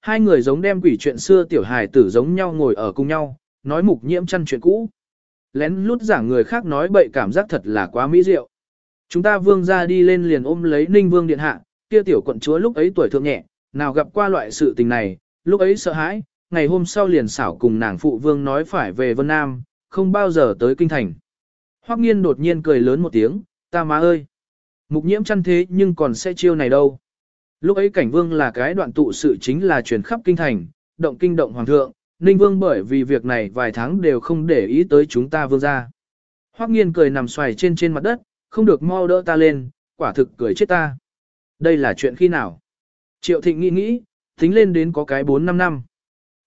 hai người giống đem quỷ chuyện xưa tiểu hài tử giống nhau ngồi ở cùng nhau, nói mục nhiễm chăn chuyện cũ. Lén lút giảng người khác nói bậy cảm giác thật là quá mỹ diệu. Chúng ta vương ra đi lên liền ôm lấy ninh vương điện hạ, kia tiểu quận chúa lúc ấy tuổi thượng nhẹ, nào gặp qua loại sự tình này, lúc ấy sợ hãi, ngày hôm sau liền xảo cùng nàng phụ vương nói phải về Vân Nam, không bao giờ tới kinh thành. Hoắc nghiên đột nhiên cười lớn một tiếng, ta má ơi! Mục nhiễm chăn thế nhưng còn sẽ chiêu này đâu. Lúc ấy cảnh vương là cái đoạn tụ sự chính là truyền khắp kinh thành, động kinh động hoàng thượng, ninh vương bởi vì việc này vài tháng đều không để ý tới chúng ta vương ra. Hoắc nghiên cười nằm xoài trên trên mặt đất, không được mau đỡ ta lên, quả thực cười chết ta. Đây là chuyện khi nào? Triệu thịnh nghĩ nghĩ, tính lên đến có cái 4-5 năm.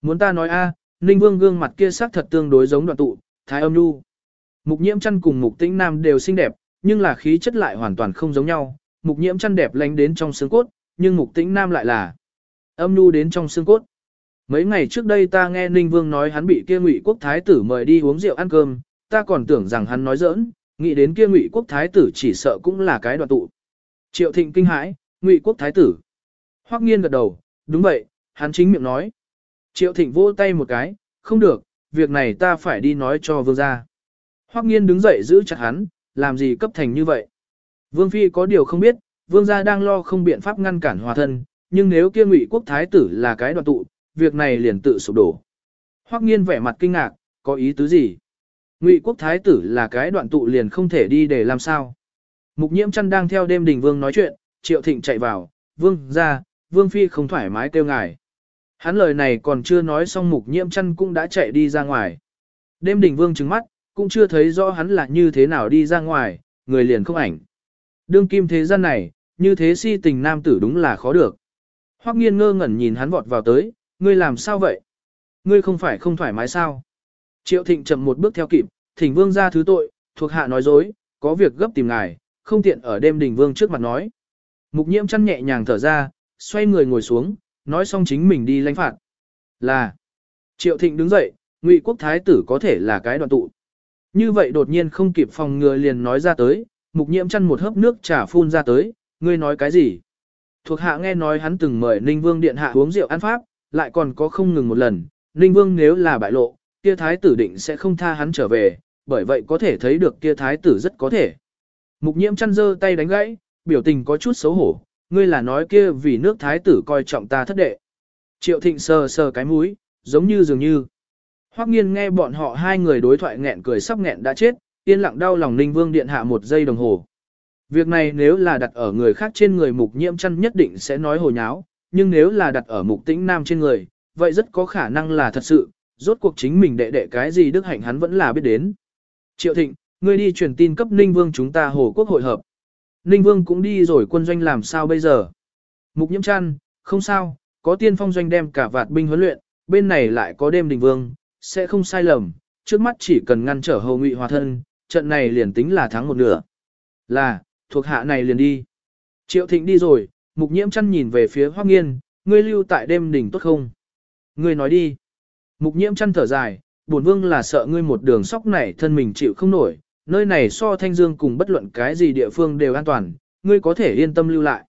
Muốn ta nói a, Ninh Vương gương mặt kia sắc thật tương đối giống đoạn tụ, thái âm nu. Mục nhiễm chăn cùng mục tĩnh nam đều xinh đẹp, nhưng là khí chất lại hoàn toàn không giống nhau. Mục nhiễm chăn đẹp lánh đến trong xương cốt, nhưng mục tĩnh nam lại là âm nu đến trong xương cốt. Mấy ngày trước đây ta nghe Ninh Vương nói hắn bị kia ngụy quốc thái tử mời đi uống rượu ăn cơm, ta còn tưởng rằng hắn nói giỡn, nghĩ đến kia ngụy quốc thái tử chỉ sợ cũng là cái đoạn tụ. Triệu thịnh kinh hãi, ngụy quốc thái tử. Hoắc nghiên gật đầu, đúng vậy, hắn chính miệng nói. Triệu thịnh vỗ tay một cái, không được, việc này ta phải đi nói cho vương gia. Hoắc nghiên đứng dậy giữ chặt hắn, làm gì cấp thành như vậy. Vương phi có điều không biết, vương gia đang lo không biện pháp ngăn cản hòa thân, nhưng nếu kia ngụy quốc thái tử là cái đoàn tụ, việc này liền tự sụp đổ. Hoắc nghiên vẻ mặt kinh ngạc, có ý tứ gì? Ngụy quốc thái tử là cái đoạn tụ liền không thể đi để làm sao? Mục nhiễm chăn đang theo đêm đình vương nói chuyện, triệu thịnh chạy vào, vương ra, vương phi không thoải mái kêu ngài. Hắn lời này còn chưa nói xong mục nhiễm chăn cũng đã chạy đi ra ngoài. Đêm đình vương trừng mắt, cũng chưa thấy rõ hắn là như thế nào đi ra ngoài, người liền không ảnh. Đương kim thế gian này, như thế si tình nam tử đúng là khó được. Hoắc nghiên ngơ ngẩn nhìn hắn vọt vào tới, ngươi làm sao vậy? Ngươi không phải không thoải mái sao? Triệu thịnh chậm một bước theo kịp, thỉnh vương ra thứ tội, thuộc hạ nói dối, có việc gấp tìm ngài, không tiện ở đêm đình vương trước mặt nói. Mục nhiễm chăn nhẹ nhàng thở ra, xoay người ngồi xuống, nói xong chính mình đi lãnh phạt. Là, triệu thịnh đứng dậy, ngụy quốc thái tử có thể là cái đoạn tụ. Như vậy đột nhiên không kịp phòng ngừa liền nói ra tới, mục nhiễm chăn một hớp nước trà phun ra tới, ngươi nói cái gì? Thuộc hạ nghe nói hắn từng mời Ninh Vương điện hạ uống rượu ăn pháp, lại còn có không ngừng một lần, Ninh Vương nếu là bại lộ, kia thái tử định sẽ không tha hắn trở về, bởi vậy có thể thấy được kia thái tử rất có thể. Mục nhiễm chăn dơ tay đánh gãy, biểu tình có chút xấu hổ, ngươi là nói kia vì nước thái tử coi trọng ta thất đệ. Triệu thịnh sờ sờ cái mũi, giống như dường như. Hoắc nghiên nghe bọn họ hai người đối thoại nghẹn cười sắp nghẹn đã chết, yên lặng đau lòng ninh vương điện hạ một giây đồng hồ. Việc này nếu là đặt ở người khác trên người mục nhiễm chăn nhất định sẽ nói hồ nháo, nhưng nếu là đặt ở mục tĩnh nam trên người, vậy rất có khả năng là thật sự, rốt cuộc chính mình đệ đệ cái gì đức hạnh hắn vẫn là biết đến. Triệu thịnh, ngươi đi truyền tin cấp Ninh Vương chúng ta hồ quốc hội hợp. Ninh Vương cũng đi rồi quân doanh làm sao bây giờ? Mục nhiễm chăn, không sao, có tiên phong doanh đem cả vạt binh huấn luyện, bên này lại có đêm đình vương, sẽ không sai lầm, trước mắt chỉ cần ngăn trở hầu ngụy hòa thân, trận này liền tính là thắng một nửa. Là, thuộc hạ này liền đi. Triệu thịnh đi rồi, mục nhiễm chăn nhìn về phía Hoắc nghiên, ngươi lưu tại đêm đỉnh tốt không? Ngươi nói đi. Mục nhiễm chăn thở dài, bổn vương là sợ ngươi một đường sóc này thân mình chịu không nổi, nơi này so thanh dương cùng bất luận cái gì địa phương đều an toàn, ngươi có thể yên tâm lưu lại.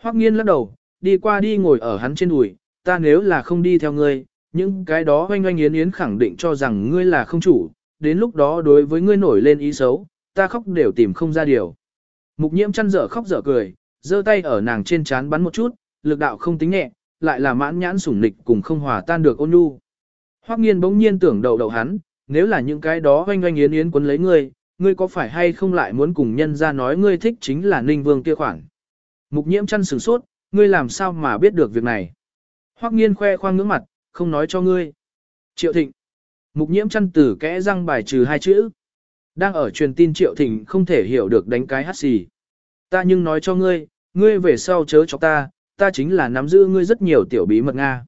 Hoắc nghiên lắc đầu, đi qua đi ngồi ở hắn trên đùi, ta nếu là không đi theo ngươi, những cái đó oanh oanh yến yến khẳng định cho rằng ngươi là không chủ, đến lúc đó đối với ngươi nổi lên ý xấu, ta khóc đều tìm không ra điều. Mục nhiễm chăn dở khóc dở cười, giơ tay ở nàng trên trán bắn một chút, lực đạo không tính nhẹ, lại là mãn nhãn sủng nịch cùng không hòa tan được ôn nhu. Hoắc nghiên bỗng nhiên tưởng đầu đầu hắn, nếu là những cái đó oanh oanh yến yến quấn lấy ngươi, ngươi có phải hay không lại muốn cùng nhân ra nói ngươi thích chính là ninh vương kia Khoảng? Mục nhiễm chăn sửng sốt, ngươi làm sao mà biết được việc này. Hoắc nghiên khoe khoang ngưỡng mặt, không nói cho ngươi. Triệu thịnh. Mục nhiễm chăn tử kẽ răng bài trừ hai chữ. Đang ở truyền tin triệu thịnh không thể hiểu được đánh cái hát xì. Ta nhưng nói cho ngươi, ngươi về sau chớ cho ta, ta chính là nắm giữ ngươi rất nhiều tiểu bí mật Nga.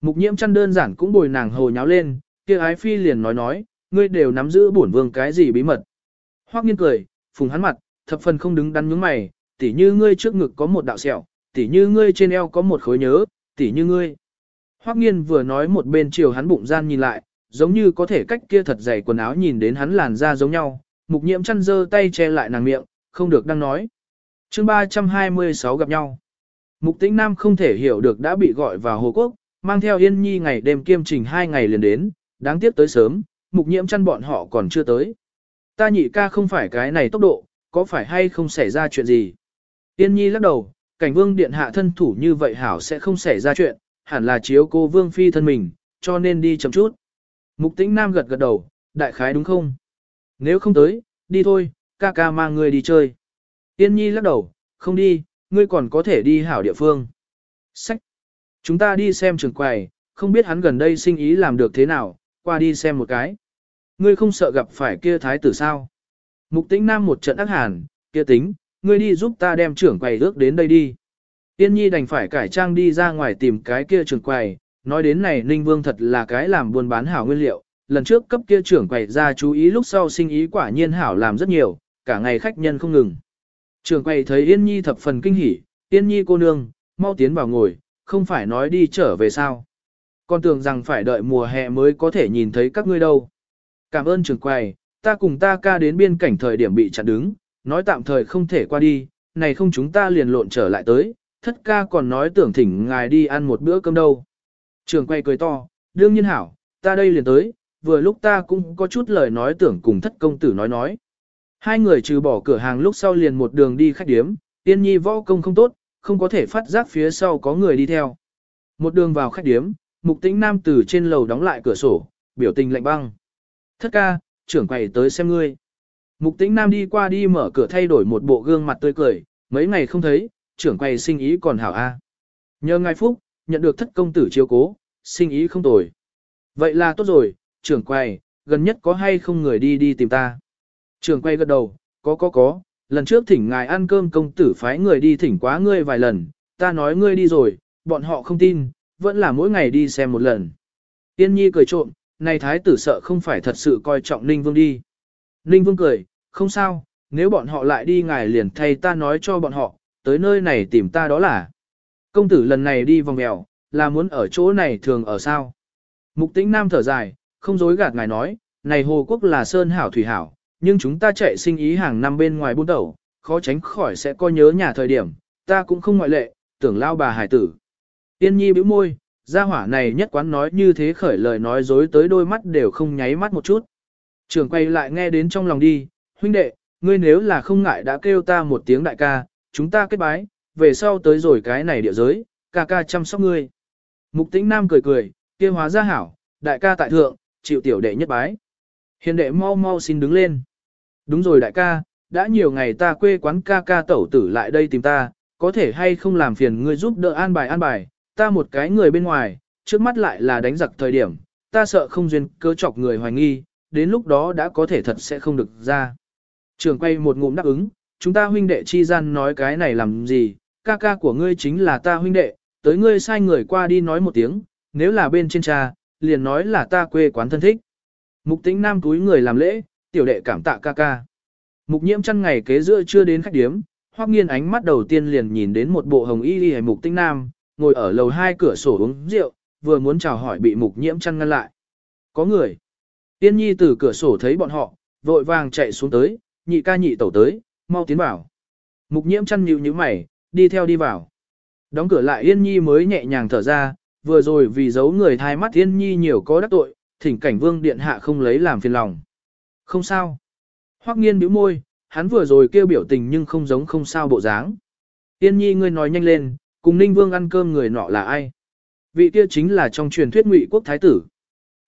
Mục nhiễm chăn đơn giản cũng bồi nàng hồ nháo lên, kia ái phi liền nói nói, ngươi đều nắm giữ bổn vương cái gì bí mật. Hoắc nghiên cười, phùng hắn mặt, thập phần không đứng đắn nhướng mày, tỉ như ngươi trước ngực có một đạo sẹo, tỉ như ngươi trên eo có một khối nhớ, tỉ như ngươi. Hoắc nghiên vừa nói một bên chiều hắn bụng gian nhìn lại, giống như có thể cách kia thật dày quần áo nhìn đến hắn làn da giống nhau, mục nhiễm chăn dơ tay che lại nàng miệng, không được đang nói. chương 326 gặp nhau. Mục tĩnh nam không thể hiểu được đã bị gọi vào Hồ Quốc, mang theo Yên Nhi ngày đêm kiêm trình hai ngày liền đến, đáng tiếc tới sớm, mục nhiễm chăn bọn họ còn chưa tới. Ta nhị ca không phải cái này tốc độ, có phải hay không xảy ra chuyện gì? Yên Nhi lắc đầu, cảnh vương điện hạ thân thủ như vậy hảo sẽ không xảy ra chuyện, hẳn là chiếu cô vương phi thân mình, cho nên đi chậm chút. Mục tĩnh nam gật gật đầu, đại khái đúng không? Nếu không tới, đi thôi, ca ca mang ngươi đi chơi. Yên Nhi lắc đầu, không đi, ngươi còn có thể đi hảo địa phương. Sách! Chúng ta đi xem trường quầy, không biết hắn gần đây sinh ý làm được thế nào, qua đi xem một cái. Ngươi không sợ gặp phải kia thái tử sao? Mục tĩnh nam một trận ác hàn, kia tính, ngươi đi giúp ta đem trưởng quầy ước đến đây đi. Tiên nhi đành phải cải trang đi ra ngoài tìm cái kia trưởng quầy, nói đến này Ninh Vương thật là cái làm buôn bán hảo nguyên liệu, lần trước cấp kia trưởng quầy ra chú ý lúc sau sinh ý quả nhiên hảo làm rất nhiều, cả ngày khách nhân không ngừng. Trưởng quầy thấy Yên Nhi thập phần kinh hỉ, Yên Nhi cô nương, mau tiến vào ngồi, không phải nói đi trở về sao. Con tưởng rằng phải đợi mùa hè mới có thể nhìn thấy các ngươi đâu. Cảm ơn trưởng quầy, ta cùng ta ca đến biên cảnh thời điểm bị chặn đứng, nói tạm thời không thể qua đi, này không chúng ta liền lộn trở lại tới, thất ca còn nói tưởng thỉnh ngài đi ăn một bữa cơm đâu. Trường quay cười to, đương nhiên hảo, ta đây liền tới, vừa lúc ta cũng có chút lời nói tưởng cùng thất công tử nói nói. Hai người trừ bỏ cửa hàng lúc sau liền một đường đi khách điếm, tiên nhi võ công không tốt, không có thể phát giác phía sau có người đi theo. Một đường vào khách điếm, mục tĩnh nam từ trên lầu đóng lại cửa sổ, biểu tình lạnh băng. Thất ca, trưởng quầy tới xem ngươi. Mục tĩnh nam đi qua đi mở cửa thay đổi một bộ gương mặt tươi cười, mấy ngày không thấy, trưởng quầy sinh ý còn hảo a. Nhờ ngài phúc, nhận được thất công tử chiếu cố, sinh ý không tồi. Vậy là tốt rồi, trưởng quầy, gần nhất có hay không người đi đi tìm ta. Trưởng quầy gật đầu, có có có, lần trước thỉnh ngài ăn cơm công tử phái người đi thỉnh quá ngươi vài lần, ta nói ngươi đi rồi, bọn họ không tin, vẫn là mỗi ngày đi xem một lần. Tiên nhi cười trộm, này thái tử sợ không phải thật sự coi trọng Ninh Vương đi. Ninh Vương cười, không sao, nếu bọn họ lại đi ngài liền thay ta nói cho bọn họ, tới nơi này tìm ta đó là. Công tử lần này đi vòng mèo, là muốn ở chỗ này thường ở sao. Mục tĩnh nam thở dài, không dối gạt ngài nói, này Hồ Quốc là sơn hảo thủy hảo, nhưng chúng ta chạy sinh ý hàng năm bên ngoài buôn đầu, khó tránh khỏi sẽ coi nhớ nhà thời điểm, ta cũng không ngoại lệ, tưởng lao bà hải tử. Tiên nhi bĩu môi, gia hỏa này nhất quán nói như thế khởi lời nói dối tới đôi mắt đều không nháy mắt một chút. Trường quay lại nghe đến trong lòng đi, huynh đệ, ngươi nếu là không ngại đã kêu ta một tiếng đại ca, chúng ta kết bái, về sau tới rồi cái này địa giới, ca ca chăm sóc ngươi. Mục tĩnh nam cười cười, kia hóa ra hảo, đại ca tại thượng, chịu tiểu đệ nhất bái. Hiền đệ mau mau xin đứng lên. Đúng rồi đại ca, đã nhiều ngày ta quê quán ca ca tẩu tử lại đây tìm ta, có thể hay không làm phiền ngươi giúp đỡ an bài an bài, ta một cái người bên ngoài, trước mắt lại là đánh giặc thời điểm, ta sợ không duyên cơ chọc người hoài nghi, đến lúc đó đã có thể thật sẽ không được ra. Trường quay một ngụm đáp ứng, chúng ta huynh đệ chi gian nói cái này làm gì, ca ca của ngươi chính là ta huynh đệ, tới ngươi sai người qua đi nói một tiếng, nếu là bên trên cha, liền nói là ta quê quán thân thích. Mục tĩnh nam túi người làm lễ, tiểu đệ cảm tạ ca ca. Mục nhiễm chăn ngày kế giữa chưa đến khách điếm, hoắc nghiên ánh mắt đầu tiên liền nhìn đến một bộ hồng y y mục tĩnh nam, ngồi ở lầu hai cửa sổ uống rượu, vừa muốn chào hỏi bị mục nhiễm chăn ngăn lại. Có người. Tiên nhi từ cửa sổ thấy bọn họ, vội vàng chạy xuống tới, nhị ca nhị tẩu tới, mau tiến vào. Mục nhiễm chăn nhíu nhíu mày, đi theo đi vào. Đóng cửa lại Yên Nhi mới nhẹ nhàng thở ra, vừa rồi vì giấu người thai mắt Yên Nhi nhiều có đắc tội, thỉnh cảnh vương điện hạ không lấy làm phiền lòng. Không sao. Hoắc nghiên bĩu môi, hắn vừa rồi kêu biểu tình nhưng không giống không sao bộ dáng. Yên Nhi ngươi nói nhanh lên, cùng Ninh Vương ăn cơm người nọ là ai? Vị kia chính là trong truyền thuyết ngụy quốc thái tử.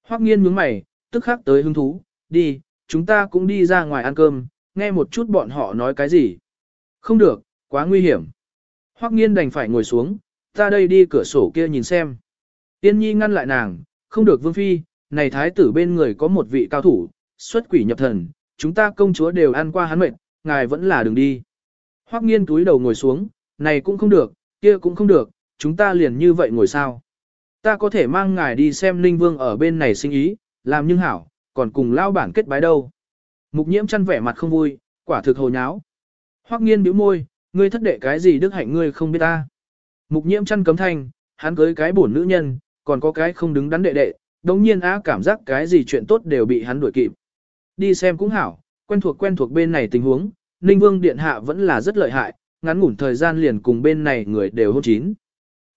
Hoắc nghiên nhướng mày, tức khắc tới hứng thú, đi, chúng ta cũng đi ra ngoài ăn cơm, nghe một chút bọn họ nói cái gì. Không được, quá nguy hiểm. Hoắc nghiên đành phải ngồi xuống, ta đây đi cửa sổ kia nhìn xem. Tiên nhi ngăn lại nàng, không được vương phi, này thái tử bên người có một vị cao thủ, xuất quỷ nhập thần, chúng ta công chúa đều ăn qua hắn mệt, ngài vẫn là đừng đi. Hoắc nghiên túi đầu ngồi xuống, này cũng không được, kia cũng không được, chúng ta liền như vậy ngồi sao. Ta có thể mang ngài đi xem Ninh Vương ở bên này sinh ý, làm nhưng hảo, còn cùng lao bản kết bái đâu. Mục nhiễm chăn vẻ mặt không vui, quả thực hồ nháo. Hoắc nghiên bĩu môi, ngươi thất đệ cái gì đức hạnh ngươi không biết ta. Mục nhiễm chăn cấm thanh, hắn cưới cái bổn nữ nhân, còn có cái không đứng đắn đệ đệ, đồng nhiên á cảm giác cái gì chuyện tốt đều bị hắn đuổi kịp. Đi xem cũng hảo, quen thuộc quen thuộc bên này tình huống, Ninh Vương Điện Hạ vẫn là rất lợi hại, ngắn ngủn thời gian liền cùng bên này người đều hôn chín.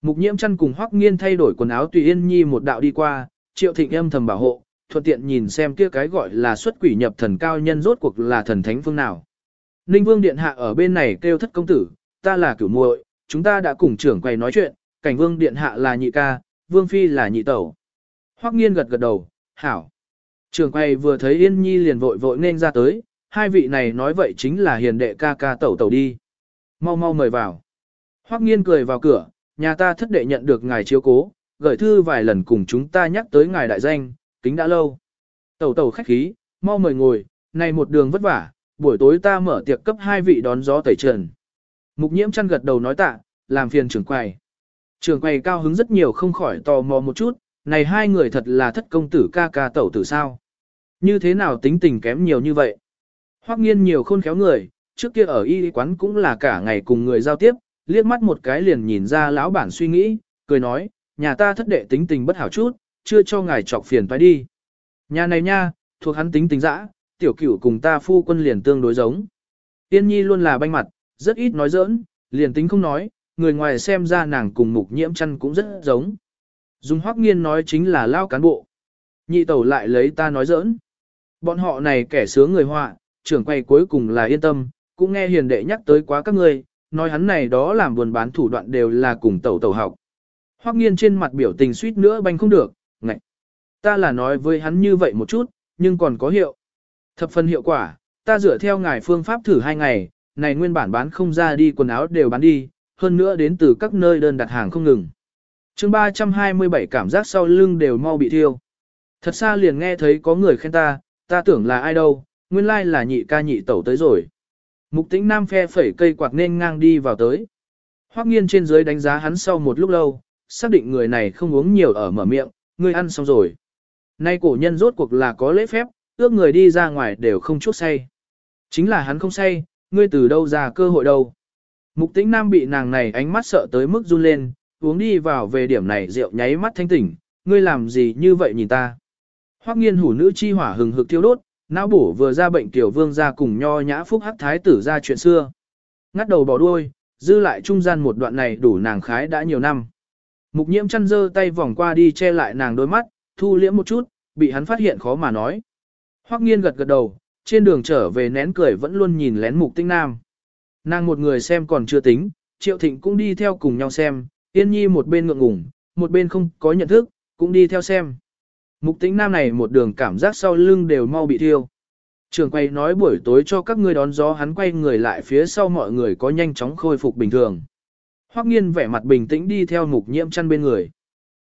Mục nhiễm chăn cùng Hoắc Nghiên thay đổi quần áo tùy yên nhi một đạo đi qua, Triệu Thịnh âm thầm bảo hộ, thuận tiện nhìn xem kia cái gọi là xuất quỷ nhập thần cao nhân rốt cuộc là thần thánh phương nào. Ninh Vương điện hạ ở bên này kêu thất công tử, ta là cửu muội, chúng ta đã cùng trưởng quầy nói chuyện, cảnh Vương điện hạ là nhị ca, Vương phi là nhị tẩu. Hoắc Nghiên gật gật đầu, hảo. Trưởng quầy vừa thấy Yên Nhi liền vội vội nên ra tới, hai vị này nói vậy chính là hiền đệ ca ca tẩu tẩu đi. Mau mau mời vào. Hoắc Nghiên cười vào cửa, nhà ta thất đệ nhận được ngài chiếu cố, gửi thư vài lần cùng chúng ta nhắc tới ngài đại danh, kính đã lâu. Tẩu tẩu khách khí, mau mời ngồi, này một đường vất vả, buổi tối ta mở tiệc cấp hai vị đón gió tẩy trần. Mục nhiễm chăn gật đầu nói tạ, làm phiền trưởng quầy. Trưởng quầy cao hứng rất nhiều không khỏi tò mò một chút, này hai người thật là thất công tử ca ca tẩu tử sao. Như thế nào tính tình kém nhiều như vậy? Hoắc nghiên nhiều khôn khéo người, trước kia ở y quán cũng là cả ngày cùng người giao tiếp, liếc mắt một cái liền nhìn ra lão bản suy nghĩ, cười nói, nhà ta thất đệ tính tình bất hảo chút, chưa cho ngài chọc phiền phải đi. Nhà này nha, thuộc hắn tính tính dã, tiểu cửu cùng ta phu quân liền tương đối giống. Tiên nhi luôn là banh mặt, rất ít nói giỡn, liền tính không nói, người ngoài xem ra nàng cùng mục nhiễm chăn cũng rất giống. Dùng hoắc nghiên nói chính là lao cán bộ. Nhị tẩu lại lấy ta nói giỡn. Bọn họ này kẻ sướng người họa, trưởng quay cuối cùng là yên tâm, cũng nghe hiền đệ nhắc tới quá các ngươi, nói hắn này đó làm buồn bán thủ đoạn đều là cùng tẩu tẩu học. Hoắc nghiên trên mặt biểu tình suýt nữa banh không được, ngạch. Ta là nói với hắn như vậy một chút, nhưng còn có hiệu. Thập phần hiệu quả, ta dựa theo ngài phương pháp thử hai ngày, này nguyên bản bán không ra đi quần áo đều bán đi, hơn nữa đến từ các nơi đơn đặt hàng không ngừng. chương 327 cảm giác sau lưng đều mau bị thiêu. Thật xa liền nghe thấy có người khen ta, ta tưởng là ai đâu, nguyên lai là nhị ca nhị tẩu tới rồi. Mục tĩnh nam phe phẩy cây quạt nên ngang đi vào tới. Hoắc nghiên trên dưới đánh giá hắn sau một lúc lâu, xác định người này không uống nhiều ở mở miệng, người ăn xong rồi. Nay cổ nhân rốt cuộc là có lễ phép, ước người đi ra ngoài đều không chút say. Chính là hắn không say, ngươi từ đâu ra cơ hội đâu. Mục tĩnh nam bị nàng này ánh mắt sợ tới mức run lên, uống đi vào về điểm này rượu nháy mắt thanh tỉnh, ngươi làm gì như vậy nhìn ta. Hoắc nghiên hủ nữ chi hỏa hừng hực thiêu đốt, não bổ vừa ra bệnh tiểu vương ra cùng nho nhã phúc hắc thái tử ra chuyện xưa. Ngắt đầu bỏ đuôi, dư lại trung gian một đoạn này đủ nàng khái đã nhiều năm. Mục nhiễm chăn dơ tay vòng qua đi che lại nàng đôi mắt, thu liễm một chút, bị hắn phát hiện khó mà nói. Hoắc nghiên gật gật đầu, trên đường trở về nén cười vẫn luôn nhìn lén mục tinh nam. Nàng một người xem còn chưa tính, triệu thịnh cũng đi theo cùng nhau xem, yên nhi một bên ngượng ngùng, một bên không có nhận thức, cũng đi theo xem. Mục tính nam này một đường cảm giác sau lưng đều mau bị thiêu. Trường quay nói buổi tối cho các ngươi đón gió hắn quay người lại phía sau mọi người có nhanh chóng khôi phục bình thường. Hoắc nghiên vẻ mặt bình tĩnh đi theo mục nhiễm chăn bên người.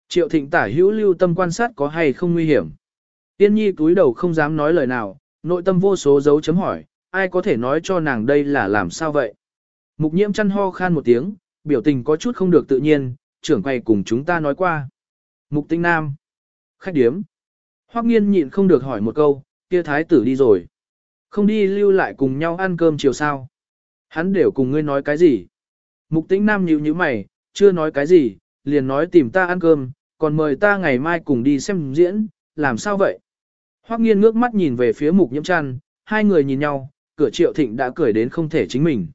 Triệu thịnh tả hữu lưu tâm quan sát có hay không nguy hiểm. Tiên nhi túi đầu không dám nói lời nào, nội tâm vô số dấu chấm hỏi, ai có thể nói cho nàng đây là làm sao vậy. Mục nhiễm chăn ho khan một tiếng, biểu tình có chút không được tự nhiên, trưởng quay cùng chúng ta nói qua. Mục tinh nam. Khách điếm. Hoắc nghiên nhịn không được hỏi một câu, kia thái tử đi rồi. Không đi lưu lại cùng nhau ăn cơm chiều sao. Hắn đều cùng ngươi nói cái gì. Mục tĩnh nam nhíu nhíu mày, chưa nói cái gì, liền nói tìm ta ăn cơm, còn mời ta ngày mai cùng đi xem diễn, làm sao vậy? Hoắc nghiên ngước mắt nhìn về phía mục nhiễm chăn, hai người nhìn nhau, cửa triệu thịnh đã cười đến không thể chính mình.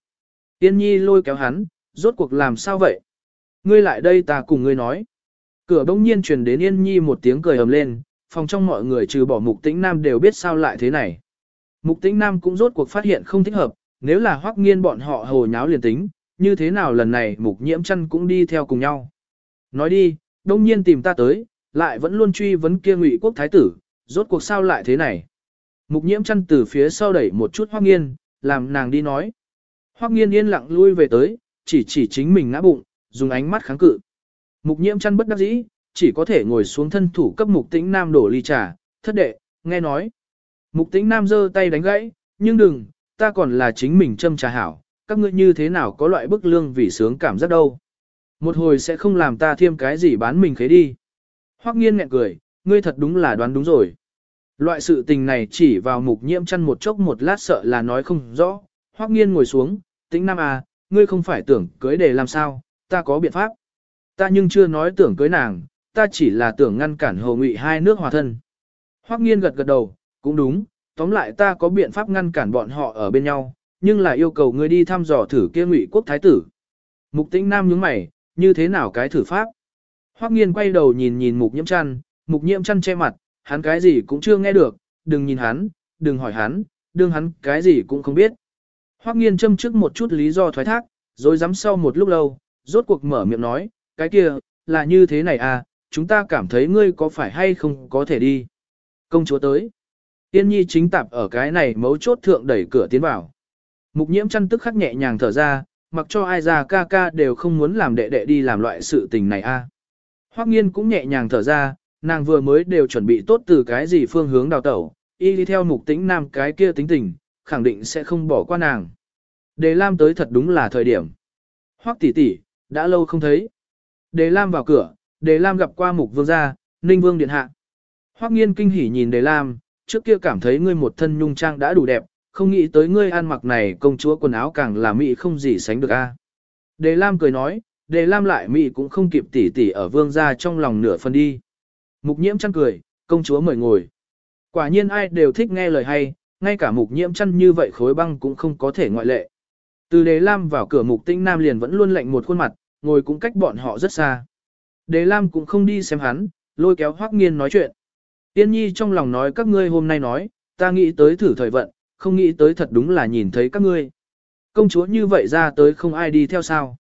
Tiên nhi lôi kéo hắn, rốt cuộc làm sao vậy? Ngươi lại đây ta cùng ngươi nói. Cửa bỗng nhiên truyền đến Yên Nhi một tiếng cười ầm lên, phòng trong mọi người trừ bỏ Mục Tĩnh Nam đều biết sao lại thế này. Mục Tĩnh Nam cũng rốt cuộc phát hiện không thích hợp, nếu là hoắc nghiên bọn họ hồ nháo liền tính, như thế nào lần này Mục Nhiễm Chân cũng đi theo cùng nhau. Nói đi, đông nhiên tìm ta tới, lại vẫn luôn truy vấn kia Ngụy Quốc thái tử, rốt cuộc sao lại thế này. Mục Nhiễm chăn từ phía sau đẩy một chút hoắc nghiên, làm nàng đi nói. Hoắc nghiên yên lặng lui về tới, chỉ chỉ chính mình ngã bụng, dùng ánh mắt kháng cự. Mục nhiễm chăn bất đắc dĩ, chỉ có thể ngồi xuống thân thủ cấp mục tĩnh nam đổ ly trà, thất đệ, nghe nói. Mục tĩnh nam giơ tay đánh gãy, nhưng đừng, ta còn là chính mình châm trà hảo, các ngươi như thế nào có loại bức lương vì sướng cảm giác đâu. Một hồi sẽ không làm ta thêm cái gì bán mình khế đi. Hoắc nghiên nghẹn cười, ngươi thật đúng là đoán đúng rồi. Loại sự tình này chỉ vào mục nhiễm chăn một chốc một lát sợ là nói không rõ. Hoắc nghiên ngồi xuống, tĩnh nam à, ngươi không phải tưởng cưới để làm sao, ta có biện pháp. Ta nhưng chưa nói tưởng cưới nàng, ta chỉ là tưởng ngăn cản hồ ngụy hai nước hòa thân. Hoắc nghiên gật gật đầu, cũng đúng, tóm lại ta có biện pháp ngăn cản bọn họ ở bên nhau, nhưng là yêu cầu ngươi đi thăm dò thử kia ngụy quốc thái tử. Mục tĩnh nam nhướng mày, như thế nào cái thử pháp. Hoắc nghiên quay đầu nhìn nhìn mục nhiễm chăn, mục nhiễm chăn che mặt, hắn cái gì cũng chưa nghe được, đừng nhìn hắn, đừng hỏi hắn, đương hắn cái gì cũng không biết. Hoắc nghiên châm trước một chút lý do thoái thác, rồi dám sau một lúc lâu, rốt cuộc mở miệng nói, cái kia, là như thế này à, chúng ta cảm thấy ngươi có phải hay không có thể đi. Công chúa tới. Tiên nhi chính tạp ở cái này mấu chốt thượng đẩy cửa tiến vào. Mục nhiễm chăn tức khắc nhẹ nhàng thở ra, mặc cho ai ra ca ca đều không muốn làm đệ đệ đi làm loại sự tình này a. À. Hoắc nghiên cũng nhẹ nhàng thở ra, nàng vừa mới đều chuẩn bị tốt từ cái gì phương hướng đào tẩu, y đi theo mục tĩnh nam cái kia tính tình, khẳng định sẽ không bỏ qua nàng. Đề Lam tới thật đúng là thời điểm. Hoắc tỷ tỷ, đã lâu không thấy. Đề Lam vào cửa, Đề Lam gặp qua mục vương gia, Ninh Vương điện hạ. Hoắc Nghiên kinh hỉ nhìn Đề Lam, trước kia cảm thấy ngươi một thân nhung trang đã đủ đẹp, không nghĩ tới ngươi ăn mặc này công chúa quần áo càng là mỹ không gì sánh được a. À. Đề Lam cười nói, Đề Lam lại mỹ cũng không kịp tỷ tỷ ở vương gia trong lòng nửa phần đi. Mục Nhiễm chăn cười, công chúa mời ngồi. Quả nhiên ai đều thích nghe lời hay, ngay cả Mục Nhiễm chăn như vậy khối băng cũng không có thể ngoại lệ. Từ Đề Lam vào cửa Mục Tĩnh Nam liền vẫn luôn lạnh một khuôn mặt, ngồi cũng cách bọn họ rất xa. Đề Lam cũng không đi xem hắn, lôi kéo Hoắc Nghiên nói chuyện. Tiên Nhi trong lòng nói các ngươi hôm nay nói, ta nghĩ tới thử thời vận, không nghĩ tới thật đúng là nhìn thấy các ngươi. Công chúa như vậy ra tới không ai đi theo sao.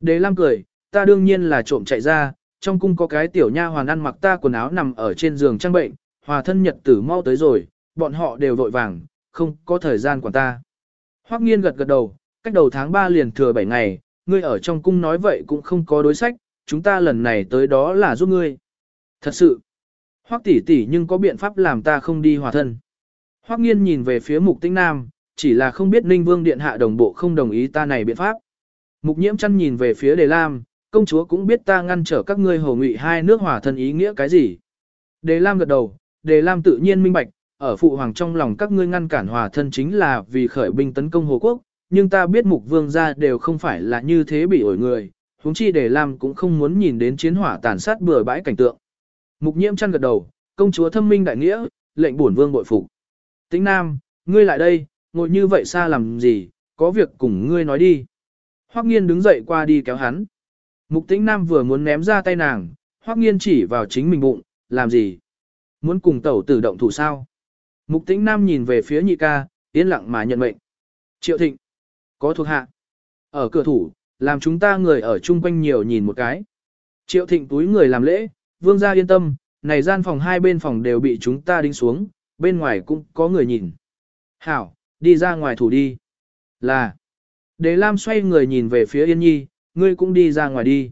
Đề Lam cười, ta đương nhiên là trộm chạy ra, trong cung có cái tiểu nha hoàn ăn mặc ta quần áo nằm ở trên giường trang bệnh, hòa thân nhật tử mau tới rồi, bọn họ đều vội vàng, không có thời gian quản ta. Hoắc nghiên gật gật đầu, cách đầu tháng 3 liền thừa 7 ngày, ngươi ở trong cung nói vậy cũng không có đối sách, chúng ta lần này tới đó là giúp ngươi. Thật sự, Hoắc tỷ tỷ nhưng có biện pháp làm ta không đi hòa thân. Hoắc nghiên nhìn về phía mục tinh nam, chỉ là không biết Ninh Vương Điện Hạ đồng bộ không đồng ý ta này biện pháp. Mục nhiễm chăn nhìn về phía Đề Lam, công chúa cũng biết ta ngăn trở các ngươi hồ ngụy hai nước hòa thân ý nghĩa cái gì. Đề Lam gật đầu, Đề Lam tự nhiên minh bạch, ở phụ hoàng trong lòng các ngươi ngăn cản hòa thân chính là vì khởi binh tấn công Hồ Quốc, nhưng ta biết mục vương gia đều không phải là như thế bị ổi người, huống chi Đề Lam cũng không muốn nhìn đến chiến hỏa tàn sát bừa bãi cảnh tượng. Mục nhiễm chăn gật đầu, công chúa thâm minh đại nghĩa, lệnh bổn vương bội phục. Tĩnh Nam, ngươi lại đây, ngồi như vậy xa làm gì, có việc cùng ngươi nói đi. Hoắc nghiên đứng dậy qua đi kéo hắn. Mục tĩnh nam vừa muốn ném ra tay nàng, hoắc nghiên chỉ vào chính mình bụng, làm gì? Muốn cùng tẩu tử động thủ sao? Mục tĩnh nam nhìn về phía nhị ca, yên lặng mà nhận mệnh. Triệu thịnh, có thuộc hạ. Ở cửa thủ, làm chúng ta người ở chung quanh nhiều nhìn một cái. Triệu thịnh túi người làm lễ, vương gia yên tâm, này gian phòng hai bên phòng đều bị chúng ta đính xuống, bên ngoài cũng có người nhìn. Hảo, đi ra ngoài thủ đi. Là. Đế Lam xoay người nhìn về phía Yên Nhi, ngươi cũng đi ra ngoài đi.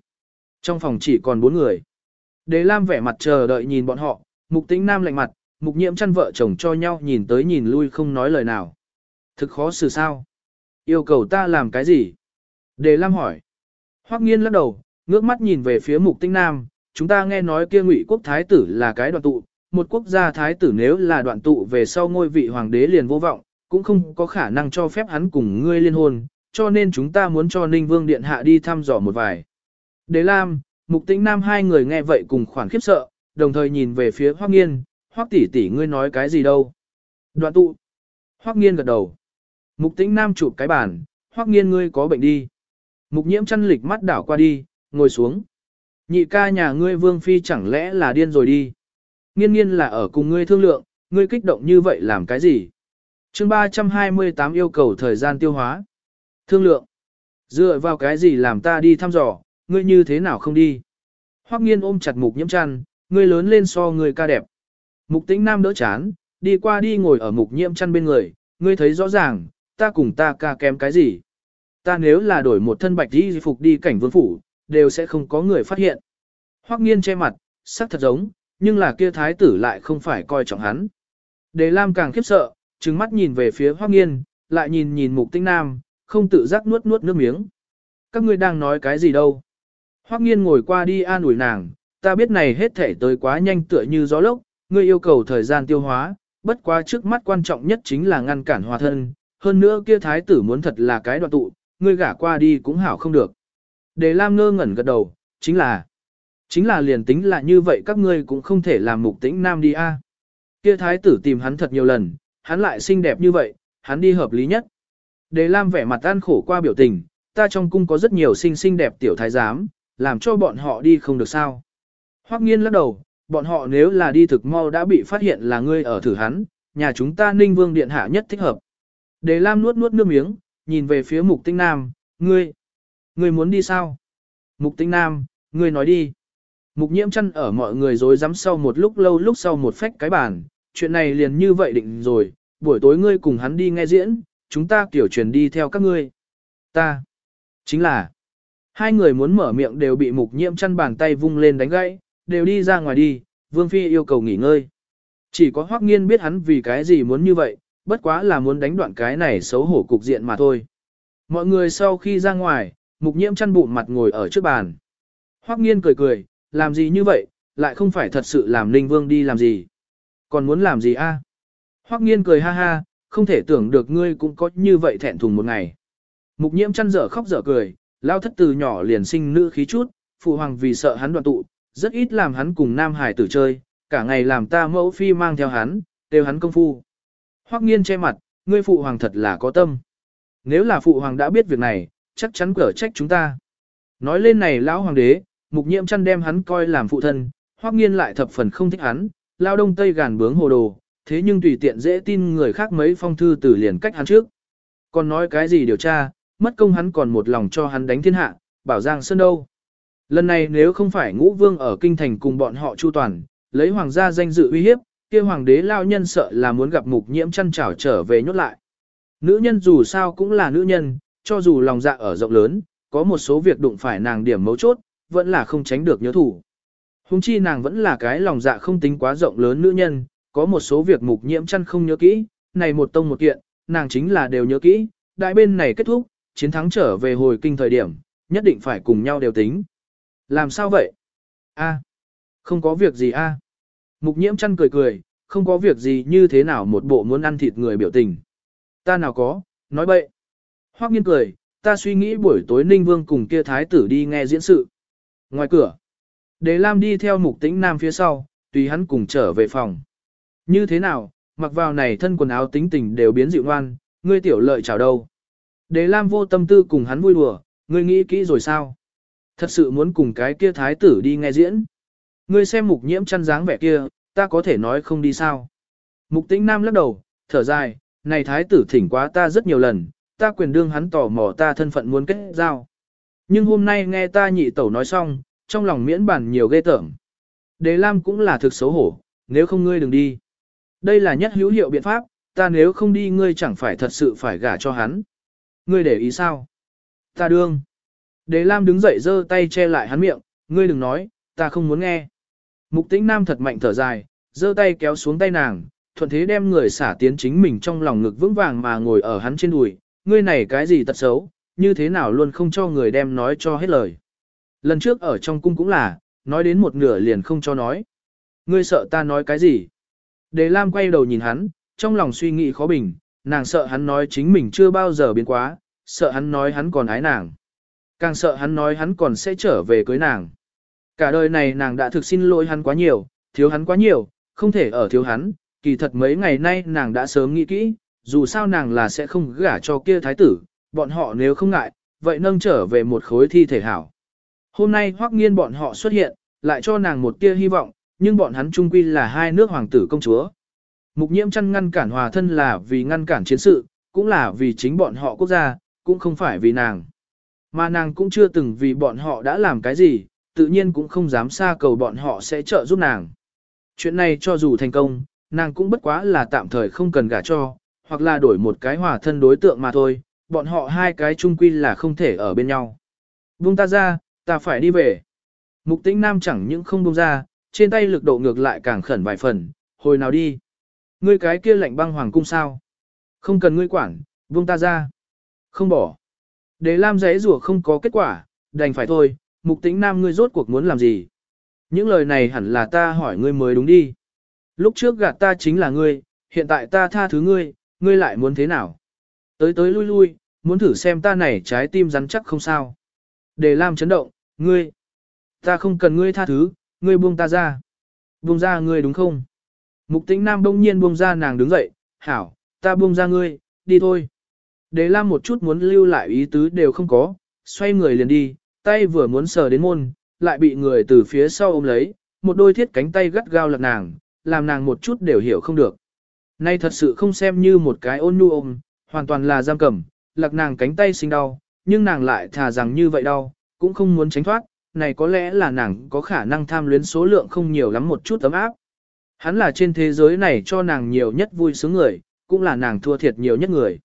Trong phòng chỉ còn bốn người. Đề Lam vẻ mặt chờ đợi nhìn bọn họ, mục tĩnh nam lạnh mặt, mục nhiễm chăn vợ chồng cho nhau nhìn tới nhìn lui không nói lời nào. Thực khó xử sao? Yêu cầu ta làm cái gì? Đề Lam hỏi. Hoắc nghiên lắc đầu, ngước mắt nhìn về phía mục tĩnh nam, chúng ta nghe nói kia ngụy quốc thái tử là cái đoạn tụ, một quốc gia thái tử nếu là đoạn tụ về sau ngôi vị hoàng đế liền vô vọng, cũng không có khả năng cho phép hắn cùng ngươi liên hôn, cho nên chúng ta muốn cho Ninh Vương Điện Hạ đi thăm dò một vài. Đế Lam, Mục Tĩnh Nam hai người nghe vậy cùng khoản khiếp sợ, đồng thời nhìn về phía Hoắc Nghiên, Hoắc tỷ tỷ ngươi nói cái gì đâu? Đoạn tụ. Hoắc Nghiên gật đầu. Mục Tĩnh Nam chụp cái bàn, Hoắc Nghiên ngươi có bệnh đi. Mục Nhiễm chăn lịch mắt đảo qua đi, ngồi xuống. Nhị ca nhà ngươi Vương phi chẳng lẽ là điên rồi đi? Nghiên nghiên là ở cùng ngươi thương lượng, ngươi kích động như vậy làm cái gì? Chương 328 yêu cầu thời gian tiêu hóa. Thương lượng. Dựa vào cái gì làm ta đi thăm dò, ngươi như thế nào không đi? Hoắc nghiên ôm chặt mục nhiễm chăn, ngươi lớn lên so ngươi ca đẹp. Mục tĩnh nam đỡ chán, đi qua đi ngồi ở mục nhiễm chăn bên người, ngươi thấy rõ ràng, ta cùng ta ca kém cái gì? Ta nếu là đổi một thân bạch đi phục đi cảnh vương phủ, đều sẽ không có người phát hiện. Hoắc nghiên che mặt, sắc thật giống, nhưng là kia thái tử lại không phải coi trọng hắn. Đề Lam càng khiếp sợ, trừng mắt nhìn về phía Hoắc nghiên, lại nhìn nhìn mục tĩnh nam, không tự giác nuốt nuốt nước miếng. Các ngươi đang nói cái gì đâu? Hoắc nghiên ngồi qua đi an ủi nàng, ta biết này hết thể tới quá nhanh tựa như gió lốc, ngươi yêu cầu thời gian tiêu hóa, bất quá trước mắt quan trọng nhất chính là ngăn cản hòa thân, hơn nữa kia thái tử muốn thật là cái đoạn tụ, ngươi gả qua đi cũng hảo không được. Đề Lam ngơ ngẩn gật đầu, chính là, chính là liền tính là như vậy các ngươi cũng không thể làm mục tĩnh nam đi a. Kia thái tử tìm hắn thật nhiều lần, hắn lại xinh đẹp như vậy, hắn đi hợp lý nhất. Đề Lam vẻ mặt an khổ qua biểu tình, ta trong cung có rất nhiều xinh xinh đẹp tiểu thái giám, làm cho bọn họ đi không được sao. Hoắc nghiên lắc đầu, bọn họ nếu là đi thực mau đã bị phát hiện là ngươi ở thử hắn, nhà chúng ta ninh vương điện hạ nhất thích hợp. Đề Lam nuốt nuốt nước miếng, nhìn về phía mục tinh nam, ngươi, ngươi muốn đi sao? Mục tinh nam, ngươi nói đi. Mục nhiễm chăn ở mọi người rồi dám sau một lúc lâu lúc sau một phách cái bàn, chuyện này liền như vậy định rồi, buổi tối ngươi cùng hắn đi nghe diễn, chúng ta kiểu truyền đi theo các ngươi. Ta, chính là, hai người muốn mở miệng đều bị mục nhiễm chăn bàn tay vung lên đánh gãy, đều đi ra ngoài đi, Vương Phi yêu cầu nghỉ ngơi. Chỉ có Hoắc Nghiên biết hắn vì cái gì muốn như vậy, bất quá là muốn đánh đoạn cái này xấu hổ cục diện mà thôi. Mọi người sau khi ra ngoài, mục nhiễm chăn bụng mặt ngồi ở trước bàn. Hoắc Nghiên cười cười, làm gì như vậy, lại không phải thật sự làm Ninh Vương đi làm gì. Còn muốn làm gì a? Hoắc Nghiên cười ha ha, không thể tưởng được ngươi cũng có như vậy thẹn thùng một ngày. Mục nhiễm chăn dở khóc dở cười, lao thất từ nhỏ liền sinh nữ khí chút, phụ hoàng vì sợ hắn đoạn tụ, rất ít làm hắn cùng nam hải tử chơi, cả ngày làm ta mẫu phi mang theo hắn, đều hắn công phu. Hoắc nghiên che mặt, ngươi phụ hoàng thật là có tâm. Nếu là phụ hoàng đã biết việc này, chắc chắn cở trách chúng ta. Nói lên này lão hoàng đế, mục nhiễm chăn đem hắn coi làm phụ thân, Hoắc nghiên lại thập phần không thích hắn, lao đông tây gàn bướng hồ đồ, thế nhưng tùy tiện dễ tin người khác mấy phong thư từ liền cách hắn trước. Còn nói cái gì điều tra, mất công hắn còn một lòng cho hắn đánh thiên hạ, bảo Giang Sơn đâu. Lần này nếu không phải ngũ vương ở kinh thành cùng bọn họ chu toàn, lấy hoàng gia danh dự uy hiếp, kia hoàng đế lao nhân sợ là muốn gặp mục nhiễm chăn trảo trở về nhốt lại. Nữ nhân dù sao cũng là nữ nhân, cho dù lòng dạ ở rộng lớn, có một số việc đụng phải nàng điểm mấu chốt, vẫn là không tránh được nhớ thủ. Hùng chi nàng vẫn là cái lòng dạ không tính quá rộng lớn nữ nhân, có một số việc mục nhiễm chăn không nhớ kỹ, này một tông một kiện, nàng chính là đều nhớ kỹ, đại bên này kết thúc, chiến thắng trở về hồi kinh thời điểm, nhất định phải cùng nhau đều tính. Làm sao vậy? A, không có việc gì a. Mục nhiễm chăn cười cười, không có việc gì như thế nào một bộ muốn ăn thịt người biểu tình. Ta nào có, nói bậy. Hoắc nghiên cười, ta suy nghĩ buổi tối Ninh Vương cùng kia thái tử đi nghe diễn sự. Ngoài cửa, Đề Lam đi theo mục tĩnh nam phía sau, tùy hắn cùng trở về phòng. Như thế nào, mặc vào này thân quần áo tính tình đều biến dịu ngoan, ngươi tiểu lợi chào đâu. Đế Lam vô tâm tư cùng hắn vui đùa, ngươi nghĩ kỹ rồi sao? Thật sự muốn cùng cái kia thái tử đi nghe diễn. Ngươi xem mục nhiễm chăn dáng vẻ kia, ta có thể nói không đi sao. Mục tĩnh nam lắc đầu, thở dài, này thái tử thỉnh quá ta rất nhiều lần, ta quyền đương hắn tỏ mò ta thân phận muốn kết giao. Nhưng hôm nay nghe ta nhị tẩu nói xong, trong lòng miễn bản nhiều ghê tởm. Đế Lam cũng là thực xấu hổ, nếu không ngươi đừng đi. Đây là nhất hữu hiệu biện pháp, ta nếu không đi ngươi chẳng phải thật sự phải gả cho hắn. Ngươi để ý sao? Ta đương. Đế Lam đứng dậy giơ tay che lại hắn miệng, ngươi đừng nói, ta không muốn nghe. Mục tĩnh nam thật mạnh thở dài, giơ tay kéo xuống tay nàng, thuận thế đem người xả tiến chính mình trong lòng ngực vững vàng mà ngồi ở hắn trên đùi, ngươi này cái gì tật xấu, như thế nào luôn không cho người đem nói cho hết lời. Lần trước ở trong cung cũng là, nói đến một nửa liền không cho nói. Ngươi sợ ta nói cái gì? Đề Lam quay đầu nhìn hắn, trong lòng suy nghĩ khó bình, nàng sợ hắn nói chính mình chưa bao giờ biến quá, sợ hắn nói hắn còn ái nàng. Càng sợ hắn nói hắn còn sẽ trở về cưới nàng. Cả đời này nàng đã thực xin lỗi hắn quá nhiều, thiếu hắn quá nhiều, không thể ở thiếu hắn, kỳ thật mấy ngày nay nàng đã sớm nghĩ kỹ, dù sao nàng là sẽ không gả cho kia thái tử, bọn họ nếu không ngại, vậy nâng trở về một khối thi thể hảo. Hôm nay hoắc nghiên bọn họ xuất hiện, lại cho nàng một tia hy vọng, nhưng bọn hắn trung quy là hai nước hoàng tử công chúa. Mục nhiễm chăn ngăn cản hòa thân là vì ngăn cản chiến sự, cũng là vì chính bọn họ quốc gia, cũng không phải vì nàng. Mà nàng cũng chưa từng vì bọn họ đã làm cái gì, tự nhiên cũng không dám xa cầu bọn họ sẽ trợ giúp nàng. Chuyện này cho dù thành công, nàng cũng bất quá là tạm thời không cần gả cho, hoặc là đổi một cái hòa thân đối tượng mà thôi, bọn họ hai cái chung quy là không thể ở bên nhau. Buông ta ra, ta phải đi về. Mục tĩnh nam chẳng những không buông ra, trên tay lực độ ngược lại càng khẩn vài phần, hồi nào đi. Ngươi cái kia lạnh băng hoàng cung sao? Không cần ngươi quản, buông ta ra. Không bỏ. Đế Lam giấy rủa không có kết quả, đành phải thôi, mục tĩnh nam ngươi rốt cuộc muốn làm gì? Những lời này hẳn là ta hỏi ngươi mới đúng đi. Lúc trước gạt ta chính là ngươi, hiện tại ta tha thứ ngươi, ngươi lại muốn thế nào? Tới tới lui lui, muốn thử xem ta này trái tim rắn chắc không sao. Để Lam chấn động, ngươi. Ta không cần ngươi tha thứ, ngươi buông ta ra. Buông ra ngươi đúng không? Mục tĩnh nam đông nhiên buông ra nàng đứng dậy, hảo, ta buông ra ngươi, đi thôi. Đế Lam một chút muốn lưu lại ý tứ đều không có, xoay người liền đi, tay vừa muốn sờ đến môn, lại bị người từ phía sau ôm lấy, một đôi thiết cánh tay gắt gao lật nàng, làm nàng một chút đều hiểu không được. Nay thật sự không xem như một cái ôn nhu ôm, hoàn toàn là giam cầm, lật nàng cánh tay sinh đau, nhưng nàng lại thà rằng như vậy đau, cũng không muốn tránh thoát, này có lẽ là nàng có khả năng tham luyến số lượng không nhiều lắm một chút ấm áp. Hắn là trên thế giới này cho nàng nhiều nhất vui sướng người, cũng là nàng thua thiệt nhiều nhất người.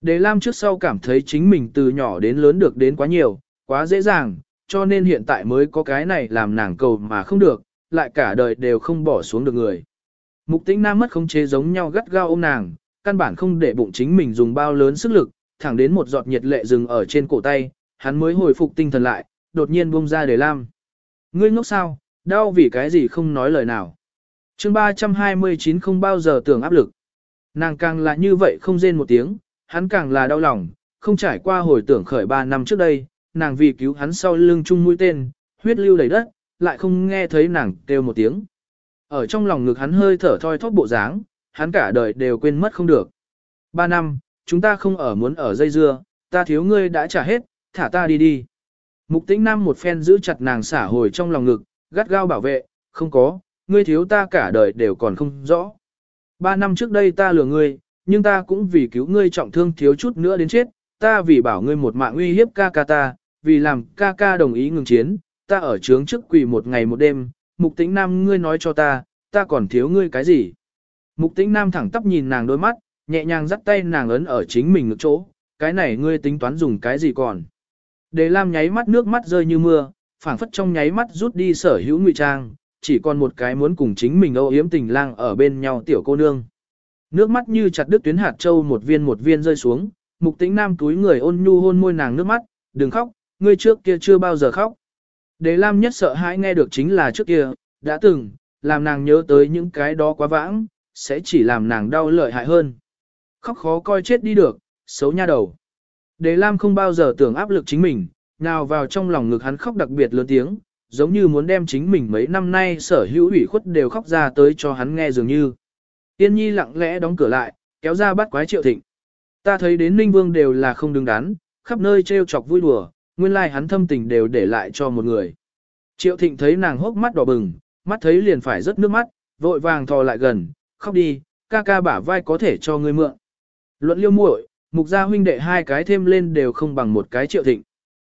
Đề Lam trước sau cảm thấy chính mình từ nhỏ đến lớn được đến quá nhiều, quá dễ dàng, cho nên hiện tại mới có cái này làm nàng cầu mà không được, lại cả đời đều không bỏ xuống được người. Mục tĩnh nam mất không chế giống nhau gắt gao ôm nàng, căn bản không để bụng chính mình dùng bao lớn sức lực, thẳng đến một giọt nhiệt lệ dừng ở trên cổ tay, hắn mới hồi phục tinh thần lại, đột nhiên buông ra để lam. Ngươi ngốc sao, đau vì cái gì không nói lời nào. chương 329 không bao giờ tưởng áp lực. Nàng càng là như vậy không rên một tiếng, hắn càng là đau lòng, không trải qua hồi tưởng khởi 3 năm trước đây, nàng vì cứu hắn sau lưng chung mũi tên, huyết lưu đầy đất, lại không nghe thấy nàng kêu một tiếng. Ở trong lòng ngực hắn hơi thở thoi thóp bộ dáng, hắn cả đời đều quên mất không được. 3 năm, chúng ta không ở muốn ở dây dưa, ta thiếu ngươi đã trả hết, thả ta đi đi. Mục tĩnh nam một phen giữ chặt nàng xả hồi trong lòng ngực, gắt gao bảo vệ, không có, ngươi thiếu ta cả đời đều còn không rõ. Ba năm trước đây ta lừa ngươi, nhưng ta cũng vì cứu ngươi trọng thương thiếu chút nữa đến chết, ta vì bảo ngươi một mạng uy hiếp ca ca ta, vì làm ca ca đồng ý ngừng chiến, ta ở trướng trước quỳ một ngày một đêm, mục tĩnh nam ngươi nói cho ta, ta còn thiếu ngươi cái gì. Mục tĩnh nam thẳng tắp nhìn nàng đôi mắt, nhẹ nhàng dắt tay nàng ấn ở chính mình ngực chỗ, cái này ngươi tính toán dùng cái gì còn. Đề Lam nháy mắt nước mắt rơi như mưa, phảng phất trong nháy mắt rút đi sở hữu ngụy trang, chỉ còn một cái muốn cùng chính mình âu yếm tình lang ở bên nhau tiểu cô nương. Nước mắt như chặt đứt tuyến hạt châu một viên một viên rơi xuống, mục tĩnh nam túi người ôn nhu hôn môi nàng nước mắt, đừng khóc, ngươi trước kia chưa bao giờ khóc. Đề Lam nhất sợ hãi nghe được chính là trước kia, đã từng, làm nàng nhớ tới những cái đó quá vãng, sẽ chỉ làm nàng đau lợi hại hơn. Khóc khó coi chết đi được, xấu nha đầu. Đề Lam không bao giờ tưởng áp lực chính mình, nào vào trong lòng ngực hắn khóc đặc biệt lớn tiếng, giống như muốn đem chính mình mấy năm nay sở hữu ủy khuất đều khóc ra tới cho hắn nghe dường như. Tiên nhi lặng lẽ đóng cửa lại, kéo ra bắt quái triệu thịnh. Ta thấy đến Ninh Vương đều là không đứng đắn, khắp nơi trêu chọc vui đùa, nguyên lai like hắn thâm tình đều để lại cho một người. Triệu thịnh thấy nàng hốc mắt đỏ bừng, mắt thấy liền phải rớt nước mắt, vội vàng thò lại gần, khóc đi, ca ca bả vai có thể cho ngươi mượn. Luận liêu muội, mục gia huynh đệ hai cái thêm lên đều không bằng một cái triệu thịnh.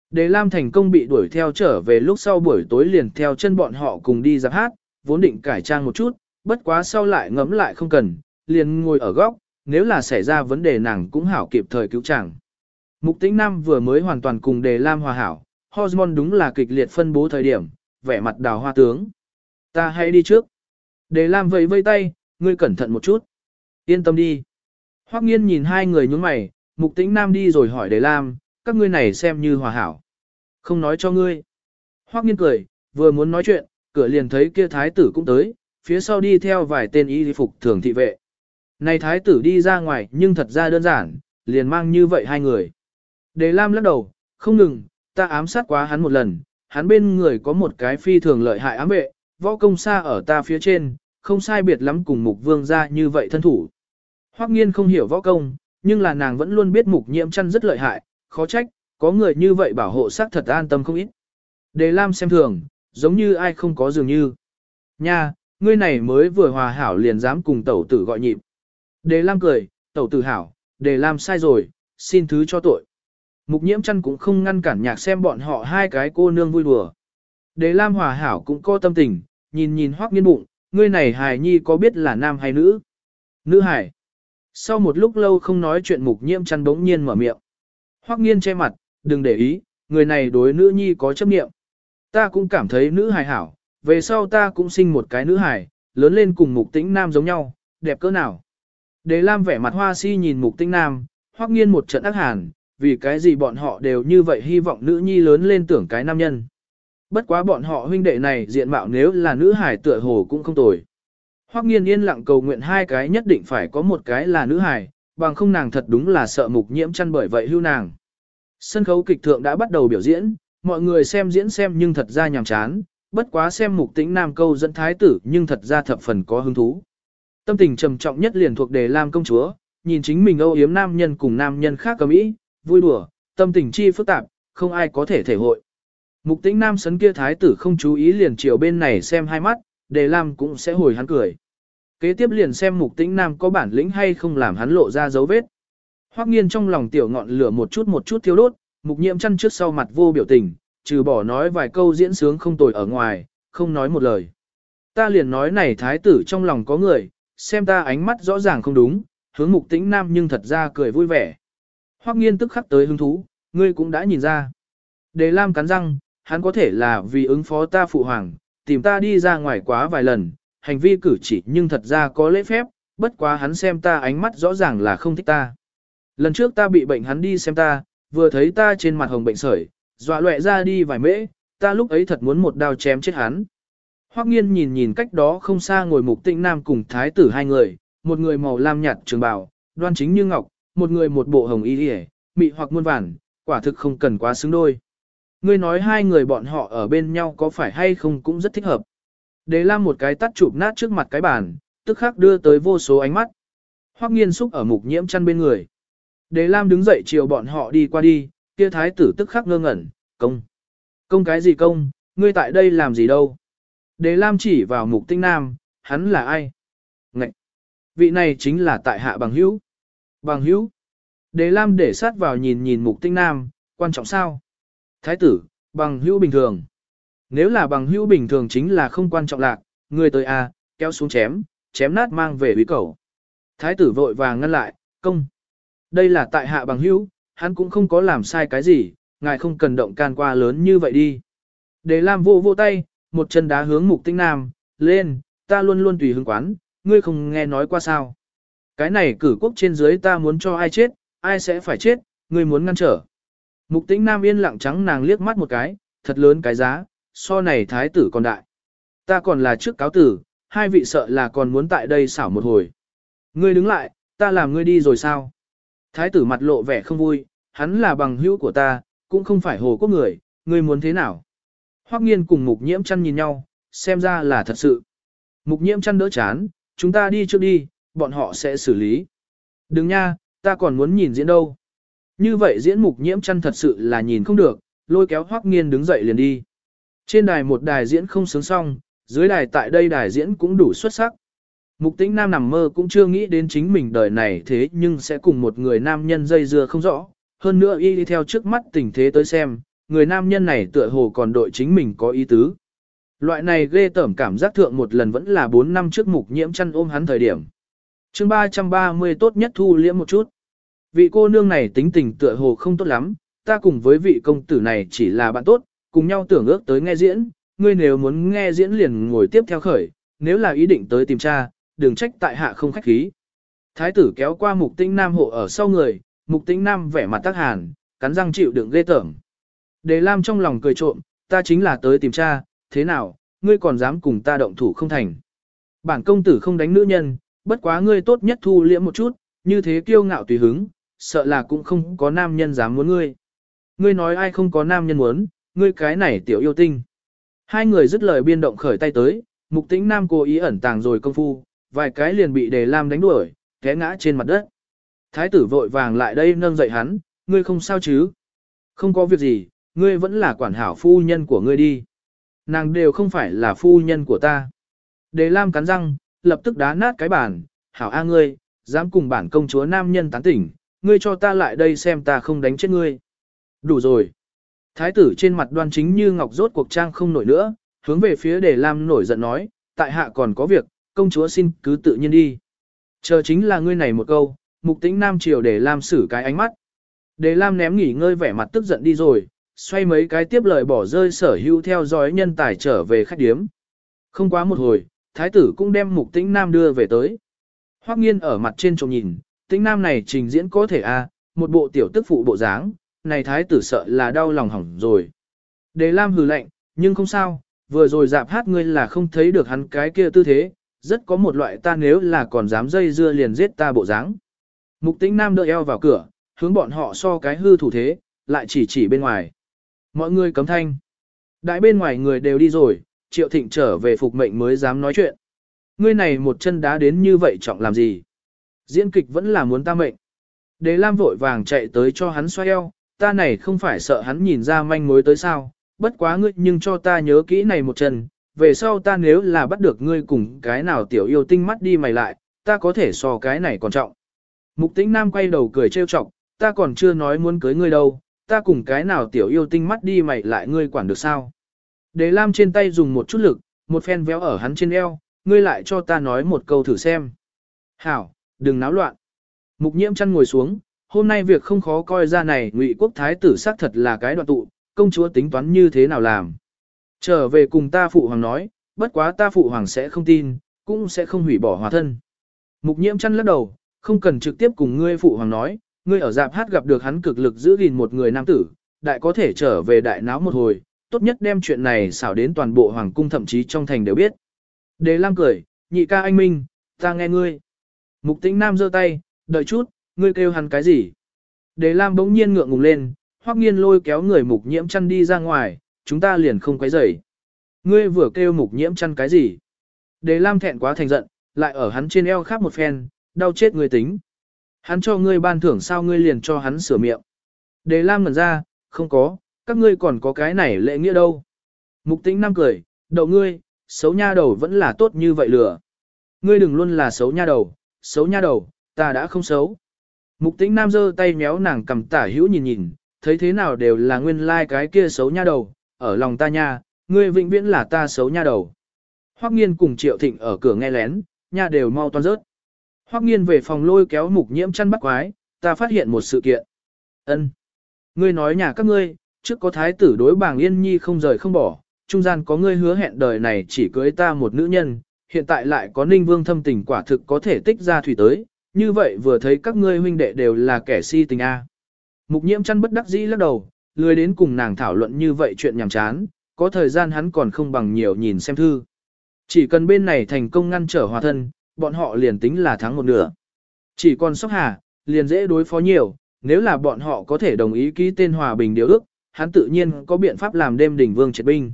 Đề Lam thành công bị đuổi theo trở về lúc sau buổi tối liền theo chân bọn họ cùng đi giáp hát, vốn định cải trang một chút, bất quá sau lại ngẫm lại không cần, liền ngồi ở góc, nếu là xảy ra vấn đề nàng cũng hảo kịp thời cứu chàng. Mục tĩnh Nam vừa mới hoàn toàn cùng Đề Lam hòa hảo, hormone đúng là kịch liệt phân bố thời điểm, vẻ mặt đào hoa tướng. Ta hãy đi trước. Đề Lam vẫy vây tay, ngươi cẩn thận một chút. Yên tâm đi. Hoắc nghiên nhìn hai người nhướng mày, mục tĩnh nam đi rồi hỏi Đề Lam, các ngươi này xem như hòa hảo. Không nói cho ngươi. Hoắc nghiên cười, vừa muốn nói chuyện, cửa liền thấy kia thái tử cũng tới, phía sau đi theo vài tên y phục thường thị vệ. Này thái tử đi ra ngoài nhưng thật ra đơn giản, liền mang như vậy hai người. Đề Lam lắc đầu, không ngừng, ta ám sát quá hắn một lần, hắn bên người có một cái phi thường lợi hại ám vệ, võ công xa ở ta phía trên, không sai biệt lắm cùng mục vương ra như vậy thân thủ. Hoắc nghiên không hiểu võ công, nhưng là nàng vẫn luôn biết mục nhiễm chăn rất lợi hại, khó trách, có người như vậy bảo hộ xác thật an tâm không ít. Đề Lam xem thường, giống như ai không có dường như. Nha, ngươi này mới vừa hòa hảo liền dám cùng tẩu tử gọi nhịp. Đề Lam cười, tẩu tử hảo, Đề Lam sai rồi, xin thứ cho tội. Mục nhiễm chăn cũng không ngăn cản nhạc xem bọn họ hai cái cô nương vui đùa. Đề Lam hòa hảo cũng có tâm tình, nhìn nhìn hoắc nghiên bụng, ngươi này hài nhi có biết là nam hay nữ? Nữ hải. Sau một lúc lâu không nói chuyện mục nhiễm chăn bỗng nhiên mở miệng. Hoắc nghiên che mặt, đừng để ý, người này đối nữ nhi có chấp niệm. Ta cũng cảm thấy nữ hài hảo, về sau ta cũng sinh một cái nữ hài, lớn lên cùng mục tĩnh nam giống nhau, đẹp cỡ nào. Đề Lam vẻ mặt hoa si nhìn mục tĩnh nam, Hoắc nghiên một trận ác hàn, vì cái gì bọn họ đều như vậy hy vọng nữ nhi lớn lên tưởng cái nam nhân. Bất quá bọn họ huynh đệ này diện mạo nếu là nữ hài tựa hồ cũng không tồi. Hoắc nghiên yên lặng cầu nguyện hai cái nhất định phải có một cái là nữ hài, bằng không nàng thật đúng là sợ mục nhiễm chăn bởi vậy hưu nàng. Sân khấu kịch thượng đã bắt đầu biểu diễn, mọi người xem diễn xem nhưng thật ra nhàm chán, bất quá xem mục tĩnh nam câu dẫn thái tử nhưng thật ra thập phần có hứng thú. Tâm tình trầm trọng nhất liền thuộc đề Lam công chúa, nhìn chính mình âu yếm nam nhân cùng nam nhân khác cầm ý, vui đùa, tâm tình chi phức tạp, không ai có thể thể hội. Mục tĩnh nam sấn kia thái tử không chú ý liền chiều bên này xem hai mắt, đề lam cũng sẽ hồi hắn cười. Kế tiếp liền xem mục tĩnh nam có bản lĩnh hay không làm hắn lộ ra dấu vết. Hoắc nghiên trong lòng tiểu ngọn lửa một chút một chút thiêu đốt, mục nhiễm chăn trước sau mặt vô biểu tình, trừ bỏ nói vài câu diễn sướng không tồi ở ngoài, không nói một lời. Ta liền nói này thái tử trong lòng có người, xem ta ánh mắt rõ ràng không đúng, hướng mục tĩnh nam nhưng thật ra cười vui vẻ. Hoắc nghiên tức khắc tới hứng thú, ngươi cũng đã nhìn ra. Đề Lam cắn răng, hắn có thể là vì ứng phó ta phụ hoàng, tìm ta đi ra ngoài quá vài lần, hành vi cử chỉ nhưng thật ra có lễ phép, bất quá hắn xem ta ánh mắt rõ ràng là không thích ta. Lần trước ta bị bệnh hắn đi xem ta, vừa thấy ta trên mặt hồng bệnh sởi, dọa loẹ ra đi vài mễ, ta lúc ấy thật muốn một đao chém chết hắn. Hoắc nghiên nhìn nhìn cách đó không xa ngồi mục tĩnh nam cùng thái tử hai người, một người màu lam nhạt trường bào, đoan chính như ngọc, một người một bộ hồng y điề, mị hoặc muôn vản. quả thực không cần quá xứng đôi. Ngươi nói hai người bọn họ ở bên nhau có phải hay không cũng rất thích hợp. Đế Lam một cái tắt chụp nát trước mặt cái bàn, tức khắc đưa tới vô số ánh mắt. Hoắc nghiên xúc ở mục nhiễm chăn bên người. Đế Lam đứng dậy chiều bọn họ đi qua đi, kia thái tử tức khắc ngơ ngẩn, công. Công cái gì công, ngươi tại đây làm gì đâu. Đế Lam chỉ vào mục tinh nam, hắn là ai? Ngậy! Vị này chính là tại hạ bằng hữu. Bằng hữu! Đế Lam để sát vào nhìn nhìn mục tinh nam, quan trọng sao? Thái tử, bằng hữu bình thường. Nếu là bằng hữu bình thường chính là không quan trọng lạc, người tới a, kéo xuống chém, chém nát mang về bí cầu. Thái tử vội vàng ngăn lại, công. Đây là tại hạ bằng hữu, hắn cũng không có làm sai cái gì, ngài không cần động can qua lớn như vậy đi. Để làm vô vô tay, một chân đá hướng mục tinh nam, lên, ta luôn luôn tùy hứng quán, ngươi không nghe nói qua sao. Cái này cử quốc trên dưới ta muốn cho ai chết, ai sẽ phải chết, ngươi muốn ngăn trở. Mục tĩnh nam yên lặng trắng nàng liếc mắt một cái, thật lớn cái giá, so này thái tử còn đại. Ta còn là trước cáo tử, hai vị sợ là còn muốn tại đây xảo một hồi. Ngươi đứng lại, ta làm ngươi đi rồi sao? Thái tử mặt lộ vẻ không vui, hắn là bằng hữu của ta, cũng không phải hồ quốc người, ngươi muốn thế nào? Hoắc nghiên cùng mục nhiễm chăn nhìn nhau, xem ra là thật sự. Mục nhiễm chăn đỡ chán, chúng ta đi trước đi, bọn họ sẽ xử lý. Đừng nha, ta còn muốn nhìn diễn đâu. Như vậy diễn mục nhiễm chăn thật sự là nhìn không được, lôi kéo Hoắc nghiên đứng dậy liền đi. Trên đài một đài diễn không sướng xong, dưới đài tại đây đài diễn cũng đủ xuất sắc. Mục tĩnh nam nằm mơ cũng chưa nghĩ đến chính mình đời này thế nhưng sẽ cùng một người nam nhân dây dưa không rõ. Hơn nữa y đi theo trước mắt tình thế tới xem, người nam nhân này tựa hồ còn đội chính mình có ý tứ. Loại này ghê tởm cảm giác thượng một lần vẫn là 4 năm trước mục nhiễm chăn ôm hắn thời điểm. chương 330 tốt nhất thu liễm một chút. Vị cô nương này tính tình tựa hồ không tốt lắm, ta cùng với vị công tử này chỉ là bạn tốt, cùng nhau tưởng ước tới nghe diễn, ngươi nếu muốn nghe diễn liền ngồi tiếp theo khởi, nếu là ý định tới tìm cha, đừng trách tại hạ không khách khí. Thái tử kéo qua mục tinh nam hộ ở sau người, mục tinh nam vẻ mặt tác hàn, cắn răng chịu đựng ghê tởm. Đề Lam trong lòng cười trộm, ta chính là tới tìm cha, thế nào, ngươi còn dám cùng ta động thủ không thành. Bản công tử không đánh nữ nhân, bất quá ngươi tốt nhất thu liễm một chút, như thế kiêu ngạo tùy hứng, sợ là cũng không có nam nhân dám muốn ngươi. Ngươi nói ai không có nam nhân muốn, ngươi cái này tiểu yêu tinh. Hai người dứt lời biên động khởi tay tới, mục tĩnh nam cố ý ẩn tàng rồi công phu, vài cái liền bị đề lam đánh đuổi, té ngã trên mặt đất. Thái tử vội vàng lại đây nâng dậy hắn, ngươi không sao chứ? Không có việc gì, ngươi vẫn là quản hảo phu nhân của ngươi đi. Nàng đều không phải là phu nhân của ta. Đề lam cắn răng, lập tức đá nát cái bàn, hảo a ngươi, dám cùng bản công chúa nam nhân tán tỉnh, ngươi cho ta lại đây xem ta không đánh chết ngươi. Đủ rồi. Thái tử trên mặt đoan chính như ngọc rốt cuộc trang không nổi nữa, hướng về phía đề lam nổi giận nói, tại hạ còn có việc, công chúa xin cứ tự nhiên đi. Chờ chính là ngươi này một câu, mục tĩnh nam triều để lam xử cái ánh mắt. Đề lam ném nghỉ ngơi vẻ mặt tức giận đi rồi, xoay mấy cái tiếp lời bỏ rơi sở hữu theo dõi nhân tài trở về khách điếm. Không quá một hồi, thái tử cũng đem mục tĩnh nam đưa về tới. Hoắc nghiên ở mặt trên trông nhìn, tĩnh nam này trình diễn có thể a, à, một bộ tiểu tức phụ bộ dáng, này thái tử sợ là đau lòng hỏng rồi. Đề Lam hừ lạnh, nhưng không sao, vừa rồi dạp hát ngươi là không thấy được hắn cái kia tư thế, rất có một loại ta nếu là còn dám dây dưa liền giết ta bộ dáng. Mục tĩnh nam đợi eo vào cửa, hướng bọn họ so cái hư thủ thế, lại chỉ chỉ bên ngoài. Mọi người cấm thanh. Đại bên ngoài người đều đi rồi, triệu thịnh trở về phục mệnh mới dám nói chuyện. Ngươi này một chân đá đến như vậy trọng làm gì? Diễn kịch vẫn là muốn ta mệnh. Đề Lam vội vàng chạy tới cho hắn xoay eo, ta này không phải sợ hắn nhìn ra manh mối tới sao, bất quá ngươi nhưng cho ta nhớ kỹ này một chân, về sau ta nếu là bắt được ngươi cùng cái nào tiểu yêu tinh mắt đi mày lại, ta có thể so cái này còn trọng. Mục tĩnh nam quay đầu cười trêu chọc, ta còn chưa nói muốn cưới ngươi đâu, ta cùng cái nào tiểu yêu tinh mắt đi mày lại ngươi quản được sao. Đế Lam trên tay dùng một chút lực, một phen véo ở hắn trên eo, ngươi lại cho ta nói một câu thử xem. Hảo, đừng náo loạn. Mục nhiễm chăn ngồi xuống, hôm nay việc không khó coi ra này ngụy quốc thái tử xác thật là cái đoạn tụ, công chúa tính toán như thế nào làm. Trở về cùng ta phụ hoàng nói, bất quá ta phụ hoàng sẽ không tin, cũng sẽ không hủy bỏ hòa thân. Mục nhiễm chăn lắc đầu, không cần trực tiếp cùng ngươi phụ hoàng nói, ngươi ở dạp hát gặp được hắn cực lực giữ gìn một người nam tử, đại có thể trở về đại náo một hồi, tốt nhất đem chuyện này xảo đến toàn bộ hoàng cung thậm chí trong thành đều biết. Đề Lam cười, nhị ca anh Minh, ta nghe ngươi. Mục tĩnh nam giơ tay, đợi chút, ngươi kêu hắn cái gì? Đề Lam bỗng nhiên ngượng ngùng lên, hoắc nghiên lôi kéo người mục nhiễm chăn đi ra ngoài, chúng ta liền không quấy rầy. Ngươi vừa kêu mục nhiễm chăn cái gì? Đề Lam thẹn quá thành giận, lại ở hắn trên eo khắp một phen, đau chết người tính. Hắn cho ngươi ban thưởng sao ngươi liền cho hắn sửa miệng. Đề Lam ngẩn ra, không có, các ngươi còn có cái này lệ nghĩa đâu. Mục tĩnh nam cười, đậu ngươi, xấu nha đầu vẫn là tốt như vậy lừa. Ngươi đừng luôn là xấu nha đầu, xấu nha đầu, ta đã không xấu. Mục tĩnh nam giơ tay méo nàng cầm tả hữu nhìn nhìn, thấy thế nào đều là nguyên lai like cái kia xấu nha đầu, ở lòng ta nha, ngươi vĩnh viễn là ta xấu nha đầu. Hoắc nghiên cùng triệu thịnh ở cửa nghe lén, nha đều mau toan rớt. Hoắc nghiên về phòng lôi kéo mục nhiễm chăn bắt quái, ta phát hiện một sự kiện. Ân, Ngươi nói nhà các ngươi, trước có thái tử đối bảng yên nhi không rời không bỏ, trung gian có ngươi hứa hẹn đời này chỉ cưới ta một nữ nhân, hiện tại lại có ninh vương thâm tình quả thực có thể tích ra thủy tới, như vậy vừa thấy các ngươi huynh đệ đều là kẻ si tình a. Mục nhiễm chăn bất đắc dĩ lắc đầu, lười đến cùng nàng thảo luận như vậy chuyện nhảm chán, có thời gian hắn còn không bằng nhiều nhìn xem thư. Chỉ cần bên này thành công ngăn trở hòa thân, bọn họ liền tính là thắng một nửa. Chỉ còn sóc hà, liền dễ đối phó nhiều, nếu là bọn họ có thể đồng ý ký tên hòa bình điều ước, hắn tự nhiên có biện pháp làm đêm đỉnh vương triệt binh.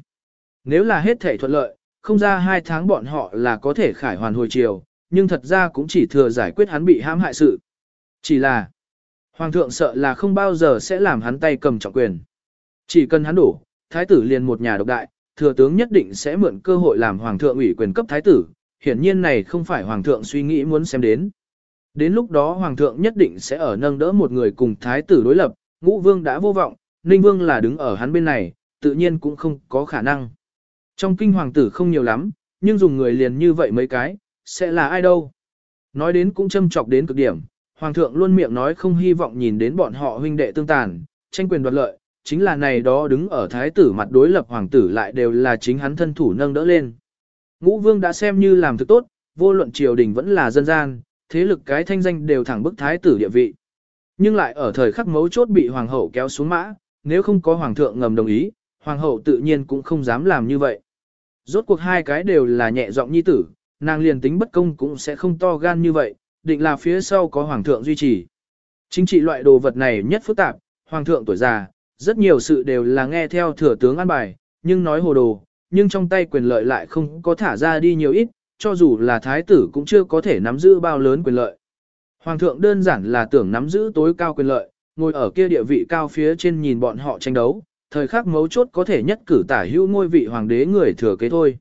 Nếu là hết thể thuận lợi, không ra hai tháng bọn họ là có thể khải hoàn hồi chiều, nhưng thật ra cũng chỉ thừa giải quyết hắn bị hãm hại sự. Chỉ là, Hoàng thượng sợ là không bao giờ sẽ làm hắn tay cầm trọng quyền. Chỉ cần hắn đủ thái tử liền một nhà độc đại, thừa tướng nhất định sẽ mượn cơ hội làm hoàng thượng ủy quyền cấp thái tử, hiển nhiên này không phải hoàng thượng suy nghĩ muốn xem đến. Đến lúc đó hoàng thượng nhất định sẽ ở nâng đỡ một người cùng thái tử đối lập, ngũ vương đã vô vọng, ninh vương là đứng ở hắn bên này, tự nhiên cũng không có khả năng. Trong kinh hoàng tử không nhiều lắm, nhưng dùng người liền như vậy mấy cái, sẽ là ai đâu. Nói đến cũng châm chọc đến cực điểm, hoàng thượng luôn miệng nói không hy vọng nhìn đến bọn họ huynh đệ tương tàn, tranh quyền đoạt lợi, chính là này đó đứng ở thái tử mặt đối lập hoàng tử lại đều là chính hắn thân thủ nâng đỡ lên. Ngũ vương đã xem như làm thực tốt, vô luận triều đình vẫn là dân gian, thế lực cái thanh danh đều thẳng bức thái tử địa vị. Nhưng lại ở thời khắc mấu chốt bị hoàng hậu kéo xuống mã, nếu không có hoàng thượng ngầm đồng ý, hoàng hậu tự nhiên cũng không dám làm như vậy. Rốt cuộc hai cái đều là nhẹ giọng nhi tử, nàng liền tính bất công cũng sẽ không to gan như vậy, định là phía sau có hoàng thượng duy trì. Chính trị loại đồ vật này nhất phức tạp, hoàng thượng tuổi già, rất nhiều sự đều là nghe theo thừa tướng an bài, nhưng nói hồ đồ, nhưng trong tay quyền lợi lại không có thả ra đi nhiều ít, cho dù là thái tử cũng chưa có thể nắm giữ bao lớn quyền lợi. Hoàng thượng đơn giản là tưởng nắm giữ tối cao quyền lợi, ngồi ở kia địa vị cao phía trên nhìn bọn họ tranh đấu, thời khắc mấu chốt có thể nhất cử tả hữu ngôi vị hoàng đế người thừa kế thôi.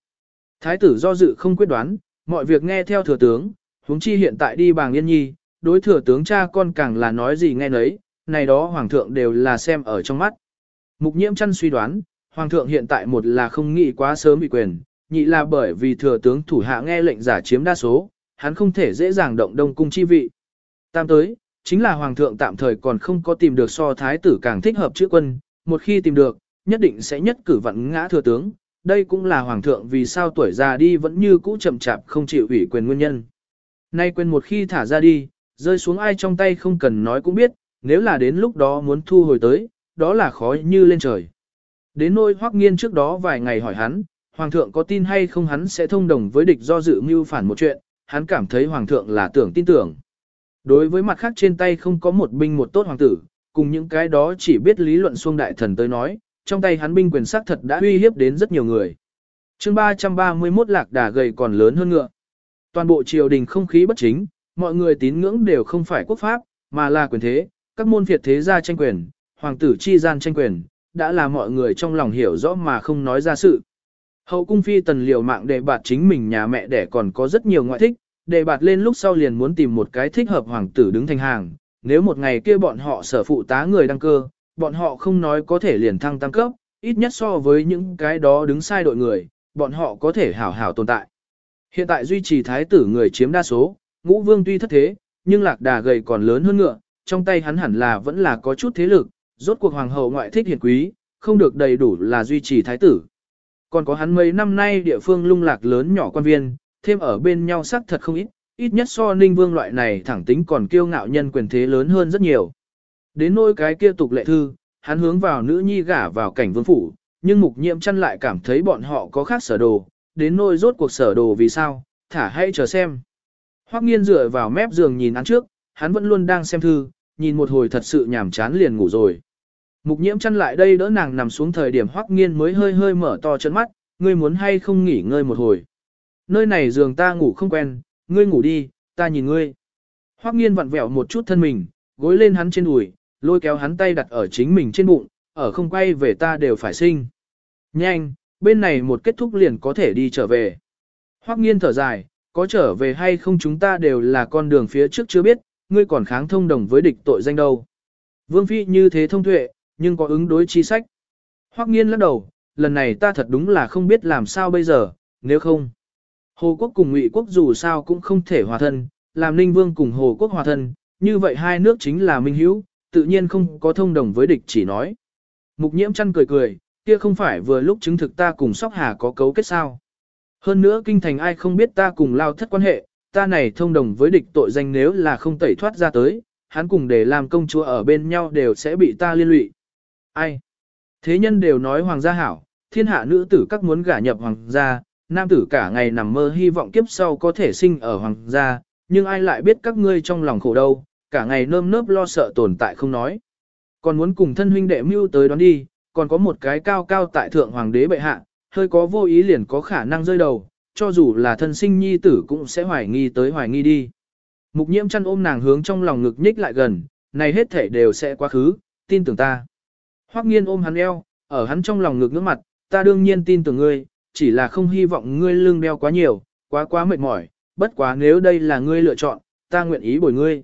Thái tử do dự không quyết đoán, mọi việc nghe theo thừa tướng, huống chi hiện tại đi bàng yên nhi, đối thừa tướng cha con càng là nói gì nghe nấy, này đó hoàng thượng đều là xem ở trong mắt. Mục nhiễm chăn suy đoán, hoàng thượng hiện tại một là không nghĩ quá sớm bị quyền, nhị là bởi vì thừa tướng thủ hạ nghe lệnh giả chiếm đa số, hắn không thể dễ dàng động đông cung chi vị. Tam tới, chính là hoàng thượng tạm thời còn không có tìm được so thái tử càng thích hợp chữ quân, một khi tìm được, nhất định sẽ nhất cử vặn ngã thừa tướng, đây cũng là hoàng thượng vì sao tuổi già đi vẫn như cũ chậm chạp không chịu ủy quyền nguyên nhân. Nay quyền một khi thả ra đi, rơi xuống ai trong tay không cần nói cũng biết, nếu là đến lúc đó muốn thu hồi tới, đó là khó như lên trời. Đến nôi hoắc nghiên trước đó vài ngày hỏi hắn, hoàng thượng có tin hay không hắn sẽ thông đồng với địch do dự mưu phản một chuyện, hắn cảm thấy hoàng thượng là tưởng tin tưởng. Đối với mặt khác trên tay không có một binh một tốt hoàng tử, cùng những cái đó chỉ biết lý luận xuông đại thần tới nói, trong tay hắn binh quyền sắc thật đã uy hiếp đến rất nhiều người. chương 331 lạc đà gầy còn lớn hơn ngựa. Toàn bộ triều đình không khí bất chính, mọi người tín ngưỡng đều không phải quốc pháp, mà là quyền thế, các môn phiệt thế gia tranh quyền, hoàng tử chi gian tranh quyền, đã là mọi người trong lòng hiểu rõ mà không nói ra sự. Hậu cung phi tần liều mạng đề bạt chính mình nhà mẹ đẻ còn có rất nhiều ngoại thích, đề bạt lên lúc sau liền muốn tìm một cái thích hợp hoàng tử đứng thành hàng. Nếu một ngày kia bọn họ sở phụ tá người đăng cơ, bọn họ không nói có thể liền thăng tăng cấp, ít nhất so với những cái đó đứng sai đội người, bọn họ có thể hảo hảo tồn tại. Hiện tại duy trì thái tử người chiếm đa số, ngũ vương tuy thất thế, nhưng lạc đà gầy còn lớn hơn ngựa, trong tay hắn hẳn là vẫn là có chút thế lực, rốt cuộc hoàng hậu ngoại thích hiền quý, không được đầy đủ là duy trì thái tử. Còn có hắn mấy năm nay địa phương lung lạc lớn nhỏ quan viên, thêm ở bên nhau sắc thật không ít, ít nhất so ninh vương loại này thẳng tính còn kiêu ngạo nhân quyền thế lớn hơn rất nhiều. Đến nôi cái kia tục lệ thư, hắn hướng vào nữ nhi gả vào cảnh vương phủ, nhưng mục nhiệm chăn lại cảm thấy bọn họ có khác sở đồ, đến nôi rốt cuộc sở đồ vì sao, thả hãy chờ xem. Hoắc nghiên dựa vào mép giường nhìn án trước, hắn vẫn luôn đang xem thư, nhìn một hồi thật sự nhàm chán liền ngủ rồi. Mục nhiễm chăn lại đây đỡ nàng nằm xuống thời điểm Hoắc nghiên mới hơi hơi mở to chân mắt, ngươi muốn hay không nghỉ ngơi một hồi. Nơi này giường ta ngủ không quen, ngươi ngủ đi, ta nhìn ngươi. Hoắc nghiên vặn vẹo một chút thân mình, gối lên hắn trên đùi, lôi kéo hắn tay đặt ở chính mình trên bụng, ở không quay về ta đều phải sinh. Nhanh, bên này một kết thúc liền có thể đi trở về. Hoắc nghiên thở dài, có trở về hay không chúng ta đều là con đường phía trước chưa biết, ngươi còn kháng thông đồng với địch tội danh đâu. Vương Phi như thế thông tuệ, nhưng có ứng đối chi sách. Hoắc nghiên lắc đầu, lần này ta thật đúng là không biết làm sao bây giờ, nếu không. Hồ quốc cùng Ngụy quốc dù sao cũng không thể hòa thân, làm Ninh Vương cùng Hồ quốc hòa thân, như vậy hai nước chính là minh hữu, tự nhiên không có thông đồng với địch chỉ nói. Mục nhiễm chăn cười cười, kia không phải vừa lúc chứng thực ta cùng Sóc Hà có cấu kết sao. Hơn nữa kinh thành ai không biết ta cùng lao thất quan hệ, ta này thông đồng với địch tội danh nếu là không tẩy thoát ra tới, hắn cùng để làm công chúa ở bên nhau đều sẽ bị ta liên lụy. Ai? Thế nhân đều nói hoàng gia hảo, thiên hạ nữ tử các muốn gả nhập hoàng gia, nam tử cả ngày nằm mơ hy vọng kiếp sau có thể sinh ở hoàng gia, nhưng ai lại biết các ngươi trong lòng khổ đâu, cả ngày nơm nớp lo sợ tồn tại không nói. Còn muốn cùng thân huynh đệ mưu tới đón đi, còn có một cái cao cao tại thượng hoàng đế bệ hạ, hơi có vô ý liền có khả năng rơi đầu, cho dù là thân sinh nhi tử cũng sẽ hoài nghi tới hoài nghi đi. Mục nhiễm chăn ôm nàng hướng trong lòng ngực nhích lại gần, này hết thể đều sẽ quá khứ, tin tưởng ta. Hoắc nghiên ôm hắn eo, ở hắn trong lòng ngực ngước mặt, ta đương nhiên tin tưởng ngươi, chỉ là không hy vọng ngươi lưng đeo quá nhiều, quá quá mệt mỏi, bất quá nếu đây là ngươi lựa chọn, ta nguyện ý bồi ngươi.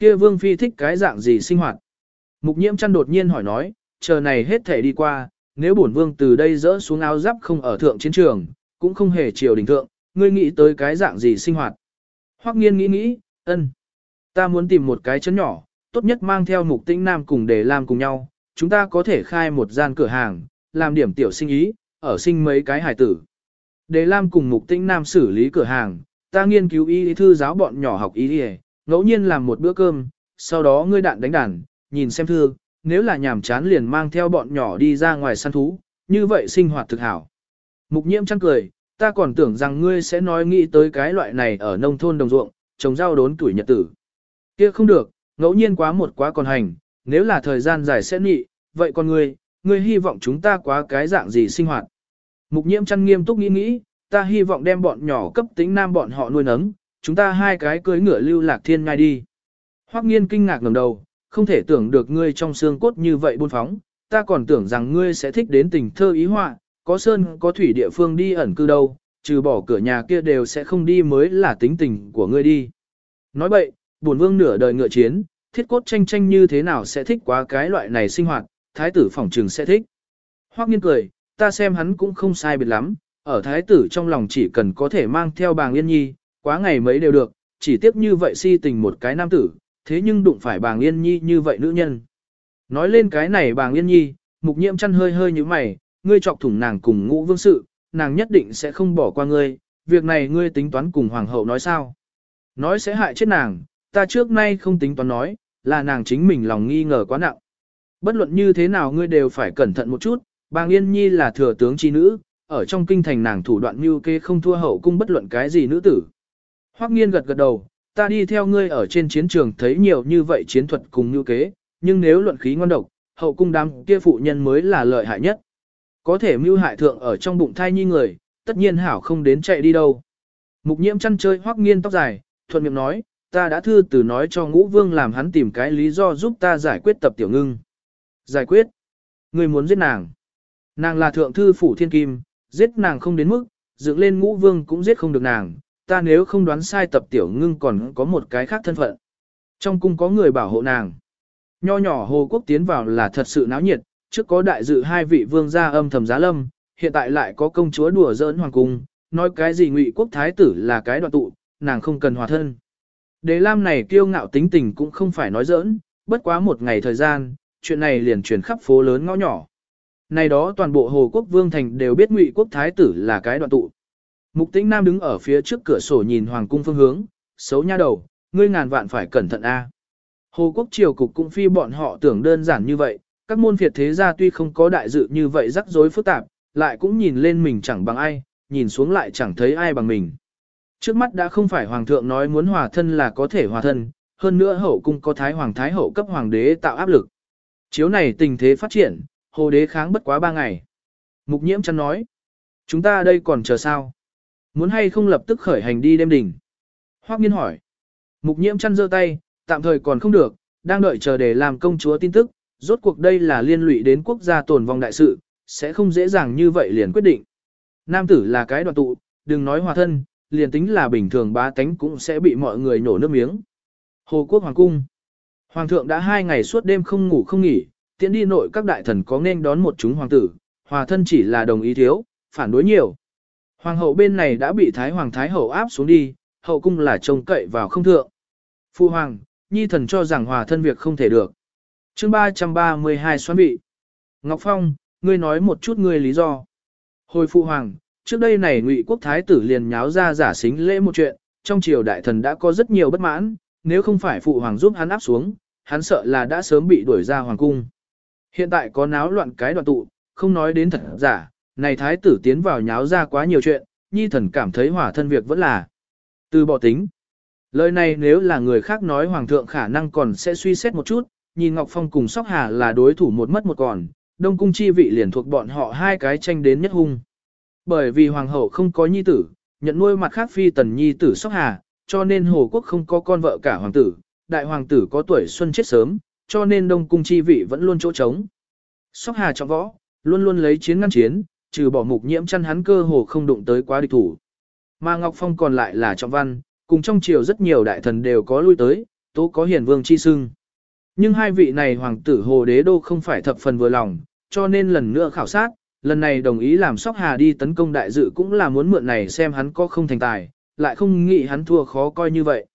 Kia vương phi thích cái dạng gì sinh hoạt? Mục nhiễm chăn đột nhiên hỏi nói, chờ này hết thể đi qua, nếu bổn vương từ đây dỡ xuống áo giáp không ở thượng chiến trường, cũng không hề triều đình thượng, ngươi nghĩ tới cái dạng gì sinh hoạt. Hoắc nghiên nghĩ nghĩ, ân, ta muốn tìm một cái chấn nhỏ, tốt nhất mang theo mục tĩnh nam cùng để làm cùng nhau, chúng ta có thể khai một gian cửa hàng, làm điểm tiểu sinh ý, ở sinh mấy cái hải tử. Để Lam cùng mục tĩnh nam xử lý cửa hàng, ta nghiên cứu y thư giáo bọn nhỏ học y ngẫu nhiên làm một bữa cơm, sau đó ngươi đạn đánh đàn, nhìn xem thư, nếu là nhàm chán liền mang theo bọn nhỏ đi ra ngoài săn thú, như vậy sinh hoạt thực hảo. Mục nhiễm chăng cười, ta còn tưởng rằng ngươi sẽ nói nghĩ tới cái loại này ở nông thôn đồng ruộng, trồng rau đốn tuổi nhật tử. Kia không được, ngẫu nhiên quá một quá còn hành, nếu là thời gian dài sẽ nị, vậy còn ngươi, ngươi hy vọng chúng ta quá cái dạng gì sinh hoạt. Mục nhiễm chăn nghiêm túc nghĩ nghĩ, ta hy vọng đem bọn nhỏ cấp tính nam bọn họ nuôi nấng, chúng ta hai cái cưới ngựa lưu lạc thiên ngay đi. Hoắc nghiên kinh ngạc ngẩng đầu, không thể tưởng được ngươi trong xương cốt như vậy buôn phóng, ta còn tưởng rằng ngươi sẽ thích đến tình thơ ý họa, có sơn có thủy địa phương đi ẩn cư đâu, trừ bỏ cửa nhà kia đều sẽ không đi mới là tính tình của ngươi đi. Nói vậy, bổn vương nửa đời ngựa chiến, thiết cốt tranh tranh như thế nào sẽ thích quá cái loại này sinh hoạt, thái tử phỏng trừng sẽ thích. Hoắc nghiên cười, ta xem hắn cũng không sai biệt lắm, ở thái tử trong lòng chỉ cần có thể mang theo bàng yên nhi, quá ngày mấy đều được, chỉ tiếp như vậy si tình một cái nam tử, thế nhưng đụng phải bàng yên nhi như vậy nữ nhân. Nói lên cái này bàng yên nhi, mục nhiễm chăn hơi hơi như mày, ngươi chọc thủng nàng cùng ngũ vương sự, nàng nhất định sẽ không bỏ qua ngươi, việc này ngươi tính toán cùng hoàng hậu nói sao. Nói sẽ hại chết nàng, ta trước nay không tính toán nói, là nàng chính mình lòng nghi ngờ quá nặng. Bất luận như thế nào ngươi đều phải cẩn thận một chút, bàng yên nhi là thừa tướng chi nữ, ở trong kinh thành nàng thủ đoạn như kê không thua hậu cung bất luận cái gì nữ tử. Hoắc nghiên gật gật đầu, ta đi theo ngươi ở trên chiến trường thấy nhiều như vậy chiến thuật cùng mưu kế, nhưng nếu luận khí ngon độc, hậu cung đám kia phụ nhân mới là lợi hại nhất. Có thể mưu hại thượng ở trong bụng thai nhi người, tất nhiên hảo không đến chạy đi đâu. Mục nhiễm chăn chơi Hoắc nghiên tóc dài, thuận miệng nói, ta đã thư từ nói cho ngũ vương làm hắn tìm cái lý do giúp ta giải quyết tập tiểu ngưng. Giải quyết. Ngươi muốn giết nàng. Nàng là thượng thư phủ thiên kim, giết nàng không đến mức, dựng lên ngũ vương cũng giết không được nàng, ta nếu không đoán sai tập tiểu ngưng còn có một cái khác thân phận. Trong cung có người bảo hộ nàng. Nho nhỏ Hồ Quốc tiến vào là thật sự náo nhiệt, trước có đại dự hai vị vương gia âm thầm giá lâm, hiện tại lại có công chúa đùa giỡn hoàng cung, nói cái gì ngụy quốc thái tử là cái đoạn tụ, nàng không cần hòa thân. Đế Lam này kiêu ngạo tính tình cũng không phải nói giỡn, bất quá một ngày thời gian, chuyện này liền truyền khắp phố lớn ngõ nhỏ. Này đó toàn bộ Hồ Quốc Vương Thành đều biết ngụy quốc thái tử là cái đoạn tụ. Mục tĩnh Nam đứng ở phía trước cửa sổ nhìn hoàng cung phương hướng, xấu nha đầu, ngươi ngàn vạn phải cẩn thận a. Hồ Quốc triều cục cũng phi bọn họ tưởng đơn giản như vậy, các môn phiệt thế gia tuy không có đại dự như vậy rắc rối phức tạp, lại cũng nhìn lên mình chẳng bằng ai, nhìn xuống lại chẳng thấy ai bằng mình. Trước mắt đã không phải hoàng thượng nói muốn hòa thân là có thể hòa thân, hơn nữa hậu cung có thái hoàng thái hậu cấp hoàng đế tạo áp lực. Chiếu này tình thế phát triển, hồ đế kháng bất quá ba ngày. Mục nhiễm chăn nói, chúng ta đây còn chờ sao? Muốn hay không lập tức khởi hành đi đêm đỉnh? Hoắc nghiên hỏi. Mục nhiễm chăn giơ tay, tạm thời còn không được, đang đợi chờ để làm công chúa tin tức, rốt cuộc đây là liên lụy đến quốc gia tồn vong đại sự, sẽ không dễ dàng như vậy liền quyết định. Nam tử là cái đoạn tụ, đừng nói hòa thân, liền tính là bình thường bá tánh cũng sẽ bị mọi người nổ nước miếng. Hồ Quốc Hoàng Cung Hoàng thượng đã hai ngày suốt đêm không ngủ không nghỉ, tiễn đi nội các đại thần có nên đón một chúng hoàng tử, hòa thân chỉ là đồng ý thiếu, phản đối nhiều. Hoàng hậu bên này đã bị Thái Hoàng Thái hậu áp xuống đi, hậu cung là trông cậy vào không thượng. Phu Hoàng, nhi thần cho rằng hòa thân việc không thể được. chương 332 xoắn bị. Ngọc Phong, ngươi nói một chút ngươi lý do. Hồi Phu Hoàng, trước đây này ngụy quốc thái tử liền nháo ra giả xính lễ một chuyện, trong triều đại thần đã có rất nhiều bất mãn, nếu không phải Phụ Hoàng giúp hắn áp xuống, hắn sợ là đã sớm bị đuổi ra Hoàng cung. Hiện tại có náo loạn cái đoạn tụ, không nói đến thật giả, này thái tử tiến vào nháo ra quá nhiều chuyện, nhi thần cảm thấy hỏa thân việc vẫn là từ bỏ tính. Lời này nếu là người khác nói hoàng thượng khả năng còn sẽ suy xét một chút, nhìn Ngọc Phong cùng Sóc Hà là đối thủ một mất một còn, đông cung chi vị liền thuộc bọn họ hai cái tranh đến nhất hung. Bởi vì hoàng hậu không có nhi tử, nhận nuôi mặt khác phi tần nhi tử Sóc Hà, cho nên hồ quốc không có con vợ cả hoàng tử, đại hoàng tử có tuổi xuân chết sớm, cho nên đông cung chi vị vẫn luôn chỗ trống. Sóc Hà trọng võ, luôn luôn lấy chiến ngăn chiến, trừ bỏ mục nhiễm chăn hắn cơ hồ không đụng tới quá địch thủ. Mà Ngọc Phong còn lại là trọng văn, cùng trong triều rất nhiều đại thần đều có lui tới, tố có hiển vương chi sưng. Nhưng hai vị này hoàng tử hồ đế đô không phải thập phần vừa lòng, cho nên lần nữa khảo sát, lần này đồng ý làm sóc hà đi tấn công đại dự cũng là muốn mượn này xem hắn có không thành tài, lại không nghĩ hắn thua khó coi như vậy.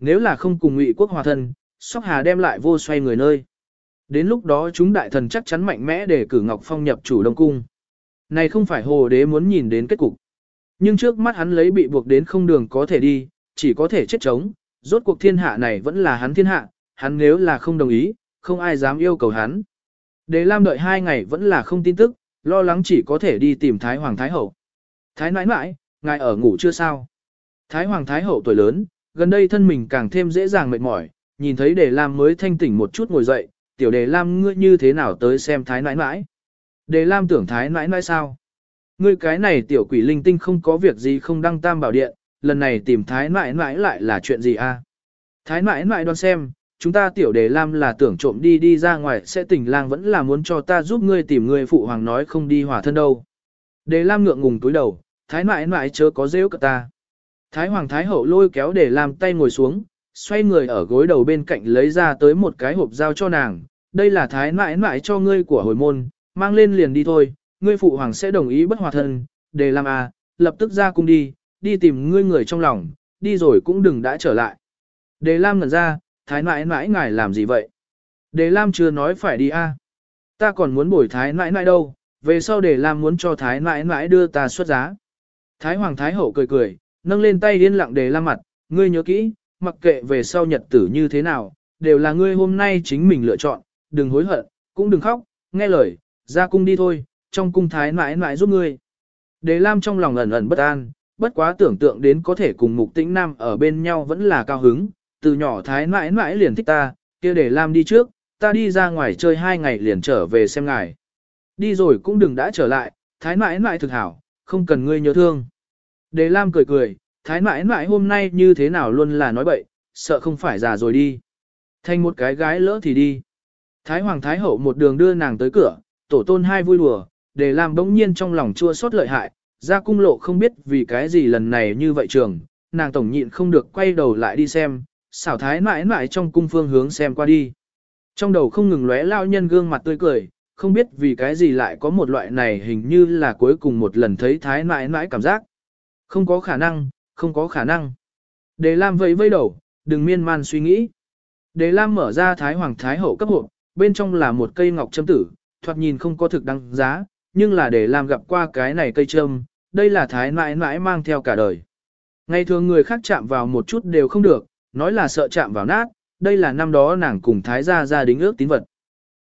Nếu là không cùng ngụy quốc hòa thân, sóc hà đem lại vô xoay người nơi. Đến lúc đó chúng đại thần chắc chắn mạnh mẽ để cử Ngọc Phong nhập chủ Đông Cung. Này không phải hồ đế muốn nhìn đến kết cục. Nhưng trước mắt hắn lấy bị buộc đến không đường có thể đi, chỉ có thể chết chống, rốt cuộc thiên hạ này vẫn là hắn thiên hạ, hắn nếu là không đồng ý, không ai dám yêu cầu hắn. Đế Lam đợi hai ngày vẫn là không tin tức, lo lắng chỉ có thể đi tìm Thái Hoàng Thái Hậu. Thái nãi nãi, ngài ở ngủ chưa sao? Thái Hoàng Thái Hậu tuổi lớn, gần đây thân mình càng thêm dễ dàng mệt mỏi, nhìn thấy Đề Lam mới thanh tỉnh một chút ngồi dậy, tiểu Đề Lam ngươi như thế nào tới xem Thái nãi nãi? Đề Lam tưởng Thái nãi nãi sao? Ngươi cái này tiểu quỷ linh tinh không có việc gì không đăng tam bảo điện, lần này tìm thái nãi nãi lại là chuyện gì a? Thái nãi nãi đoán xem, chúng ta tiểu đề lam là tưởng trộm đi đi ra ngoài sẽ tình lang vẫn là muốn cho ta giúp ngươi tìm người phụ hoàng nói không đi hòa thân đâu. Đề lam ngượng ngùng túi đầu, thái nãi nãi chớ có rêu cả ta. Thái hoàng thái hậu lôi kéo đề lam tay ngồi xuống, xoay người ở gối đầu bên cạnh lấy ra tới một cái hộp dao cho nàng. Đây là thái nãi nãi cho ngươi của hồi môn, mang lên liền đi thôi, ngươi phụ hoàng sẽ đồng ý bất hòa thân, đề lam à, lập tức ra cung đi, đi tìm ngươi người trong lòng, đi rồi cũng đừng đã trở lại. Đề Lam ngẩn ra, thái nãi nãi ngài làm gì vậy? Đề Lam chưa nói phải đi a. Ta còn muốn bồi thái nãi nãi đâu, về sau Đề Lam muốn cho thái nãi nãi đưa ta xuất giá. Thái Hoàng Thái Hậu cười cười, nâng lên tay điên lặng Đề Lam mặt, ngươi nhớ kỹ, mặc kệ về sau nhật tử như thế nào, đều là ngươi hôm nay chính mình lựa chọn, đừng hối hận, cũng đừng khóc, nghe lời, ra cung đi thôi, trong cung thái mãi mãi giúp ngươi. Đề Lam trong lòng ẩn ẩn bất an, bất quá tưởng tượng đến có thể cùng mục tĩnh nam ở bên nhau vẫn là cao hứng, từ nhỏ thái mãi mãi liền thích ta, kia để Lam đi trước, ta đi ra ngoài chơi hai ngày liền trở về xem ngài. Đi rồi cũng đừng đã trở lại, thái mãi mãi thực hảo, không cần ngươi nhớ thương. Đề Lam cười cười, thái mãi mãi hôm nay như thế nào luôn là nói bậy, sợ không phải già rồi đi. Thành một cái gái lỡ thì đi. Thái Hoàng Thái Hậu một đường đưa nàng tới cửa, tổ tôn hai vui đùa, để làm bỗng nhiên trong lòng chua xót lợi hại, ra cung lộ không biết vì cái gì lần này như vậy trường, nàng tổng nhịn không được quay đầu lại đi xem, xảo thái mãi mãi trong cung phương hướng xem qua đi. Trong đầu không ngừng lóe lao nhân gương mặt tươi cười, không biết vì cái gì lại có một loại này hình như là cuối cùng một lần thấy thái mãi mãi cảm giác. Không có khả năng, không có khả năng. Đề Lam vẫy vây đầu, đừng miên man suy nghĩ. Đề Lam mở ra thái hoàng thái hậu cấp hộp, bên trong là một cây ngọc châm tử, thoạt nhìn không có thực đăng giá, nhưng là để làm gặp qua cái này cây trâm, đây là thái mãi mãi mang theo cả đời. Ngày thường người khác chạm vào một chút đều không được, nói là sợ chạm vào nát, đây là năm đó nàng cùng thái gia gia đính ước tín vật.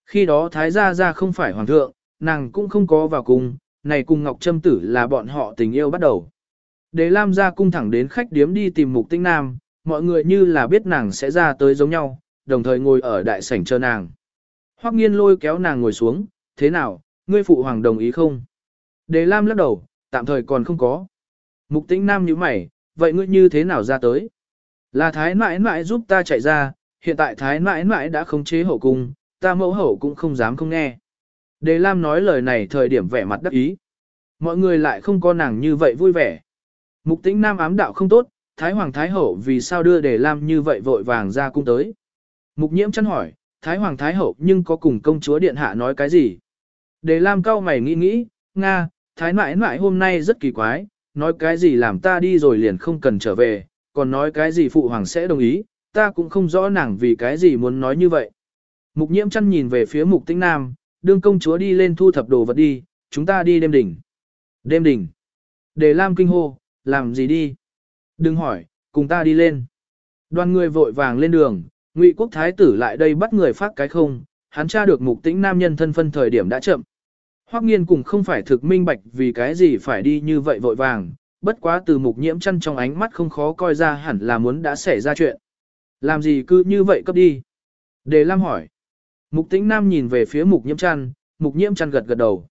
Khi đó thái gia gia không phải hoàng thượng, nàng cũng không có vào cung, này cùng Ngọc Trâm Tử là bọn họ tình yêu bắt đầu. Đề Lam ra cung thẳng đến khách điếm đi tìm Mục Tinh Nam, mọi người như là biết nàng sẽ ra tới giống nhau, đồng thời ngồi ở đại sảnh chờ nàng. Hoắc nghiên lôi kéo nàng ngồi xuống, thế nào, ngươi phụ hoàng đồng ý không? Đề Lam lắc đầu, tạm thời còn không có. Mục Tĩnh Nam nhíu mày, vậy ngươi như thế nào ra tới? Là thái mãi mãi giúp ta chạy ra, hiện tại thái mãi mãi đã khống chế hậu cung, ta mẫu hậu cũng không dám không nghe. Đề Lam nói lời này thời điểm vẻ mặt đắc ý. Mọi người lại không có nàng như vậy vui vẻ. Mục tĩnh nam ám đạo không tốt, Thái Hoàng Thái Hậu vì sao đưa Đề Lam như vậy vội vàng ra cung tới. Mục nhiễm chăn hỏi, Thái Hoàng Thái Hậu nhưng có cùng công chúa Điện Hạ nói cái gì? Đề Lam cao mày nghĩ nghĩ, Nga, Thái mãi mãi hôm nay rất kỳ quái, nói cái gì làm ta đi rồi liền không cần trở về, còn nói cái gì Phụ Hoàng sẽ đồng ý, ta cũng không rõ nàng vì cái gì muốn nói như vậy. Mục nhiễm chăn nhìn về phía mục tĩnh nam, đương công chúa đi lên thu thập đồ vật đi, chúng ta đi đêm đỉnh. Đêm đỉnh. Đề Lam kinh hô, làm gì đi? Đừng hỏi, cùng ta đi lên. Đoàn người vội vàng lên đường, Ngụy quốc thái tử lại đây bắt người phát cái không, hắn tra được mục tĩnh nam nhân thân phân thời điểm đã chậm. Hoắc nghiên cùng không phải thực minh bạch vì cái gì phải đi như vậy vội vàng, bất quá từ mục nhiễm chăn trong ánh mắt không khó coi ra hẳn là muốn đã xảy ra chuyện. Làm gì cứ như vậy cấp đi? Đề Lam hỏi. Mục tĩnh nam nhìn về phía mục nhiễm chăn, mục nhiễm chăn gật gật đầu.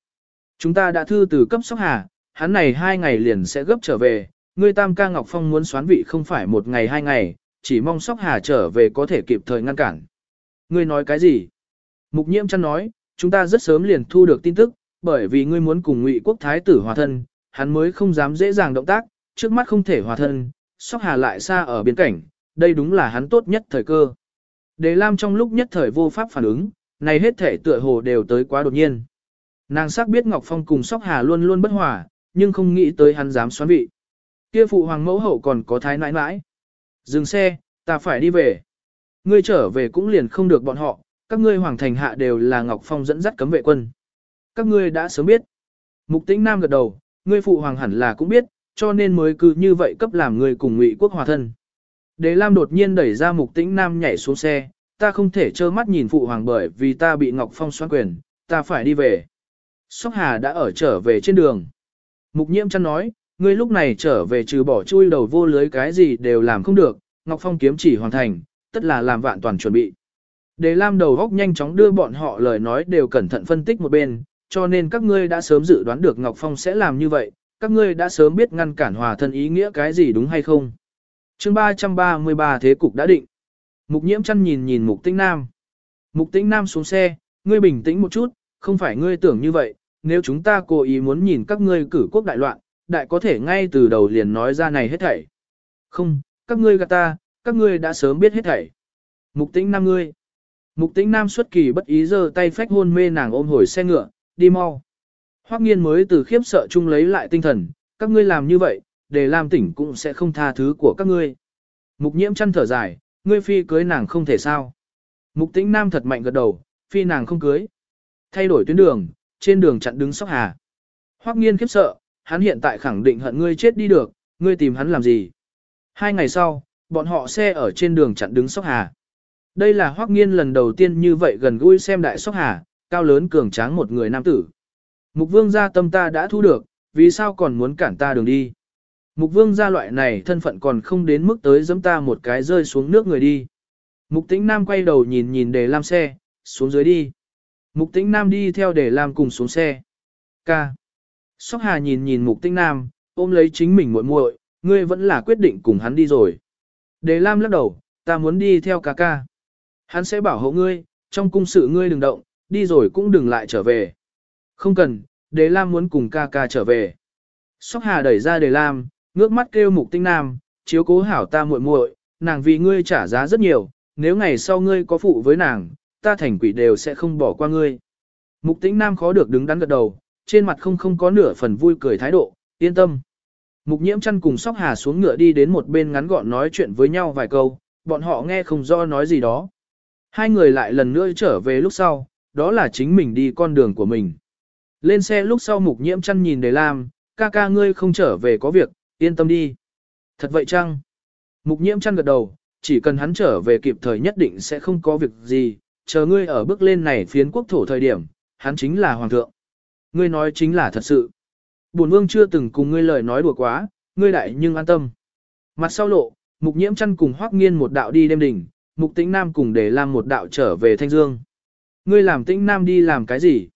Chúng ta đã thư từ cấp sóc hà, hắn này hai ngày liền sẽ gấp trở về, ngươi tam ca Ngọc Phong muốn xoán vị không phải một ngày hai ngày, chỉ mong sóc hà trở về có thể kịp thời ngăn cản. Ngươi nói cái gì? Mục nhiễm chăn nói, chúng ta rất sớm liền thu được tin tức, bởi vì ngươi muốn cùng ngụy quốc thái tử hòa thân, hắn mới không dám dễ dàng động tác, trước mắt không thể hòa thân, sóc hà lại xa ở biên cảnh, đây đúng là hắn tốt nhất thời cơ. Đề Lam trong lúc nhất thời vô pháp phản ứng, này hết thể tựa hồ đều tới quá đột nhiên. Nàng sắc biết Ngọc Phong cùng Sóc Hà luôn luôn bất hòa, nhưng không nghĩ tới hắn dám xoán vị. Kia phụ hoàng mẫu hậu còn có thái nãi nãi. Dừng xe, ta phải đi về. Ngươi trở về cũng liền không được bọn họ, các ngươi hoàng thành hạ đều là Ngọc Phong dẫn dắt cấm vệ quân. Các ngươi đã sớm biết. Mục tĩnh nam gật đầu, ngươi phụ hoàng hẳn là cũng biết, cho nên mới cứ như vậy cấp làm người cùng ngụy quốc hòa thân. Đế Lam đột nhiên đẩy ra mục tĩnh nam nhảy xuống xe, ta không thể trơ mắt nhìn phụ hoàng bởi vì ta bị Ngọc Phong xoan quyền, ta phải đi về. Sóc Hà đã ở trở về trên đường. Mục nhiễm chăn nói, ngươi lúc này trở về trừ bỏ chui đầu vô lưới cái gì đều làm không được, Ngọc Phong kiếm chỉ hoàn thành, tất là làm vạn toàn chuẩn bị. Đề Lam đầu góc nhanh chóng đưa bọn họ lời nói đều cẩn thận phân tích một bên, cho nên các ngươi đã sớm dự đoán được Ngọc Phong sẽ làm như vậy, các ngươi đã sớm biết ngăn cản hòa thân ý nghĩa cái gì đúng hay không. chương 333 thế cục đã định. Mục nhiễm chăn nhìn nhìn mục tĩnh nam. Mục tĩnh nam xuống xe, ngươi bình tĩnh một chút, không phải ngươi tưởng như vậy, nếu chúng ta cố ý muốn nhìn các ngươi cử quốc đại loạn, đại có thể ngay từ đầu liền nói ra này hết thảy. Không, các ngươi gạt ta, các ngươi đã sớm biết hết thảy. Mục tĩnh nam ngươi. Mục tĩnh nam xuất kỳ bất ý giơ tay phách hôn mê nàng ôm hồi xe ngựa, đi mau. Hoắc nghiên mới từ khiếp sợ chung lấy lại tinh thần, các ngươi làm như vậy, để làm tỉnh cũng sẽ không tha thứ của các ngươi. Mục nhiễm chăn thở dài, ngươi phi cưới nàng không thể sao. Mục tĩnh nam thật mạnh gật đầu, phi nàng không cưới. Thay đổi tuyến đường, trên đường chặn đứng sóc hà. Hoắc nghiên khiếp sợ, hắn hiện tại khẳng định hận ngươi chết đi được, ngươi tìm hắn làm gì. Hai ngày sau, bọn họ xe ở trên đường chặn đứng sóc hà. Đây là Hoắc nghiên lần đầu tiên như vậy gần gũi xem đại sóc hà, cao lớn cường tráng một người nam tử. Mục vương gia tâm ta đã thu được, vì sao còn muốn cản ta đường đi. Mục vương gia loại này thân phận còn không đến mức tới giẫm ta một cái rơi xuống nước người đi. Mục tĩnh nam quay đầu nhìn nhìn để làm xe, xuống dưới đi. Mục tĩnh nam đi theo để làm cùng xuống xe. Ca. Sóc hà nhìn nhìn mục Tinh nam, ôm lấy chính mình muội muội, ngươi vẫn là quyết định cùng hắn đi rồi. Đề Lam lắc đầu, ta muốn đi theo ca ca. Hắn sẽ bảo hộ ngươi, trong cung sự ngươi đừng động, đi rồi cũng đừng lại trở về. Không cần, Đề Lam muốn cùng ca ca trở về. Sóc Hà đẩy ra Đề Lam, ngước mắt kêu Mục Tinh Nam, chiếu cố hảo ta muội muội, nàng vì ngươi trả giá rất nhiều, nếu ngày sau ngươi có phụ với nàng, ta thành quỷ đều sẽ không bỏ qua ngươi. Mục Tinh Nam khó được đứng đắn gật đầu, trên mặt không không có nửa phần vui cười thái độ, yên tâm. Mục nhiễm chăn cùng Sóc Hà xuống ngựa đi đến một bên ngắn gọn nói chuyện với nhau vài câu, bọn họ nghe không do nói gì đó. Hai người lại lần nữa trở về lúc sau, đó là chính mình đi con đường của mình. Lên xe lúc sau mục nhiễm chăn nhìn đề lam, ca ca ngươi không trở về có việc, yên tâm đi. Thật vậy chăng? Mục nhiễm chăn gật đầu, chỉ cần hắn trở về kịp thời nhất định sẽ không có việc gì, chờ ngươi ở bước lên này phiến quốc thổ thời điểm, hắn chính là hoàng thượng. Ngươi nói chính là thật sự. Bổn vương chưa từng cùng ngươi lời nói đùa quá, ngươi đại nhưng an tâm. Mặt sau lộ, mục nhiễm chăn cùng hoắc nghiên một đạo đi đêm đỉnh, mục tĩnh nam cùng để làm một đạo trở về thanh dương. Ngươi làm tĩnh nam đi làm cái gì?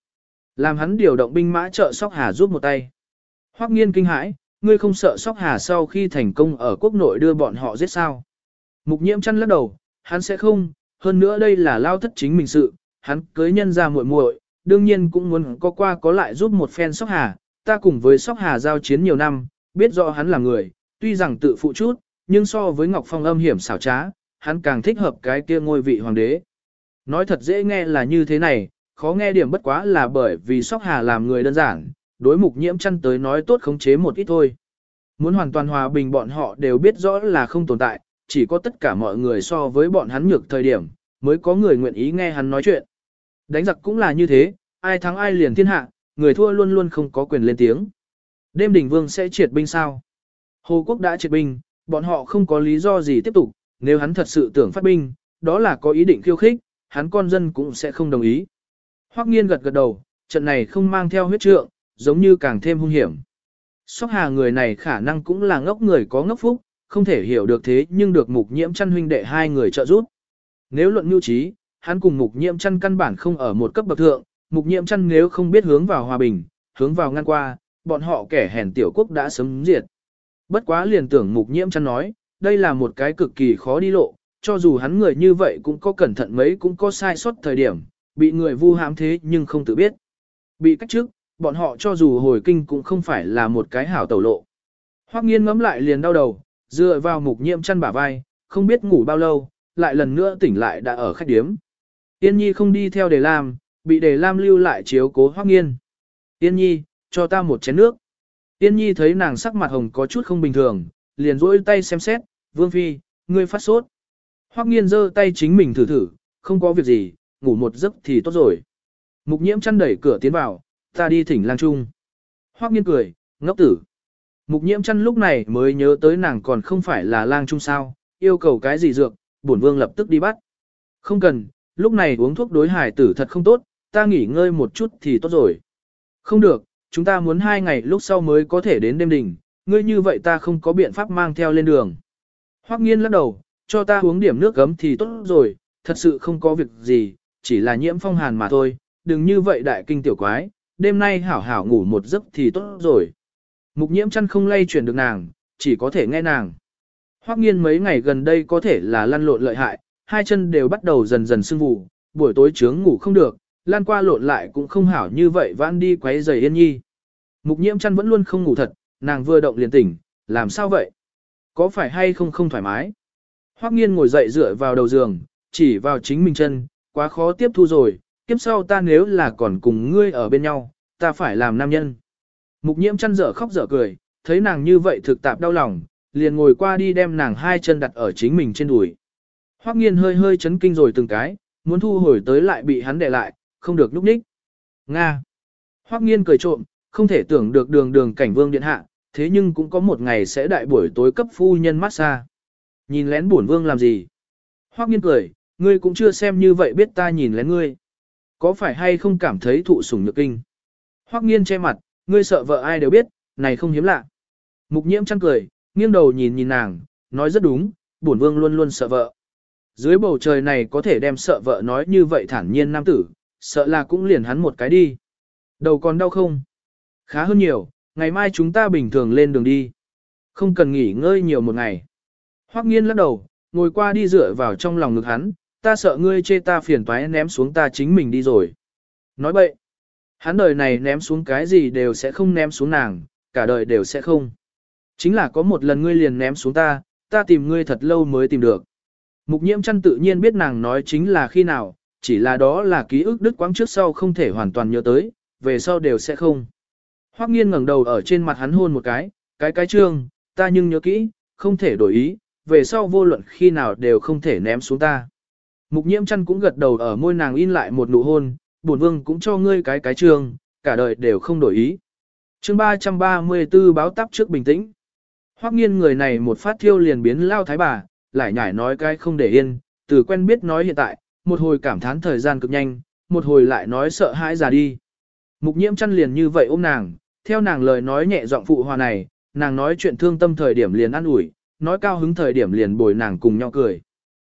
Làm hắn điều động binh mã trợ sóc hà giúp một tay. Hoắc nghiên kinh hãi, ngươi không sợ sóc hà sau khi thành công ở quốc nội đưa bọn họ giết sao? Mục nhiễm chăn lắc đầu, hắn sẽ không, hơn nữa đây là lao thất chính mình sự, hắn cưới nhân ra muội muội, đương nhiên cũng muốn có qua có lại giúp một phen sóc hà, ta cùng với sóc hà giao chiến nhiều năm, biết rõ hắn là người, tuy rằng tự phụ chút, nhưng so với Ngọc Phong âm hiểm xảo trá, hắn càng thích hợp cái kia ngôi vị hoàng đế. Nói thật dễ nghe là như thế này, khó nghe điểm bất quá là bởi vì sóc hà làm người đơn giản, đối mục nhiễm chăn tới nói tốt khống chế một ít thôi. Muốn hoàn toàn hòa bình bọn họ đều biết rõ là không tồn tại, chỉ có tất cả mọi người so với bọn hắn nhược thời điểm, mới có người nguyện ý nghe hắn nói chuyện. Đánh giặc cũng là như thế, ai thắng ai liền thiên hạ, người thua luôn luôn không có quyền lên tiếng. Đêm đỉnh vương sẽ triệt binh sao? Hồ quốc đã triệt binh, bọn họ không có lý do gì tiếp tục, nếu hắn thật sự tưởng phát binh, đó là có ý định khiêu khích, hắn con dân cũng sẽ không đồng ý. Hoắc nghiên gật gật đầu, trận này không mang theo huyết trượng, giống như càng thêm hung hiểm. Sóc hà người này khả năng cũng là ngốc người có ngốc phúc, không thể hiểu được thế nhưng được mục nhiễm chăn huynh đệ hai người trợ giúp. Nếu luận nhu trí, hắn cùng mục nhiễm chăn căn bản không ở một cấp bậc thượng, mục nhiễm chăn nếu không biết hướng vào hòa bình, hướng vào ngăn qua, bọn họ kẻ hèn tiểu quốc đã sớm diệt. Bất quá liền tưởng mục nhiễm chăn nói, đây là một cái cực kỳ khó đi lộ, cho dù hắn người như vậy cũng có cẩn thận mấy cũng có sai sót thời điểm, bị người vu hãm thế nhưng không tự biết. Bị cách trước, bọn họ cho dù hồi kinh cũng không phải là một cái hảo tẩu lộ. Hoắc nghiên ngắm lại liền đau đầu, dựa vào mục nhiễm chăn bả vai, không biết ngủ bao lâu, lại lần nữa tỉnh lại đã ở khách điếm. Yên Nhi không đi theo để làm bị đề lam lưu lại chiếu cố Hoắc nghiên. Tiên Nhi, cho ta một chén nước. Tiên Nhi thấy nàng sắc mặt hồng có chút không bình thường, liền rỗi tay xem xét, Vương Phi, ngươi phát sốt. Hoắc nghiên giơ tay chính mình thử thử, không có việc gì, ngủ một giấc thì tốt rồi. Mục nhiễm chăn đẩy cửa tiến vào, ta đi thỉnh lang trung. Hoắc nghiên cười, ngốc tử. Mục nhiễm chăn lúc này mới nhớ tới nàng còn không phải là lang trung sao, yêu cầu cái gì dược, bổn vương lập tức đi bắt. Không cần, lúc này uống thuốc đối hải tử thật không tốt, ta nghỉ ngơi một chút thì tốt rồi. Không được, chúng ta muốn hai ngày lúc sau mới có thể đến đêm đỉnh, ngươi như vậy ta không có biện pháp mang theo lên đường. Hoắc nghiên lắc đầu, cho ta uống điểm nước gấm thì tốt rồi, thật sự không có việc gì, chỉ là nhiễm phong hàn mà thôi, đừng như vậy đại kinh tiểu quái, đêm nay hảo hảo ngủ một giấc thì tốt rồi. Mục nhiễm chăn không lay chuyển được nàng, chỉ có thể nghe nàng. Hoắc nghiên mấy ngày gần đây có thể là lăn lộn lợi hại, hai chân đều bắt đầu dần dần sưng vù, buổi tối trướng ngủ không được, lan qua lộn lại cũng không hảo như vậy vãn đi quấy giày yên nhi. Mục nhiễm chăn vẫn luôn không ngủ thật, nàng vừa động liền tỉnh, làm sao vậy? Có phải hay không không thoải mái? Hoắc nghiên ngồi dậy dựa vào đầu giường, chỉ vào chính mình chân, quá khó tiếp thu rồi, kiếp sau ta nếu là còn cùng ngươi ở bên nhau, ta phải làm nam nhân. Mục nhiễm chăn dở khóc dở cười, thấy nàng như vậy thực tạp đau lòng, liền ngồi qua đi đem nàng hai chân đặt ở chính mình trên đùi. Hoắc nghiên hơi hơi chấn kinh rồi từng cái, muốn thu hồi tới lại bị hắn để lại, không được núp ních. Nga. Hoắc nghiên cười trộm, không thể tưởng được đường đường cảnh vương điện hạ, thế nhưng cũng có một ngày sẽ đại buổi tối cấp phu nhân massage. Nhìn lén bổn vương làm gì? Hoắc nghiên cười, ngươi cũng chưa xem như vậy biết ta nhìn lén ngươi. Có phải hay không cảm thấy thụ sủng nhược kinh? Hoắc nghiên che mặt, ngươi sợ vợ ai đều biết, này không hiếm lạ. Mục nhiễm chăn cười, nghiêng đầu nhìn nhìn nàng, nói rất đúng, bổn vương luôn luôn sợ vợ. Dưới bầu trời này có thể đem sợ vợ nói như vậy thản nhiên nam tử, sợ là cũng liền hắn một cái đi. Đầu còn đau không? Khá hơn nhiều, ngày mai chúng ta bình thường lên đường đi. Không cần nghỉ ngơi nhiều một ngày. Hoắc nghiên lắc đầu, ngồi qua đi dựa vào trong lòng ngực hắn, ta sợ ngươi chê ta phiền toái ném xuống ta chính mình đi rồi. Nói bậy. Hắn đời này ném xuống cái gì đều sẽ không ném xuống nàng, cả đời đều sẽ không. Chính là có một lần ngươi liền ném xuống ta, ta tìm ngươi thật lâu mới tìm được. Mục nhiễm chăn tự nhiên biết nàng nói chính là khi nào, chỉ là đó là ký ức đứt quãng trước sau không thể hoàn toàn nhớ tới, về sau đều sẽ không. Hoắc nghiên ngẩng đầu ở trên mặt hắn hôn một cái, cái cái trương, ta nhưng nhớ kỹ, không thể đổi ý, về sau vô luận khi nào đều không thể ném xuống ta. Mục nhiễm chăn cũng gật đầu ở môi nàng in lại một nụ hôn, bổn vương cũng cho ngươi cái cái trương, cả đời đều không đổi ý. chương 334 báo táp trước bình tĩnh. Hoắc nghiên người này một phát thiêu liền biến lao thái bà, lại nhảy nói cái không để yên, từ quen biết nói hiện tại, một hồi cảm thán thời gian cực nhanh, một hồi lại nói sợ hãi già đi. Mục nhiễm chăn liền như vậy ôm nàng, theo nàng lời nói nhẹ giọng phụ hòa này, nàng nói chuyện thương tâm thời điểm liền ăn ủi, nói cao hứng thời điểm liền bồi nàng cùng nhau cười.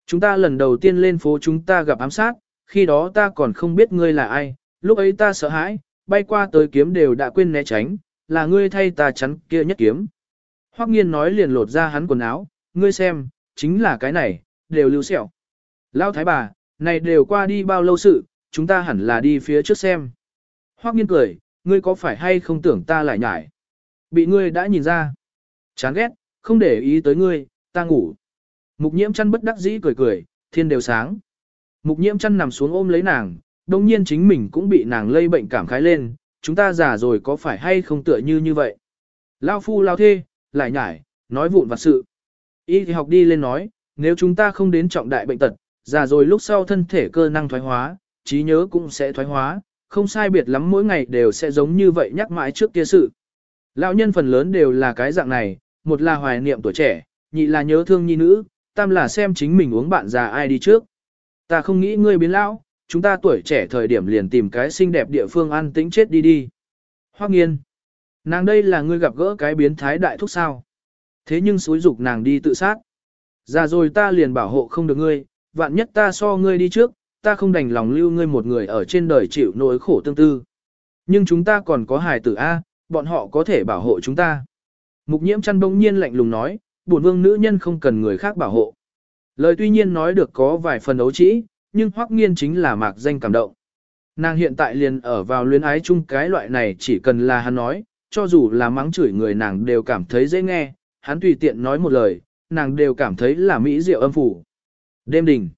Chúng ta lần đầu tiên lên phố chúng ta gặp ám sát, khi đó ta còn không biết ngươi là ai, lúc ấy ta sợ hãi, bay qua tới kiếm đều đã quên né tránh, là ngươi thay ta chắn kia nhất kiếm. Hoắc nghiên nói liền lột ra hắn quần áo, ngươi xem, chính là cái này, đều lưu sẹo. Lão thái bà, này đều qua đi bao lâu sự, chúng ta hẳn là đi phía trước xem. Hoắc nghiên cười, ngươi có phải hay không tưởng ta lại nhải? Bị ngươi đã nhìn ra. Chán ghét, không để ý tới ngươi, ta ngủ. Mục nhiễm chăn bất đắc dĩ cười cười, thiên đều sáng. Mục nhiễm chăn nằm xuống ôm lấy nàng, đồng nhiên chính mình cũng bị nàng lây bệnh cảm khái lên, chúng ta già rồi có phải hay không tựa như như vậy. Lao phu lao thê, lại nhải, nói vụn vặt sự. Y thì học đi lên nói, nếu chúng ta không đến trọng đại bệnh tật, già rồi lúc sau thân thể cơ năng thoái hóa, trí nhớ cũng sẽ thoái hóa, không sai biệt lắm mỗi ngày đều sẽ giống như vậy nhắc mãi trước kia sự. Lão nhân phần lớn đều là cái dạng này, một là hoài niệm tuổi trẻ, nhị là nhớ thương nhi nữ, tam là xem chính mình uống bạn già ai đi trước. Ta không nghĩ ngươi biến lão, chúng ta tuổi trẻ thời điểm liền tìm cái xinh đẹp địa phương ăn tĩnh chết đi đi. Hoắc nghiên. Nàng đây là ngươi gặp gỡ cái biến thái đại thúc sao. Thế nhưng xúi dục nàng đi tự sát. Già rồi ta liền bảo hộ không được ngươi, vạn nhất ta so ngươi đi trước, ta không đành lòng lưu ngươi một người ở trên đời chịu nỗi khổ tương tư. Nhưng chúng ta còn có hài tử A, bọn họ có thể bảo hộ chúng ta. Mục nhiễm chăn bỗng nhiên lạnh lùng nói, buồn vương nữ nhân không cần người khác bảo hộ. Lời tuy nhiên nói được có vài phần ấu trĩ, nhưng hoắc nghiên chính là mạc danh cảm động. Nàng hiện tại liền ở vào luyến ái chung cái loại này chỉ cần là hắn nói, cho dù là mắng chửi người nàng đều cảm thấy dễ nghe, hắn tùy tiện nói một lời, nàng đều cảm thấy là mỹ diệu âm phủ. Đêm đỉnh.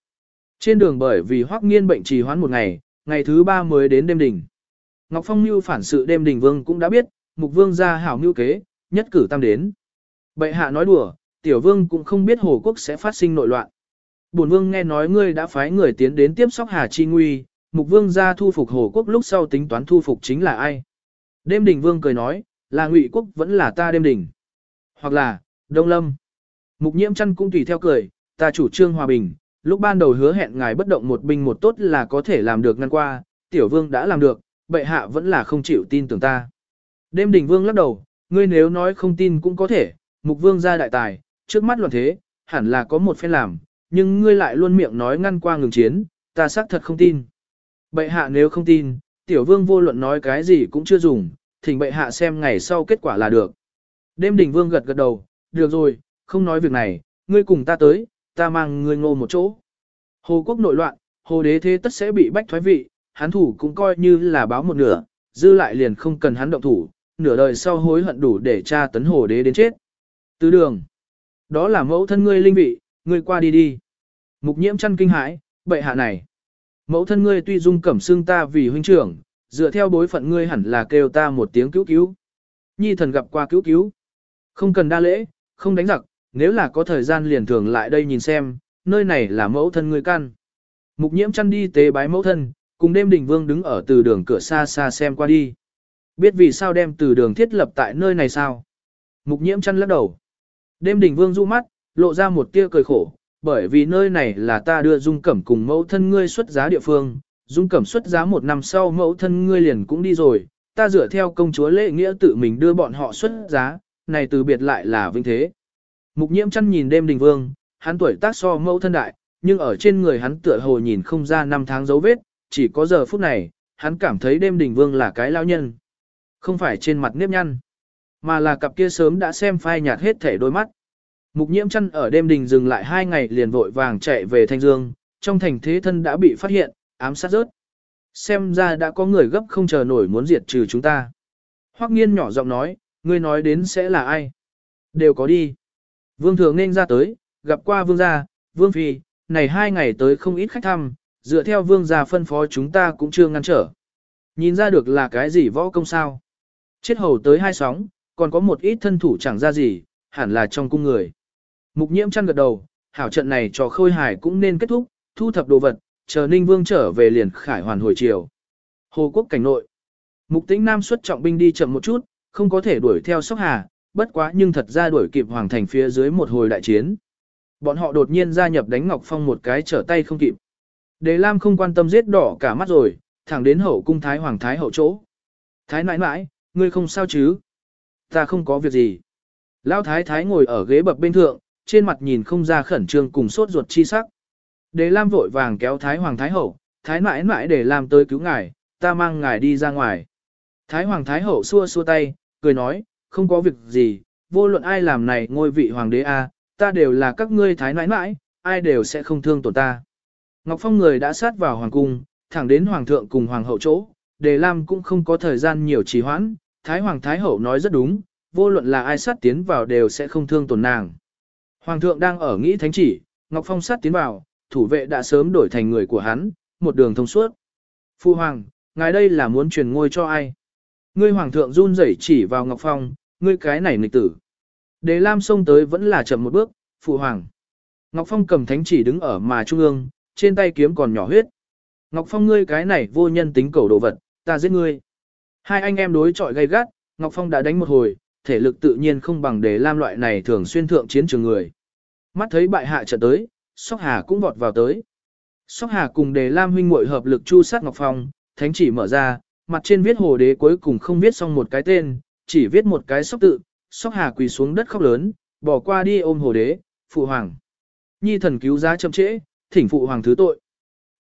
Trên đường bởi vì hoắc nghiên bệnh trì hoãn một ngày, ngày thứ ba mới đến đêm đỉnh. Ngọc Phong Nưu phản sự đêm đỉnh vương cũng đã biết, mục vương gia hảo mưu kế, nhất cử tam đến. Bệ hạ nói đùa, tiểu vương cũng không biết hồ quốc sẽ phát sinh nội loạn. Bổn vương nghe nói ngươi đã phái người tiến đến tiếp sóc Hà Chi Nguy, mục vương gia thu phục hồ quốc lúc sau tính toán thu phục chính là ai. Đêm đỉnh vương cười nói, là ngụy quốc vẫn là ta đêm đỉnh. Hoặc là, Đông Lâm. Mục nhiễm chăn cũng tùy theo cười, ta chủ trương hòa bình, lúc ban đầu hứa hẹn ngài bất động một binh một tốt là có thể làm được ngăn qua, tiểu vương đã làm được, bệ hạ vẫn là không chịu tin tưởng ta. Đêm đỉnh vương lắc đầu, ngươi nếu nói không tin cũng có thể, mục vương ra đại tài, trước mắt loạn thế, hẳn là có một phen làm, nhưng ngươi lại luôn miệng nói ngăn qua ngừng chiến, ta xác thật không tin. Bệ hạ nếu không tin, tiểu vương vô luận nói cái gì cũng chưa dùng, thỉnh bệ hạ xem ngày sau kết quả là được. Đêm đỉnh vương gật gật đầu, được rồi, không nói việc này, ngươi cùng ta tới, ta mang ngươi ngô một chỗ. Hồ quốc nội loạn, hồ đế thế tất sẽ bị bách thoái vị, hắn thủ cũng coi như là báo một nửa, dư lại liền không cần hắn động thủ, nửa đời sau hối hận đủ để tra tấn hồ đế đến chết. Tứ đường. Đó là mẫu thân ngươi linh vị, ngươi qua đi đi. Mục nhiễm chăn kinh hãi, bệ hạ này. Mẫu thân ngươi tuy dung cẩm xương ta vì huynh trưởng, dựa theo bối phận ngươi hẳn là kêu ta một tiếng cứu cứu. Nhi thần gặp qua cứu cứu. Không cần đa lễ, không đánh giặc, nếu là có thời gian liền thường lại đây nhìn xem, nơi này là mẫu thân ngươi căn. Mục nhiễm chăn đi tế bái mẫu thân, cùng đêm đình vương đứng ở từ đường cửa xa xa xem qua đi. Biết vì sao đem từ đường thiết lập tại nơi này sao? Mục nhiễm chăn lắc đầu. Đêm đình vương du mắt, lộ ra một tia cười khổ, bởi vì nơi này là ta đưa dung cẩm cùng mẫu thân ngươi xuất giá địa phương. Dung cẩm xuất giá một năm sau mẫu thân ngươi liền cũng đi rồi, ta dựa theo công chúa lễ nghĩa tự mình đưa bọn họ xuất giá, này từ biệt lại là vinh thế. Mục nhiễm chăn nhìn đêm đình vương, hắn tuổi tác so mẫu thân đại, nhưng ở trên người hắn tựa hồ nhìn không ra năm tháng dấu vết, chỉ có giờ phút này, hắn cảm thấy đêm đình vương là cái lao nhân. Không phải trên mặt nếp nhăn, mà là cặp kia sớm đã xem phai nhạt hết thể đôi mắt. Mục nhiễm chăn ở đêm đình dừng lại hai ngày liền vội vàng chạy về Thanh Dương, trong thành thế thân đã bị phát hiện, ám sát rớt. Xem ra đã có người gấp không chờ nổi muốn diệt trừ chúng ta. Hoắc nghiên nhỏ giọng nói, ngươi nói đến sẽ là ai? Đều có đi. Vương thừa nên ra tới, gặp qua vương gia, vương phi, này hai ngày tới không ít khách thăm, dựa theo vương gia phân phó chúng ta cũng chưa ngăn trở. Nhìn ra được là cái gì võ công sao? Chết hầu tới hai sóng, còn có một ít thân thủ chẳng ra gì, hẳn là trong cung người. Mục nhiễm chăn gật đầu, hảo trận này cho khôi hài cũng nên kết thúc, thu thập đồ vật, chờ Ninh Vương trở về liền khải hoàn hồi chiều. Hồ quốc cảnh nội. Mục tĩnh Nam xuất trọng binh đi chậm một chút, không có thể đuổi theo sóc hà, bất quá nhưng thật ra đuổi kịp hoàng thành phía dưới một hồi đại chiến. Bọn họ đột nhiên gia nhập đánh Ngọc Phong một cái trở tay không kịp. Đề Lam không quan tâm giết đỏ cả mắt rồi, thẳng đến hậu cung Thái Hoàng Thái hậu chỗ. Thái nãi nãi, ngươi không sao chứ? Ta không có việc gì. Lão Thái Thái ngồi ở ghế bập bên thượng, trên mặt nhìn không ra khẩn trương cùng sốt ruột chi sắc. Đề Lam vội vàng kéo Thái Hoàng Thái hậu, Thái nãi nãi để làm tới cứu ngài, ta mang ngài đi ra ngoài. Thái Hoàng Thái hậu xua xua tay, cười nói, không có việc gì, vô luận ai làm này ngôi vị hoàng đế a, ta đều là các ngươi thái nãi nãi, ai đều sẽ không thương tổn ta. Ngọc Phong người đã sát vào hoàng cung, thẳng đến hoàng thượng cùng hoàng hậu chỗ, đề lam cũng không có thời gian nhiều trì hoãn, thái hoàng thái hậu nói rất đúng, vô luận là ai sát tiến vào đều sẽ không thương tổn nàng. Hoàng thượng đang ở nghĩ thánh chỉ, Ngọc Phong sát tiến vào, thủ vệ đã sớm đổi thành người của hắn, một đường thông suốt. Phu hoàng, ngài đây là muốn truyền ngôi cho ai? Ngươi hoàng thượng run rẩy chỉ vào Ngọc Phong, ngươi cái này nghịch tử. Đề Lam xông tới vẫn là chậm một bước, phụ hoàng. Ngọc Phong cầm thánh chỉ đứng ở mà trung ương, trên tay kiếm còn nhỏ huyết. Ngọc Phong ngươi cái này vô nhân tính cầu đồ vật, ta giết ngươi. Hai anh em đối chọi gay gắt, Ngọc Phong đã đánh một hồi, thể lực tự nhiên không bằng Đề Lam loại này thường xuyên thượng chiến trường người. Mắt thấy bại hạ trận tới, Sóc Hà cũng vọt vào tới. Sóc Hà cùng Đề Lam huynh muội hợp lực chu sát Ngọc Phong, thánh chỉ mở ra, mặt trên viết hồ đế cuối cùng không viết xong một cái tên, chỉ viết một cái sóc tự, sóc hà quỳ xuống đất khóc lớn, bỏ qua đi ôm hồ đế, phụ hoàng. Nhi thần cứu giá chậm trễ, thỉnh phụ hoàng thứ tội.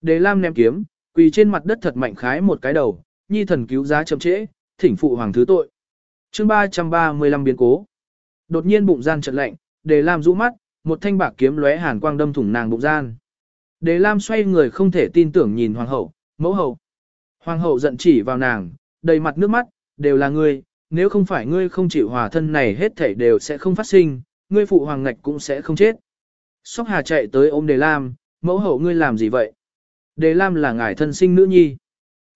Đề Lam ném kiếm, quỳ trên mặt đất thật mạnh khái một cái đầu, nhi thần cứu giá chậm trễ, thỉnh phụ hoàng thứ tội. chương 335 biến cố. Đột nhiên bụng gian chợt lạnh, Đề Lam rũ mắt, một thanh bạc kiếm lóe hàn quang đâm thủng nàng bụng gian. Đề Lam xoay người không thể tin tưởng nhìn hoàng hậu, mẫu hậu. Hoàng hậu giận chỉ vào nàng, đầy mặt nước mắt, đều là ngươi, nếu không phải ngươi không chịu hòa thân này hết thảy đều sẽ không phát sinh, ngươi phụ hoàng ngạch cũng sẽ không chết. Sóc Hà chạy tới ôm Đề Lam, mẫu hậu ngươi làm gì vậy? Đề Lam là ngài thân sinh nữ nhi.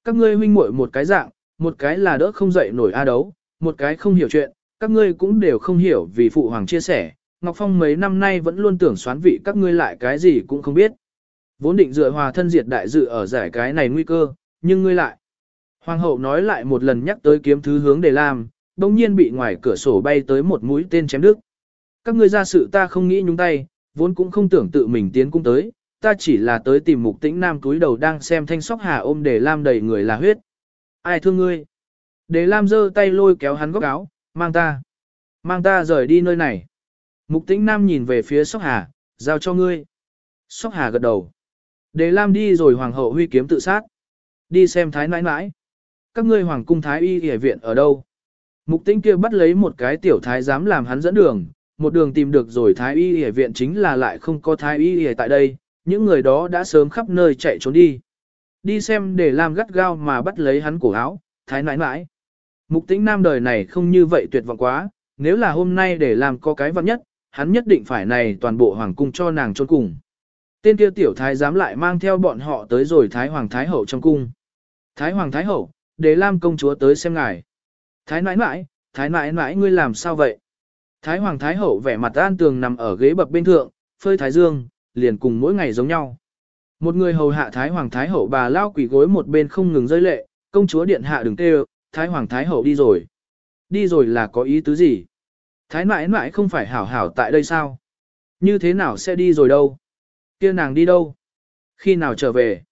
Các ngươi huynh muội một cái dạng, một cái là đỡ không dậy nổi a đấu, một cái không hiểu chuyện, các ngươi cũng đều không hiểu vì phụ hoàng chia sẻ. Ngọc Phong mấy năm nay vẫn luôn tưởng xoán vị các ngươi lại cái gì cũng không biết. Vốn định dựa hòa thân diệt đại dự ở giải cái này nguy cơ, nhưng ngươi lại. Hoàng hậu nói lại một lần nhắc tới kiếm thứ hướng để làm, đồng nhiên bị ngoài cửa sổ bay tới một mũi tên chém đứt. Các ngươi ra sự ta không nghĩ nhúng tay, vốn cũng không tưởng tự mình tiến cung tới, ta chỉ là tới tìm mục tĩnh nam túi đầu đang xem thanh sóc hà ôm để lam đầy người là huyết. Ai thương ngươi? Để lam giơ tay lôi kéo hắn góc áo, mang ta. Mang ta rời đi nơi này. Mục tĩnh nam nhìn về phía sóc hà, giao cho ngươi. Sóc hà gật đầu. Để lam đi rồi hoàng hậu huy kiếm tự sát. Đi xem thái nãi nãi. Các ngươi hoàng cung thái y y viện ở đâu? Mục tinh kia bắt lấy một cái tiểu thái dám làm hắn dẫn đường, một đường tìm được rồi thái y y viện chính là lại không có thái y y tại đây, những người đó đã sớm khắp nơi chạy trốn đi. Đi xem để làm gắt gao mà bắt lấy hắn cổ áo, thái nãi nãi. Mục tĩnh nam đời này không như vậy tuyệt vọng quá, nếu là hôm nay để làm có cái vặn nhất, hắn nhất định phải này toàn bộ hoàng cung cho nàng trốn cùng. Tên kia tiểu thái dám lại mang theo bọn họ tới rồi thái hoàng thái hậu trong cung. Thái Hoàng Thái Hậu, để Lam công chúa tới xem ngài. Thái nãi nãi, thái nãi nãi ngươi làm sao vậy? Thái Hoàng Thái Hậu vẻ mặt an tường nằm ở ghế bập bên thượng, phơi thái dương, liền cùng mỗi ngày giống nhau. Một người hầu hạ Thái Hoàng Thái Hậu bà lao quỷ gối một bên không ngừng rơi lệ, công chúa điện hạ đừng kêu, Thái Hoàng Thái Hậu đi rồi. Đi rồi là có ý tứ gì? Thái nãi nãi không phải hảo hảo tại đây sao? Như thế nào sẽ đi rồi đâu? kia nàng đi đâu? Khi nào trở về?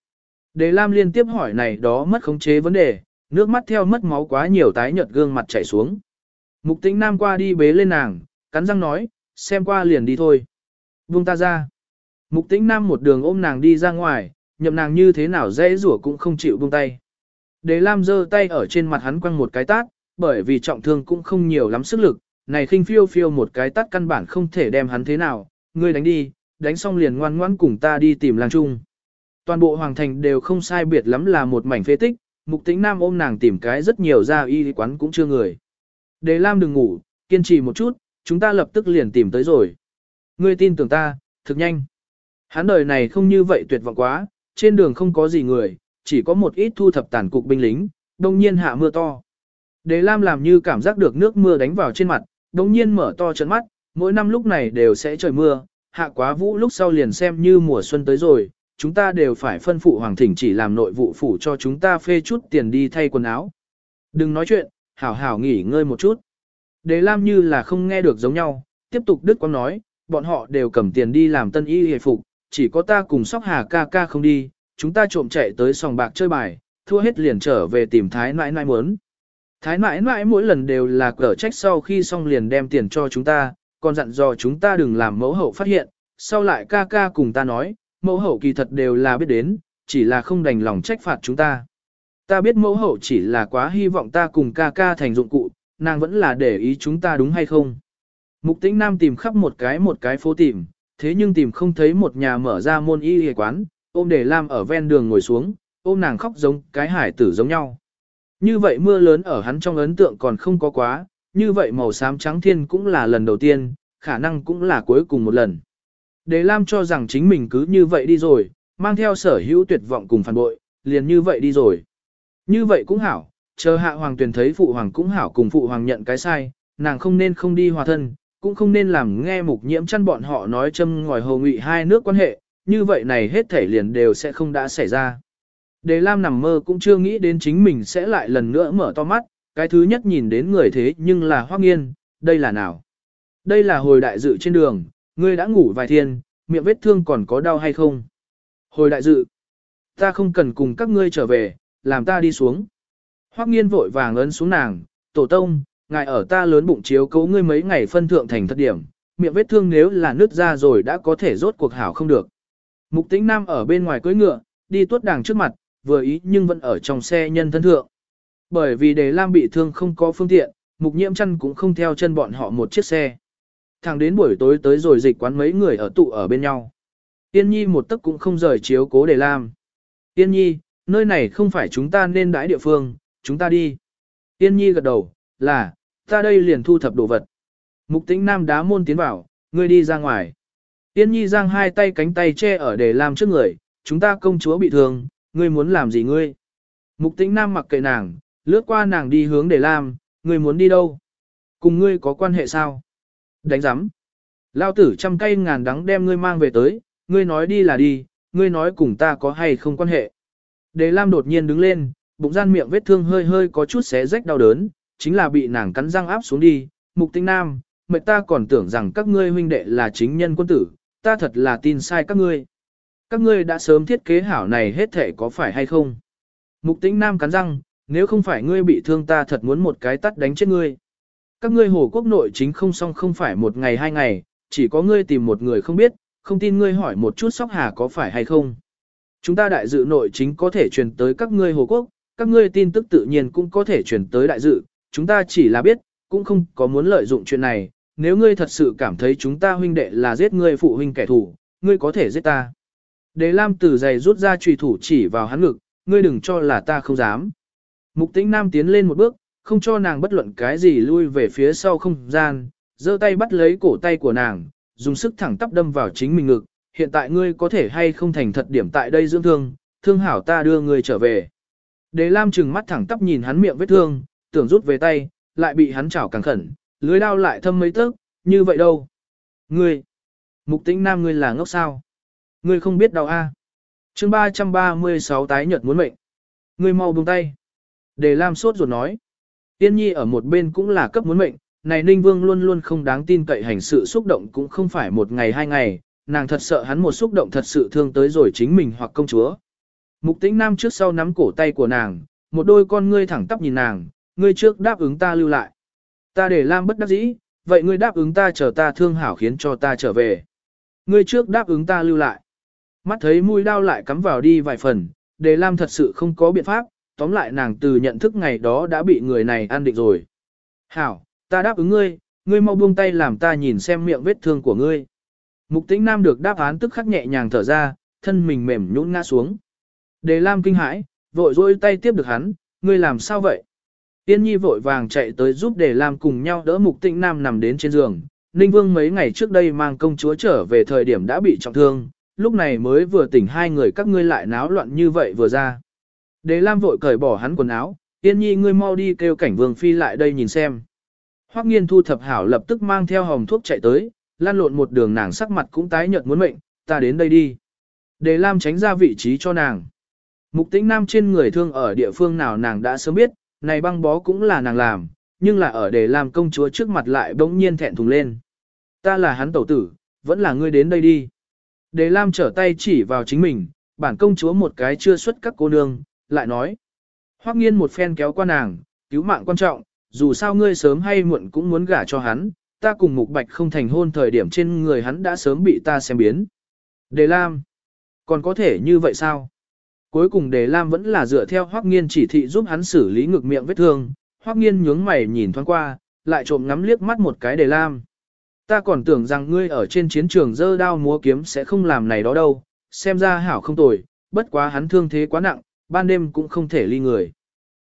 Đề Lam liên tiếp hỏi này đó mất khống chế vấn đề, nước mắt theo mất máu quá nhiều tái nhợt gương mặt chảy xuống. Mục tĩnh nam qua đi bế lên nàng, cắn răng nói, xem qua liền đi thôi. Buông ta ra. Mục tĩnh nam một đường ôm nàng đi ra ngoài, nhậm nàng như thế nào dễ rủa cũng không chịu buông tay. Đế Lam giơ tay ở trên mặt hắn quăng một cái tát, bởi vì trọng thương cũng không nhiều lắm sức lực, này khinh phiêu phiêu một cái tát căn bản không thể đem hắn thế nào, ngươi đánh đi, đánh xong liền ngoan ngoãn cùng ta đi tìm lang trung. Toàn bộ hoàng thành đều không sai biệt lắm là một mảnh phế tích, mục tĩnh nam ôm nàng tìm cái rất nhiều ra y quán cũng chưa người. Đề Lam đừng ngủ, kiên trì một chút, chúng ta lập tức liền tìm tới rồi. Ngươi tin tưởng ta, thực nhanh. Hắn đời này không như vậy tuyệt vọng quá, trên đường không có gì người, chỉ có một ít thu thập tàn cục binh lính, đông nhiên hạ mưa to. Đề Lam làm như cảm giác được nước mưa đánh vào trên mặt, đông nhiên mở to trận mắt, mỗi năm lúc này đều sẽ trời mưa, hạ quá vũ lúc sau liền xem như mùa xuân tới rồi, chúng ta đều phải phân phụ hoàng thỉnh chỉ làm nội vụ phủ cho chúng ta phê chút tiền đi thay quần áo. Đừng nói chuyện, hảo hảo nghỉ ngơi một chút. Đề Lam như là không nghe được giống nhau, tiếp tục Đức Quang nói, bọn họ đều cầm tiền đi làm tân y hề phục, chỉ có ta cùng sóc hà ca ca không đi, chúng ta trộm chạy tới sòng bạc chơi bài, thua hết liền trở về tìm thái nãi nãi muốn. Thái nãi nãi mỗi lần đều là cở trách sau khi xong liền đem tiền cho chúng ta, còn dặn dò chúng ta đừng làm mẫu hậu phát hiện, sau lại ca ca cùng ta nói, mẫu hậu kỳ thật đều là biết đến, chỉ là không đành lòng trách phạt chúng ta. Ta biết mẫu hậu chỉ là quá hy vọng ta cùng ca ca thành dụng cụ, nàng vẫn là để ý chúng ta đúng hay không. Mục tĩnh nam tìm khắp một cái một cái phố tìm, thế nhưng tìm không thấy một nhà mở ra môn y y quán, ôm để Lam ở ven đường ngồi xuống, ôm nàng khóc giống cái hải tử giống nhau. Như vậy mưa lớn ở hắn trong ấn tượng còn không có quá, như vậy màu xám trắng thiên cũng là lần đầu tiên, khả năng cũng là cuối cùng một lần. Đề Lam cho rằng chính mình cứ như vậy đi rồi, mang theo sở hữu tuyệt vọng cùng phản bội, liền như vậy đi rồi. Như vậy cũng hảo, chờ hạ hoàng tuyển thấy phụ hoàng cũng hảo cùng phụ hoàng nhận cái sai, nàng không nên không đi hòa thân, cũng không nên làm nghe mục nhiễm chăn bọn họ nói châm ngòi hồ ngụy hai nước quan hệ, như vậy này hết thể liền đều sẽ không đã xảy ra. Đề Lam nằm mơ cũng chưa nghĩ đến chính mình sẽ lại lần nữa mở to mắt, cái thứ nhất nhìn đến người thế nhưng là Hoắc Nghiên, đây là nào? Đây là hồi đại dự trên đường, ngươi đã ngủ vài thiên, miệng vết thương còn có đau hay không? Hồi đại dự, ta không cần cùng các ngươi trở về, làm ta đi xuống. Hoắc Nghiên vội vàng ấn xuống nàng, "Tổ tông, ngài ở ta lớn bụng chiếu cố ngươi mấy ngày phân thượng thành thất điểm, miệng vết thương nếu là nứt ra rồi đã có thể rốt cuộc hảo không được." Mục Tĩnh Nam ở bên ngoài cưỡi ngựa, đi tuốt đàng trước mặt, vừa ý nhưng vẫn ở trong xe nhân thân thượng. Bởi vì Đề Lam bị thương không có phương tiện, Mục Nhiễm chân cũng không theo chân bọn họ một chiếc xe. Thẳng đến buổi tối tới rồi dịch quán mấy người ở tụ ở bên nhau. Tiên Nhi một tấc cũng không rời chiếu cố để làm. Tiên Nhi, nơi này không phải chúng ta nên đãi địa phương, chúng ta đi. Tiên Nhi gật đầu, là, ta đây liền thu thập đồ vật. Mục Tĩnh Nam đá môn tiến vào, ngươi đi ra ngoài. Tiên Nhi giang hai tay cánh tay che ở để làm trước người, chúng ta công chúa bị thương, ngươi muốn làm gì ngươi? Mục Tĩnh Nam mặc kệ nàng, lướt qua nàng đi hướng để làm. ngươi muốn đi đâu? Cùng ngươi có quan hệ sao? Đánh giám. Lao tử trăm cây ngàn đắng đem ngươi mang về tới, ngươi nói đi là đi, ngươi nói cùng ta có hay không quan hệ. Đề Lam đột nhiên đứng lên, bụng gian miệng vết thương hơi hơi có chút xé rách đau đớn, chính là bị nàng cắn răng áp xuống đi. Mục Tinh Nam, mệt ta còn tưởng rằng các ngươi huynh đệ là chính nhân quân tử, ta thật là tin sai các ngươi. Các ngươi đã sớm thiết kế hảo này hết thể có phải hay không? Mục Tĩnh Nam cắn răng, nếu không phải ngươi bị thương ta thật muốn một cái tắt đánh chết ngươi. Các ngươi hồ quốc nội chính không xong không phải một ngày hai ngày, chỉ có ngươi tìm một người không biết, không tin ngươi hỏi một chút sóc hà có phải hay không. Chúng ta đại dự nội chính có thể truyền tới các ngươi hồ quốc, các ngươi tin tức tự nhiên cũng có thể truyền tới đại dự, chúng ta chỉ là biết, cũng không có muốn lợi dụng chuyện này, nếu ngươi thật sự cảm thấy chúng ta huynh đệ là giết ngươi phụ huynh kẻ thù, ngươi có thể giết ta. Đế Lam từ giày rút ra trùy thủ chỉ vào hắn ngực, ngươi đừng cho là ta không dám. Mục tĩnh Nam tiến lên một bước, không cho nàng bất luận cái gì lui về phía sau không gian, giơ tay bắt lấy cổ tay của nàng, dùng sức thẳng tắp đâm vào chính mình ngực. Hiện tại ngươi có thể hay không thành thật điểm tại đây dưỡng thương, thương hảo ta đưa ngươi trở về. Đế Lam trừng mắt thẳng tắp nhìn hắn miệng vết thương, tưởng rút về tay, lại bị hắn chảo càng khẩn, lưới đao lại thâm mấy tấc, như vậy đâu. Ngươi, mục tĩnh nam ngươi là ngốc sao? Ngươi không biết đau a? À? Chương 336 tái nhật muốn mệnh. Ngươi mau buông tay. Đề Lam sốt ruột nói. Tiên nhi ở một bên cũng là cấp muốn mệnh, này Ninh Vương luôn luôn không đáng tin cậy hành sự xúc động cũng không phải một ngày hai ngày, nàng thật sợ hắn một xúc động thật sự thương tới rồi chính mình hoặc công chúa. Mục tĩnh nam trước sau nắm cổ tay của nàng, một đôi con ngươi thẳng tắp nhìn nàng, ngươi trước đáp ứng ta lưu lại. Ta để Lam bất đắc dĩ, vậy ngươi đáp ứng ta chờ ta thương hảo khiến cho ta trở về. Ngươi trước đáp ứng ta lưu lại. Mắt thấy mũi đao lại cắm vào đi vài phần, để Lam thật sự không có biện pháp, tóm lại nàng từ nhận thức ngày đó đã bị người này ăn định rồi. Hảo, ta đáp ứng ngươi, ngươi mau buông tay làm ta nhìn xem miệng vết thương của ngươi. Mục tĩnh nam được đáp án tức khắc nhẹ nhàng thở ra, thân mình mềm nhũn ngã xuống. Đề Lam kinh hãi, vội dỗi tay tiếp được hắn, ngươi làm sao vậy? Tiên nhi vội vàng chạy tới giúp Đề Lam cùng nhau đỡ mục tĩnh nam nằm đến trên giường. Ninh Vương mấy ngày trước đây mang công chúa trở về thời điểm đã bị trọng thương, lúc này mới vừa tỉnh hai người các ngươi lại náo loạn như vậy vừa ra. Đề Lam vội cởi bỏ hắn quần áo, Yên nhi ngươi mau đi kêu cảnh vương phi lại đây nhìn xem. Hoắc nghiên thu thập hảo lập tức mang theo hồng thuốc chạy tới, lan lộn một đường nàng sắc mặt cũng tái nhợt muốn mệnh, ta đến đây đi. Đề Lam tránh ra vị trí cho nàng. Mục tĩnh nam trên người thương ở địa phương nào nàng đã sớm biết, này băng bó cũng là nàng làm, nhưng là ở Đề Lam công chúa trước mặt lại bỗng nhiên thẹn thùng lên. Ta là hắn tẩu tử, vẫn là ngươi đến đây đi. Đề Lam trở tay chỉ vào chính mình, bản công chúa một cái chưa xuất các cô nương, lại nói. Hoắc nghiên một phen kéo qua nàng, cứu mạng quan trọng, dù sao ngươi sớm hay muộn cũng muốn gả cho hắn, ta cùng mục bạch không thành hôn thời điểm trên người hắn đã sớm bị ta xem biến. Đề Lam, còn có thể như vậy sao? Cuối cùng Đề Lam vẫn là dựa theo Hoắc Nghiên chỉ thị giúp hắn xử lý ngực miệng vết thương, Hoắc Nghiên nhướng mày nhìn thoáng qua, lại trộm ngắm liếc mắt một cái Đề Lam. Ta còn tưởng rằng ngươi ở trên chiến trường giơ đao múa kiếm sẽ không làm này đó đâu, xem ra hảo không tồi, bất quá hắn thương thế quá nặng, ban đêm cũng không thể ly người.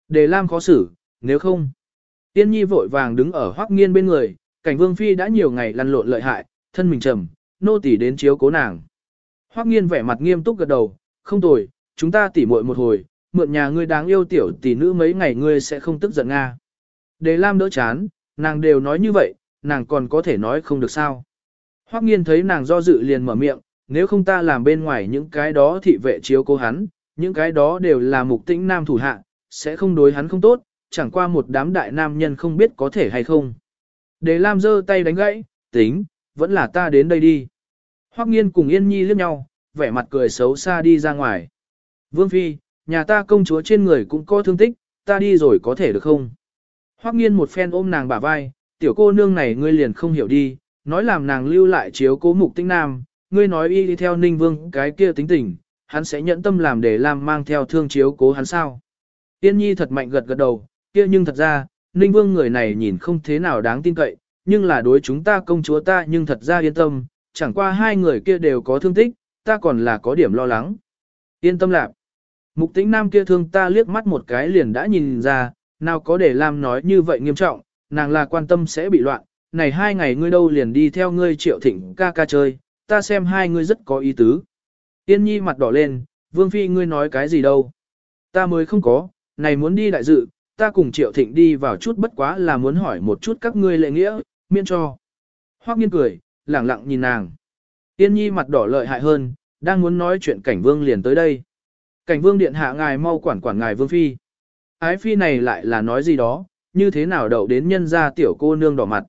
Đề Lam khó xử, nếu không. Tiên nhi vội vàng đứng ở hoắc nghiên bên người, cảnh vương phi đã nhiều ngày lăn lộn lợi hại, thân mình trầm, nô tỳ đến chiếu cố nàng. Hoắc nghiên vẻ mặt nghiêm túc gật đầu, không tồi, chúng ta tỉ muội một hồi, mượn nhà ngươi đáng yêu tiểu tỷ nữ mấy ngày ngươi sẽ không tức giận nga. Đề Lam đỡ chán, nàng đều nói như vậy, nàng còn có thể nói không được sao. Hoắc nghiên thấy nàng do dự liền mở miệng, nếu không ta làm bên ngoài những cái đó thị vệ chiếu cố hắn, những cái đó đều là mục tĩnh nam thủ hạ, sẽ không đối hắn không tốt, chẳng qua một đám đại nam nhân không biết có thể hay không. Đề Lam giơ tay đánh gãy, tính, vẫn là ta đến đây đi. Hoắc nghiên cùng Yên Nhi liếc nhau, vẻ mặt cười xấu xa đi ra ngoài. Vương Phi, nhà ta công chúa trên người cũng có thương tích, ta đi rồi có thể được không? Hoắc nghiên một phen ôm nàng bả vai, tiểu cô nương này ngươi liền không hiểu đi, nói làm nàng lưu lại chiếu cố mục tinh nam, ngươi nói y đi theo ninh vương cái kia tính tình, hắn sẽ nhẫn tâm làm để lam mang theo thương chiếu cố hắn sao. Tiên nhi thật mạnh gật gật đầu, kia nhưng thật ra, Ninh Vương người này nhìn không thế nào đáng tin cậy, nhưng là đối chúng ta công chúa ta nhưng thật ra yên tâm, chẳng qua hai người kia đều có thương tích, ta còn là có điểm lo lắng. Yên tâm lạc. Mục tĩnh nam kia thương ta liếc mắt một cái liền đã nhìn ra, nào có để lam nói như vậy nghiêm trọng, nàng là quan tâm sẽ bị loạn, này hai ngày ngươi đâu liền đi theo ngươi triệu thịnh ca ca chơi, ta xem hai ngươi rất có ý tứ. Tiên nhi mặt đỏ lên, vương phi ngươi nói cái gì đâu. Ta mới không có, này muốn đi đại dự, ta cùng Triệu Thịnh đi vào chút bất quá là muốn hỏi một chút các ngươi lệ nghĩa, miễn cho. Hoắc nghiên cười, lẳng lặng nhìn nàng. Tiên nhi mặt đỏ lợi hại hơn, đang muốn nói chuyện cảnh vương liền tới đây. Cảnh vương điện hạ ngài mau quản quản ngài vương phi. Ái phi này lại là nói gì đó, như thế nào đậu đến nhân ra tiểu cô nương đỏ mặt.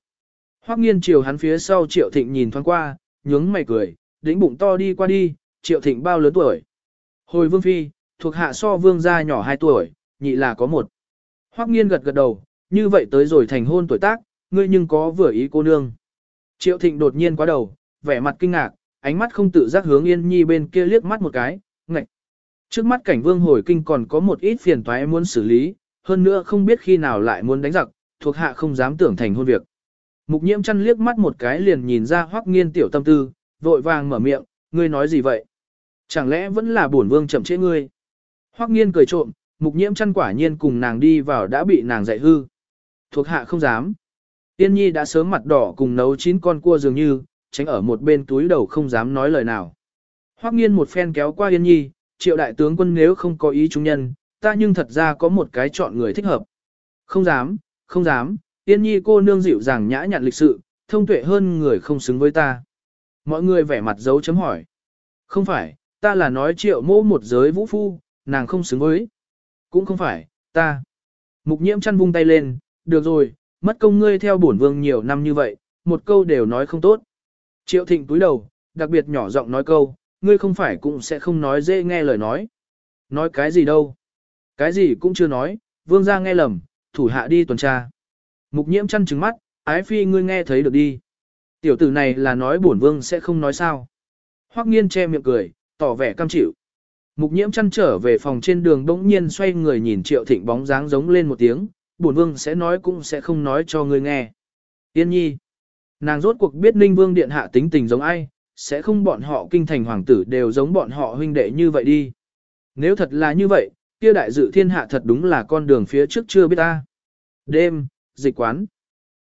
Hoắc nghiên chiều hắn phía sau triệu thịnh nhìn thoáng qua, nhướng mày cười, đĩnh bụng to đi qua đi, triệu thịnh bao lớn tuổi. Hồi vương phi, thuộc hạ so vương gia nhỏ 2 tuổi, nhị là có một. Hoắc nghiên gật gật đầu, như vậy tới rồi thành hôn tuổi tác, ngươi nhưng có vừa ý cô nương. Triệu thịnh đột nhiên quá đầu, vẻ mặt kinh ngạc, ánh mắt không tự giác hướng yên nhi bên kia liếc mắt một cái, ngạch. Trước mắt cảnh vương hồi kinh còn có một ít phiền toái muốn xử lý, hơn nữa không biết khi nào lại muốn đánh giặc, thuộc hạ không dám tưởng thành hôn việc. Mục nhiễm chăn liếc mắt một cái liền nhìn ra hoắc nghiên tiểu tâm tư, vội vàng mở miệng, ngươi nói gì vậy? Chẳng lẽ vẫn là bổn vương chậm trễ ngươi? Hoắc nghiên cười trộm, Mục nhiễm chăn quả nhiên cùng nàng đi vào đã bị nàng dạy hư. Thuộc hạ không dám. Tiên nhi đã sớm mặt đỏ cùng nấu chín con cua dường như, tránh ở một bên túi đầu không dám nói lời nào. Hoắc nghiên một phen kéo qua Yên nhi, triệu đại tướng quân nếu không có ý chúng nhân, ta nhưng thật ra có một cái chọn người thích hợp. Không dám, không dám, Yên nhi cô nương dịu dàng nhã nhặn lịch sự, thông tuệ hơn người không xứng với ta. Mọi người vẻ mặt dấu chấm hỏi. Không phải, ta là nói triệu mô một giới vũ phu, nàng không xứng với. Cũng không phải, ta. Mục nhiễm chăn vung tay lên, được rồi, mất công ngươi theo bổn vương nhiều năm như vậy, một câu đều nói không tốt. Triệu thịnh túi đầu, đặc biệt nhỏ giọng nói câu, ngươi không phải cũng sẽ không nói dễ nghe lời nói. Nói cái gì đâu. Cái gì cũng chưa nói, vương ra nghe lầm, thủ hạ đi tuần tra. Mục nhiễm chăn trừng mắt, ái phi ngươi nghe thấy được đi. Tiểu tử này là nói bổn vương sẽ không nói sao. Hoắc nghiên che miệng cười, tỏ vẻ cam chịu. Mục nhiễm chăn trở về phòng trên đường bỗng nhiên xoay người nhìn triệu thịnh bóng dáng giống lên một tiếng, bổn vương sẽ nói cũng sẽ không nói cho người nghe. Yên nhi. Nàng rốt cuộc biết ninh vương điện hạ tính tình giống ai, sẽ không bọn họ kinh thành hoàng tử đều giống bọn họ huynh đệ như vậy đi. Nếu thật là như vậy, kia đại dự thiên hạ thật đúng là con đường phía trước chưa biết ta. Đêm, dịch quán.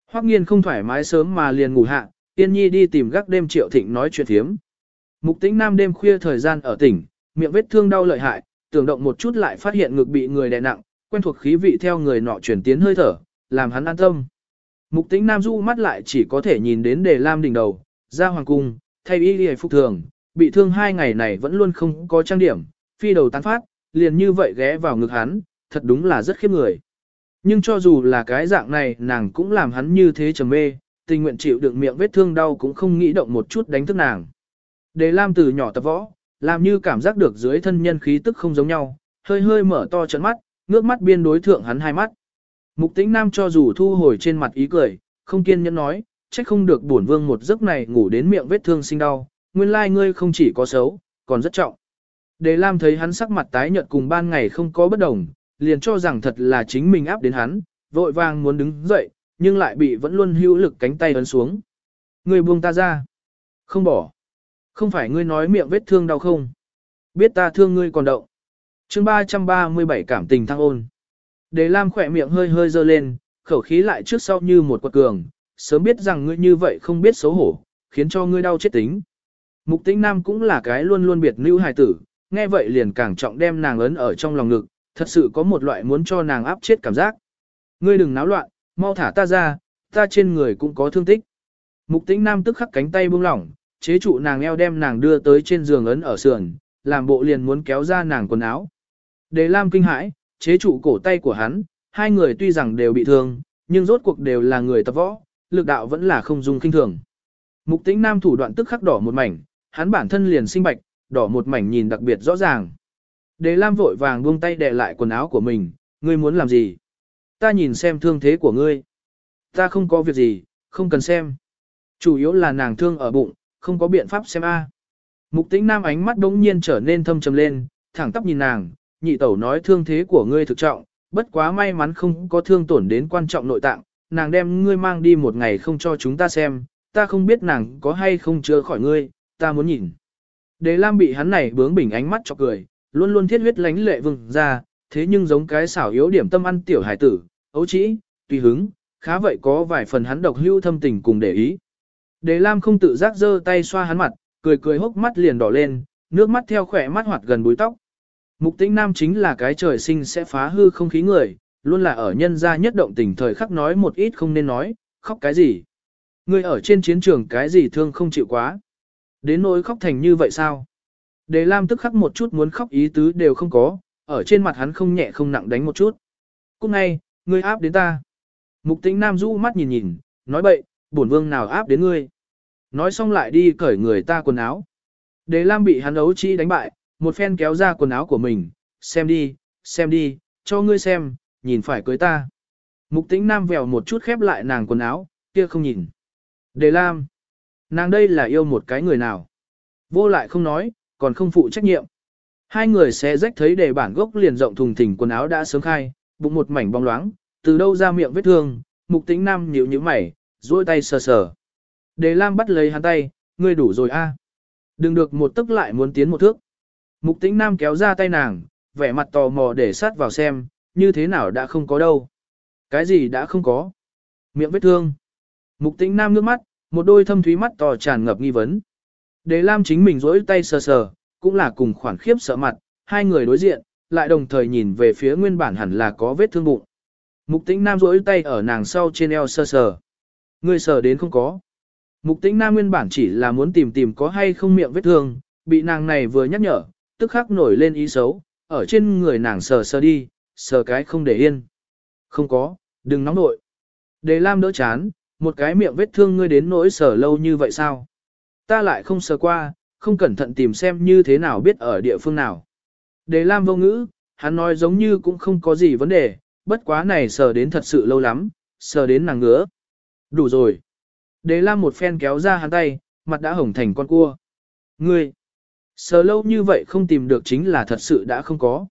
Hoắc nghiên không thoải mái sớm mà liền ngủ hạ, yên Nhi đi tìm gác đêm Triệu Thịnh nói chuyện thiếm. Mục tĩnh nam đêm khuya thời gian ở tỉnh, miệng vết thương đau lợi hại, tưởng động một chút lại phát hiện ngực bị người đè nặng, quen thuộc khí vị theo người nọ chuyển tiến hơi thở, làm hắn an tâm. Mục tĩnh nam du mắt lại chỉ có thể nhìn đến đề lam đỉnh đầu, ra hoàng cung, thay y đi phục thường, bị thương hai ngày này vẫn luôn không có trang điểm, phi đầu tán phát, liền như vậy ghé vào ngực hắn, thật đúng là rất khiếp người. Nhưng cho dù là cái dạng này nàng cũng làm hắn như thế trầm mê, tình nguyện chịu đựng miệng vết thương đau cũng không nghĩ động một chút đánh thức nàng. Đề Lam từ nhỏ tập võ, làm như cảm giác được dưới thân nhân khí tức không giống nhau, hơi hơi mở to trận mắt, ngước mắt biên đối thượng hắn hai mắt. Mục tĩnh nam cho dù thu hồi trên mặt ý cười, không kiên nhẫn nói, trách không được bổn vương một giấc này ngủ đến miệng vết thương sinh đau, nguyên lai ngươi không chỉ có xấu, còn rất trọng. Đề Lam thấy hắn sắc mặt tái nhợt cùng ban ngày không có bất đồng, liền cho rằng thật là chính mình áp đến hắn, vội vàng muốn đứng dậy, nhưng lại bị vẫn luôn hữu lực cánh tay ấn xuống. Người buông ta ra. Không bỏ. Không phải ngươi nói miệng vết thương đau không? Biết ta thương ngươi còn động. chương 337 cảm tình thăng ôn. Đề Lam khỏe miệng hơi hơi dơ lên, khẩu khí lại trước sau như một quật cường, sớm biết rằng ngươi như vậy không biết xấu hổ, khiến cho ngươi đau chết tính. Mục tĩnh nam cũng là cái luôn luôn biệt nữ hài tử, nghe vậy liền càng trọng đem nàng ấn ở trong lòng ngực, thật sự có một loại muốn cho nàng áp chết cảm giác. Ngươi đừng náo loạn, mau thả ta ra, ta trên người cũng có thương tích. Mục tĩnh nam tức khắc cánh tay buông lỏng, chế trụ nàng eo đem nàng đưa tới trên giường ấn ở sườn, làm bộ liền muốn kéo ra nàng quần áo. Đề Lam kinh hãi, chế trụ cổ tay của hắn, hai người tuy rằng đều bị thương, nhưng rốt cuộc đều là người tập võ, lực đạo vẫn là không dung kinh thường. Mục tĩnh nam thủ đoạn tức khắc đỏ một mảnh, hắn bản thân liền sinh bạch, đỏ một mảnh nhìn đặc biệt rõ ràng. Đề Lam vội vàng buông tay đè lại quần áo của mình, ngươi muốn làm gì? Ta nhìn xem thương thế của ngươi. Ta không có việc gì, không cần xem. Chủ yếu là nàng thương ở bụng, không có biện pháp xem a. Mục tĩnh nam ánh mắt đống nhiên trở nên thâm trầm lên, thẳng tắp nhìn nàng, nhị tẩu nói thương thế của ngươi thực trọng, bất quá may mắn không có thương tổn đến quan trọng nội tạng, nàng đem ngươi mang đi một ngày không cho chúng ta xem, ta không biết nàng có hay không chữa khỏi ngươi, ta muốn nhìn. Đế Lam bị hắn này bướng bỉnh ánh mắt cho cười, luôn luôn thiết huyết lánh lệ vừng ra, thế nhưng giống cái xảo yếu điểm tâm ăn tiểu hải tử, ấu trĩ, tùy hứng, khá vậy có vài phần hắn độc hưu thâm tình cùng để ý. Đề Lam không tự giác giơ tay xoa hắn mặt, cười cười hốc mắt liền đỏ lên, nước mắt theo khỏe mắt hoạt gần búi tóc. Mục tĩnh nam chính là cái trời sinh sẽ phá hư không khí người, luôn là ở nhân gia nhất động tình thời khắc nói một ít không nên nói, khóc cái gì. Người ở trên chiến trường cái gì thương không chịu quá. Đến nỗi khóc thành như vậy sao? Đề Lam tức khắc một chút muốn khóc ý tứ đều không có, ở trên mặt hắn không nhẹ không nặng đánh một chút. Cũng ngay, ngươi áp đến ta. Mục tĩnh nam rũ mắt nhìn nhìn, nói bậy, bổn vương nào áp đến ngươi. Nói xong lại đi cởi người ta quần áo. Đề Lam bị hắn ấu chi đánh bại, một phen kéo ra quần áo của mình, xem đi, xem đi, cho ngươi xem, nhìn phải cưới ta. Mục tĩnh nam vèo một chút khép lại nàng quần áo, kia không nhìn. Đề Lam, nàng đây là yêu một cái người nào. Vô lại không nói, còn không phụ trách nhiệm. Hai người sẽ rách thấy đề bản gốc liền rộng thùng thình quần áo đã sớm khai, bụng một mảnh bóng loáng, từ đâu ra miệng vết thương, mục tĩnh nam nhíu nhíu mày, duỗi tay sờ sờ. Đề Lam bắt lấy hắn tay, ngươi đủ rồi a. Đừng được một tức lại muốn tiến một thước. Mục tĩnh nam kéo ra tay nàng, vẻ mặt tò mò để sát vào xem, như thế nào đã không có đâu. Cái gì đã không có? Miệng vết thương. Mục tĩnh nam nước mắt, một đôi thâm thúy mắt to tràn ngập nghi vấn. Đề Lam chính mình rỗi tay sờ sờ, cũng là cùng khoản khiếp sợ mặt, hai người đối diện, lại đồng thời nhìn về phía nguyên bản hẳn là có vết thương bụng. Mục tĩnh nam rỗi tay ở nàng sau trên eo sờ sờ. Ngươi sờ đến không có. Mục tĩnh nam nguyên bản chỉ là muốn tìm tìm có hay không miệng vết thương, bị nàng này vừa nhắc nhở, tức khắc nổi lên ý xấu, ở trên người nàng sờ sờ đi, sờ cái không để yên. Không có, đừng nóng nội. Đề Lam đỡ chán, một cái miệng vết thương ngươi đến nỗi sờ lâu như vậy sao? Ta lại không sờ qua, không cẩn thận tìm xem như thế nào biết ở địa phương nào. Đề Lam vô ngữ, hắn nói giống như cũng không có gì vấn đề, bất quá này sờ đến thật sự lâu lắm, sờ đến nàng ngứa. Đủ rồi. Đế Lam một phen kéo ra hắn tay, mặt đã hồng thành con cua. Ngươi, sờ lâu như vậy không tìm được chính là thật sự đã không có.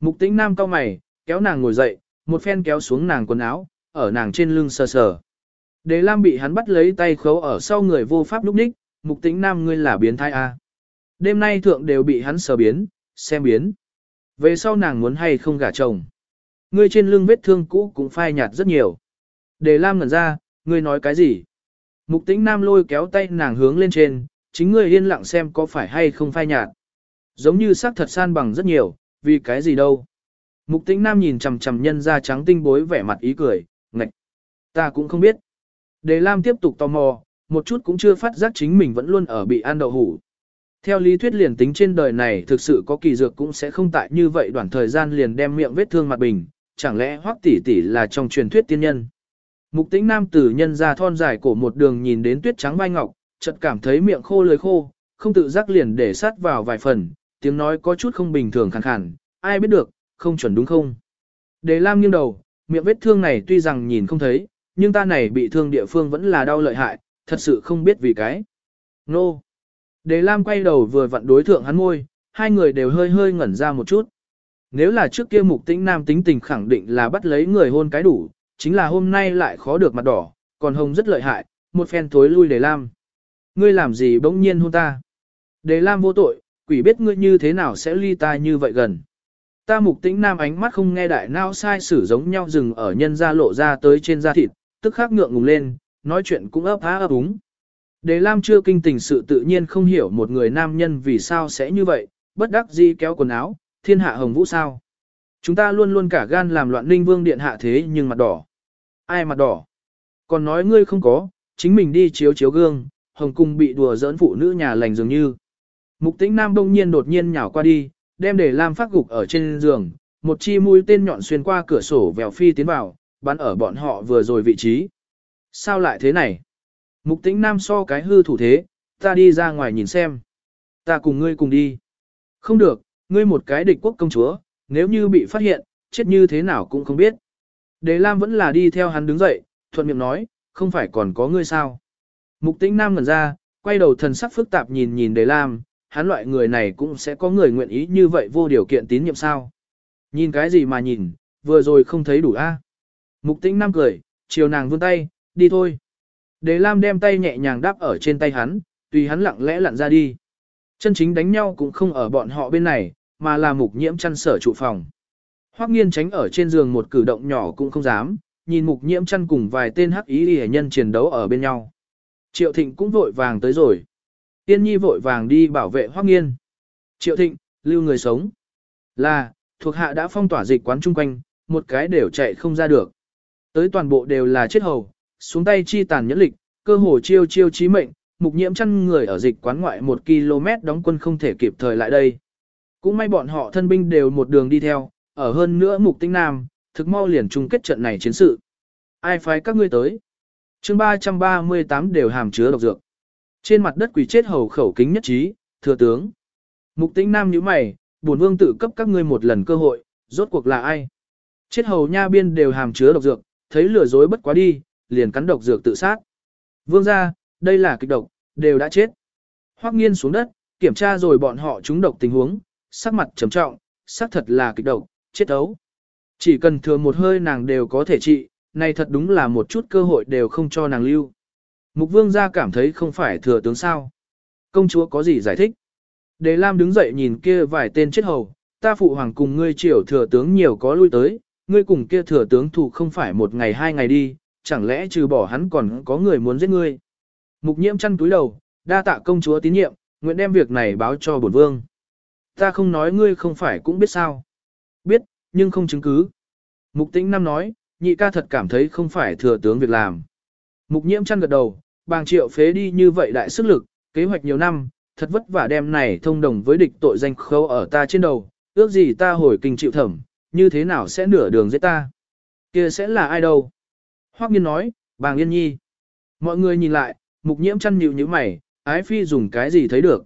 Mục tĩnh nam cao mày, kéo nàng ngồi dậy, một phen kéo xuống nàng quần áo, ở nàng trên lưng sờ sờ. Đế Lam bị hắn bắt lấy tay khấu ở sau người vô pháp lúc ních, mục tĩnh nam ngươi là biến thai A. À? Đêm nay thượng đều bị hắn sờ biến, xem biến. Về sau nàng muốn hay không gả chồng. Ngươi trên lưng vết thương cũ cũng phai nhạt rất nhiều. Đề Lam ngẩn ra, ngươi nói cái gì? Mục tĩnh nam lôi kéo tay nàng hướng lên trên, chính ngươi yên lặng xem có phải hay không phai nhạt. Giống như sắc thật san bằng rất nhiều, vì cái gì đâu. Mục tĩnh nam nhìn chằm chằm nhân ra trắng tinh bối vẻ mặt ý cười, ngạch. Ta cũng không biết. Đề Lam tiếp tục tò mò, một chút cũng chưa phát giác chính mình vẫn luôn ở bị ăn đậu hủ. Theo lý thuyết liền tính trên đời này thực sự có kỳ dược cũng sẽ không tại như vậy đoạn thời gian liền đem miệng vết thương mặt bình, chẳng lẽ hoắc tỷ tỷ là trong truyền thuyết tiên nhân. Mục tĩnh nam tử nhân ra thon dài cổ một đường nhìn đến tuyết trắng vai ngọc, chợt cảm thấy miệng khô lưỡi khô, không tự giác liền để sát vào vài phần, tiếng nói có chút không bình thường khàn khàn, ai biết được, không chuẩn đúng không. Đề Lam nghiêng đầu, miệng vết thương này tuy rằng nhìn không thấy, nhưng ta này bị thương địa phương vẫn là đau lợi hại, thật sự không biết vì cái. Nô! Đề Lam quay đầu vừa vặn đối thượng hắn môi, hai người đều hơi hơi ngẩn ra một chút. Nếu là trước kia mục tĩnh nam tính tình khẳng định là bắt lấy người hôn cái đủ, chính là hôm nay lại khó được mặt đỏ, còn hồng rất lợi hại, một phen thối lui Đề Lam. Ngươi làm gì bỗng nhiên hôn ta? Đề Lam vô tội, quỷ biết ngươi như thế nào sẽ ly ta như vậy gần. Ta mục tĩnh nam ánh mắt không nghe đại nao sai sử giống nhau dừng ở nhân ra lộ ra tới trên da thịt, tức khắc ngượng ngùng lên, nói chuyện cũng ấp há ấp úng. Đề Lam chưa kinh tình sự tự nhiên không hiểu một người nam nhân vì sao sẽ như vậy, bất đắc dĩ kéo quần áo, thiên hạ hồng vũ sao. Chúng ta luôn luôn cả gan làm loạn ninh vương điện hạ thế nhưng mặt đỏ. Ai mặt đỏ? Còn nói ngươi không có, chính mình đi chiếu chiếu gương, hồng cung bị đùa giỡn phụ nữ nhà lành dường như. Mục tĩnh nam đông nhiên đột nhiên nhào qua đi, đem để Lam phát gục ở trên giường, một chi mũi tên nhọn xuyên qua cửa sổ vèo phi tiến vào, bắn ở bọn họ vừa rồi vị trí. Sao lại thế này? Mục tĩnh nam so cái hư thủ thế, ta đi ra ngoài nhìn xem. Ta cùng ngươi cùng đi. Không được, ngươi một cái địch quốc công chúa, nếu như bị phát hiện, chết như thế nào cũng không biết. Đề Lam vẫn là đi theo hắn đứng dậy, thuận miệng nói, không phải còn có ngươi sao. Mục tĩnh nam ngẩn ra, quay đầu thần sắc phức tạp nhìn nhìn Đề Lam, hắn loại người này cũng sẽ có người nguyện ý như vậy vô điều kiện tín nhiệm sao. Nhìn cái gì mà nhìn, vừa rồi không thấy đủ a. Mục tĩnh nam cười, chiều nàng vươn tay, đi thôi. Đế Lam đem tay nhẹ nhàng đáp ở trên tay hắn, tùy hắn lặng lẽ lặn ra đi. Chân chính đánh nhau cũng không ở bọn họ bên này, mà là mục nhiễm chăn sở trụ phòng. Hoắc nghiên tránh ở trên giường một cử động nhỏ cũng không dám, nhìn mục nhiễm chăn cùng vài tên hắc ý hề nhân chiến đấu ở bên nhau. Triệu Thịnh cũng vội vàng tới rồi. Tiên nhi vội vàng đi bảo vệ Hoắc nghiên. Triệu Thịnh, lưu người sống. Là, thuộc hạ đã phong tỏa dịch quán chung quanh, một cái đều chạy không ra được. Tới toàn bộ đều là chết hầu, xuống tay chi tàn nhẫn lịch, cơ hồ chiêu chiêu chí mệnh, mục nhiễm chăn người ở dịch quán ngoại một km đóng quân không thể kịp thời lại đây. Cũng may bọn họ thân binh đều một đường đi theo, ở hơn nữa mục tinh nam, thực mau liền chung kết trận này chiến sự. Ai phái các ngươi tới? chương 338 đều hàm chứa độc dược. Trên mặt đất quỷ chết hầu khẩu kính nhất trí, thừa tướng. Mục tinh nam như mày, bổn vương tự cấp các ngươi một lần cơ hội, rốt cuộc là ai? Chết hầu nha biên đều hàm chứa độc dược, thấy lừa dối bất quá đi, liền cắn độc dược tự sát. Vương ra, đây là kịch độc, đều đã chết. Hoắc nghiên xuống đất, kiểm tra rồi bọn họ trúng độc tình huống, sắc mặt trầm trọng, sắc thật là kịch độc, chết ấu. Chỉ cần thừa một hơi nàng đều có thể trị, này thật đúng là một chút cơ hội đều không cho nàng lưu. Mục vương gia cảm thấy không phải thừa tướng sao. Công chúa có gì giải thích? Đề Lam đứng dậy nhìn kia vài tên chết hầu, ta phụ hoàng cùng ngươi triều thừa tướng nhiều có lui tới, ngươi cùng kia thừa tướng thủ không phải một ngày hai ngày đi, chẳng lẽ trừ bỏ hắn còn có người muốn giết ngươi. Mục nhiễm chăn túi đầu, đa tạ công chúa tín nhiệm, nguyện đem việc này báo cho bổn vương. Ta không nói ngươi không phải cũng biết sao. Biết, nhưng không chứng cứ. Mục tĩnh năm nói, nhị ca thật cảm thấy không phải thừa tướng việc làm. Mục nhiễm chăn gật đầu, bàng triệu phế đi như vậy đại sức lực, kế hoạch nhiều năm, thật vất vả đem này thông đồng với địch tội danh khâu ở ta trên đầu, ước gì ta hồi kinh chịu thẩm, như thế nào sẽ nửa đường giết ta. kia sẽ là ai đâu? Hoắc nghiên nói, bàng yên nhi. Mọi người nhìn lại, mục nhiễm chăn nhịu như mày, ái phi dùng cái gì thấy được.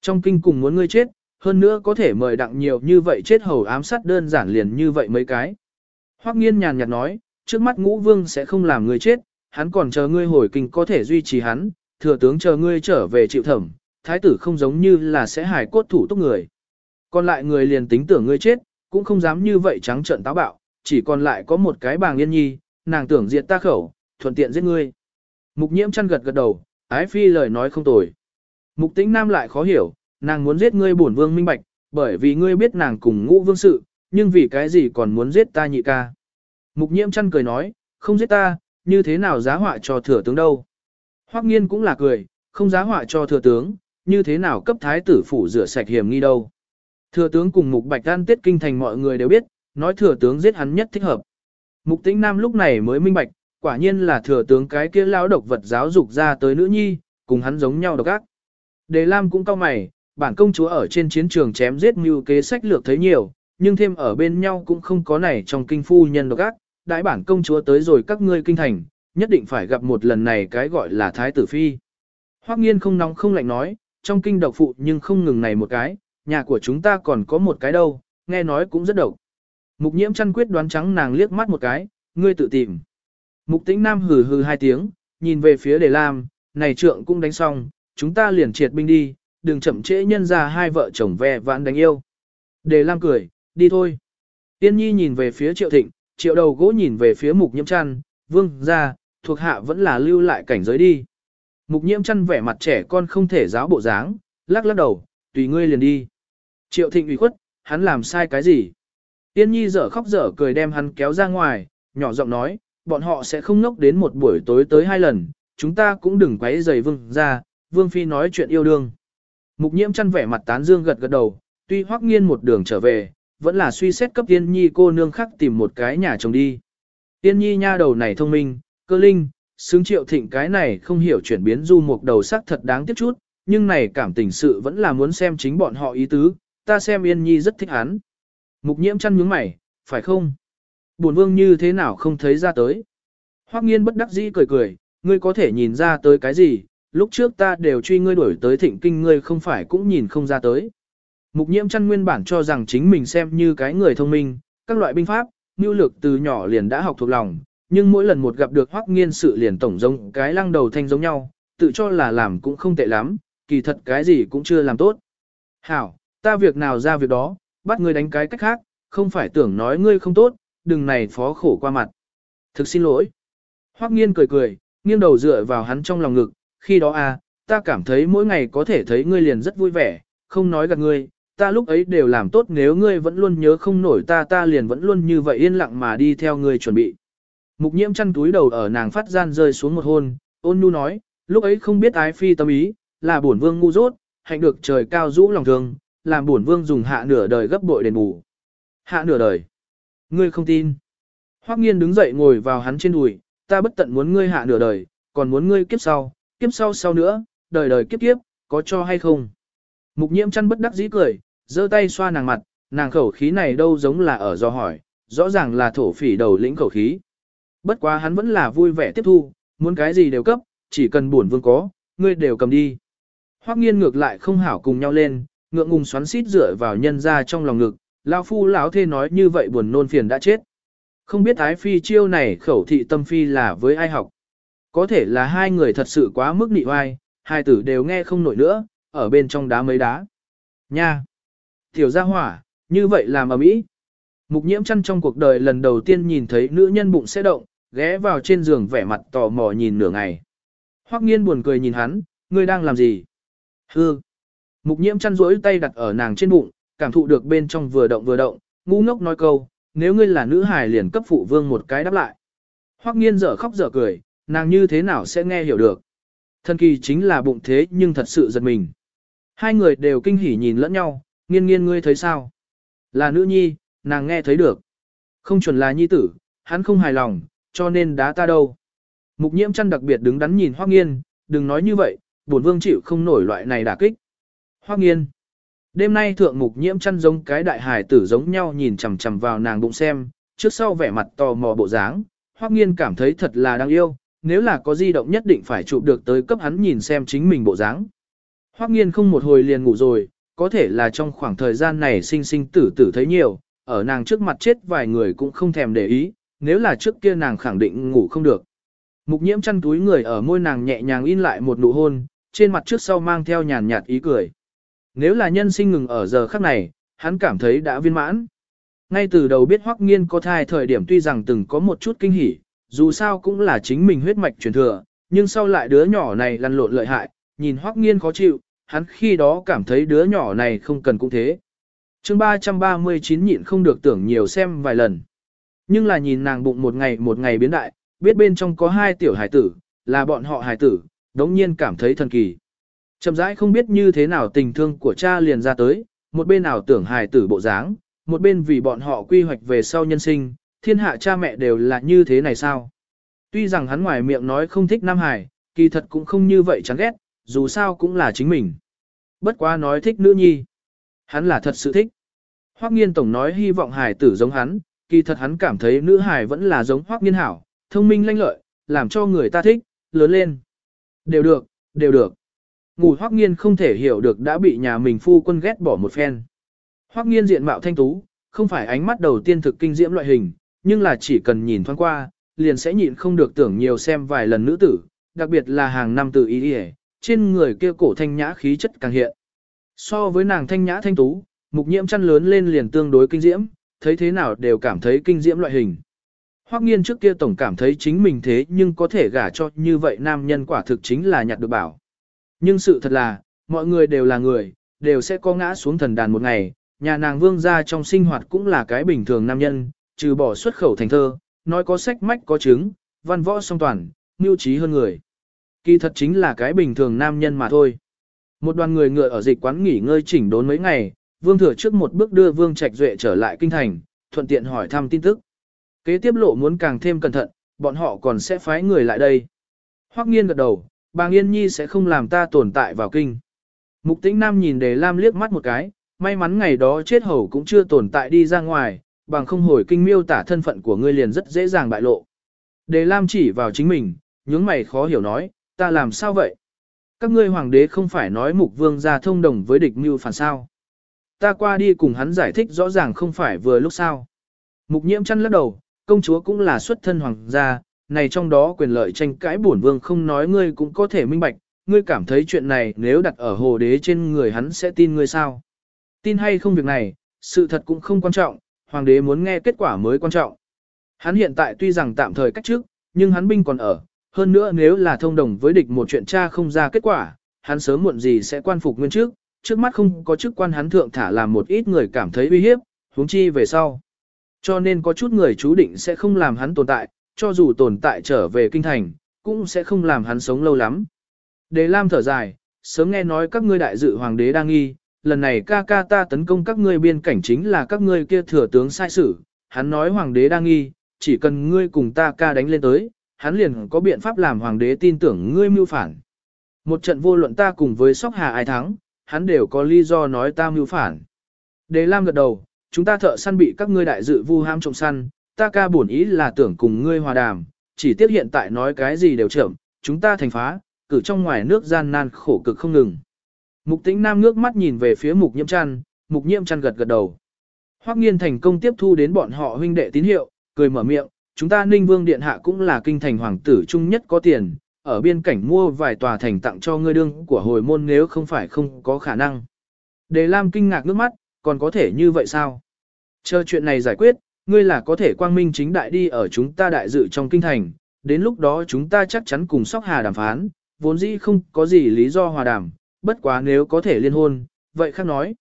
Trong kinh cùng muốn ngươi chết, hơn nữa có thể mời đặng nhiều như vậy chết hầu ám sát đơn giản liền như vậy mấy cái. Hoắc nghiên nhàn nhạt nói, trước mắt ngũ vương sẽ không làm ngươi chết, hắn còn chờ ngươi hồi kinh có thể duy trì hắn, thừa tướng chờ ngươi trở về chịu thẩm, thái tử không giống như là sẽ hài cốt thủ túc người. Còn lại người liền tính tưởng ngươi chết, cũng không dám như vậy trắng trợn táo bạo, chỉ còn lại có một cái bàng yên nhi, nàng tưởng diệt ta khẩu, thuận tiện giết ngươi. Mục nhiễm chăn gật gật đầu, ái phi lời nói không tồi. Mục tĩnh nam lại khó hiểu, nàng muốn giết ngươi bổn vương minh bạch, bởi vì ngươi biết nàng cùng ngũ vương sự, nhưng vì cái gì còn muốn giết ta nhị ca. Mục nhiễm chăn cười nói, không giết ta, như thế nào giá họa cho thừa tướng đâu. Hoắc nghiên cũng là cười, không giá họa cho thừa tướng, như thế nào cấp thái tử phủ rửa sạch hiểm nghi đâu. Thừa tướng cùng mục bạch an tiết kinh thành mọi người đều biết, nói thừa tướng giết hắn nhất thích hợp. Mục tĩnh nam lúc này mới minh bạch, quả nhiên là thừa tướng cái kia lão độc vật giáo dục ra tới nữ nhi, cùng hắn giống nhau độc ác. Đề Lam cũng cao mày, bản công chúa ở trên chiến trường chém giết mưu kế sách lược thấy nhiều, nhưng thêm ở bên nhau cũng không có này trong kinh phu nhân độc ác, đại bản công chúa tới rồi các ngươi kinh thành, nhất định phải gặp một lần này cái gọi là thái tử phi. Hoắc nghiên không nóng không lạnh nói, trong kinh độc phụ nhưng không ngừng này một cái, nhà của chúng ta còn có một cái đâu, nghe nói cũng rất độc. Mục nhiễm chăn quyết đoán trắng nàng liếc mắt một cái, ngươi tự tìm. Mục tĩnh nam hừ hừ hai tiếng, nhìn về phía đề lam, này trượng cũng đánh xong, chúng ta liền triệt binh đi, đừng chậm trễ nhân ra hai vợ chồng ve vãn đánh yêu. Đề lam cười, đi thôi. Tiên nhi nhìn về phía triệu thịnh, triệu đầu gỗ nhìn về phía mục nhiễm chăn, vương ra, thuộc hạ vẫn là lưu lại cảnh giới đi. Mục nhiễm chăn vẻ mặt trẻ con không thể giáo bộ dáng, lắc lắc đầu, tùy ngươi liền đi. Triệu thịnh ủy khuất, hắn làm sai cái gì? Tiên nhi dở khóc dở cười đem hắn kéo ra ngoài, nhỏ giọng nói, bọn họ sẽ không ngốc đến một buổi tối tới hai lần, chúng ta cũng đừng quấy rầy vương ra, vương phi nói chuyện yêu đương. Mục nhiễm chăn vẻ mặt tán dương gật gật đầu, tuy hoắc nghiên một đường trở về, vẫn là suy xét cấp tiên nhi cô nương khác tìm một cái nhà chồng đi. Tiên nhi nha đầu này thông minh, cơ linh, xứng triệu thịnh cái này không hiểu chuyển biến du một đầu sắc thật đáng tiếc chút, nhưng này cảm tình sự vẫn là muốn xem chính bọn họ ý tứ, ta xem yên nhi rất thích hắn. Mục nhiễm chăn nhướng mày, phải không? Bổn vương như thế nào không thấy ra tới? Hoắc nghiên bất đắc dĩ cười cười, ngươi có thể nhìn ra tới cái gì, lúc trước ta đều truy ngươi đuổi tới thịnh kinh ngươi không phải cũng nhìn không ra tới. Mục nhiễm chăn nguyên bản cho rằng chính mình xem như cái người thông minh, các loại binh pháp, nưu lược từ nhỏ liền đã học thuộc lòng, nhưng mỗi lần một gặp được hoắc nghiên sự liền tổng giống cái lăng đầu thanh giống nhau, tự cho là làm cũng không tệ lắm, kỳ thật cái gì cũng chưa làm tốt. Hảo, ta việc nào ra việc đó, bắt ngươi đánh cái cách khác, không phải tưởng nói ngươi không tốt, đừng này phó khổ qua mặt. Thực xin lỗi. Hoắc nghiên cười cười, nghiêng đầu dựa vào hắn trong lòng ngực, khi đó à, ta cảm thấy mỗi ngày có thể thấy ngươi liền rất vui vẻ, không nói gạt ngươi, ta lúc ấy đều làm tốt nếu ngươi vẫn luôn nhớ không nổi ta ta liền vẫn luôn như vậy yên lặng mà đi theo ngươi chuẩn bị. Mục nhiễm chăn túi đầu ở nàng phát gian rơi xuống một hôn, ôn nhu nói, lúc ấy không biết ái phi tâm ý, là bổn vương ngu dốt, hạnh được trời cao rũ lòng thương, làm bổn vương dùng hạ nửa đời gấp bội đền bù. Hạ nửa đời. Ngươi không tin. Hoắc nghiên đứng dậy ngồi vào hắn trên đùi, ta bất tận muốn ngươi hạ nửa đời, còn muốn ngươi kiếp sau, kiếp sau sau nữa, đời đời kiếp kiếp, có cho hay không? Mục nhiễm chăn bất đắc dĩ cười, giơ tay xoa nàng mặt, nàng khẩu khí này đâu giống là ở do hỏi, rõ ràng là thổ phỉ đầu lĩnh khẩu khí. Bất quá hắn vẫn là vui vẻ tiếp thu, muốn cái gì đều cấp, chỉ cần buồn vương có, ngươi đều cầm đi. Hoắc nghiên ngược lại không hảo cùng nhau lên, ngượng ngùng xoắn xít dựa vào nhân ra trong lòng ngực, lão phu lão thê nói như vậy buồn nôn phiền đã chết. Không biết ái phi chiêu này khẩu thị tâm phi là với ai học. Có thể là hai người thật sự quá mức nị oai, hai tử đều nghe không nổi nữa, ở bên trong đá mấy đá. Nha! Tiểu gia hỏa, như vậy làm ở mỹ. Mục nhiễm chăn trong cuộc đời lần đầu tiên nhìn thấy nữ nhân bụng sẽ động, ghé vào trên giường vẻ mặt tò mò nhìn nửa ngày. Hoắc nghiên buồn cười nhìn hắn, ngươi đang làm gì? Hư! Mục nhiễm chăn rỗi tay đặt ở nàng trên bụng, cảm thụ được bên trong vừa động vừa động, ngu ngốc nói câu, nếu ngươi là nữ hài liền cấp phụ vương một cái đáp lại. Hoắc nghiên dở khóc dở cười, nàng như thế nào sẽ nghe hiểu được. Thần kỳ chính là bụng thế nhưng thật sự giật mình. Hai người đều kinh hỉ nhìn lẫn nhau, nghiên nghiên ngươi thấy sao? Là nữ nhi, nàng nghe thấy được. Không chuẩn là nhi tử, hắn không hài lòng, cho nên đá ta đâu. Mục nhiễm chăn đặc biệt đứng đắn nhìn Hoắc nghiên, đừng nói như vậy, bổn vương chịu không nổi loại này đả kích. Hoắc nghiên. Đêm nay thượng mục nhiễm chăn giống cái đại hải tử giống nhau nhìn chằm chằm vào nàng bụng xem, trước sau vẻ mặt tò mò bộ dáng, Hoắc nghiên cảm thấy thật là đáng yêu, nếu là có di động nhất định phải chụp được tới cấp hắn nhìn xem chính mình bộ dáng. Hoắc nghiên không một hồi liền ngủ rồi, có thể là trong khoảng thời gian này sinh sinh tử tử thấy nhiều, ở nàng trước mặt chết vài người cũng không thèm để ý, nếu là trước kia nàng khẳng định ngủ không được. Mục nhiễm chăn túi người ở môi nàng nhẹ nhàng in lại một nụ hôn, trên mặt trước sau mang theo nhàn nhạt ý cười. Nếu là nhân sinh ngừng ở giờ khắc này, hắn cảm thấy đã viên mãn. Ngay từ đầu biết Hoắc Nghiên có thai thời điểm tuy rằng từng có một chút kinh hỉ, dù sao cũng là chính mình huyết mạch truyền thừa, nhưng sau lại đứa nhỏ này lăn lộn lợi hại, nhìn Hoắc Nghiên khó chịu, hắn khi đó cảm thấy đứa nhỏ này không cần cũng thế. chương 339 nhịn không được tưởng nhiều xem vài lần. Nhưng là nhìn nàng bụng một ngày một ngày biến đại, biết bên trong có hai tiểu hải tử, là bọn họ hải tử, đống nhiên cảm thấy thần kỳ. Chậm rãi không biết như thế nào tình thương của cha liền ra tới, một bên nào tưởng hải tử bộ dáng, một bên vì bọn họ quy hoạch về sau nhân sinh, thiên hạ cha mẹ đều là như thế này sao? Tuy rằng hắn ngoài miệng nói không thích Nam Hải, kỳ thật cũng không như vậy chán ghét, dù sao cũng là chính mình. Bất quá nói thích nữ nhi. Hắn là thật sự thích. Hoắc nghiên tổng nói hy vọng hải tử giống hắn, kỳ thật hắn cảm thấy nữ hải vẫn là giống Hoắc nghiên hảo, thông minh lanh lợi, làm cho người ta thích, lớn lên. Đều được, đều được. Ngủ Hoắc nghiên không thể hiểu được đã bị nhà mình phu quân ghét bỏ một phen. Hoắc nghiên diện mạo thanh tú, không phải ánh mắt đầu tiên thực kinh diễm loại hình, nhưng là chỉ cần nhìn thoáng qua, liền sẽ nhịn không được tưởng nhiều xem vài lần nữ tử, đặc biệt là hàng năm tử ý đi trên người kia cổ thanh nhã khí chất càng hiện. So với nàng thanh nhã thanh tú, mục nhiễm chăn lớn lên liền tương đối kinh diễm, thấy thế nào đều cảm thấy kinh diễm loại hình. Hoắc nghiên trước kia tổng cảm thấy chính mình thế nhưng có thể gả cho như vậy nam nhân quả thực chính là nhặt được bảo. Nhưng sự thật là, mọi người đều là người, đều sẽ có ngã xuống thần đàn một ngày, nhà nàng vương gia trong sinh hoạt cũng là cái bình thường nam nhân, trừ bỏ xuất khẩu thành thơ, nói có sách mách có chứng, văn võ song toàn, mưu trí hơn người. Kỳ thật chính là cái bình thường nam nhân mà thôi. Một đoàn người ngựa ở dịch quán nghỉ ngơi chỉnh đốn mấy ngày, Vương Thừa trước một bước đưa Vương Trạch Duệ trở lại kinh thành, thuận tiện hỏi thăm tin tức. Kế tiếp lộ muốn càng thêm cẩn thận, bọn họ còn sẽ phái người lại đây. Hoắc nghiên gật đầu, bà Nghiên Nhi sẽ không làm ta tồn tại vào kinh. Mục tĩnh Nam nhìn đề Lam liếc mắt một cái, may mắn ngày đó chết hầu cũng chưa tồn tại đi ra ngoài, bằng không hồi kinh miêu tả thân phận của ngươi liền rất dễ dàng bại lộ. Đề Lam chỉ vào chính mình, nhướng mày khó hiểu nói, ta làm sao vậy? Các ngươi hoàng đế không phải nói mục vương ra thông đồng với địch mưu phản sao? Ta qua đi cùng hắn giải thích rõ ràng không phải vừa lúc sao. Mục nhiễm chăn lắc đầu, công chúa cũng là xuất thân hoàng gia, này trong đó quyền lợi tranh cãi bổn vương không nói ngươi cũng có thể minh bạch, ngươi cảm thấy chuyện này nếu đặt ở hồ đế trên người hắn sẽ tin ngươi sao? Tin hay không việc này, sự thật cũng không quan trọng, hoàng đế muốn nghe kết quả mới quan trọng. Hắn hiện tại tuy rằng tạm thời cách trước, nhưng hắn binh còn ở, hơn nữa nếu là thông đồng với địch một chuyện tra không ra kết quả, hắn sớm muộn gì sẽ quan phục nguyên trước, trước mắt không có chức quan hắn thượng thả làm một ít người cảm thấy uy hiếp, huống chi về sau. Cho nên có chút người chú định sẽ không làm hắn tồn tại, cho dù tồn tại trở về kinh thành, cũng sẽ không làm hắn sống lâu lắm. Đề Lam thở dài, sớm nghe nói các ngươi đại dự hoàng đế đang nghi, lần này ca ca ta tấn công các ngươi biên cảnh chính là các ngươi kia thừa tướng sai sử, hắn nói hoàng đế đang nghi, chỉ cần ngươi cùng ta ca đánh lên tới, hắn liền có biện pháp làm hoàng đế tin tưởng ngươi mưu phản. Một trận vô luận ta cùng với sóc hà ai thắng, hắn đều có lý do nói ta mưu phản. Đề Lam gật đầu, chúng ta thợ săn bị các ngươi đại dự vu ham trộm săn, ta ca bổn ý là tưởng cùng ngươi hòa đàm, chỉ tiếc hiện tại nói cái gì đều chậm, chúng ta thành phá, cử trong ngoài nước gian nan khổ cực không ngừng. Mục tĩnh nam ngước mắt nhìn về phía mục nhiễm chăn, mục nhiễm chăn gật gật đầu. Hoắc nghiên thành công tiếp thu đến bọn họ huynh đệ tín hiệu, cười mở miệng, chúng ta ninh vương điện hạ cũng là kinh thành hoàng tử trung nhất có tiền, ở biên cảnh mua vài tòa thành tặng cho ngươi đương của hồi môn nếu không phải không có khả năng. Đề Lam kinh ngạc nước mắt, còn có thể như vậy sao? Chờ chuyện này giải quyết, ngươi là có thể quang minh chính đại đi ở chúng ta đại dự trong kinh thành, đến lúc đó chúng ta chắc chắn cùng sóc hà đàm phán, vốn dĩ không có gì lý do hòa đàm, bất quá nếu có thể liên hôn, vậy khác nói.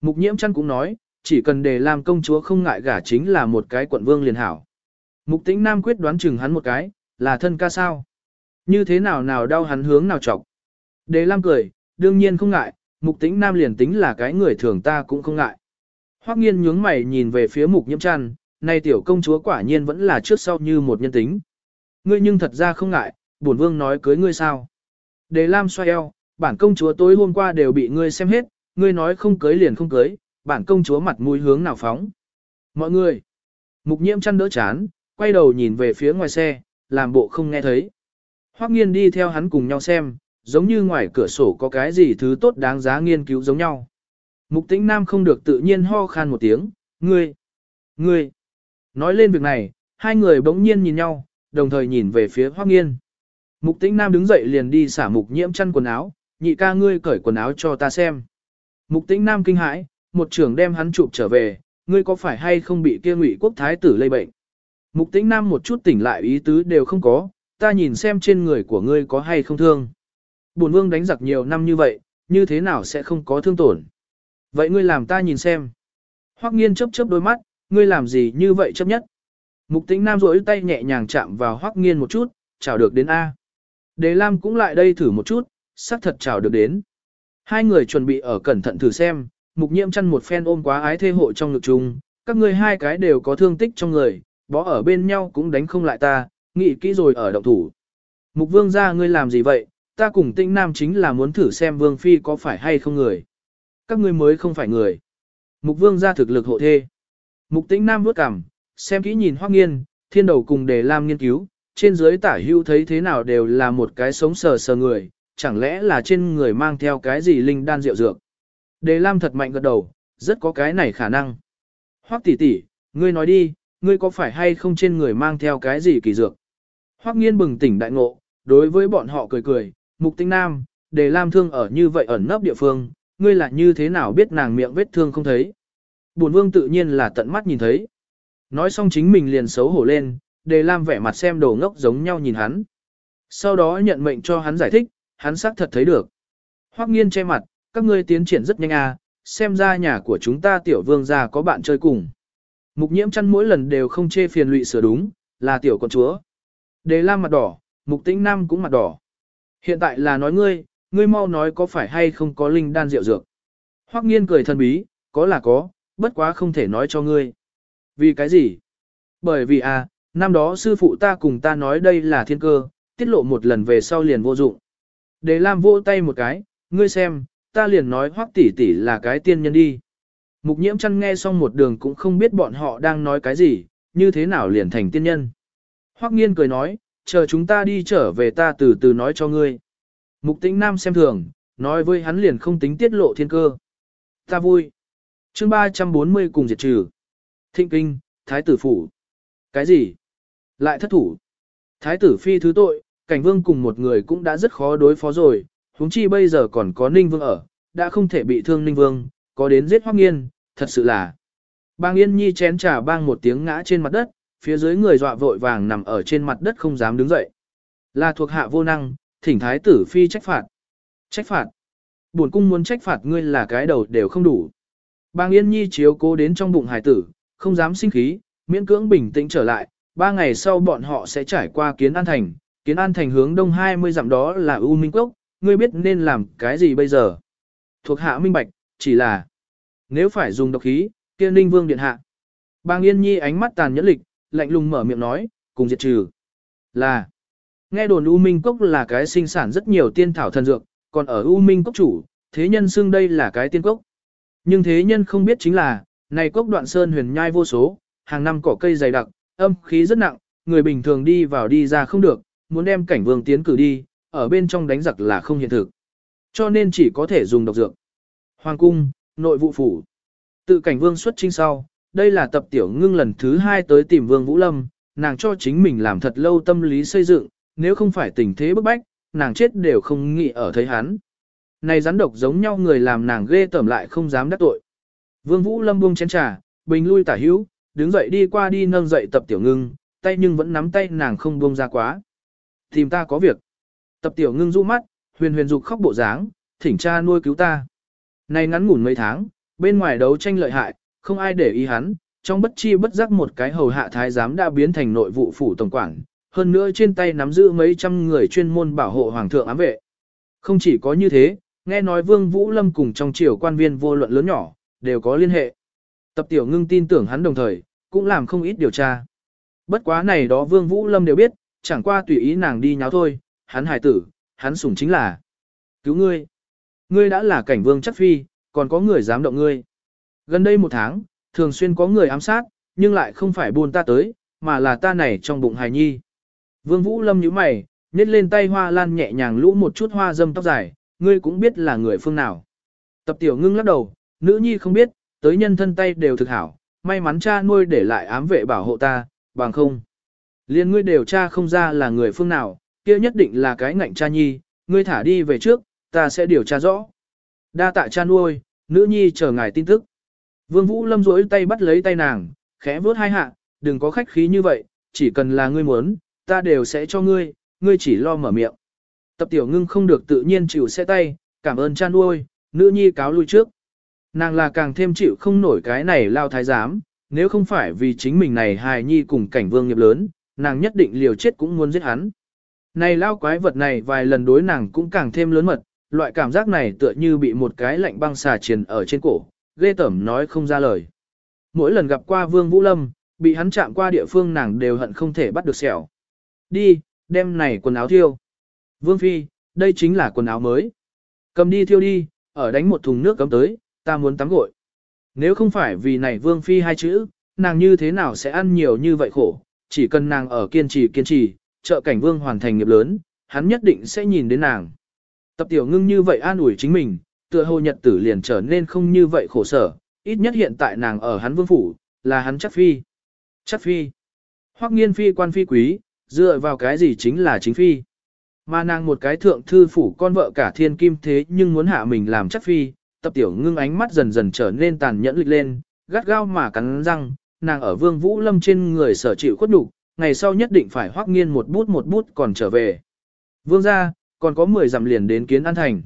Mục nhiễm chăn cũng nói, chỉ cần để làm công chúa không ngại gả chính là một cái quận vương liền hảo. Mục tĩnh nam quyết đoán chừng hắn một cái, là thân ca sao. Như thế nào nào đau hắn hướng nào chọc. Đề Lam cười, đương nhiên không ngại, mục tĩnh nam liền tính là cái người thường ta cũng không ngại. Hoắc nghiên nhướng mày nhìn về phía mục nhiễm chăn, nay tiểu công chúa quả nhiên vẫn là trước sau như một nhân tính. Ngươi nhưng thật ra không ngại, bổn vương nói cưới ngươi sao. Đề Lam xoay eo, bản công chúa tối hôm qua đều bị ngươi xem hết, ngươi nói không cưới liền không cưới, bản công chúa mặt mũi hướng nào phóng. Mọi người, mục nhiễm chăn đỡ chán, quay đầu nhìn về phía ngoài xe, làm bộ không nghe thấy. Hoắc nghiên đi theo hắn cùng nhau xem, giống như ngoài cửa sổ có cái gì thứ tốt đáng giá nghiên cứu giống nhau. Mục tĩnh nam không được tự nhiên ho khan một tiếng, ngươi, ngươi. Nói lên việc này, hai người bỗng nhiên nhìn nhau, đồng thời nhìn về phía Hoắc nghiên. Mục tĩnh nam đứng dậy liền đi xả mục nhiễm chăn quần áo, nhị ca ngươi cởi quần áo cho ta xem. Mục tĩnh nam kinh hãi, một trưởng đem hắn chụp trở về, ngươi có phải hay không bị kia ngụy quốc thái tử lây bệnh. Mục tĩnh nam một chút tỉnh lại ý tứ đều không có, ta nhìn xem trên người của ngươi có hay không thương. Bổn vương đánh giặc nhiều năm như vậy, như thế nào sẽ không có thương tổn. Vậy ngươi làm ta nhìn xem. Hoắc nghiên chớp chớp đôi mắt, ngươi làm gì như vậy chấp nhất. Mục tĩnh nam rỗi tay nhẹ nhàng chạm vào Hoắc nghiên một chút, chào được đến A. Đề Lam cũng lại đây thử một chút, xác thật chào được đến. Hai người chuẩn bị ở cẩn thận thử xem, mục nhiễm chăn một phen ôm quá ái thê hộ trong ngực chung, các ngươi hai cái đều có thương tích trong người, bó ở bên nhau cũng đánh không lại ta, nghĩ kỹ rồi ở động thủ. Mục vương gia ngươi làm gì vậy, ta cùng tĩnh nam chính là muốn thử xem vương phi có phải hay không người. Các ngươi mới không phải người. Mục vương gia thực lực hộ thê. Mục tĩnh nam vuốt cằm, xem kỹ nhìn hoác nghiên, thiên đầu cùng để làm nghiên cứu, trên dưới tả hưu thấy thế nào đều là một cái sống sờ sờ người, chẳng lẽ là trên người mang theo cái gì linh đan rượu dược. Đề lam thật mạnh gật đầu, rất có cái này khả năng. Hoắc tỷ tỷ, ngươi nói đi, ngươi có phải hay không trên người mang theo cái gì kỳ dược? Hoắc nghiên bừng tỉnh đại ngộ, đối với bọn họ cười cười, mục tinh nam, đề lam thương ở như vậy ẩn nấp địa phương, ngươi là như thế nào biết nàng miệng vết thương không thấy? Bổn vương tự nhiên là tận mắt nhìn thấy. Nói xong chính mình liền xấu hổ lên, đề lam vẻ mặt xem đồ ngốc giống nhau nhìn hắn. Sau đó nhận mệnh cho hắn giải thích, hắn xác thật thấy được. Hoắc nghiên che mặt, các ngươi tiến triển rất nhanh à, xem ra nhà của chúng ta tiểu vương gia có bạn chơi cùng. Mục nhiễm chăn mỗi lần đều không chê phiền lụy sửa đúng, là tiểu con chúa. Đề lam mặt đỏ, mục tĩnh nam cũng mặt đỏ. Hiện tại là nói ngươi, ngươi mau nói có phải hay không có linh đan rượu dược. Hoắc nghiên cười thần bí, có là có, bất quá không thể nói cho ngươi. Vì cái gì? Bởi vì à, năm đó sư phụ ta cùng ta nói đây là thiên cơ, tiết lộ một lần về sau liền vô dụng. Đề Lam vỗ tay một cái, ngươi xem, ta liền nói hoắc tỷ tỷ là cái tiên nhân đi. Mục nhiễm chăn nghe xong một đường cũng không biết bọn họ đang nói cái gì, như thế nào liền thành tiên nhân. Hoắc nghiên cười nói, chờ chúng ta đi trở về ta từ từ nói cho ngươi. Mục tĩnh nam xem thường, nói với hắn liền không tính tiết lộ thiên cơ. Ta vui. chương 340 cùng diệt trừ. Thịnh kinh, thái tử phủ. Cái gì? Lại thất thủ. Thái tử phi thứ tội, cảnh vương cùng một người cũng đã rất khó đối phó rồi, huống chi bây giờ còn có ninh vương ở, đã không thể bị thương ninh vương, có đến giết hoác nghiên, thật sự là. Bang Yên Nhi chén trà bang một tiếng ngã trên mặt đất, phía dưới người dọa vội vàng nằm ở trên mặt đất không dám đứng dậy. Là thuộc hạ vô năng, thỉnh thái tử phi trách phạt. Trách phạt. Buồn cung muốn trách phạt ngươi là cái đầu đều không đủ. Bang Yên Nhi chiếu cố đến trong bụng hải tử, không dám sinh khí, miễn cưỡng bình tĩnh trở lại, ba ngày sau bọn họ sẽ trải qua kiến an thành, kiến an thành hướng đông 20 dặm đó là U Minh Cốc, ngươi biết nên làm cái gì bây giờ. Thuộc hạ minh bạch, chỉ là nếu phải dùng độc khí, kia ninh vương điện hạ. Bang Yên Nhi ánh mắt tàn nhẫn lịch, lạnh lùng mở miệng nói, cùng diệt trừ. Là, nghe đồn U Minh Cốc là cái sinh sản rất nhiều tiên thảo thần dược, còn ở U Minh Cốc chủ, thế nhân xưng đây là cái tiên cốc. Nhưng thế nhân không biết chính là, này cốc đoạn sơn huyền nhai vô số, hàng năm cỏ cây dày đặc, âm khí rất nặng, người bình thường đi vào đi ra không được, muốn đem cảnh vương tiến cử đi, ở bên trong đánh giặc là không hiện thực. Cho nên chỉ có thể dùng độc dược. Hoàng cung, nội vụ phủ. Tự cảnh vương xuất trinh sau, đây là tập tiểu ngưng lần thứ hai tới tìm vương Vũ Lâm, nàng cho chính mình làm thật lâu tâm lý xây dựng, nếu không phải tình thế bức bách, nàng chết đều không nghĩ ở thấy hắn. Này rắn độc giống nhau người làm nàng ghê tởm lại không dám đắc tội. Vương Vũ Lâm buông chén trà, bình lui tả hữu, đứng dậy đi qua đi nâng dậy tập tiểu ngưng, tay nhưng vẫn nắm tay nàng không buông ra quá. Tìm ta có việc. Tập tiểu ngưng du mắt, huyền huyền dục khóc bộ dáng, thỉnh cha nuôi cứu ta. Này ngắn ngủn mấy tháng, bên ngoài đấu tranh lợi hại, không ai để ý hắn, trong bất chi bất giác một cái hầu hạ thái giám đã biến thành nội vụ phủ tổng quản, hơn nữa trên tay nắm giữ mấy trăm người chuyên môn bảo hộ hoàng thượng ám vệ. Không chỉ có như thế, nghe nói Vương Vũ Lâm cùng trong triều quan viên vô luận lớn nhỏ, đều có liên hệ. Tập tiểu ngưng tin tưởng hắn đồng thời, cũng làm không ít điều tra. Bất quá này đó Vương Vũ Lâm đều biết, chẳng qua tùy ý nàng đi nháo thôi, hắn hài tử, hắn sủng chính là cứu ngươi. Ngươi đã là cảnh vương chắc phi, còn có người dám động ngươi. Gần đây một tháng, thường xuyên có người ám sát, nhưng lại không phải buôn ta tới, mà là ta này trong bụng hài nhi. Vương Vũ Lâm nhíu mày, nhét lên tay hoa lan nhẹ nhàng lũ một chút hoa dâm tóc dài, ngươi cũng biết là người phương nào. Tập tiểu ngưng lắc đầu, nữ nhi không biết, tới nhân thân tay đều thực hảo, may mắn cha nuôi để lại ám vệ bảo hộ ta, bằng không. Liên ngươi đều tra không ra là người phương nào, kia nhất định là cái ngạnh cha nhi, ngươi thả đi về trước, ta sẽ điều tra rõ. Đa tạ cha nuôi, nữ nhi chờ ngài tin tức. Vương Vũ Lâm rỗi tay bắt lấy tay nàng, khẽ vuốt hai hạ, đừng có khách khí như vậy, chỉ cần là ngươi muốn, ta đều sẽ cho ngươi, ngươi chỉ lo mở miệng. Tập tiểu ngưng không được tự nhiên chịu xe tay, cảm ơn cha nuôi, nữ nhi cáo lui trước. Nàng là càng thêm chịu không nổi cái này lao thái giám, nếu không phải vì chính mình này hài nhi cùng cảnh vương nghiệp lớn, nàng nhất định liều chết cũng muốn giết hắn. Này lao quái vật này vài lần đối nàng cũng càng thêm lớn mật, loại cảm giác này tựa như bị một cái lạnh băng xà triền ở trên cổ, ghê tẩm nói không ra lời. Mỗi lần gặp qua Vương Vũ Lâm, bị hắn chạm qua địa phương nàng đều hận không thể bắt được sẹo. Đi, đem này quần áo thiêu. Vương Phi, đây chính là quần áo mới. Cầm đi thiêu đi, ở đánh một thùng nước cấm tới, ta muốn tắm gội. Nếu không phải vì này Vương Phi hai chữ, nàng như thế nào sẽ ăn nhiều như vậy khổ, chỉ cần nàng ở kiên trì kiên trì, trợ cảnh Vương hoàn thành nghiệp lớn, hắn nhất định sẽ nhìn đến nàng. Tập tiểu ngưng như vậy an ủi chính mình, tựa hồ nhật tử liền trở nên không như vậy khổ sở, ít nhất hiện tại nàng ở hắn vương phủ, là hắn chắc phi. Chắc phi. Hoắc nghiên phi quan phi quý, dựa vào cái gì chính là chính phi. Mà nàng một cái thượng thư phủ con vợ cả thiên kim thế nhưng muốn hạ mình làm chắc phi, tập tiểu ngưng ánh mắt dần dần trở nên tàn nhẫn lịch lên, gắt gao mà cắn răng, nàng ở vương vũ lâm trên người sở chịu khuất đủ, ngày sau nhất định phải hoắc nghiên một bút một bút còn trở về. Vương gia, còn có 10 dặm liền đến kiến an thành.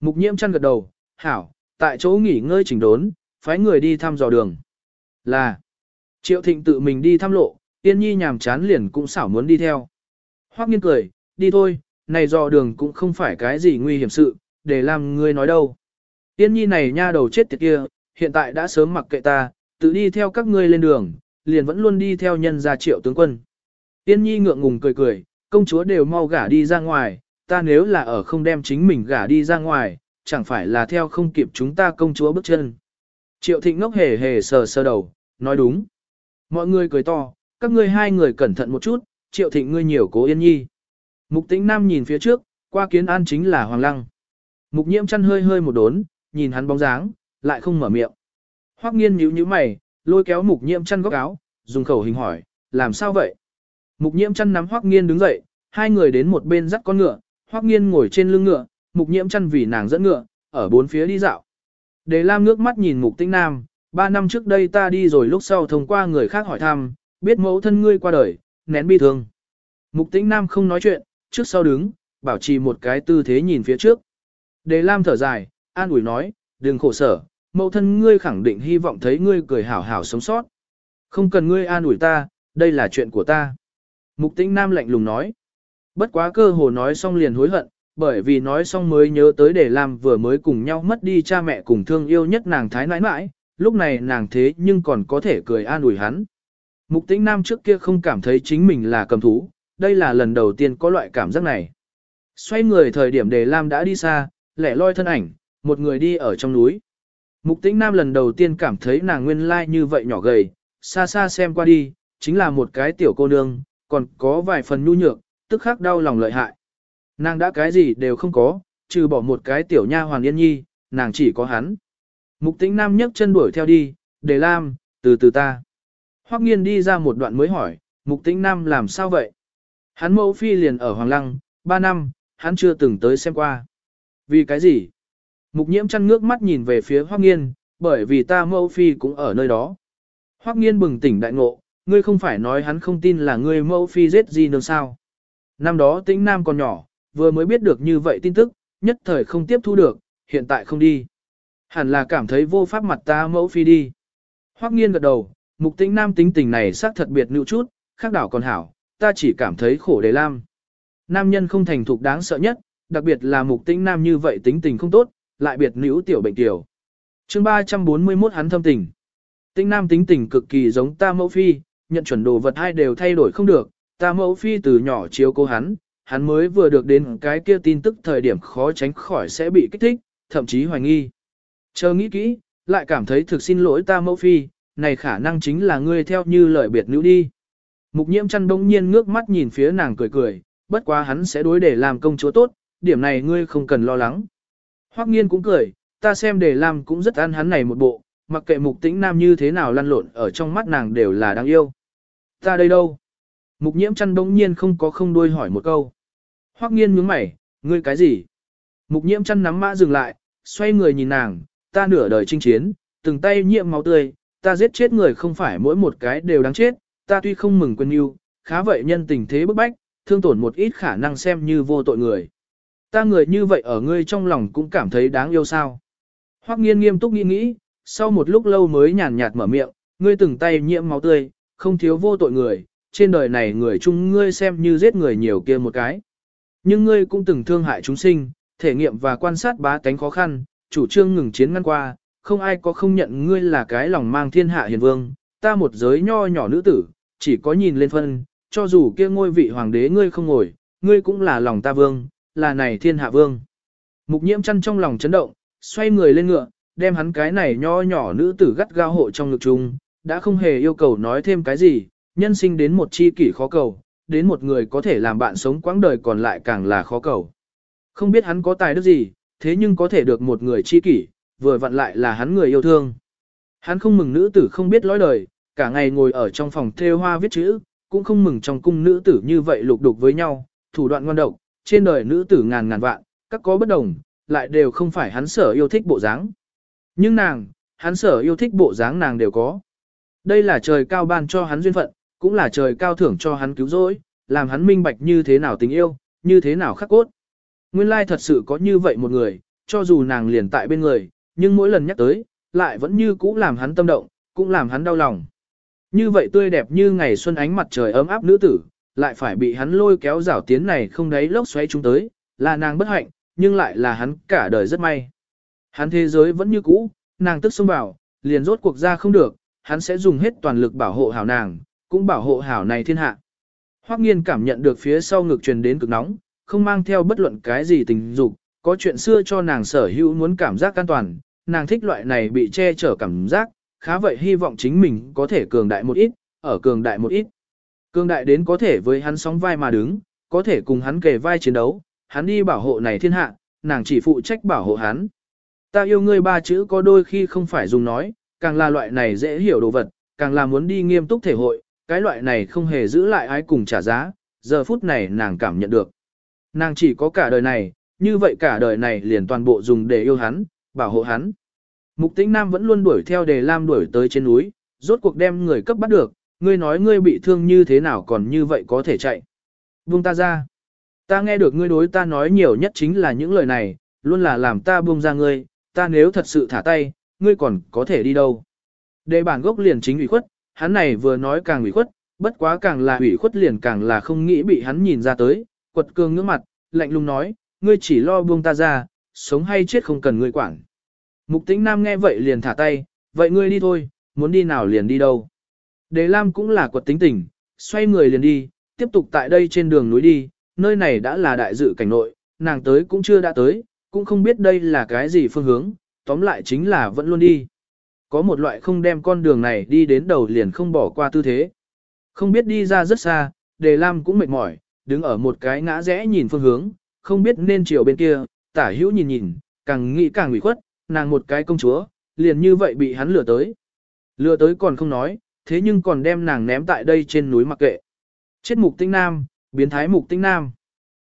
Mục nhiễm chăn gật đầu, hảo, tại chỗ nghỉ ngơi chỉnh đốn, phái người đi thăm dò đường. Là, triệu thịnh tự mình đi thăm lộ, tiên nhi nhàm chán liền cũng xảo muốn đi theo. Hoắc nghiên cười, đi thôi, này dò đường cũng không phải cái gì nguy hiểm sự, để làm ngươi nói đâu. Tiên nhi này nha đầu chết tiệt kia, hiện tại đã sớm mặc kệ ta, tự đi theo các ngươi lên đường, liền vẫn luôn đi theo nhân gia triệu tướng quân. Tiên nhi ngượng ngùng cười cười, công chúa đều mau gả đi ra ngoài, ta nếu là ở không đem chính mình gả đi ra ngoài, chẳng phải là theo không kịp chúng ta công chúa bước chân. Triệu thịnh ngốc hề hề sờ sờ đầu, nói đúng. Mọi người cười to, các ngươi hai người cẩn thận một chút, triệu thịnh ngươi nhiều cố yên nhi. Mục tĩnh nam nhìn phía trước, qua kiến an chính là Hoàng Lăng. Mục nhiễm chăn hơi hơi một đốn, nhìn hắn bóng dáng, lại không mở miệng. Hoắc nghiên nhíu nhíu mày, lôi kéo mục nhiễm chăn góc áo, dùng khẩu hình hỏi, làm sao vậy? Mục nhiễm chăn nắm Hoắc nghiên đứng dậy, hai người đến một bên dắt con ngựa, Hoắc nghiên ngồi trên lưng ngựa, mục nhiễm chăn vì nàng dẫn ngựa, ở bốn phía đi dạo. Đề Lam nước mắt nhìn mục tĩnh nam, ba năm trước đây ta đi rồi lúc sau thông qua người khác hỏi thăm, biết mẫu thân ngươi qua đời, nén bi thương. Mục tĩnh nam không nói chuyện, trước sau đứng, bảo trì một cái tư thế nhìn phía trước. Đề Lam thở dài, an ủi nói, đừng khổ sở, mẫu thân ngươi khẳng định hy vọng thấy ngươi cười hảo hảo sống sót. Không cần ngươi an ủi ta, đây là chuyện của ta. Mục tĩnh nam lạnh lùng nói. Bất quá cơ hồ nói xong liền hối hận, bởi vì nói xong mới nhớ tới để làm vừa mới cùng nhau mất đi cha mẹ cùng thương yêu nhất nàng thái nãi nãi, lúc này nàng thế nhưng còn có thể cười an ủi hắn. Mục tĩnh nam trước kia không cảm thấy chính mình là cầm thú, đây là lần đầu tiên có loại cảm giác này. Xoay người thời điểm để Lam đã đi xa, lẻ loi thân ảnh, một người đi ở trong núi. Mục tĩnh nam lần đầu tiên cảm thấy nàng nguyên lai như vậy nhỏ gầy, xa xa xem qua đi, chính là một cái tiểu cô nương, còn có vài phần nhu nhược, tức khắc đau lòng lợi hại. Nàng đã cái gì đều không có, trừ bỏ một cái tiểu nha hoàng yên nhi, nàng chỉ có hắn. Mục tĩnh nam nhấc chân đuổi theo đi, để Lam, từ từ ta. Hoắc nghiên đi ra một đoạn mới hỏi, mục tĩnh nam làm sao vậy? Hắn mẫu phi liền ở Hoàng Lăng, ba năm, hắn chưa từng tới xem qua. Vì cái gì? Mục nhiễm chăn ngước mắt nhìn về phía Hoắc nghiên, bởi vì ta mẫu phi cũng ở nơi đó. Hoắc nghiên bừng tỉnh đại ngộ, ngươi không phải nói hắn không tin là ngươi mẫu phi giết gì nương sao? Năm đó tĩnh nam còn nhỏ, vừa mới biết được như vậy tin tức, nhất thời không tiếp thu được, hiện tại không đi. Hẳn là cảm thấy vô pháp mặt ta mẫu phi đi. Hoắc nghiên gật đầu, mục tĩnh nam tính tình này xác thật biệt nữ chút, khác đảo còn hảo, ta chỉ cảm thấy khổ đề lam. Nam nhân không thành thục đáng sợ nhất, đặc biệt là mục tĩnh nam như vậy tính tình không tốt, lại biệt nữ tiểu bệnh tiểu. chương 341 hắn thâm tình. Tinh nam tính tình cực kỳ giống ta mẫu phi, nhận chuẩn đồ vật hai đều thay đổi không được, ta mẫu phi từ nhỏ chiếu cố hắn, hắn mới vừa được đến cái kia tin tức thời điểm khó tránh khỏi sẽ bị kích thích, thậm chí hoài nghi. Chờ nghĩ kỹ, lại cảm thấy thực xin lỗi ta mẫu phi, này khả năng chính là ngươi theo như lời biệt nữ đi. Mục nhiễm chăn bỗng nhiên ngước mắt nhìn phía nàng cười cười, bất quá hắn sẽ đối để làm công chúa tốt, điểm này ngươi không cần lo lắng. Hoắc nghiên cũng cười, ta xem để làm cũng rất ăn hắn này một bộ, mặc kệ mục tĩnh nam như thế nào lăn lộn ở trong mắt nàng đều là đáng yêu. Ta đây đâu? Mục nhiễm chăn bỗng nhiên không có không đuôi hỏi một câu. Hoắc nghiên nhướng mày, ngươi cái gì? Mục nhiễm chăn nắm mã dừng lại, xoay người nhìn nàng, ta nửa đời chinh chiến, từng tay nhiễm máu tươi, ta giết chết người không phải mỗi một cái đều đáng chết, ta tuy không mừng quân yêu, khá vậy nhân tình thế bức bách, thương tổn một ít khả năng xem như vô tội người. Ta người như vậy ở ngươi trong lòng cũng cảm thấy đáng yêu sao. Hoắc nghiên nghiêm túc nghĩ nghĩ, sau một lúc lâu mới nhàn nhạt mở miệng, ngươi từng tay nhiễm máu tươi, không thiếu vô tội người, trên đời này người chung ngươi xem như giết người nhiều kia một cái. Nhưng ngươi cũng từng thương hại chúng sinh, thể nghiệm và quan sát bá tánh khó khăn, chủ trương ngừng chiến ngăn qua, không ai có không nhận ngươi là cái lòng mang thiên hạ hiền vương, ta một giới nho nhỏ nữ tử, chỉ có nhìn lên phân, cho dù kia ngôi vị hoàng đế ngươi không ngồi, ngươi cũng là lòng ta vương, là này thiên hạ vương. Mục nhiễm chăn trong lòng chấn động, xoay người lên ngựa, đem hắn cái này nho nhỏ nữ tử gắt gao hộ trong ngực chung, đã không hề yêu cầu nói thêm cái gì, nhân sinh đến một chi kỷ khó cầu, đến một người có thể làm bạn sống quãng đời còn lại càng là khó cầu. Không biết hắn có tài đức gì, thế nhưng có thể được một người chi kỷ, vừa vặn lại là hắn người yêu thương. Hắn không mừng nữ tử không biết lối đời, cả ngày ngồi ở trong phòng thêu hoa viết chữ, cũng không mừng trong cung nữ tử như vậy lục đục với nhau, thủ đoạn ngoan độc, trên đời nữ tử ngàn ngàn vạn, các có bất đồng, lại đều không phải hắn sở yêu thích bộ dáng. Nhưng nàng, hắn sở yêu thích bộ dáng nàng đều có. Đây là trời cao ban cho hắn duyên phận, cũng là trời cao thưởng cho hắn cứu rỗi, làm hắn minh bạch như thế nào tình yêu, như thế nào khắc cốt. Nguyên lai thật sự có như vậy một người, cho dù nàng liền tại bên người, nhưng mỗi lần nhắc tới, lại vẫn như cũ làm hắn tâm động, cũng làm hắn đau lòng. Như vậy tươi đẹp như ngày xuân ánh mặt trời ấm áp nữ tử, lại phải bị hắn lôi kéo rảo tiến này không đấy lốc xoáy chúng tới, là nàng bất hạnh, nhưng lại là hắn cả đời rất may. Hắn thế giới vẫn như cũ, nàng tức xông vào, liền rốt cuộc ra không được, hắn sẽ dùng hết toàn lực bảo hộ hảo nàng, cũng bảo hộ hảo này thiên hạ. Hoắc nghiên cảm nhận được phía sau ngực truyền đến cực nóng, không mang theo bất luận cái gì tình dục, có chuyện xưa cho nàng sở hữu muốn cảm giác an toàn, nàng thích loại này bị che chở cảm giác, khá vậy hy vọng chính mình có thể cường đại một ít, ở cường đại một ít. Cương đại đến có thể với hắn sóng vai mà đứng, có thể cùng hắn kề vai chiến đấu, hắn đi bảo hộ này thiên hạ, nàng chỉ phụ trách bảo hộ hắn. Ta yêu ngươi ba chữ có đôi khi không phải dùng nói, càng là loại này dễ hiểu đồ vật, càng là muốn đi nghiêm túc thể hội, cái loại này không hề giữ lại ai cùng trả giá, giờ phút này nàng cảm nhận được. Nàng chỉ có cả đời này, như vậy cả đời này liền toàn bộ dùng để yêu hắn, bảo hộ hắn. Mục tĩnh nam vẫn luôn đuổi theo đề lam đuổi tới trên núi, rốt cuộc đem người cấp bắt được, ngươi nói ngươi bị thương như thế nào còn như vậy có thể chạy. Buông ta ra. Ta nghe được ngươi đối ta nói nhiều nhất chính là những lời này, luôn là làm ta buông ra ngươi, ta nếu thật sự thả tay, ngươi còn có thể đi đâu. Đề bản gốc liền chính ủy khuất, hắn này vừa nói càng ủy khuất, bất quá càng là ủy khuất liền càng là không nghĩ bị hắn nhìn ra tới, quật cường ngưỡng mặt, lạnh lùng nói, ngươi chỉ lo buông ta ra, sống hay chết không cần ngươi quản. Mục tĩnh nam nghe vậy liền thả tay, vậy ngươi đi thôi, muốn đi nào liền đi đâu. Đề Lam cũng là quật tính tình, xoay người liền đi, tiếp tục tại đây trên đường núi đi, nơi này đã là đại dự cảnh nội, nàng tới cũng chưa đã tới, cũng không biết đây là cái gì phương hướng, tóm lại chính là vẫn luôn đi. Có một loại không đem con đường này đi đến đầu liền không bỏ qua tư thế. Không biết đi ra rất xa, Đề Lam cũng mệt mỏi, đứng ở một cái ngã rẽ nhìn phương hướng, không biết nên chiều bên kia, tả hữu nhìn nhìn, càng nghĩ càng ủy khuất, nàng một cái công chúa, liền như vậy bị hắn lừa tới. Lừa tới còn không nói, thế nhưng còn đem nàng ném tại đây trên núi mặc kệ. Chết mục tinh nam, biến thái mục tinh nam.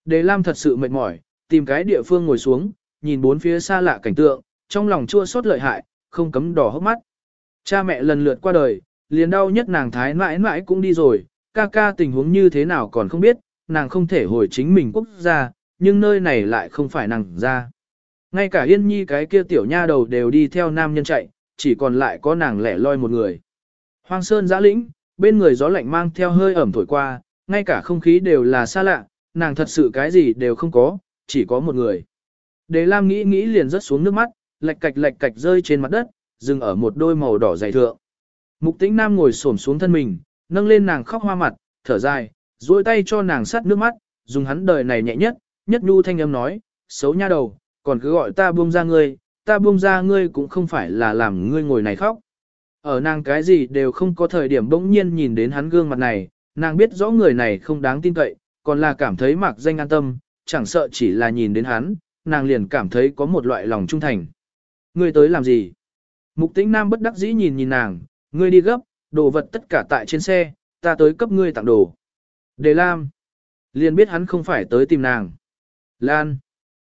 Đề Lam thật sự mệt mỏi, tìm cái địa phương ngồi xuống, nhìn bốn phía xa lạ cảnh tượng, trong lòng chua xót lợi hại, không cấm đỏ hốc mắt. Cha mẹ lần lượt qua đời, liền đau nhất nàng thái mãi mãi cũng đi rồi, ca ca tình huống như thế nào còn không biết, nàng không thể hồi chính mình quốc gia, nhưng nơi này lại không phải nàng ra. Ngay cả Yên Nhi cái kia tiểu nha đầu đều đi theo nam nhân chạy, chỉ còn lại có nàng lẻ loi một người. Hoang sơn giã lĩnh, bên người gió lạnh mang theo hơi ẩm thổi qua, ngay cả không khí đều là xa lạ, nàng thật sự cái gì đều không có, chỉ có một người. Đề Lam nghĩ nghĩ liền rớt xuống nước mắt, lạch cạch lạch cạch rơi trên mặt đất, dừng ở một đôi màu đỏ dày thượng. Mục tĩnh nam ngồi xổm xuống thân mình, nâng lên nàng khóc hoa mặt, thở dài, duỗi tay cho nàng sát nước mắt, dùng hắn đời này nhẹ nhất, nhất nhu thanh âm nói, xấu nha đầu, còn cứ gọi ta buông ra ngươi, ta buông ra ngươi cũng không phải là làm ngươi ngồi này khóc. Ở nàng cái gì đều không có thời điểm bỗng nhiên nhìn đến hắn gương mặt này, nàng biết rõ người này không đáng tin cậy, còn là cảm thấy mạc danh an tâm, chẳng sợ chỉ là nhìn đến hắn, nàng liền cảm thấy có một loại lòng trung thành. Ngươi tới làm gì? Mục tĩnh nam bất đắc dĩ nhìn nhìn nàng, ngươi đi gấp, đồ vật tất cả tại trên xe, ta tới cấp ngươi tặng đồ. Đề Lam. Liền biết hắn không phải tới tìm nàng. Lan.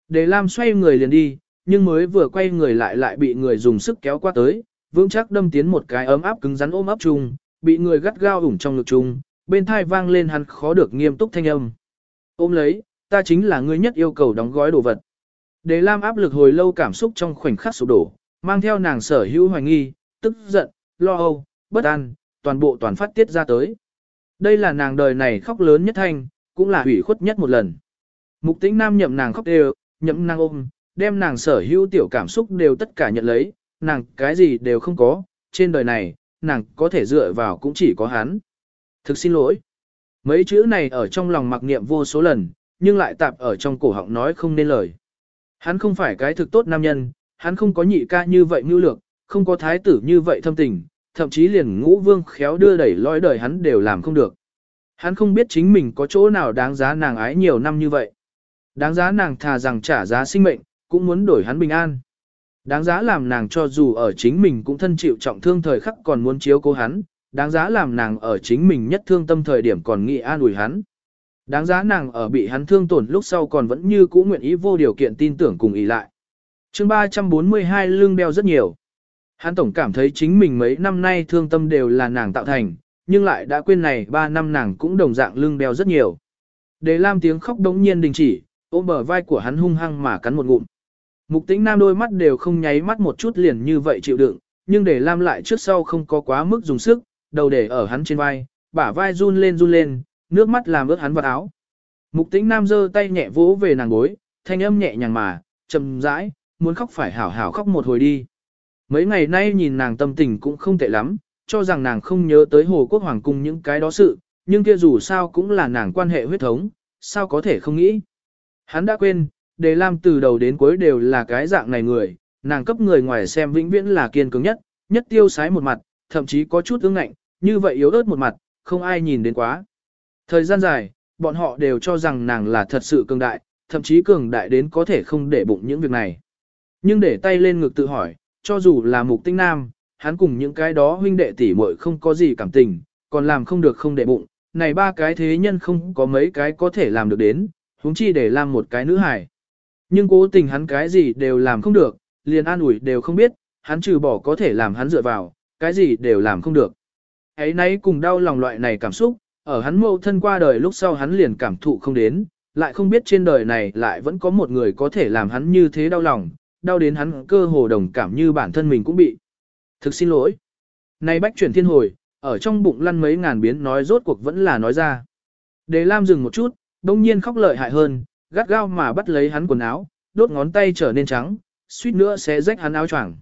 Đề Lam xoay người liền đi, nhưng mới vừa quay người lại lại bị người dùng sức kéo qua tới, vững chắc đâm tiến một cái ấm áp cứng rắn ôm ấp chung, bị người gắt gao ủng trong ngực chung, bên thai vang lên hắn khó được nghiêm túc thanh âm. Ôm lấy, ta chính là người nhất yêu cầu đóng gói đồ vật. Đề Lam áp lực hồi lâu cảm xúc trong khoảnh khắc sụp đổ, mang theo nàng sở hữu hoài nghi, tức giận, lo âu, bất an, toàn bộ toàn phát tiết ra tới. Đây là nàng đời này khóc lớn nhất thanh, cũng là hủy khuất nhất một lần. Mục tĩnh nam nhậm nàng khóc đều, nhậm nàng ôm, đem nàng sở hữu tiểu cảm xúc đều tất cả nhận lấy, nàng cái gì đều không có, trên đời này, nàng có thể dựa vào cũng chỉ có hắn. Thực xin lỗi. Mấy chữ này ở trong lòng mặc niệm vô số lần, nhưng lại tạp ở trong cổ họng nói không nên lời. Hắn không phải cái thực tốt nam nhân, hắn không có nhị ca như vậy nhu lược, không có thái tử như vậy thâm tình, thậm chí liền ngũ vương khéo đưa đẩy lối đời hắn đều làm không được. Hắn không biết chính mình có chỗ nào đáng giá nàng ái nhiều năm như vậy. Đáng giá nàng thà rằng trả giá sinh mệnh, cũng muốn đổi hắn bình an. Đáng giá làm nàng cho dù ở chính mình cũng thân chịu trọng thương thời khắc còn muốn chiếu cố hắn, đáng giá làm nàng ở chính mình nhất thương tâm thời điểm còn nghĩ an ủi hắn. Đáng giá nàng ở bị hắn thương tổn lúc sau còn vẫn như cũ nguyện ý vô điều kiện tin tưởng cùng ý lại. chương 342 lương đeo rất nhiều. Hắn tổng cảm thấy chính mình mấy năm nay thương tâm đều là nàng tạo thành, nhưng lại đã quên này 3 năm nàng cũng đồng dạng lương đeo rất nhiều. Đề Lam tiếng khóc đống nhiên đình chỉ, ôm bờ vai của hắn hung hăng mà cắn một ngụm. Mục tĩnh nam đôi mắt đều không nháy mắt một chút liền như vậy chịu đựng, nhưng để Lam lại trước sau không có quá mức dùng sức, đầu để ở hắn trên vai, bả vai run lên run lên, nước mắt làm ướt hắn vào áo. Mục tĩnh nam giơ tay nhẹ vỗ về nàng gối, thanh âm nhẹ nhàng mà, chậm rãi, muốn khóc phải hảo hảo khóc một hồi đi. Mấy ngày nay nhìn nàng tâm tình cũng không tệ lắm, cho rằng nàng không nhớ tới Hồ Quốc Hoàng cung những cái đó sự, nhưng kia dù sao cũng là nàng quan hệ huyết thống, sao có thể không nghĩ. Hắn đã quên, Đề Lam từ đầu đến cuối đều là cái dạng này người, nàng cấp người ngoài xem vĩnh viễn là kiên cường nhất, nhất tiêu sái một mặt, thậm chí có chút ương ngạnh, như vậy yếu ớt một mặt, không ai nhìn đến quá. Thời gian dài, bọn họ đều cho rằng nàng là thật sự cường đại, thậm chí cường đại đến có thể không để bụng những việc này. Nhưng để tay lên ngực tự hỏi, cho dù là mục tinh nam, hắn cùng những cái đó huynh đệ tỷ muội không có gì cảm tình, còn làm không được không để bụng, này ba cái thế nhân không có mấy cái có thể làm được đến, huống chi để làm một cái nữ hài. Nhưng cố tình hắn cái gì đều làm không được, liền an ủi đều không biết, hắn trừ bỏ có thể làm hắn dựa vào, cái gì đều làm không được. Ấy nấy cùng đau lòng loại này cảm xúc, ở hắn mâu thân qua đời lúc sau hắn liền cảm thụ không đến, lại không biết trên đời này lại vẫn có một người có thể làm hắn như thế đau lòng, đau đến hắn cơ hồ đồng cảm như bản thân mình cũng bị. Thực xin lỗi. Này bách chuyển thiên hồi, ở trong bụng lăn mấy ngàn biến nói rốt cuộc vẫn là nói ra. Đề Lam dừng một chút, đông nhiên khóc lợi hại hơn, gắt gao mà bắt lấy hắn quần áo, đốt ngón tay trở nên trắng, suýt nữa sẽ rách hắn áo choàng.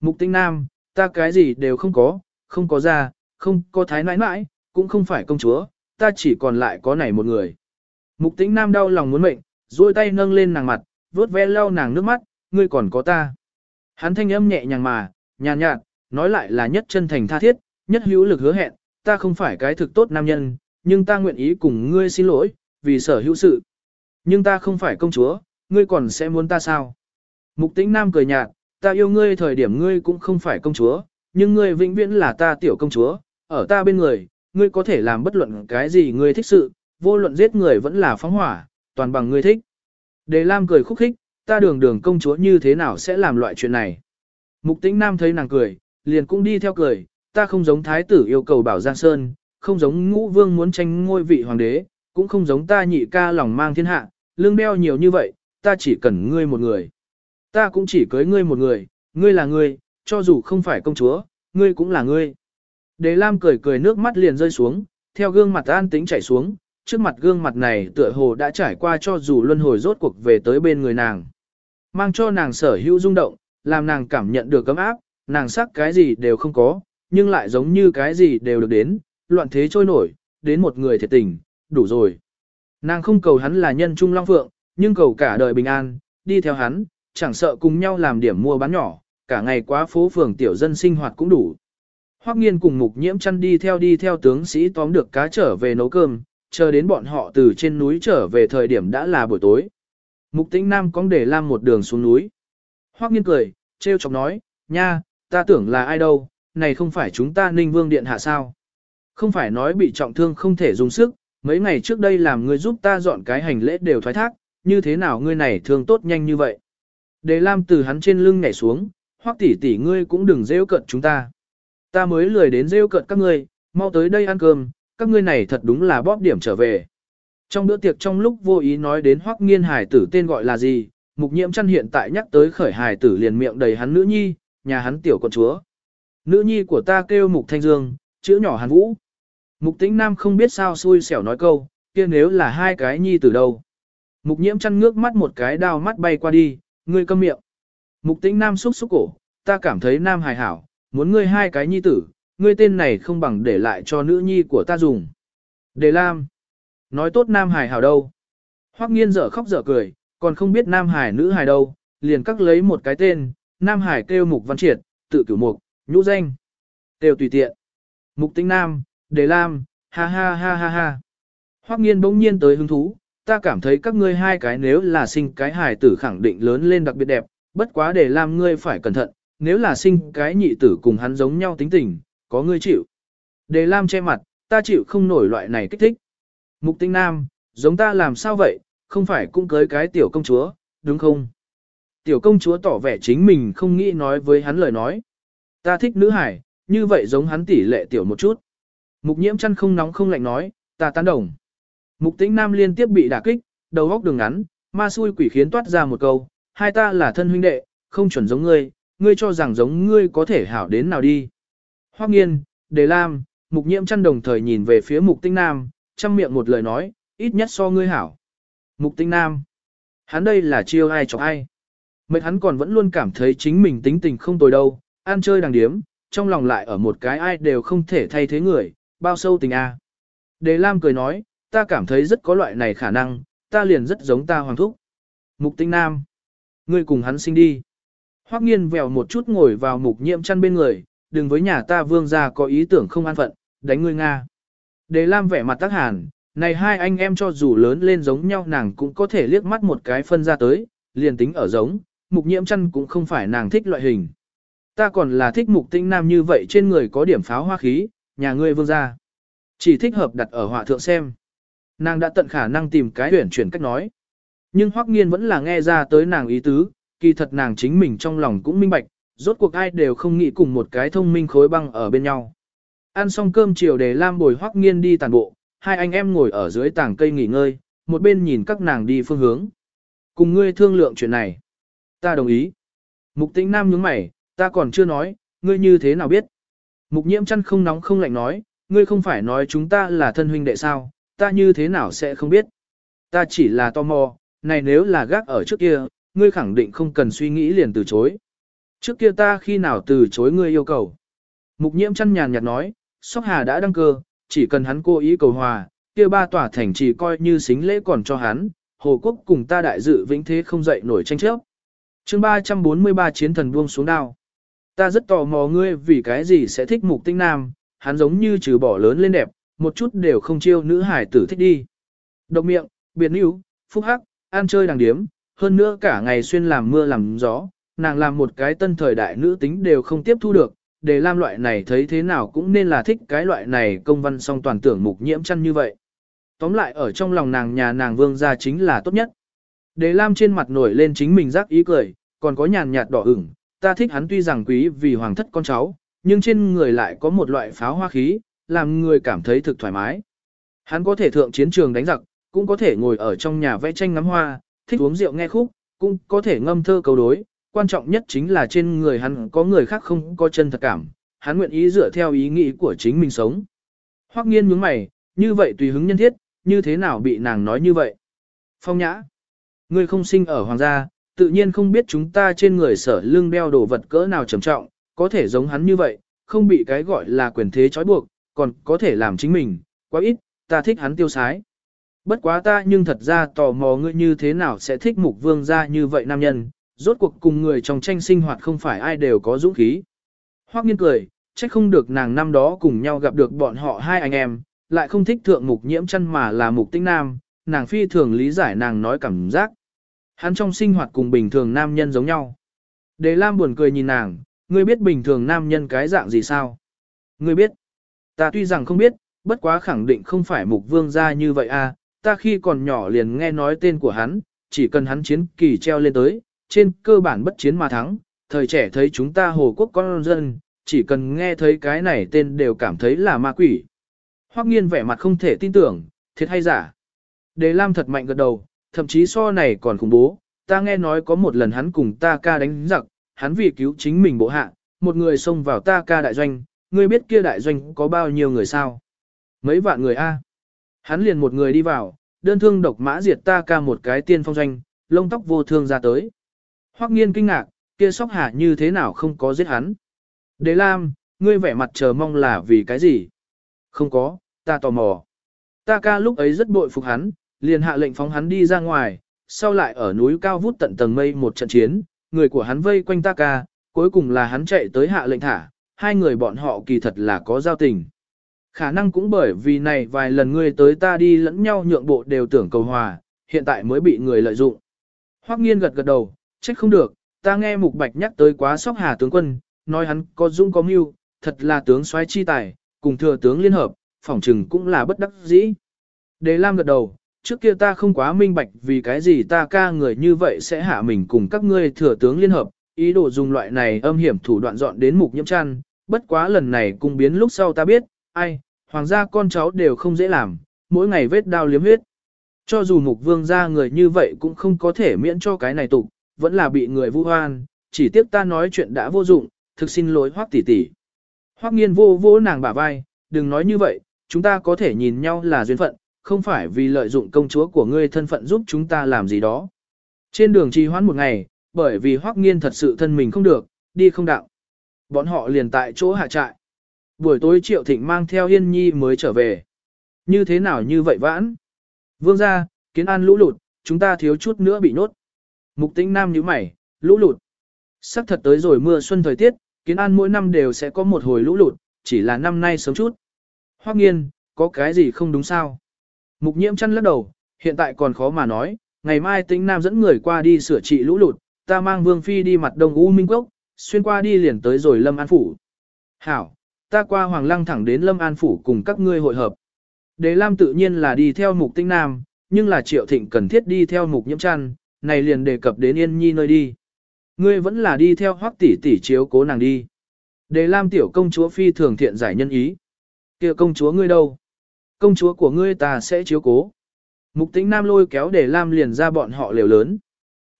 Mục tinh nam, ta cái gì đều không có, không có ra, không có thái nãi nãi, cũng không phải công chúa, ta chỉ còn lại có này một người. Mục tinh nam đau lòng muốn mệnh, duỗi tay nâng lên nàng mặt, vuốt ve lau nàng nước mắt, ngươi còn có ta. Hắn thanh âm nhẹ nhàng mà, nhàn nhạt, nói lại là nhất chân thành tha thiết, nhất hữu lực hứa hẹn, ta không phải cái thực tốt nam nhân, nhưng ta nguyện ý cùng ngươi xin lỗi, vì sở hữu sự. Nhưng ta không phải công chúa, ngươi còn sẽ muốn ta sao? Mục tĩnh nam cười nhạt, ta yêu ngươi thời điểm ngươi cũng không phải công chúa, nhưng ngươi vĩnh viễn là ta tiểu công chúa, ở ta bên người, ngươi có thể làm bất luận cái gì ngươi thích sự, vô luận giết người vẫn là phóng hỏa, toàn bằng ngươi thích. Đề Lam cười khúc khích, ta đường đường công chúa như thế nào sẽ làm loại chuyện này? Mục tĩnh nam thấy nàng cười, liền cũng đi theo cười, ta không giống thái tử yêu cầu bảo Giang Sơn, không giống ngũ vương muốn tranh ngôi vị hoàng đế, cũng không giống ta nhị ca lòng mang thiên hạ, lương đeo nhiều như vậy, ta chỉ cần ngươi một người. Ta cũng chỉ cưới ngươi một người, ngươi là ngươi, cho dù không phải công chúa, ngươi cũng là ngươi. Đế Lam cười cười nước mắt liền rơi xuống, theo gương mặt an tĩnh chảy xuống, trước mặt gương mặt này tựa hồ đã trải qua cho dù luân hồi rốt cuộc về tới bên người nàng. Mang cho nàng sở hữu rung động, làm nàng cảm nhận được cấm áp, nàng sắc cái gì đều không có, nhưng lại giống như cái gì đều được đến, loạn thế trôi nổi, đến một người thiệt tình, đủ rồi. Nàng không cầu hắn là nhân trung long phượng, nhưng cầu cả đời bình an, đi theo hắn, chẳng sợ cùng nhau làm điểm mua bán nhỏ, cả ngày quá phố phường tiểu dân sinh hoạt cũng đủ. Hoắc nghiên cùng mục nhiễm chăn đi theo đi theo tướng sĩ tóm được cá trở về nấu cơm, chờ đến bọn họ từ trên núi trở về thời điểm đã là buổi tối. Mục tĩnh nam cong để lam một đường xuống núi. Hoắc nghiên cười, trêu chọc nói, nha, ta tưởng là ai đâu, này không phải chúng ta ninh vương điện hạ sao. Không phải nói bị trọng thương không thể dùng sức, mấy ngày trước đây làm ngươi giúp ta dọn cái hành lễ đều thoái thác, như thế nào ngươi này thương tốt nhanh như vậy. Đề Lam từ hắn trên lưng nhảy xuống, hoắc tỷ tỷ ngươi cũng đừng rêu cận chúng ta. Ta mới lười đến rêu cận các ngươi, mau tới đây ăn cơm, các ngươi này thật đúng là bóp điểm trở về. Trong bữa tiệc trong lúc vô ý nói đến Hoắc Nghiên Hải tử tên gọi là gì, Mục Nhiễm chăn hiện tại nhắc tới khởi Hải tử liền miệng đầy hắn nữ nhi, nhà hắn tiểu con chúa. Nữ nhi của ta kêu Mục Thanh Dương, chữ nhỏ Hàn Vũ. Mục Tĩnh Nam không biết sao xui xẻo nói câu, kia nếu là hai cái nhi tử đâu. Mục Nhiễm chăn ngước mắt một cái đao mắt bay qua đi, ngươi câm miệng. Mục Tĩnh Nam xúc xúc cổ, ta cảm thấy Nam hài hảo, muốn ngươi hai cái nhi tử, ngươi tên này không bằng để lại cho nữ nhi của ta dùng. Đề Lam. Nói tốt Nam Hải hảo đâu. Hoắc nghiên dở khóc dở cười, còn không biết Nam Hải nữ Hải đâu, liền cắt lấy một cái tên, Nam Hải kêu Mục Văn Triệt, tự cửu mục, nhũ danh. Đều tùy tiện. Mục Tĩnh Nam, Đề Lam, ha ha ha ha ha. Hoắc nghiên bỗng nhiên tới hứng thú, ta cảm thấy các ngươi hai cái nếu là sinh cái hài tử khẳng định lớn lên đặc biệt đẹp, bất quá Đề Lam ngươi phải cẩn thận, nếu là sinh cái nhị tử cùng hắn giống nhau tính tình, có ngươi chịu. Đề Lam che mặt, ta chịu không nổi loại này kích thích. Mục tinh nam, giống ta làm sao vậy, không phải cũng cưới cái tiểu công chúa, đúng không? Tiểu công chúa tỏ vẻ chính mình không nghĩ nói với hắn lời nói. Ta thích nữ hải, như vậy giống hắn tỷ lệ tiểu một chút. Mục nhiễm chăn không nóng không lạnh nói, ta tán đồng. Mục tĩnh nam liên tiếp bị đả kích, đầu góc đường ngắn, ma xui quỷ khiến toát ra một câu, hai ta là thân huynh đệ, không chuẩn giống ngươi, ngươi cho rằng giống ngươi có thể hảo đến nào đi. Hoắc nghiên, đề lam, mục nhiễm chăn đồng thời nhìn về phía mục tinh nam, chăm miệng một lời nói, ít nhất so ngươi hảo. Mục tinh nam, hắn đây là chiêu ai chọc ai. Mệt hắn còn vẫn luôn cảm thấy chính mình tính tình không tồi đâu, ăn chơi đàng điếm, trong lòng lại ở một cái ai đều không thể thay thế người, bao sâu tình a. Đề Lam cười nói, ta cảm thấy rất có loại này khả năng, ta liền rất giống ta hoàng thúc. Mục tinh nam, ngươi cùng hắn sinh đi. Hoắc nghiên vèo một chút ngồi vào mục nhiễm chăn bên người, đừng với nhà ta vương gia có ý tưởng không an phận, đánh ngươi Nga. Đề Lam vẻ mặt tác hàn, này hai anh em cho dù lớn lên giống nhau nàng cũng có thể liếc mắt một cái phân ra tới, liền tính ở giống, mục nhiễm chăn cũng không phải nàng thích loại hình. Ta còn là thích mục tinh nam như vậy trên người có điểm pháo hoa khí, nhà ngươi vương gia. Chỉ thích hợp đặt ở họa thượng xem. Nàng đã tận khả năng tìm cái huyển chuyển cách nói. Nhưng Hoắc Nghiên vẫn là nghe ra tới nàng ý tứ, kỳ thật nàng chính mình trong lòng cũng minh bạch, rốt cuộc ai đều không nghĩ cùng một cái thông minh khối băng ở bên nhau. Ăn xong cơm chiều để Lam bồi hoắc nghiên đi tàn bộ, hai anh em ngồi ở dưới tảng cây nghỉ ngơi, một bên nhìn các nàng đi phương hướng. Cùng ngươi thương lượng chuyện này. Ta đồng ý. Mục tĩnh nam nhướng mày, ta còn chưa nói, ngươi như thế nào biết. Mục nhiễm chăn không nóng không lạnh nói, ngươi không phải nói chúng ta là thân huynh đệ sao, ta như thế nào sẽ không biết. Ta chỉ là tò mò, này nếu là gác ở trước kia, ngươi khẳng định không cần suy nghĩ liền từ chối. Trước kia ta khi nào từ chối ngươi yêu cầu. Mục nhiễm chăn nhàn nhạt nói, Sóc Hà đã đăng cơ, chỉ cần hắn cố ý cầu hòa, kia ba tòa thành chỉ coi như xính lễ còn cho hắn, Hồ Quốc cùng ta đại dự vĩnh thế không dậy nổi tranh chấp. chương 343 chiến thần buông xuống đao. Ta rất tò mò ngươi vì cái gì sẽ thích mục tinh nam, hắn giống như trừ bỏ lớn lên đẹp, một chút đều không chiêu nữ hải tử thích đi. Độc miệng, biệt níu, phúc hắc, ăn chơi đàng điếm, hơn nữa cả ngày xuyên làm mưa làm gió, nàng làm một cái tân thời đại nữ tính đều không tiếp thu được, để làm loại này thấy thế nào cũng nên là thích cái loại này công văn song toàn tưởng mục nhiễm chăn như vậy. Tóm lại ở trong lòng nàng nhà nàng vương gia chính là tốt nhất. Đề Lam trên mặt nổi lên chính mình giác ý cười, còn có nhàn nhạt đỏ ửng, ta thích hắn tuy rằng quý vì hoàng thất con cháu, nhưng trên người lại có một loại pháo hoa khí, làm người cảm thấy thực thoải mái. Hắn có thể thượng chiến trường đánh giặc, cũng có thể ngồi ở trong nhà vẽ tranh ngắm hoa, thích uống rượu nghe khúc, cũng có thể ngâm thơ cầu đối, quan trọng nhất chính là trên người hắn có người khác không có chân thật cảm, hắn nguyện ý dựa theo ý nghĩ của chính mình sống. Hoắc nghiên nhướng mày, như vậy tùy hứng nhân thiết, như thế nào bị nàng nói như vậy? Phong nhã, ngươi không sinh ở hoàng gia, tự nhiên không biết chúng ta trên người sở lưng đeo đồ vật cỡ nào trầm trọng, có thể giống hắn như vậy, không bị cái gọi là quyền thế trói buộc, còn có thể làm chính mình, quá ít, ta thích hắn tiêu sái. Bất quá ta nhưng thật ra tò mò ngươi như thế nào sẽ thích mục vương gia như vậy nam nhân, rốt cuộc cùng người trong tranh sinh hoạt không phải ai đều có dũng khí. Hoắc nghiên cười, trách không được nàng năm đó cùng nhau gặp được bọn họ hai anh em, lại không thích thượng mục nhiễm chân mà là mục tinh nam, nàng phi thường lý giải nàng nói cảm giác. Hắn trong sinh hoạt cùng bình thường nam nhân giống nhau. Đề Lam buồn cười nhìn nàng, ngươi biết bình thường nam nhân cái dạng gì sao? Ngươi biết. Ta tuy rằng không biết, bất quá khẳng định không phải mục vương gia như vậy a. À, ta khi còn nhỏ liền nghe nói tên của hắn, chỉ cần hắn chiến kỳ treo lên tới, trên cơ bản bất chiến mà thắng, thời trẻ thấy chúng ta hồ quốc con dân, chỉ cần nghe thấy cái này tên đều cảm thấy là ma quỷ. Hoắc nghiên vẻ mặt không thể tin tưởng, thiệt hay giả. Đề Lam thật mạnh gật đầu, thậm chí so này còn khủng bố, ta nghe nói có một lần hắn cùng ta ca đánh giặc, hắn vì cứu chính mình bộ hạ, một người xông vào ta ca đại doanh, ngươi biết kia đại doanh có bao nhiêu người sao? Mấy vạn người a. Hắn liền một người đi vào, đơn thương độc mã diệt ta ca một cái tiên phong doanh, lông tóc vô thương ra tới. Hoắc nghiên kinh ngạc, kia sóc hạ như thế nào không có giết hắn. Đế Lam, ngươi vẻ mặt chờ mong là vì cái gì? Không có, ta tò mò. Ta ca lúc ấy rất bội phục hắn, liền hạ lệnh phóng hắn đi ra ngoài, sau lại ở núi cao vút tận tầng mây một trận chiến, người của hắn vây quanh ta ca, cuối cùng là hắn chạy tới hạ lệnh thả, hai người bọn họ kỳ thật là có giao tình. Khả năng cũng bởi vì này vài lần ngươi tới ta đi lẫn nhau nhượng bộ đều tưởng cầu hòa, hiện tại mới bị người lợi dụng. Hoắc nghiên gật gật đầu, trách không được, ta nghe Mục Bạch nhắc tới quá sóc hà tướng quân, nói hắn có dung có mưu, thật là tướng soái chi tài, cùng thừa tướng liên hợp, phỏng trừng cũng là bất đắc dĩ. Đề Lam gật đầu, trước kia ta không quá minh bạch vì cái gì ta ca người như vậy sẽ hạ mình cùng các ngươi thừa tướng liên hợp, ý đồ dùng loại này âm hiểm thủ đoạn dọn đến mục nhiễm chăn, bất quá lần này cung biến lúc sau ta biết, ai, hoàng gia con cháu đều không dễ làm, mỗi ngày vết đao liếm huyết. Cho dù mục vương gia người như vậy cũng không có thể miễn cho cái này tục, vẫn là bị người vu hoan, chỉ tiếc ta nói chuyện đã vô dụng, thực xin lỗi hoắc tỷ tỷ. Hoắc nghiên vô vô nàng bả vai, đừng nói như vậy, chúng ta có thể nhìn nhau là duyên phận, không phải vì lợi dụng công chúa của ngươi thân phận giúp chúng ta làm gì đó. Trên đường trì hoãn một ngày, bởi vì Hoắc Nghiên thật sự thân mình không được, đi không đạo. Bọn họ liền tại chỗ hạ trại. Buổi tối Triệu Thịnh mang theo Yên Nhi mới trở về. Như thế nào như vậy vãn? Vương gia, kiến an lũ lụt, chúng ta thiếu chút nữa bị nốt. Mục Tĩnh Nam nhíu mày, lũ lụt. Sắp thật tới rồi mưa xuân thời tiết, kiến an mỗi năm đều sẽ có một hồi lũ lụt, chỉ là năm nay sớm chút. Hoắc Nghiên, có cái gì không đúng sao? Mục nhiễm chăn lắc đầu, hiện tại còn khó mà nói, ngày mai tĩnh nam dẫn người qua đi sửa trị lũ lụt, ta mang vương phi đi mặt đông U Minh Quốc, xuyên qua đi liền tới rồi Lâm An Phủ. Hảo, ta qua Hoàng Lăng thẳng đến Lâm An Phủ cùng các ngươi hội hợp. Đế Lam tự nhiên là đi theo mục Tinh nam, nhưng là triệu thịnh cần thiết đi theo mục nhiễm chăn, này liền đề cập đến Yên Nhi nơi đi. Ngươi vẫn là đi theo hoắc tỷ tỷ chiếu cố nàng đi. Đế Lam tiểu công chúa phi thường thiện giải nhân ý. kia công chúa ngươi đâu? Công chúa của ngươi ta sẽ chiếu cố. Mục tĩnh nam lôi kéo để Lam liền ra bọn họ liều lớn.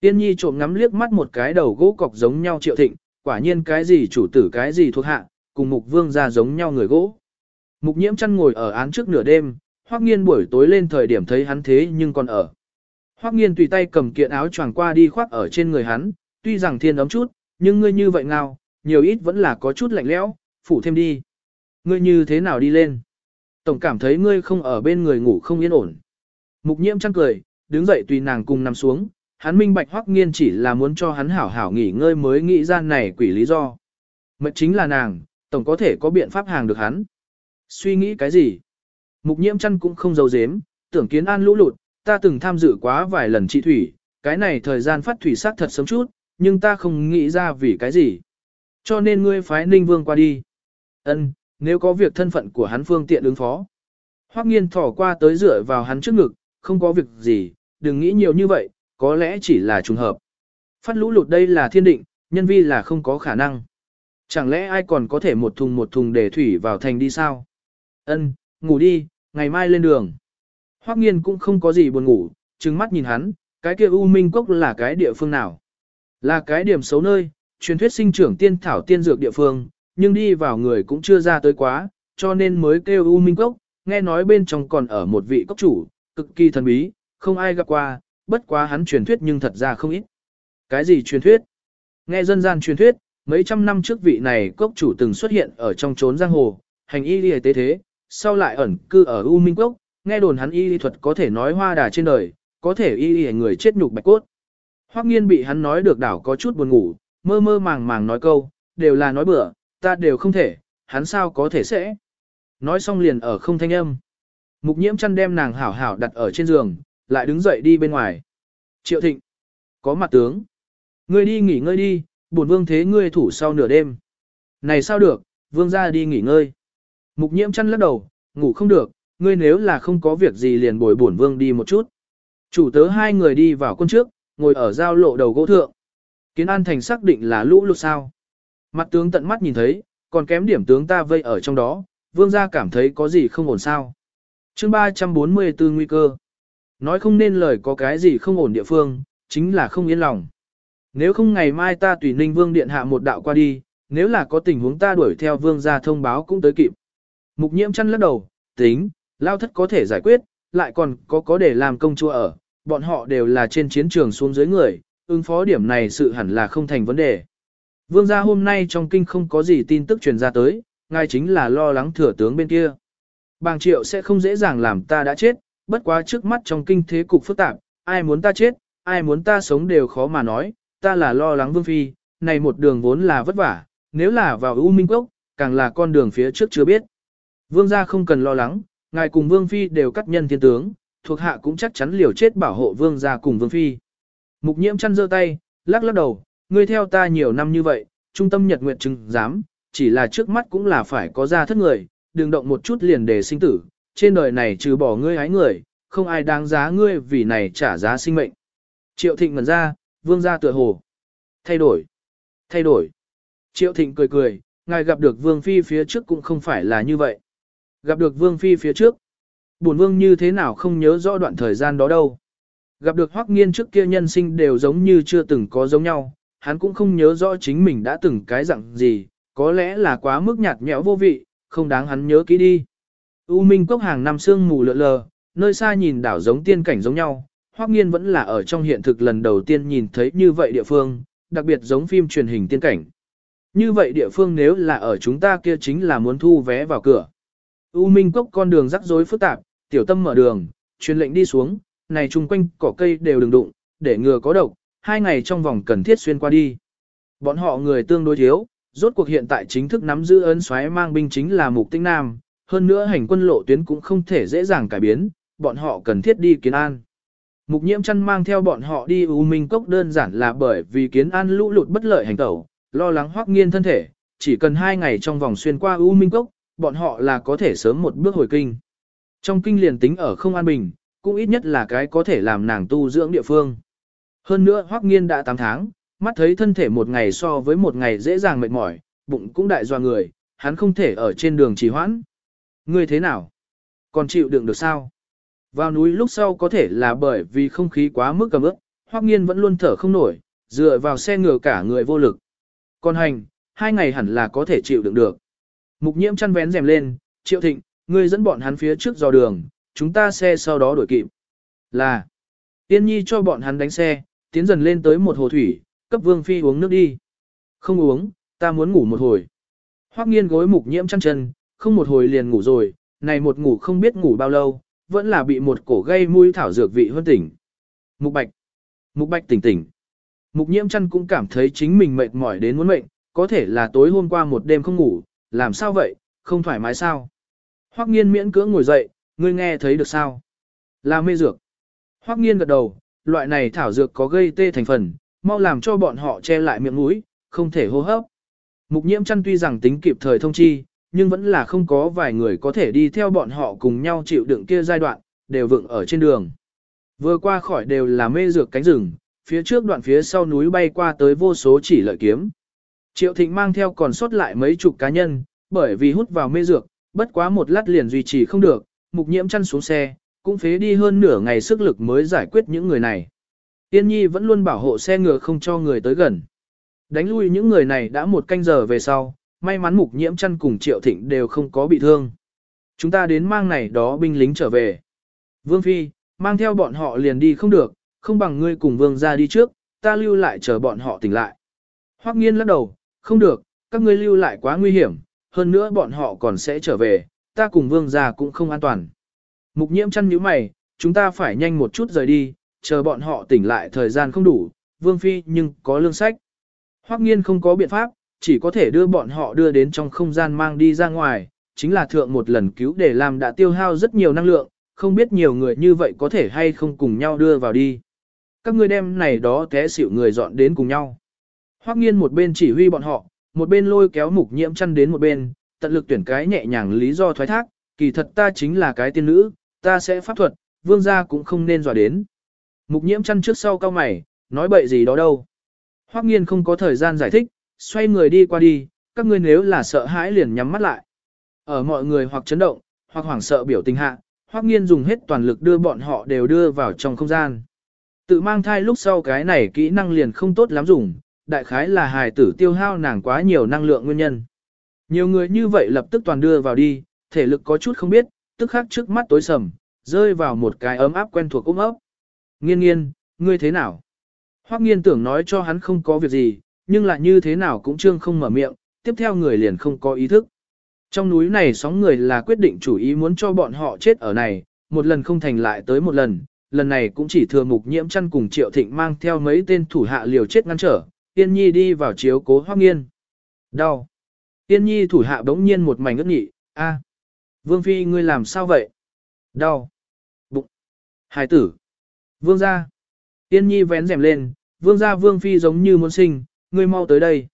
Tiên nhi trộm ngắm liếc mắt một cái đầu gỗ cọc giống nhau triệu thịnh, quả nhiên cái gì chủ tử cái gì thuộc hạ, cùng mục vương ra giống nhau người gỗ. Mục nhiễm chăn ngồi ở án trước nửa đêm, hoắc nghiên buổi tối lên thời điểm thấy hắn thế nhưng còn ở. Hoắc nghiên tùy tay cầm kiện áo choàng qua đi khoác ở trên người hắn, tuy rằng thiên ấm chút, nhưng ngươi như vậy ngao, nhiều ít vẫn là có chút lạnh lẽo, phủ thêm đi. Ngươi như thế nào đi lên? Tổng cảm thấy ngươi không ở bên người ngủ không yên ổn. Mục nhiễm chăn cười, đứng dậy tùy nàng cùng nằm xuống, hắn minh bạch hoắc nghiên chỉ là muốn cho hắn hảo hảo nghỉ ngơi mới nghĩ ra này quỷ lý do. mật chính là nàng, tổng có thể có biện pháp hàng được hắn. Suy nghĩ cái gì? Mục nhiễm chăn cũng không giấu giếm, tưởng kiến an lũ lụt, ta từng tham dự quá vài lần trị thủy, cái này thời gian phát thủy sát thật sớm chút, nhưng ta không nghĩ ra vì cái gì. Cho nên ngươi phái Ninh Vương qua đi. Ân, nếu có việc thân phận của hắn phương tiện ứng phó. Hoắc nghiên thỏ qua tới dựa vào hắn trước ngực, không có việc gì, đừng nghĩ nhiều như vậy, có lẽ chỉ là trùng hợp. Phát lũ lụt đây là thiên định, nhân vi là không có khả năng. Chẳng lẽ ai còn có thể một thùng một thùng để thủy vào thành đi sao? Ân, ngủ đi, ngày mai lên đường. Hoắc nghiên cũng không có gì buồn ngủ, trừng mắt nhìn hắn, cái kia U Minh Cốc là cái địa phương nào? Là cái điểm xấu nơi, truyền thuyết sinh trưởng tiên thảo tiên dược địa phương, nhưng đi vào người cũng chưa ra tới quá, cho nên mới kêu U Minh Cốc, nghe nói bên trong còn ở một vị cốc chủ, cực kỳ thần bí, không ai gặp qua, bất quá hắn truyền thuyết nhưng thật ra không ít. Cái gì truyền thuyết? Nghe dân gian truyền thuyết, mấy trăm năm trước vị này cốc chủ từng xuất hiện ở trong trốn giang hồ, hành y lý tế thế, sau lại ẩn cư ở U Minh Cốc, nghe đồn hắn y lý thuật có thể nói hoa đà trên đời, có thể y lý người chết nhục bạch cốt. Hoắc nghiên bị hắn nói được đảo có chút buồn ngủ, mơ mơ màng màng nói câu, đều là nói bừa, ta đều không thể, hắn sao có thể sẽ. Nói xong liền ở không thanh âm. Mục nhiễm chăn đem nàng hảo hảo đặt ở trên giường, lại đứng dậy đi bên ngoài. Triệu thịnh. Có mặt tướng. Ngươi đi nghỉ ngơi đi, buồn vương thế ngươi thủ sau nửa đêm. Này sao được, vương ra đi nghỉ ngơi. Mục nhiễm chăn lắc đầu, ngủ không được, ngươi nếu là không có việc gì liền bồi bổn vương đi một chút. Chủ tớ hai người đi vào quân trước, ngồi ở giao lộ đầu gỗ thượng. Kiến An Thành xác định là lũ lụt sao. Mặt tướng tận mắt nhìn thấy, còn kém điểm tướng ta vây ở trong đó, vương gia cảm thấy có gì không ổn sao. chương 344 nguy cơ. Nói không nên lời có cái gì không ổn địa phương, chính là không yên lòng. Nếu không ngày mai ta tùy ninh vương điện hạ một đạo qua đi, nếu là có tình huống ta đuổi theo vương gia thông báo cũng tới kịp. Mục nhiễm chăn lắc đầu, tính, lao thất có thể giải quyết, lại còn có có để làm công chúa ở, bọn họ đều là trên chiến trường xuống dưới người, ứng phó điểm này sự hẳn là không thành vấn đề. Vương gia hôm nay trong kinh không có gì tin tức truyền ra tới, ngài chính là lo lắng thừa tướng bên kia. Bàng triệu sẽ không dễ dàng làm ta đã chết, bất quá trước mắt trong kinh thế cục phức tạp, ai muốn ta chết, ai muốn ta sống đều khó mà nói, ta là lo lắng vương phi, này một đường vốn là vất vả, nếu là vào U Minh Quốc, càng là con đường phía trước chưa biết. Vương gia không cần lo lắng, ngài cùng vương phi đều cắt nhân thiên tướng, thuộc hạ cũng chắc chắn liều chết bảo hộ vương gia cùng vương phi. Mục nhiễm chăn giơ tay, lắc lắc đầu, ngươi theo ta nhiều năm như vậy, trung tâm nhật nguyện chứng dám, chỉ là trước mắt cũng là phải có ra thất người, đừng động một chút liền để sinh tử, trên đời này trừ bỏ ngươi hái người, không ai đáng giá ngươi vì này trả giá sinh mệnh. Triệu thịnh ngẩn ra, vương gia tựa hồ. Thay đổi. Thay đổi. Triệu thịnh cười cười, ngài gặp được vương phi phía trước cũng không phải là như vậy. Gặp được vương phi phía trước. Bổn vương như thế nào không nhớ rõ đoạn thời gian đó đâu. Gặp được hoắc nghiên trước kia nhân sinh đều giống như chưa từng có giống nhau, hắn cũng không nhớ rõ chính mình đã từng cái dạng gì, có lẽ là quá mức nhạt nhẽo vô vị, không đáng hắn nhớ kỹ đi. U Minh cốc hàng năm sương mù lượn lờ, nơi xa nhìn đảo giống tiên cảnh giống nhau, Hoắc Nghiên vẫn là ở trong hiện thực lần đầu tiên nhìn thấy như vậy địa phương, đặc biệt giống phim truyền hình tiên cảnh. Như vậy địa phương nếu là ở chúng ta kia chính là muốn thu vé vào cửa. U Minh cốc con đường rắc rối phức tạp, tiểu tâm mở đường, truyền lệnh đi xuống, này chung quanh cỏ cây đều đừng đụng, để ngừa có độc, hai ngày trong vòng cần thiết xuyên qua đi. Bọn họ người tương đối thiếu, rốt cuộc hiện tại chính thức nắm giữ ấn xoáy mang binh chính là mục tinh nam, hơn nữa hành quân lộ tuyến cũng không thể dễ dàng cải biến, bọn họ cần thiết đi kiến an. Mục nhiễm chăn mang theo bọn họ đi U Minh Cốc đơn giản là bởi vì kiến an lũ lụt bất lợi hành tẩu, lo lắng hoác nghiên thân thể, chỉ cần hai ngày trong vòng xuyên qua U Minh Cốc, bọn họ là có thể sớm một bước hồi kinh. Trong kinh liền tính ở không an bình, cũng ít nhất là cái có thể làm nàng tu dưỡng địa phương. Hơn nữa hoắc nghiên đã 8 tháng, mắt thấy thân thể một ngày so với một ngày dễ dàng mệt mỏi, bụng cũng đại doa người, hắn không thể ở trên đường trì hoãn. Ngươi thế nào? Còn chịu đựng được sao? Vào núi lúc sau có thể là bởi vì không khí quá mức cầm ướt, Hoắc Nghiên vẫn luôn thở không nổi, dựa vào xe ngựa cả người vô lực. Còn hành, hai ngày hẳn là có thể chịu đựng được. Mục Nhiễm chăn vén rèm lên, Triệu Thịnh, ngươi dẫn bọn hắn phía trước dò đường, chúng ta xe sau đó đuổi kịp. Là, Tiên Nhi cho bọn hắn đánh xe, tiến dần lên tới một hồ thủy, cấp Vương Phi uống nước đi. Không uống, ta muốn ngủ một hồi. Hoắc Nghiên gối Mục Nhiễm chăn chân, không một hồi liền ngủ rồi, này một ngủ không biết ngủ bao lâu, vẫn là bị một cổ gây mũi thảo dược vị hơn tỉnh. Mục Bạch, Mục Bạch tỉnh tỉnh. Mục Nhiễm chăn cũng cảm thấy chính mình mệt mỏi đến muốn mệnh, có thể là tối hôm qua một đêm không ngủ, làm sao vậy, không thoải mái sao? Hoắc Nghiên miễn cưỡng ngồi dậy, ngươi nghe thấy được sao? Là mê dược. Hoắc Nghiên gật đầu, loại này thảo dược có gây tê thành phần, mau làm cho bọn họ che lại miệng mũi, không thể hô hấp. Mục Nhiễm chăn tuy rằng tính kịp thời thông chi, nhưng vẫn là không có vài người có thể đi theo bọn họ cùng nhau chịu đựng kia giai đoạn, đều vựng ở trên đường. Vừa qua khỏi đều là mê dược cánh rừng, phía trước đoạn phía sau núi bay qua tới vô số chỉ lợi kiếm. Triệu Thịnh mang theo còn sót lại mấy chục cá nhân, bởi vì hút vào mê dược, bất quá một lát liền duy trì không được, mục nhiễm chăn xuống xe, cũng phế đi hơn nửa ngày sức lực mới giải quyết những người này. Tiên nhi vẫn luôn bảo hộ xe ngựa không cho người tới gần. Đánh lui những người này đã một canh giờ về sau, may mắn mục nhiễm chăn cùng triệu thịnh đều không có bị thương. Chúng ta đến mang này đó binh lính trở về. Vương Phi, mang theo bọn họ liền đi không được, không bằng ngươi cùng vương ra đi trước, ta lưu lại chờ bọn họ tỉnh lại. Hoắc nghiên lắc đầu, không được, các ngươi lưu lại quá nguy hiểm, hơn nữa bọn họ còn sẽ trở về, ta cùng vương ra cũng không an toàn. Mục nhiễm chăn nhíu mày, chúng ta phải nhanh một chút rời đi, chờ bọn họ tỉnh lại thời gian không đủ, vương phi nhưng có lương sách. Hoắc nghiên không có biện pháp, chỉ có thể đưa bọn họ đưa đến trong không gian mang đi ra ngoài, chính là thượng một lần cứu để làm đã tiêu hao rất nhiều năng lượng, không biết nhiều người như vậy có thể hay không cùng nhau đưa vào đi. Các ngươi đem này đó té xỉu người dọn đến cùng nhau. Hoắc nghiên một bên chỉ huy bọn họ, một bên lôi kéo mục nhiễm chăn đến một bên, tận lực tuyển cái nhẹ nhàng lý do thoái thác, kỳ thật ta chính là cái tiên nữ, ta sẽ pháp thuật, vương gia cũng không nên dọa đến. Mục nhiễm chăn trước sau cao mày, nói bậy gì đó đâu. Hoắc nghiên không có thời gian giải thích, xoay người đi qua đi, các ngươi nếu là sợ hãi liền nhắm mắt lại. Ở mọi người hoặc chấn động, hoặc hoảng sợ biểu tình hạ, Hoắc nghiên dùng hết toàn lực đưa bọn họ đều đưa vào trong không gian. Tự mang thai lúc sau cái này kỹ năng liền không tốt lắm dùng, đại khái là hài tử tiêu hao nàng quá nhiều năng lượng nguyên nhân. Nhiều người như vậy lập tức toàn đưa vào đi, thể lực có chút không biết, tức khắc trước mắt tối sầm, rơi vào một cái ấm áp quen thuộc ôm ấp. Nghiên nghiên, ngươi thế nào? Hoắc nghiên tưởng nói cho hắn không có việc gì, nhưng lại như thế nào cũng trương không mở miệng, tiếp theo người liền không có ý thức. Trong núi này sóng người là quyết định chủ ý muốn cho bọn họ chết ở này, một lần không thành lại tới một lần, lần này cũng chỉ thừa mục nhiễm chăn cùng triệu thịnh mang theo mấy tên thủ hạ liều chết ngăn trở, Tiên Nhi đi vào chiếu cố Hoắc nghiên. Đau. Tiên Nhi thủ hạ bỗng nhiên một mảnh ngất nhị, a, Vương Phi ngươi làm sao vậy? Đau. Bụng. Hải tử. Vương gia. Tiên Nhi vén rèm lên, Vương gia Vương Phi giống như muốn sinh, ngươi mau tới đây.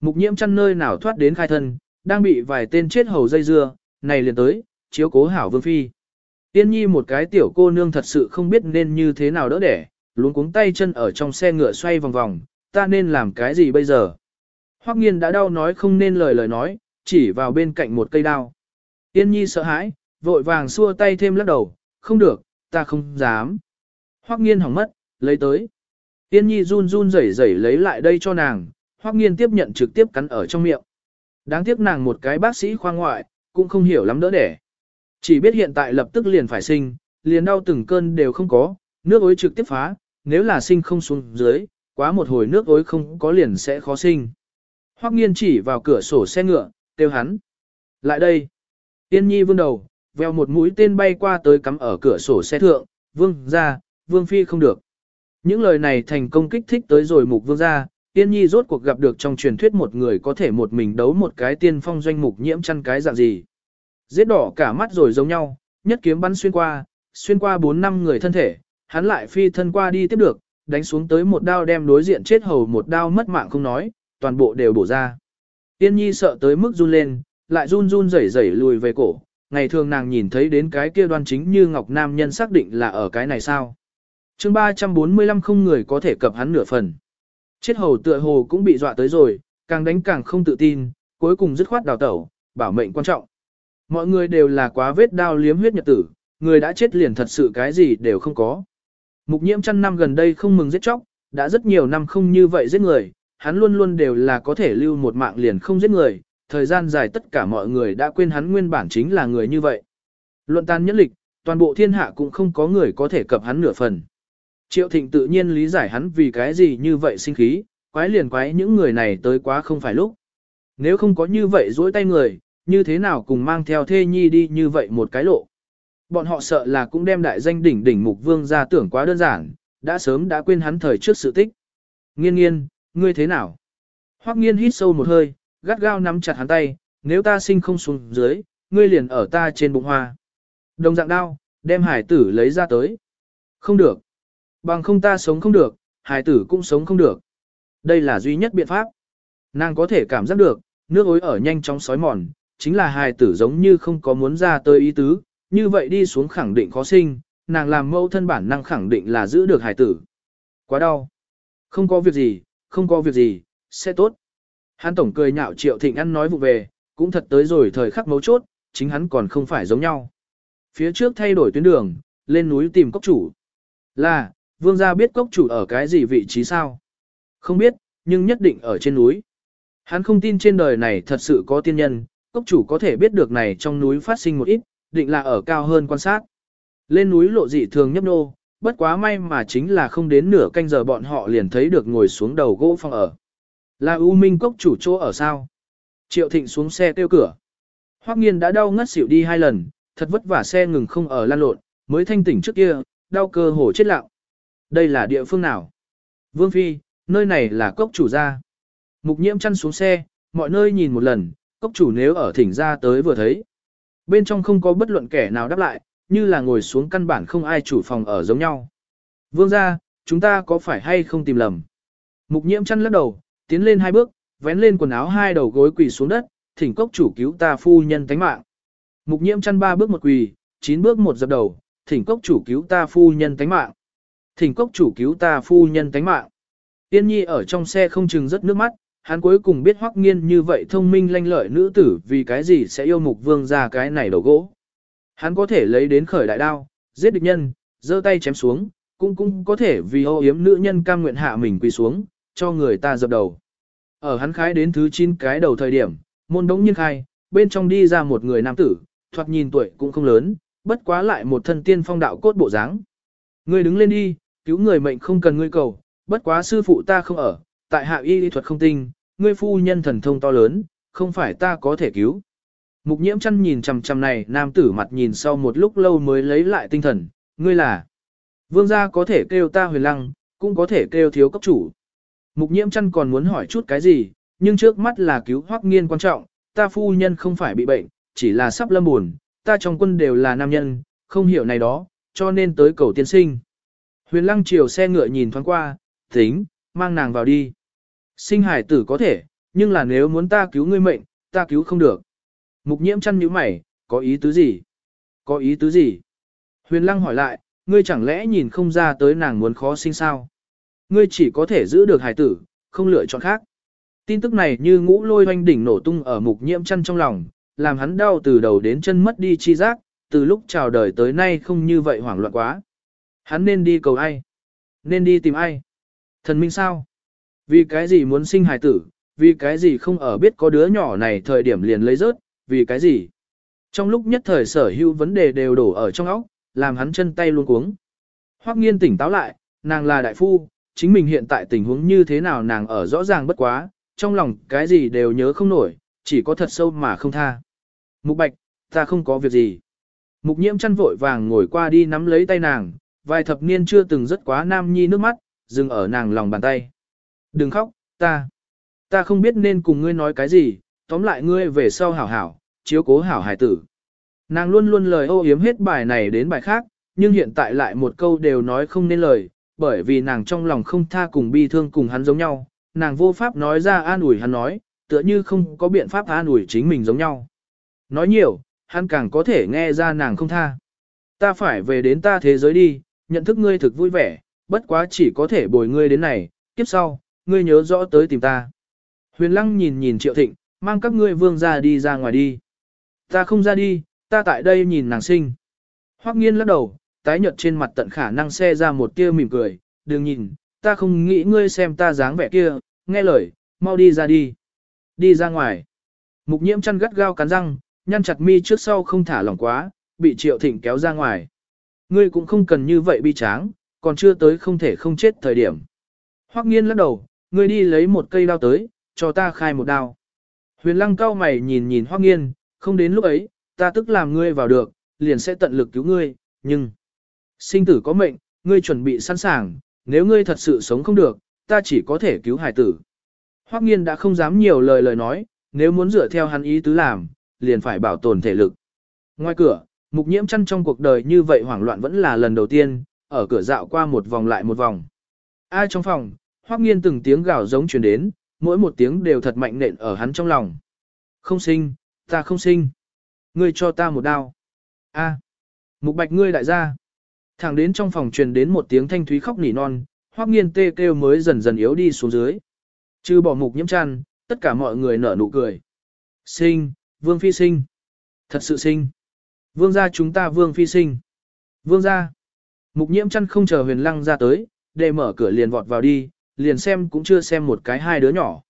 Mục nhiễm chăn nơi nào thoát đến khai thân, đang bị vài tên chết hầu dây dưa, này liền tới, chiếu cố hảo Vương Phi. Tiên Nhi một cái tiểu cô nương thật sự không biết nên như thế nào đỡ đẻ, luống cuống tay chân ở trong xe ngựa xoay vòng vòng, ta nên làm cái gì bây giờ? Hoắc nghiên đã đau nói không nên lời lời nói, chỉ vào bên cạnh một cây đao. Tiên Nhi sợ hãi, vội vàng xua tay thêm lắc đầu, không được, ta không dám. Hoắc nghiên hỏng mất, lấy tới. Tiên Nhi run run rẩy rẩy lấy lại đây cho nàng, Hoắc nghiên tiếp nhận trực tiếp cắn ở trong miệng. Đáng tiếc nàng một cái bác sĩ khoa ngoại, cũng không hiểu lắm đỡ đẻ. Chỉ biết hiện tại lập tức liền phải sinh, liền đau từng cơn đều không có, nước ối trực tiếp phá, nếu là sinh không xuống dưới, quá một hồi nước ối không có liền sẽ khó sinh. Hoắc nghiên chỉ vào cửa sổ xe ngựa, kêu hắn. Lại đây. Tiên nhi vươn đầu, veo một mũi tên bay qua tới cắm ở cửa sổ xe thượng, vương ra, vương phi không được. Những lời này thành công kích thích tới rồi mục vương ra, tiên nhi rốt cuộc gặp được trong truyền thuyết một người có thể một mình đấu một cái tiên phong doanh mục nhiễm chăn cái dạng gì. Giết đỏ cả mắt rồi giống nhau, nhất kiếm bắn xuyên qua, xuyên qua 4 năm người thân thể, hắn lại phi thân qua đi tiếp được, đánh xuống tới một đao đem đối diện chết hầu một đao mất mạng không nói, toàn bộ đều bổ ra. Tiên nhi sợ tới mức run lên, lại run run rẩy rẩy lùi về cổ, ngày thường nàng nhìn thấy đến cái kia đoan chính như ngọc nam nhân xác định là ở cái này sao. chương 345 không người có thể cập hắn nửa phần. Chết hầu tựa hồ cũng bị dọa tới rồi, càng đánh càng không tự tin, cuối cùng dứt khoát đào tẩu, bảo mệnh quan trọng. Mọi người đều là quá vết đao liếm huyết nhật tử, người đã chết liền thật sự cái gì đều không có. Mục nhiễm chăn năm gần đây không mừng giết chóc, đã rất nhiều năm không như vậy giết người, hắn luôn luôn đều là có thể lưu một mạng liền không giết người, thời gian dài tất cả mọi người đã quên hắn nguyên bản chính là người như vậy. Luận tan nhẫn lịch, toàn bộ thiên hạ cũng không có người có thể cập hắn nửa phần. Triệu thịnh tự nhiên lý giải hắn vì cái gì như vậy sinh khí, quái liền quái những người này tới quá không phải lúc. Nếu không có như vậy dối tay người, như thế nào cùng mang theo thê nhi đi như vậy một cái lộ. Bọn họ sợ là cũng đem đại danh đỉnh đỉnh mục vương ra tưởng quá đơn giản, đã sớm đã quên hắn thời trước sự tích. Nghiên nghiên, ngươi thế nào? Hoắc nghiên hít sâu một hơi, gắt gao nắm chặt hắn tay, nếu ta sinh không xuống dưới, ngươi liền ở ta trên bụng hoa. Đồng dạng đao, đem hải tử lấy ra tới. Không được. Bằng không ta sống không được, hải tử cũng sống không được. Đây là duy nhất biện pháp. Nàng có thể cảm giác được, nước ối ở nhanh chóng sói mòn, chính là hài tử giống như không có muốn ra tới ý tứ, như vậy đi xuống khẳng định khó sinh, nàng làm mẫu thân bản năng khẳng định là giữ được hài tử. Quá đau. Không có việc gì, không có việc gì, sẽ tốt. Hắn tổng cười nhạo triệu thịnh ăn nói vụ về, cũng thật tới rồi thời khắc mấu chốt, chính hắn còn không phải giống nhau. Phía trước thay đổi tuyến đường, lên núi tìm cốc chủ. Là, vương gia biết cốc chủ ở cái gì vị trí sao? Không biết, nhưng nhất định ở trên núi. Hắn không tin trên đời này thật sự có tiên nhân, cốc chủ có thể biết được này trong núi phát sinh một ít, định là ở cao hơn quan sát. Lên núi lộ dị thường nhấp nô, bất quá may mà chính là không đến nửa canh giờ bọn họ liền thấy được ngồi xuống đầu gỗ phòng ở. Là U Minh cốc chủ chỗ ở sao? Triệu Thịnh xuống xe tiêu cửa. Hoắc Nghiên đã đau ngất xỉu đi hai lần, thật vất vả xe ngừng không ở lan lộn, mới thanh tỉnh trước kia, đau cơ hồ chết lặng. Đây là địa phương nào? Vương Phi, nơi này là cốc chủ gia. Mục nhiễm chăn xuống xe, mọi nơi nhìn một lần, cốc chủ nếu ở thỉnh ra tới vừa thấy. Bên trong không có bất luận kẻ nào đáp lại, như là ngồi xuống căn bản không ai chủ phòng ở giống nhau. Vương gia, chúng ta có phải hay không tìm lầm? Mục nhiễm chăn lắc đầu, tiến lên hai bước, vén lên quần áo hai đầu gối quỳ xuống đất, thỉnh cốc chủ cứu ta phu nhân tánh mạng. Mục nhiễm chăn ba bước một quỳ, chín bước một dập đầu, thỉnh cốc chủ cứu ta phu nhân tánh mạng. Thỉnh cốc chủ cứu ta phu nhân tánh mạng. Tiên nhi ở trong xe không chừng rất nước mắt, hắn cuối cùng biết hoắc nghiên như vậy thông minh lanh lợi nữ tử vì cái gì sẽ yêu mục vương ra cái này đầu gỗ. Hắn có thể lấy đến khởi đại đao, giết địch nhân, giơ tay chém xuống, cũng cũng có thể vì ô yếm nữ nhân cam nguyện hạ mình quỳ xuống, cho người ta dập đầu. Ở hắn khái đến thứ 9 cái đầu thời điểm, môn đống nhiên khai, bên trong đi ra một người nam tử, thoạt nhìn tuổi cũng không lớn, bất quá lại một thân tiên phong đạo cốt bộ dáng. Ngươi đứng lên đi, cứu người mệnh không cần ngươi cầu, bất quá sư phụ ta không ở, tại hạ y lý thuật không tinh, ngươi phu nhân thần thông to lớn, không phải ta có thể cứu. Mục nhiễm chăn nhìn chằm chằm này, nam tử mặt nhìn sau một lúc lâu mới lấy lại tinh thần, ngươi là. Vương gia có thể kêu ta huyền lăng, cũng có thể kêu thiếu cấp chủ. Mục nhiễm chăn còn muốn hỏi chút cái gì, nhưng trước mắt là cứu hoắc nghiên quan trọng, ta phu nhân không phải bị bệnh, chỉ là sắp lâm buồn, ta trong quân đều là nam nhân, không hiểu này đó, cho nên tới cầu tiên sinh. Huyền lăng chiều xe ngựa nhìn thoáng qua, tính, mang nàng vào đi. Sinh hải tử có thể, nhưng là nếu muốn ta cứu ngươi mệnh, ta cứu không được. Mục nhiễm chăn nhíu mày, có ý tứ gì? Có ý tứ gì? Huyền lăng hỏi lại, ngươi chẳng lẽ nhìn không ra tới nàng muốn khó sinh sao? Ngươi chỉ có thể giữ được hải tử, không lựa chọn khác. Tin tức này như ngũ lôi hoanh đỉnh nổ tung ở mục nhiễm chăn trong lòng, làm hắn đau từ đầu đến chân mất đi chi giác, từ lúc chào đời tới nay không như vậy hoảng loạn quá. Hắn nên đi cầu ai? Nên đi tìm ai? Thần minh sao? Vì cái gì muốn sinh hài tử? Vì cái gì không ở biết có đứa nhỏ này thời điểm liền lấy rớt? Vì cái gì? Trong lúc nhất thời sở hữu vấn đề đều đổ ở trong óc, làm hắn chân tay luôn cuống. Hoắc nghiên tỉnh táo lại, nàng là đại phu, chính mình hiện tại tình huống như thế nào nàng ở rõ ràng bất quá, trong lòng cái gì đều nhớ không nổi, chỉ có thật sâu mà không tha. Mục bạch, ta không có việc gì. Mục nhiễm chăn vội vàng ngồi qua đi nắm lấy tay nàng, vài thập niên chưa từng rất quá nam nhi nước mắt, dừng ở nàng lòng bàn tay. Đừng khóc, ta. Ta không biết nên cùng ngươi nói cái gì, tóm lại ngươi về sau hảo hảo, chiếu cố hảo hải tử. Nàng luôn luôn lời ô yếm hết bài này đến bài khác, nhưng hiện tại lại một câu đều nói không nên lời, bởi vì nàng trong lòng không tha cùng bi thương cùng hắn giống nhau, nàng vô pháp nói ra an ủi hắn nói, tựa như không có biện pháp an ủi chính mình giống nhau. Nói nhiều, hắn càng có thể nghe ra nàng không tha. Ta phải về đến ta thế giới đi, nhận thức ngươi thực vui vẻ, bất quá chỉ có thể bồi ngươi đến này, kiếp sau, ngươi nhớ rõ tới tìm ta. Huyền lăng nhìn nhìn triệu thịnh, mang các ngươi vương ra đi ra ngoài đi. Ta không ra đi, ta tại đây nhìn nàng sinh. Hoắc nghiên lắc đầu, tái nhợt trên mặt tận khả năng xe ra một tia mỉm cười, đừng nhìn, ta không nghĩ ngươi xem ta dáng vẻ kia, nghe lời, mau đi ra đi. Đi ra ngoài. Mục nhiễm chăn gắt gao cắn răng, nhăn chặt mi trước sau không thả lỏng quá, bị triệu thịnh kéo ra ngoài. Ngươi cũng không cần như vậy bi tráng, còn chưa tới không thể không chết thời điểm. Hoắc nghiên lắc đầu, ngươi đi lấy một cây đao tới, cho ta khai một đao. Huyền lăng cao mày nhìn nhìn Hoắc nghiên, không đến lúc ấy, ta tức làm ngươi vào được, liền sẽ tận lực cứu ngươi, nhưng... Sinh tử có mệnh, ngươi chuẩn bị sẵn sàng, nếu ngươi thật sự sống không được, ta chỉ có thể cứu hải tử. Hoắc nghiên đã không dám nhiều lời lời nói, nếu muốn dựa theo hắn ý tứ làm, liền phải bảo tồn thể lực. Ngoài cửa, mục nhiễm chăn trong cuộc đời như vậy hoảng loạn vẫn là lần đầu tiên, ở cửa dạo qua một vòng lại một vòng. Ai trong phòng, Hoắc nghiên từng tiếng gào giống truyền đến, mỗi một tiếng đều thật mạnh nện ở hắn trong lòng. Không sinh, ta không sinh. Ngươi cho ta một đao. A, mục bạch ngươi đại gia. Thẳng đến trong phòng truyền đến một tiếng thanh thúy khóc nỉ non, Hoắc nghiên tê kêu mới dần dần yếu đi xuống dưới. Trừ bỏ mục nhiễm chăn, tất cả mọi người nở nụ cười. Sinh, vương phi sinh. Thật sự sinh. Vương gia chúng ta vương phi sinh. Vương gia. Mục nhiễm chăn không chờ huyền lăng ra tới, để mở cửa liền vọt vào đi, liền xem cũng chưa xem một cái hai đứa nhỏ.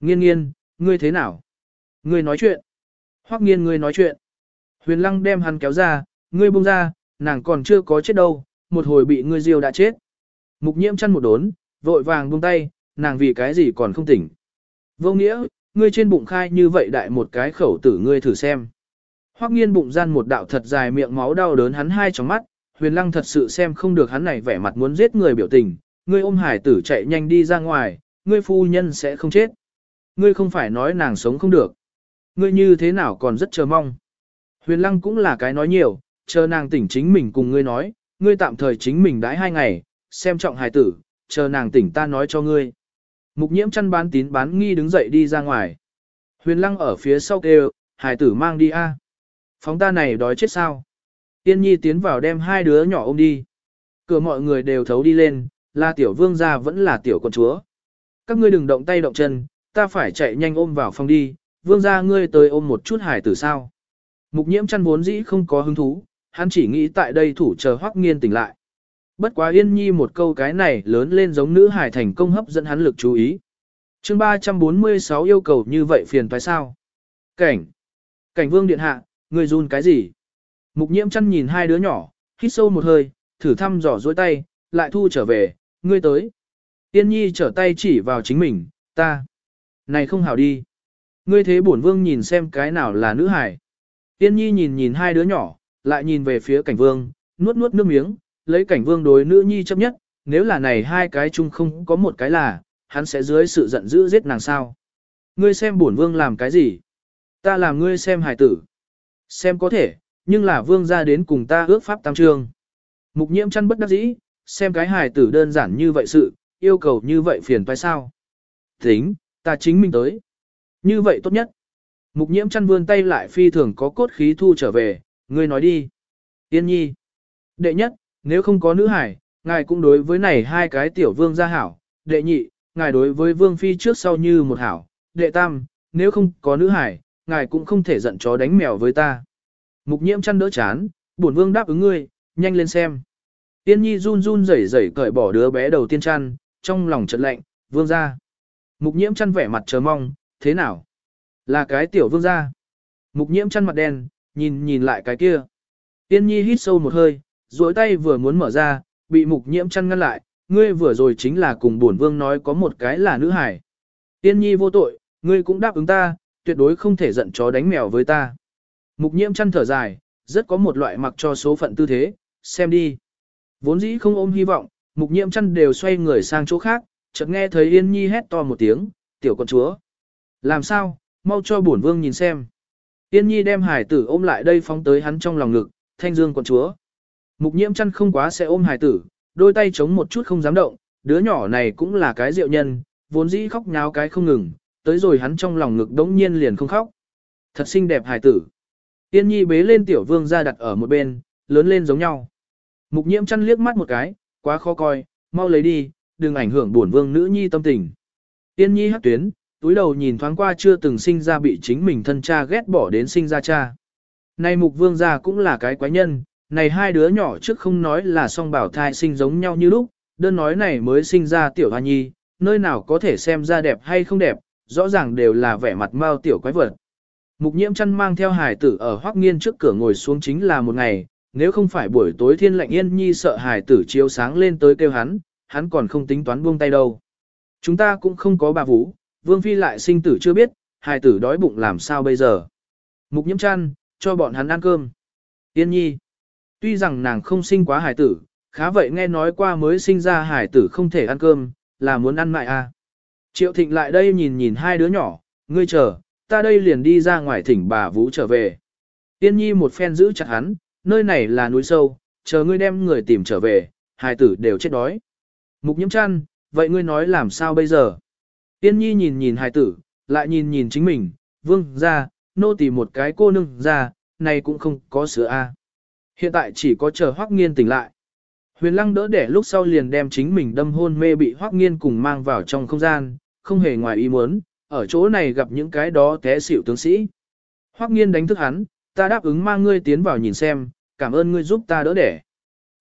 Nghiên nghiên, ngươi thế nào? Ngươi nói chuyện. Hoắc nghiên ngươi nói chuyện. Huyền lăng đem hắn kéo ra, ngươi buông ra, nàng còn chưa có chết đâu, một hồi bị ngươi diêu đã chết. Mục nhiễm chăn một đốn, vội vàng buông tay, nàng vì cái gì còn không tỉnh. Vô nghĩa, ngươi trên bụng khai như vậy đại một cái khẩu tử ngươi thử xem. Hoắc nghiên bụng gian một đạo thật dài miệng máu đau đớn hắn hai trong mắt, huyền lăng thật sự xem không được hắn này vẻ mặt muốn giết người biểu tình, ngươi ôm hải tử chạy nhanh đi ra ngoài, ngươi phu nhân sẽ không chết. Ngươi không phải nói nàng sống không được. Ngươi như thế nào còn rất chờ mong. Huyền lăng cũng là cái nói nhiều, chờ nàng tỉnh chính mình cùng ngươi nói, ngươi tạm thời chính mình đãi hai ngày, xem trọng hài tử, chờ nàng tỉnh ta nói cho ngươi. Mục nhiễm chăn bán tín bán nghi đứng dậy đi ra ngoài. Huyền lăng ở phía sau kêu, hài tử mang đi a. Phóng ta này đói chết sao. Tiên nhi tiến vào đem hai đứa nhỏ ôm đi. Cửa mọi người đều thấu đi lên, là tiểu vương gia vẫn là tiểu con chúa. Các ngươi đừng động tay động chân, ta phải chạy nhanh ôm vào phòng đi, vương gia ngươi tới ôm một chút hải tử sao. Mục nhiễm chăn vốn dĩ không có hứng thú, hắn chỉ nghĩ tại đây thủ chờ Hoắc Nghiên tỉnh lại. Bất quá Yên Nhi một câu cái này lớn lên giống nữ hải thành công hấp dẫn hắn lực chú ý. Chương 346 yêu cầu như vậy phiền phải sao? Cảnh. Cảnh Vương điện hạ, người run cái gì? Mục Nhiễm chăn nhìn hai đứa nhỏ, hít sâu một hơi, thử thăm dò duỗi tay, lại thu trở về, ngươi tới. Yên Nhi trở tay chỉ vào chính mình, ta. Này không hảo đi. Ngươi thế bổn vương nhìn xem cái nào là nữ hải. Yên Nhi nhìn nhìn hai đứa nhỏ, lại nhìn về phía cảnh vương, nuốt nuốt nước miếng, lấy cảnh vương đối nữ nhi chấp nhất, nếu là này hai cái chung không có một cái là, hắn sẽ dưới sự giận dữ giết nàng sao. Ngươi xem bổn vương làm cái gì? Ta làm ngươi xem hài tử. Xem có thể, nhưng là vương ra đến cùng ta ước pháp tam trương. Mục nhiễm chăn bất đắc dĩ, xem cái hài tử đơn giản như vậy sự, yêu cầu như vậy phiền phải sao? Tính, ta chính mình tới. Như vậy tốt nhất. Mục nhiễm chăn vươn tay lại phi thường có cốt khí thu trở về, ngươi nói đi. Yên nhi. Đệ nhất, nếu không có nữ hải, ngài cũng đối với này hai cái tiểu vương gia hảo. Đệ nhị, ngài đối với vương phi trước sau như một hảo. Đệ tam, nếu không có nữ hải, ngài cũng không thể giận chó đánh mèo với ta. Mục nhiễm chăn đỡ chán, bổn vương đáp ứng ngươi, nhanh lên xem. Tiên nhi run run rẩy rẩy cởi bỏ đứa bé đầu tiên chăn, trong lòng chợt lạnh, vương gia. Mục nhiễm chăn vẻ mặt chờ mong, thế nào? Là cái tiểu vương gia. Mục nhiễm chăn mặt đen, nhìn nhìn lại cái kia. Tiên nhi hít sâu một hơi, duỗi tay vừa muốn mở ra, bị mục nhiễm chăn ngăn lại, ngươi vừa rồi chính là cùng bổn vương nói có một cái là nữ hải. Tiên nhi vô tội, ngươi cũng đáp ứng ta, tuyệt đối không thể giận chó đánh mèo với ta. Mục nhiễm chăn thở dài, rất có một loại mặc cho số phận tư thế, xem đi. Vốn dĩ không ôm hy vọng, mục nhiễm chăn đều xoay người sang chỗ khác, chợt nghe thấy Yên Nhi hét to một tiếng, tiểu con chúa. Làm sao, mau cho bổn vương nhìn xem. Tiên Nhi đem hải tử ôm lại đây phóng tới hắn trong lòng ngực, thanh dương quận chúa. Mục nhiễm chăn không quá sẽ ôm hải tử, đôi tay chống một chút không dám động, đứa nhỏ này cũng là cái rượu nhân, vốn dĩ khóc nháo cái không ngừng, tới rồi hắn trong lòng ngực đống nhiên liền không khóc. Thật xinh đẹp hải tử. Tiên Nhi bế lên tiểu vương ra đặt ở một bên, lớn lên giống nhau. Mục nhiễm chăn liếc mắt một cái, quá khó coi, mau lấy đi, đừng ảnh hưởng bổn vương nữ nhi tâm tình. Tiên Nhi hắc tuyến, túi đầu nhìn thoáng qua chưa từng sinh ra bị chính mình thân cha ghét bỏ đến sinh ra cha. Này mục vương gia cũng là cái quái nhân, này hai đứa nhỏ trước không nói là song bảo thai sinh giống nhau như lúc, đơn nói này mới sinh ra tiểu hoa nhi, nơi nào có thể xem ra đẹp hay không đẹp, rõ ràng đều là vẻ mặt mau tiểu quái vật. Mục nhiễm chăn mang theo hải tử ở hoác nghiên trước cửa ngồi xuống chính là một ngày, nếu không phải buổi tối thiên lệnh yên nhi sợ hải tử chiếu sáng lên tới kêu hắn, hắn còn không tính toán buông tay đâu. Chúng ta cũng không có bà vũ, vương phi lại sinh tử chưa biết, hải tử đói bụng làm sao bây giờ. Mục nhiễm chăn, cho bọn hắn ăn cơm. Yên nhi, tuy rằng nàng không sinh quá hải tử, khá vậy nghe nói qua mới sinh ra hải tử không thể ăn cơm, là muốn ăn mại à. Triệu thịnh lại đây nhìn nhìn hai đứa nhỏ, ngươi chờ, ta đây liền đi ra ngoài thỉnh bà Vũ trở về. Yên nhi một phen giữ chặt hắn, nơi này là núi sâu, chờ ngươi đem người tìm trở về, hài tử đều chết đói. Mục nhiễm chăn, vậy ngươi nói làm sao bây giờ? Tiên nhi nhìn nhìn hài tử, lại nhìn nhìn chính mình, vương ra, nô tỳ một cái cô nương ra, này cũng không có sữa a. Hiện tại chỉ có chờ hoắc nghiên tỉnh lại. Huyền lăng đỡ đẻ lúc sau liền đem chính mình đâm hôn mê bị hoắc nghiên cùng mang vào trong không gian, không hề ngoài ý muốn, ở chỗ này gặp những cái đó té xỉu tướng sĩ. Hoắc nghiên đánh thức hắn, ta đáp ứng mang ngươi tiến vào nhìn xem, cảm ơn ngươi giúp ta đỡ đẻ.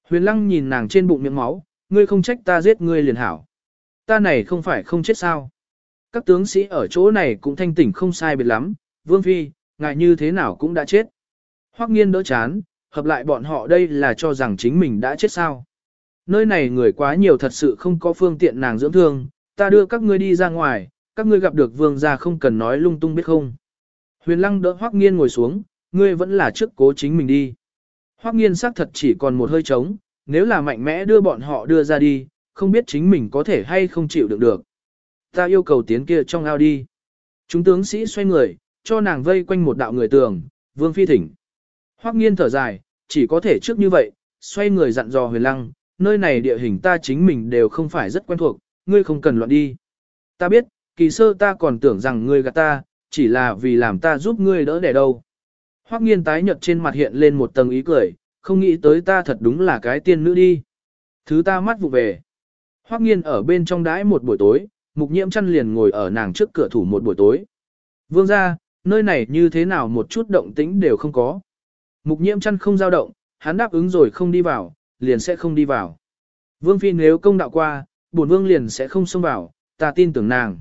Huyền lăng nhìn nàng trên bụng miệng máu, ngươi không trách ta giết ngươi liền hảo. Ta này không phải không chết sao. Các tướng sĩ ở chỗ này cũng thanh tỉnh không sai biệt lắm, vương phi, ngài như thế nào cũng đã chết. Hoắc nghiên đỡ chán, hợp lại bọn họ đây là cho rằng chính mình đã chết sao. Nơi này người quá nhiều thật sự không có phương tiện nàng dưỡng thương, ta đưa các ngươi đi ra ngoài, các ngươi gặp được vương gia không cần nói lung tung biết không. Huyền lăng đỡ Hoắc Nghiên ngồi xuống, ngươi vẫn là trước cố chính mình đi. Hoắc Nghiên xác thật chỉ còn một hơi trống, nếu là mạnh mẽ đưa bọn họ đưa ra đi, không biết chính mình có thể hay không chịu đựng được. Ta yêu cầu tiến kia trong ao đi. Chúng tướng sĩ xoay người, cho nàng vây quanh một đạo người tường, vương phi thỉnh. Hoắc Nghiên thở dài, chỉ có thể trước như vậy, xoay người dặn dò huyền lăng, nơi này địa hình ta chính mình đều không phải rất quen thuộc, ngươi không cần loạn đi. Ta biết, kỳ sơ ta còn tưởng rằng ngươi gạt ta, chỉ là vì làm ta giúp ngươi đỡ đẻ đâu. Hoắc nghiên tái nhợt trên mặt hiện lên một tầng ý cười, không nghĩ tới ta thật đúng là cái tiên nữ đi. Thứ ta mắt vụ về. Hoắc nghiên ở bên trong đãi một buổi tối, mục nhiễm chăn liền ngồi ở nàng trước cửa thủ một buổi tối. Vương ra, nơi này như thế nào một chút động tĩnh đều không có. Mục nhiễm chăn không dao động, hắn đáp ứng rồi không đi vào, liền sẽ không đi vào. Vương Phi nếu công đạo qua, bổn vương liền sẽ không xông vào, ta tin tưởng nàng.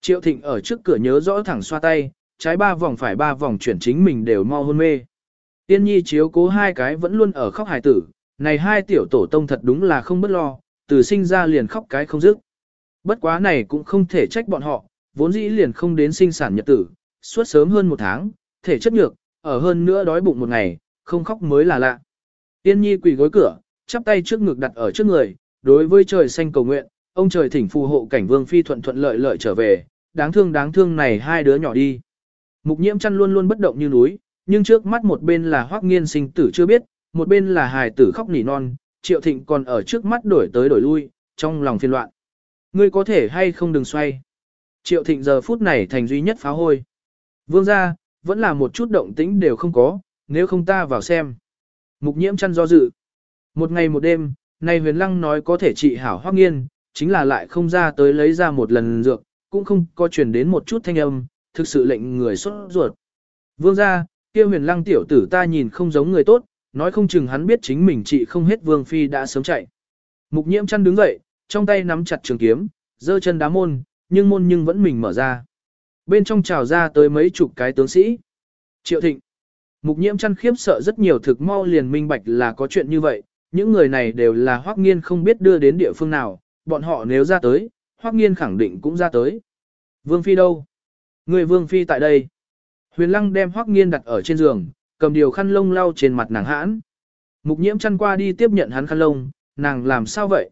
Triệu Thịnh ở trước cửa nhớ rõ thẳng xoa tay, trái ba vòng phải ba vòng chuyển chính mình đều mau hôn mê. Tiên nhi chiếu cố hai cái vẫn luôn ở khóc hài tử, này hai tiểu tổ tông thật đúng là không bất lo, từ sinh ra liền khóc cái không dứt. Bất quá này cũng không thể trách bọn họ, vốn dĩ liền không đến sinh sản nhật tử, suốt sớm hơn một tháng, thể chất nhược, ở hơn nữa đói bụng một ngày, không khóc mới là lạ. Tiên nhi quỳ gối cửa, chắp tay trước ngực đặt ở trước người, đối với trời xanh cầu nguyện, ông trời thỉnh phù hộ cảnh vương phi thuận thuận lợi lợi trở về, đáng thương đáng thương này hai đứa nhỏ đi. Mục nhiễm chăn luôn luôn bất động như núi, nhưng trước mắt một bên là hoác nghiên sinh tử chưa biết, một bên là hài tử khóc nỉ non, triệu thịnh còn ở trước mắt đổi tới đổi lui, trong lòng phiền loạn. Ngươi có thể hay không đừng xoay. Triệu thịnh giờ phút này thành duy nhất phá hôi. Vương ra, vẫn là một chút động tĩnh đều không có, nếu không ta vào xem. Mục nhiễm chăn do dự. Một ngày một đêm, này huyền lăng nói có thể trị hảo hoác nghiên, chính là lại không ra tới lấy ra một lần dược, cũng không có truyền đến một chút thanh âm, thực sự lệnh người sốt ruột. Vương ra, kia huyền lăng tiểu tử ta nhìn không giống người tốt, nói không chừng hắn biết chính mình trị không hết vương phi đã sớm chạy. Mục nhiễm chăn đứng dậy, trong tay nắm chặt trường kiếm, giơ chân đá môn, nhưng môn nhưng vẫn mình mở ra. Bên trong trào ra tới mấy chục cái tướng sĩ. Triệu thịnh. Mục nhiễm chăn khiếp sợ rất nhiều thực mau liền minh bạch là có chuyện như vậy, những người này đều là hoác nghiên không biết đưa đến địa phương nào, bọn họ nếu ra tới, hoác nghiên khẳng định cũng ra tới. Vương Phi đâu? Người Vương Phi tại đây. Huyền Lăng đem hoác nghiên đặt ở trên giường, cầm điều khăn lông lau trên mặt nàng hãn. Mục nhiễm chăn qua đi tiếp nhận hắn khăn lông, nàng làm sao vậy?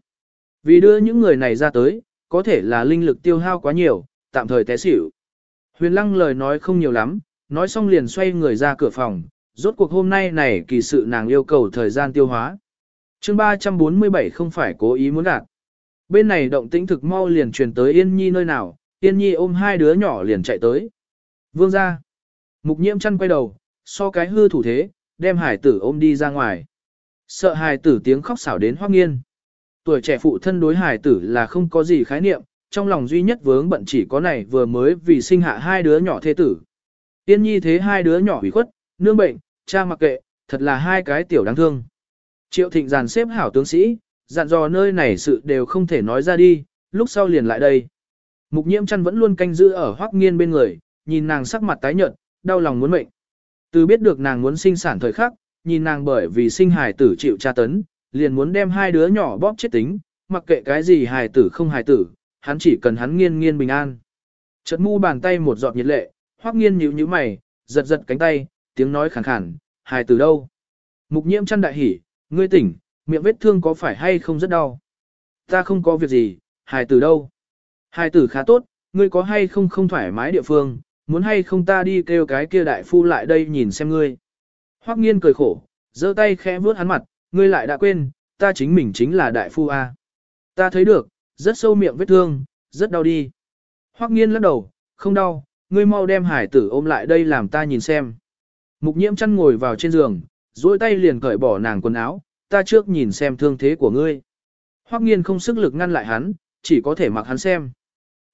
Vì đưa những người này ra tới, có thể là linh lực tiêu hao quá nhiều, tạm thời té xỉu. Huyền Lăng lời nói không nhiều lắm, nói xong liền xoay người ra cửa phòng, rốt cuộc hôm nay này kỳ sự nàng yêu cầu thời gian tiêu hóa. chương 347 không phải cố ý muốn đạt. Bên này động tĩnh thực mau liền truyền tới Yên Nhi nơi nào, Yên Nhi ôm hai đứa nhỏ liền chạy tới. Vương ra. Mục nhiễm chăn quay đầu, so cái hư thủ thế, đem hải tử ôm đi ra ngoài. Sợ hải tử tiếng khóc xảo đến hoác nghiên. Tuổi trẻ phụ thân đối hải tử là không có gì khái niệm, trong lòng duy nhất vướng bận chỉ có này vừa mới vì sinh hạ hai đứa nhỏ thế tử. Tiên nhi thế hai đứa nhỏ bị khuất, nương bệnh, cha mặc kệ, thật là hai cái tiểu đáng thương. Triệu thịnh giàn xếp hảo tướng sĩ, dặn dò nơi này sự đều không thể nói ra đi, lúc sau liền lại đây. Mục nhiễm chăn vẫn luôn canh giữ ở hoác nghiên bên người, nhìn nàng sắc mặt tái nhợt, đau lòng muốn mệnh. Từ biết được nàng muốn sinh sản thời khắc, nhìn nàng bởi vì sinh hài tử chịu tra tấn, liền muốn đem hai đứa nhỏ bóp chết tính, mặc kệ cái gì hài tử không hài tử, hắn chỉ cần hắn nghiên nghiên bình an. Chợt mu bàn tay một giọt nhiệt lệ, hoắc nghiên nhíu nhíu mày, giật giật cánh tay, tiếng nói khàn khàn, hài tử đâu? Mục nhiễm chăn đại hỉ, ngươi tỉnh, miệng vết thương có phải hay không rất đau? Ta không có việc gì, hài tử đâu? Hài tử khá tốt, ngươi có hay không không thoải mái địa phương, muốn hay không ta đi kêu cái kia đại phu lại đây nhìn xem ngươi. Hoắc nghiên cười khổ, giơ tay khẽ vuốt hắn mặt, ngươi lại đã quên, ta chính mình chính là đại phu a. Ta thấy được, rất sâu miệng vết thương, rất đau đi. Hoắc nghiên lắc đầu, không đau, ngươi mau đem hải tử ôm lại đây làm ta nhìn xem. Mục nhiễm chăn ngồi vào trên giường, duỗi tay liền cởi bỏ nàng quần áo, ta trước nhìn xem thương thế của ngươi. Hoắc nghiên không sức lực ngăn lại hắn, chỉ có thể mặc hắn xem.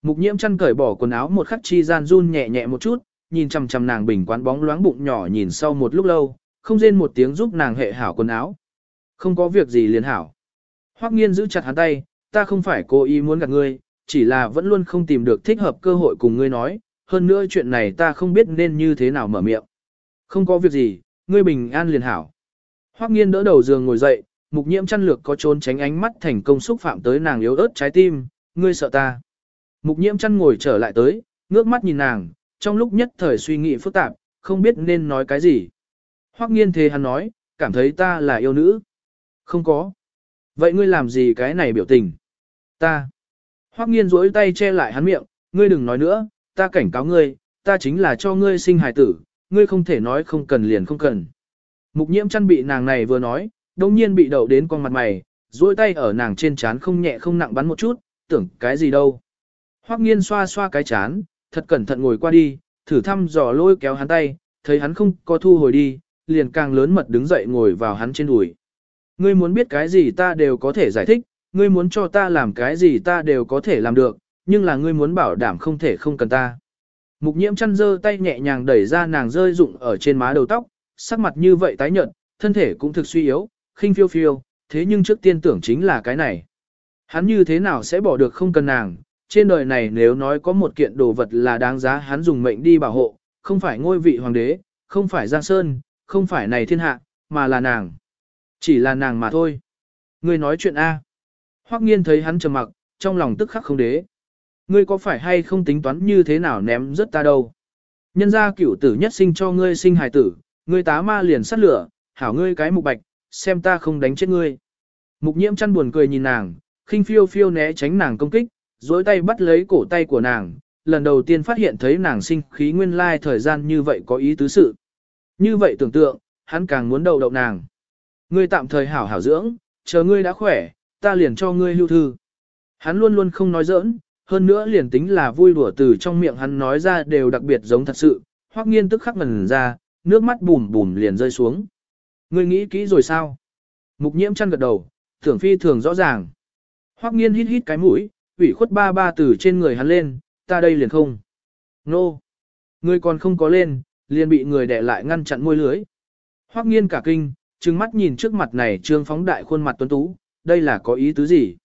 Mục nhiễm chăn cởi bỏ quần áo một khắc chi gian run nhẹ nhẹ một chút, nhìn chằm chằm nàng bình quán bóng loáng bụng nhỏ nhìn sau một lúc lâu, không rên một tiếng giúp nàng hệ hảo quần áo. Không có việc gì liền hảo. Hoắc nghiên giữ chặt hắn tay, ta không phải cố ý muốn gặp ngươi, chỉ là vẫn luôn không tìm được thích hợp cơ hội cùng ngươi nói, hơn nữa chuyện này ta không biết nên như thế nào mở miệng. Không có việc gì, ngươi bình an liền hảo. Hoắc nghiên đỡ đầu giường ngồi dậy, mục nhiễm chăn lược có trốn tránh ánh mắt thành công xúc phạm tới nàng yếu ớt trái tim, ngươi sợ ta. Mục nhiễm chăn ngồi trở lại tới, ngước mắt nhìn nàng, trong lúc nhất thời suy nghĩ phức tạp, không biết nên nói cái gì. Hoắc nghiên thế hắn nói, cảm thấy ta là yêu nữ. Không có. Vậy ngươi làm gì cái này biểu tình? Ta. Hoắc nghiên duỗi tay che lại hắn miệng, ngươi đừng nói nữa, ta cảnh cáo ngươi, ta chính là cho ngươi sinh hài tử, ngươi không thể nói không cần liền không cần. Mục nhiễm chăn bị nàng này vừa nói, đồng nhiên bị đậu đến con mặt mày, duỗi tay ở nàng trên chán không nhẹ không nặng bắn một chút, tưởng cái gì đâu. Hoắc nghiên xoa xoa cái chán, thật cẩn thận ngồi qua đi, thử thăm dò lôi kéo hắn tay, thấy hắn không có thu hồi đi, liền càng lớn mật đứng dậy ngồi vào hắn trên đùi. Ngươi muốn biết cái gì ta đều có thể giải thích, ngươi muốn cho ta làm cái gì ta đều có thể làm được, nhưng là ngươi muốn bảo đảm không thể không cần ta. Mục nhiễm chăn dơ tay nhẹ nhàng đẩy ra nàng rơi rụng ở trên má đầu tóc, sắc mặt như vậy tái nhợt, thân thể cũng thực suy yếu, khinh phiêu phiêu, thế nhưng trước tiên tưởng chính là cái này. Hắn như thế nào sẽ bỏ được không cần nàng, trên đời này nếu nói có một kiện đồ vật là đáng giá hắn dùng mệnh đi bảo hộ, không phải ngôi vị hoàng đế, không phải Giang Sơn, không phải này thiên hạ, mà là nàng. Chỉ là nàng mà thôi. Ngươi nói chuyện A. Hoắc nghiên thấy hắn trầm mặc, trong lòng tức khắc không đế. Ngươi có phải hay không tính toán như thế nào ném rất ta đâu. Nhân gia cửu tử nhất sinh cho ngươi sinh hài tử, ngươi tá ma liền sát lửa, hảo ngươi cái mục bạch, xem ta không đánh chết ngươi. Mục nhiễm chăn buồn cười nhìn nàng, khinh phiêu phiêu né tránh nàng công kích, dối tay bắt lấy cổ tay của nàng, lần đầu tiên phát hiện thấy nàng sinh khí nguyên lai thời gian như vậy có ý tứ sự. Như vậy tưởng tượng, hắn càng muốn đầu đậu nàng. Ngươi tạm thời hảo hảo dưỡng, chờ ngươi đã khỏe, ta liền cho ngươi hưu thư. Hắn luôn luôn không nói giỡn, hơn nữa liền tính là vui đùa từ trong miệng hắn nói ra đều đặc biệt giống thật sự, hoắc nghiên tức khắc ngần ra, nước mắt bùm bùm liền rơi xuống. Ngươi nghĩ kỹ rồi sao? Mục nhiễm chăn gật đầu, tưởng phi thường rõ ràng. Hoắc nghiên hít hít cái mũi, ủy khuất ba ba từ trên người hắn lên, ta đây liền không. Nô! Ngươi còn không có lên, liền bị người đè lại ngăn chặn môi lưới. Hoắc nghiên cả kinh, trừng mắt nhìn trước mặt này trương phóng đại khuôn mặt tuấn tú, đây là có ý tứ gì?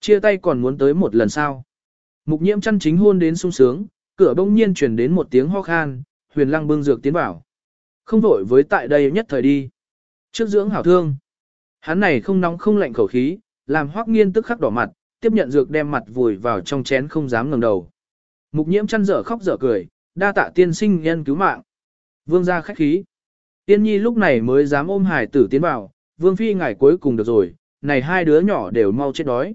Chia tay còn muốn tới một lần sao? Mục nhiễm chăn chính hôn đến sung sướng, cửa bỗng nhiên truyền đến một tiếng ho khan, huyền lăng bưng dược tiến vào. Không vội với tại đây nhất thời đi. Trước dưỡng hảo thương. Hắn này không nóng không lạnh khẩu khí, làm hoắc nghiên tức khắc đỏ mặt, tiếp nhận dược đem mặt vùi vào trong chén không dám ngẩng đầu. Mục nhiễm chăn dở khóc dở cười, đa tạ tiên sinh nhân cứu mạng. Vương gia khách khí. Tiên nhi lúc này mới dám ôm hải tử tiến vào, vương phi ngài cuối cùng được rồi, này hai đứa nhỏ đều mau chết đói.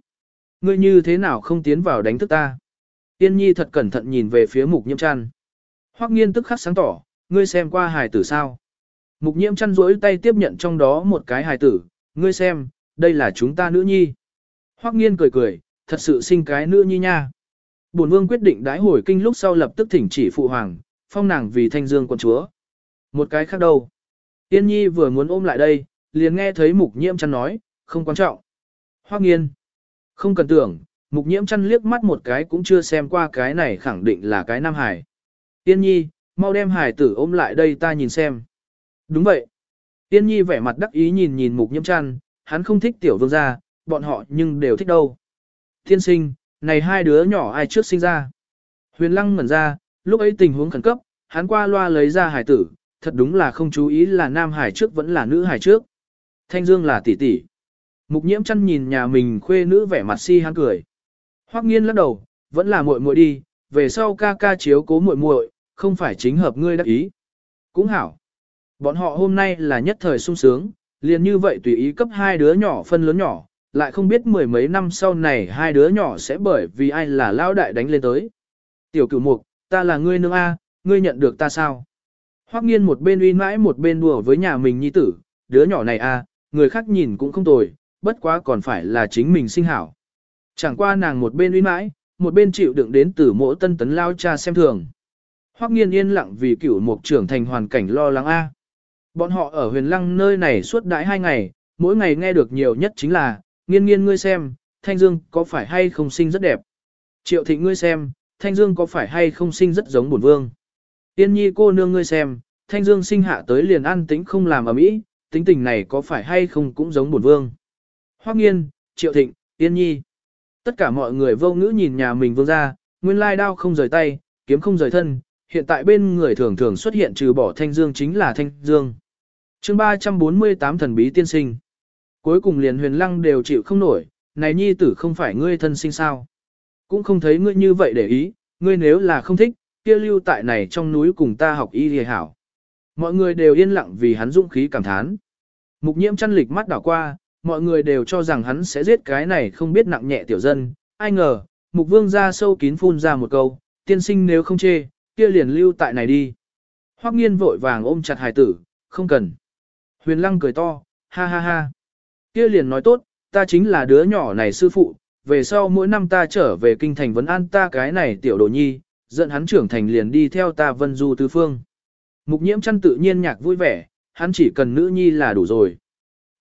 Ngươi như thế nào không tiến vào đánh thức ta? Tiên nhi thật cẩn thận nhìn về phía mục nhiễm chăn. Hoắc nghiên tức khắc sáng tỏ, ngươi xem qua Hải tử sao? Mục nhiễm chăn rỗi tay tiếp nhận trong đó một cái Hải tử, ngươi xem, đây là chúng ta nữ nhi. Hoắc nghiên cười cười, thật sự sinh cái nữ nhi nha. Bổn vương quyết định đái hồi kinh lúc sau lập tức thỉnh chỉ phụ hoàng, phong nàng vì thanh dương quân chúa. Một cái khác đâu? Tiên nhi vừa muốn ôm lại đây, liền nghe thấy mục nhiễm chăn nói, không quan trọng. Hoắc nghiên. Không cần tưởng, mục nhiễm chăn liếc mắt một cái cũng chưa xem qua cái này khẳng định là cái nam hải. Tiên nhi, mau đem hải tử ôm lại đây ta nhìn xem. Đúng vậy. Tiên nhi vẻ mặt đắc ý nhìn nhìn mục nhiễm chăn, hắn không thích tiểu vương gia, bọn họ nhưng đều thích đâu. Tiên sinh, này hai đứa nhỏ ai trước sinh ra. Huyền lăng ngẩn ra, lúc ấy tình huống khẩn cấp, hắn qua loa lấy ra hải tử, thật đúng là không chú ý là nam hải trước vẫn là nữ hải trước. Thanh Dương là tỷ tỷ. Mục nhiễm chăn nhìn nhà mình khuê nữ vẻ mặt si hắn cười. Hoắc nghiên lắc đầu, vẫn là muội muội đi, về sau ca ca chiếu cố muội muội, không phải chính hợp ngươi đắc ý. Cũng hảo. Bọn họ hôm nay là nhất thời sung sướng, liền như vậy tùy ý cấp hai đứa nhỏ phân lớn nhỏ, lại không biết mười mấy năm sau này hai đứa nhỏ sẽ bởi vì ai là lao đại đánh lên tới. Tiểu cửu mục, ta là ngươi nương A, ngươi nhận được ta sao? Hoắc nghiên một bên uy mãi một bên đùa với nhà mình nhi tử, đứa nhỏ này A, người khác nhìn cũng không tồi, bất quá còn phải là chính mình sinh hảo. Chẳng qua nàng một bên uy mãi, một bên chịu đựng đến từ mỗi tân tấn lao cha xem thường. Hoắc nghiên yên lặng vì cửu mục trưởng thành hoàn cảnh lo lắng A. Bọn họ ở huyền lăng nơi này suốt đãi hai ngày, mỗi ngày nghe được nhiều nhất chính là, nghiên nghiên ngươi xem, thanh dương có phải hay không sinh rất đẹp. Triệu thị ngươi xem, thanh dương có phải hay không sinh rất giống bổn vương. Tiên nhi cô nương ngươi xem, thanh dương sinh hạ tới liền ăn tính không làm ở mỹ, tính tình này có phải hay không cũng giống bổn vương. Hoắc nghiên, triệu thịnh, tiên nhi. Tất cả mọi người vô ngữ nhìn nhà mình vương ra, nguyên lai đao không rời tay, kiếm không rời thân, hiện tại bên người thường thường xuất hiện trừ bỏ thanh dương chính là thanh dương. chương 348 thần bí tiên sinh. Cuối cùng liền huyền lăng đều chịu không nổi, này nhi tử không phải ngươi thân sinh sao. Cũng không thấy ngươi như vậy để ý, ngươi nếu là không thích, kia lưu tại này trong núi cùng ta học y hề hảo. Mọi người đều yên lặng vì hắn dũng khí cảm thán. Mục nhiễm chăn lịch mắt đảo qua, mọi người đều cho rằng hắn sẽ giết cái này không biết nặng nhẹ tiểu dân. Ai ngờ, mục vương ra sâu kín phun ra một câu, tiên sinh nếu không chê, kia liền lưu tại này đi. Hoắc nghiên vội vàng ôm chặt hài tử, không cần. Huyền lăng cười to, ha ha ha. Kia liền nói tốt, ta chính là đứa nhỏ này sư phụ, về sau mỗi năm ta trở về kinh thành vấn an ta cái này tiểu đồ nhi, dẫn hắn trưởng thành liền đi theo ta vân du tứ phương. Mục nhiễm chăn tự nhiên nhạc vui vẻ, hắn chỉ cần nữ nhi là đủ rồi.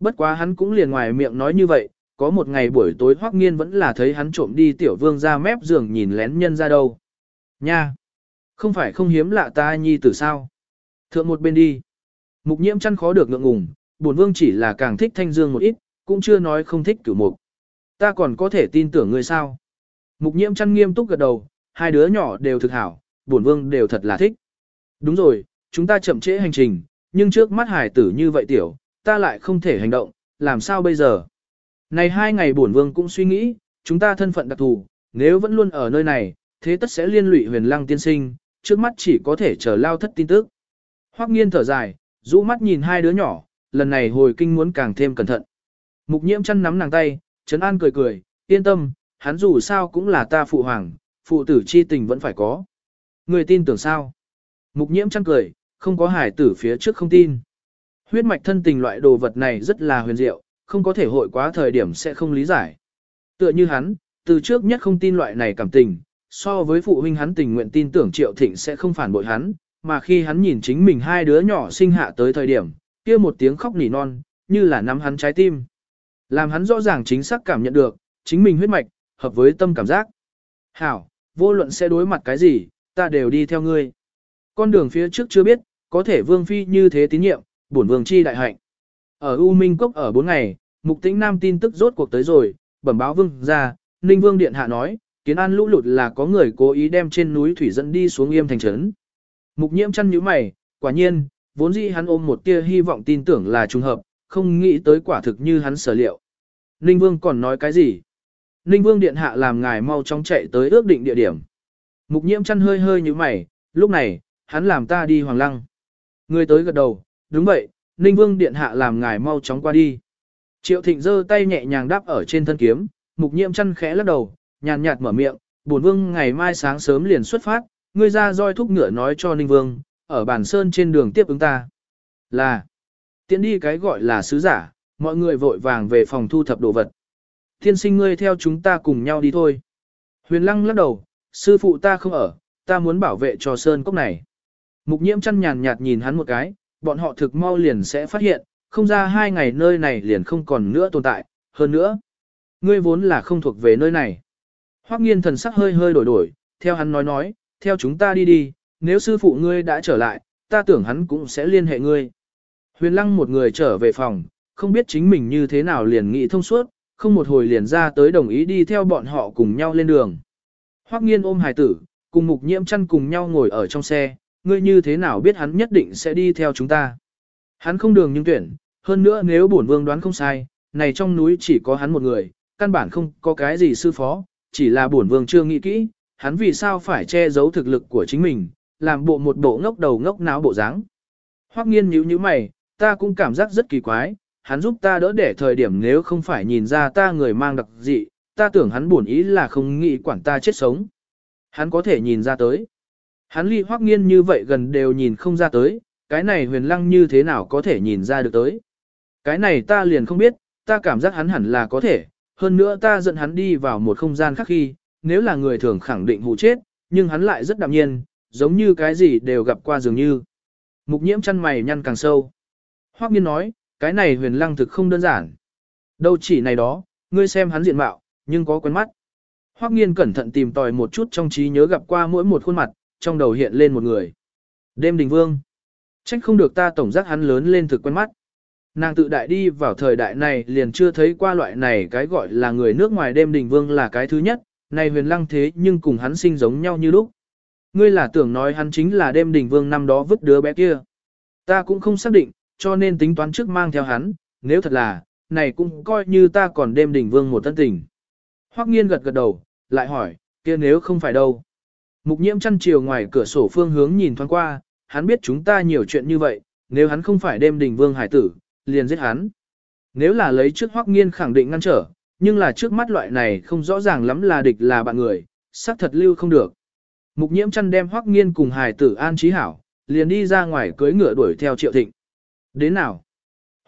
Bất quá hắn cũng liền ngoài miệng nói như vậy, có một ngày buổi tối hoắc nghiên vẫn là thấy hắn trộm đi tiểu vương ra mép giường nhìn lén nhân ra đâu. Nha! Không phải không hiếm lạ ta nhi tử sao. Thượng một bên đi. Mục nhiễm chăn khó được ngượng ngùng, bổn vương chỉ là càng thích thanh dương một ít, cũng chưa nói không thích cửu mục. Ta còn có thể tin tưởng ngươi sao? Mục nhiễm chăn nghiêm túc gật đầu, hai đứa nhỏ đều thực hảo, bổn vương đều thật là thích. Đúng rồi, chúng ta chậm trễ hành trình, nhưng trước mắt hải tử như vậy tiểu, ta lại không thể hành động, làm sao bây giờ? Này hai ngày bổn vương cũng suy nghĩ, chúng ta thân phận đặc thù, nếu vẫn luôn ở nơi này, thế tất sẽ liên lụy huyền lăng tiên sinh, trước mắt chỉ có thể chờ lao thất tin tức. Hoắc nghiên thở dài, rũ mắt nhìn hai đứa nhỏ, lần này hồi kinh muốn càng thêm cẩn thận. Mục nhiễm chăn nắm nàng tay, Trấn An cười cười, yên tâm, hắn dù sao cũng là ta phụ hoàng, phụ tử chi tình vẫn phải có. Người tin tưởng sao? Mục nhiễm chăn cười, không có hải tử phía trước không tin. Huyết mạch thân tình loại đồ vật này rất là huyền diệu, không có thể hội quá thời điểm sẽ không lý giải. Tựa như hắn, từ trước nhất không tin loại này cảm tình, so với phụ huynh hắn tình nguyện tin tưởng Triệu Thịnh sẽ không phản bội hắn, mà khi hắn nhìn chính mình hai đứa nhỏ sinh hạ tới thời điểm, kia một tiếng khóc nỉ non, như là nắm hắn trái tim. Làm hắn rõ ràng chính xác cảm nhận được, chính mình huyết mạch, hợp với tâm cảm giác. Hảo, vô luận sẽ đối mặt cái gì, ta đều đi theo ngươi. Con đường phía trước chưa biết, có thể vương phi như thế tín nhiệm, bổn vương chi đại hạnh. Ở U Minh Cốc ở 4 ngày, Mục Tĩnh Nam tin tức rốt cuộc tới rồi, bẩm báo vương ra, Ninh Vương Điện Hạ nói, kiến an lũ lụt là có người cố ý đem trên núi thủy dẫn đi xuống yêm thành trấn. Mục nhiễm chăn nhíu mày, quả nhiên, vốn dĩ hắn ôm một tia hy vọng tin tưởng là trùng hợp, không nghĩ tới quả thực như hắn sở liệu. Ninh Vương còn nói cái gì? Ninh Vương Điện Hạ làm ngài mau chóng chạy tới ước định địa điểm. Mục nhiễm chăn hơi hơi như mày, lúc này, hắn làm ta đi Hoàng Lăng. Người tới gật đầu, đúng vậy, Ninh Vương Điện Hạ làm ngài mau chóng qua đi. Triệu Thịnh giơ tay nhẹ nhàng đáp ở trên thân kiếm, mục nhiễm chăn khẽ lắc đầu, nhàn nhạt mở miệng, bổn vương ngày mai sáng sớm liền xuất phát, ngươi ra roi thúc ngựa nói cho Ninh Vương, ở bản sơn trên đường tiếp ứng ta. Là, tiện đi cái gọi là sứ giả, mọi người vội vàng về phòng thu thập đồ vật. Thiên sinh ngươi theo chúng ta cùng nhau đi thôi. Huyền lăng lắc đầu, sư phụ ta không ở, ta muốn bảo vệ cho sơn cốc này. Mục nhiễm chăn nhàn nhạt nhìn hắn một cái, bọn họ thực mau liền sẽ phát hiện, không ra hai ngày nơi này liền không còn nữa tồn tại, hơn nữa. Ngươi vốn là không thuộc về nơi này. Hoắc nghiên thần sắc hơi hơi đổi đổi, theo hắn nói nói, theo chúng ta đi đi, nếu sư phụ ngươi đã trở lại, ta tưởng hắn cũng sẽ liên hệ ngươi. Huyền lăng một người trở về phòng, không biết chính mình như thế nào liền nghĩ thông suốt, không một hồi liền ra tới đồng ý đi theo bọn họ cùng nhau lên đường. Hoắc nghiên ôm hài tử, cùng mục nhiễm chăn cùng nhau ngồi ở trong xe, ngươi như thế nào biết hắn nhất định sẽ đi theo chúng ta. Hắn không đường nhưng tuyển, hơn nữa nếu bổn vương đoán không sai, này trong núi chỉ có hắn một người, căn bản không có cái gì sư phó, chỉ là bổn vương chưa nghĩ kỹ, hắn vì sao phải che giấu thực lực của chính mình, làm bộ một bộ ngốc đầu ngốc náo bộ dáng. Hoắc nghiên nhíu nhíu mày, ta cũng cảm giác rất kỳ quái, hắn giúp ta đỡ để thời điểm nếu không phải nhìn ra ta người mang đặc dị, ta tưởng hắn buồn ý là không nghĩ quản ta chết sống. Hắn có thể nhìn ra tới. Hắn ly hoắc nghiên như vậy gần đều nhìn không ra tới, cái này huyền lăng như thế nào có thể nhìn ra được tới. Cái này ta liền không biết, ta cảm giác hắn hẳn là có thể, hơn nữa ta dẫn hắn đi vào một không gian khác khi, nếu là người thường khẳng định vụ chết, nhưng hắn lại rất đạm nhiên, giống như cái gì đều gặp qua dường như. Mục nhiễm chăn mày nhăn càng sâu. Hoắc nghiên nói, cái này huyền lăng thực không đơn giản. Đâu chỉ này đó, ngươi xem hắn diện mạo, nhưng có quen mắt. Hoắc nghiên cẩn thận tìm tòi một chút trong trí nhớ gặp qua mỗi một khuôn mặt, trong đầu hiện lên một người. Đêm đình vương. Trách không được ta tổng giác hắn lớn lên thực quen mắt. Nàng tự đại đi vào thời đại này liền chưa thấy qua loại này cái gọi là người nước ngoài đêm đình vương là cái thứ nhất, này huyền lăng thế nhưng cùng hắn sinh giống nhau như lúc. Ngươi là tưởng nói hắn chính là đêm đình vương năm đó vứt đứa bé kia. Ta cũng không xác định, cho nên tính toán trước mang theo hắn, nếu thật là, này cũng coi như ta còn đêm đỉnh vương một tân tình. Hoắc nghiên gật gật đầu, lại hỏi, kia nếu không phải đâu. Mục nhiễm chăn chiều ngoài cửa sổ phương hướng nhìn thoáng qua, hắn biết chúng ta nhiều chuyện như vậy, nếu hắn không phải đêm đỉnh vương hải tử, liền giết hắn. Nếu là lấy trước Hoắc nghiên khẳng định ngăn trở, nhưng là trước mắt loại này không rõ ràng lắm là địch là bạn người, xác thật lưu không được. Mục nhiễm chăn đem Hoắc nghiên cùng hải tử an trí hảo, liền đi ra ngoài cưới ngựa đuổi theo triệu thịnh. Đến nào?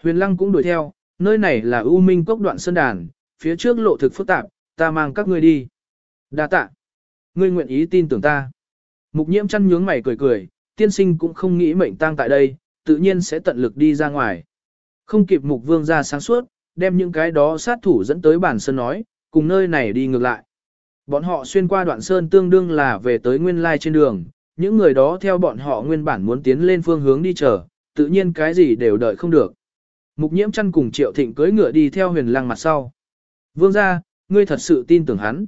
Huyền lăng cũng đuổi theo, nơi này là U Minh cốc đoạn sơn đàn, phía trước lộ thực phức tạp, ta mang các ngươi đi. Đa tạ. Ngươi nguyện ý tin tưởng ta. Mục nhiễm chăn nhướng mày cười cười, tiên sinh cũng không nghĩ mệnh tang tại đây, tự nhiên sẽ tận lực đi ra ngoài. Không kịp mục vương ra sáng suốt, đem những cái đó sát thủ dẫn tới bản sơn nói, cùng nơi này đi ngược lại. Bọn họ xuyên qua đoạn sơn tương đương là về tới nguyên lai trên đường, những người đó theo bọn họ nguyên bản muốn tiến lên phương hướng đi chờ, tự nhiên cái gì đều đợi không được. Mục nhiễm chăn cùng triệu thịnh cưỡi ngựa đi theo huyền lăng mặt sau. Vương ra, ngươi thật sự tin tưởng hắn.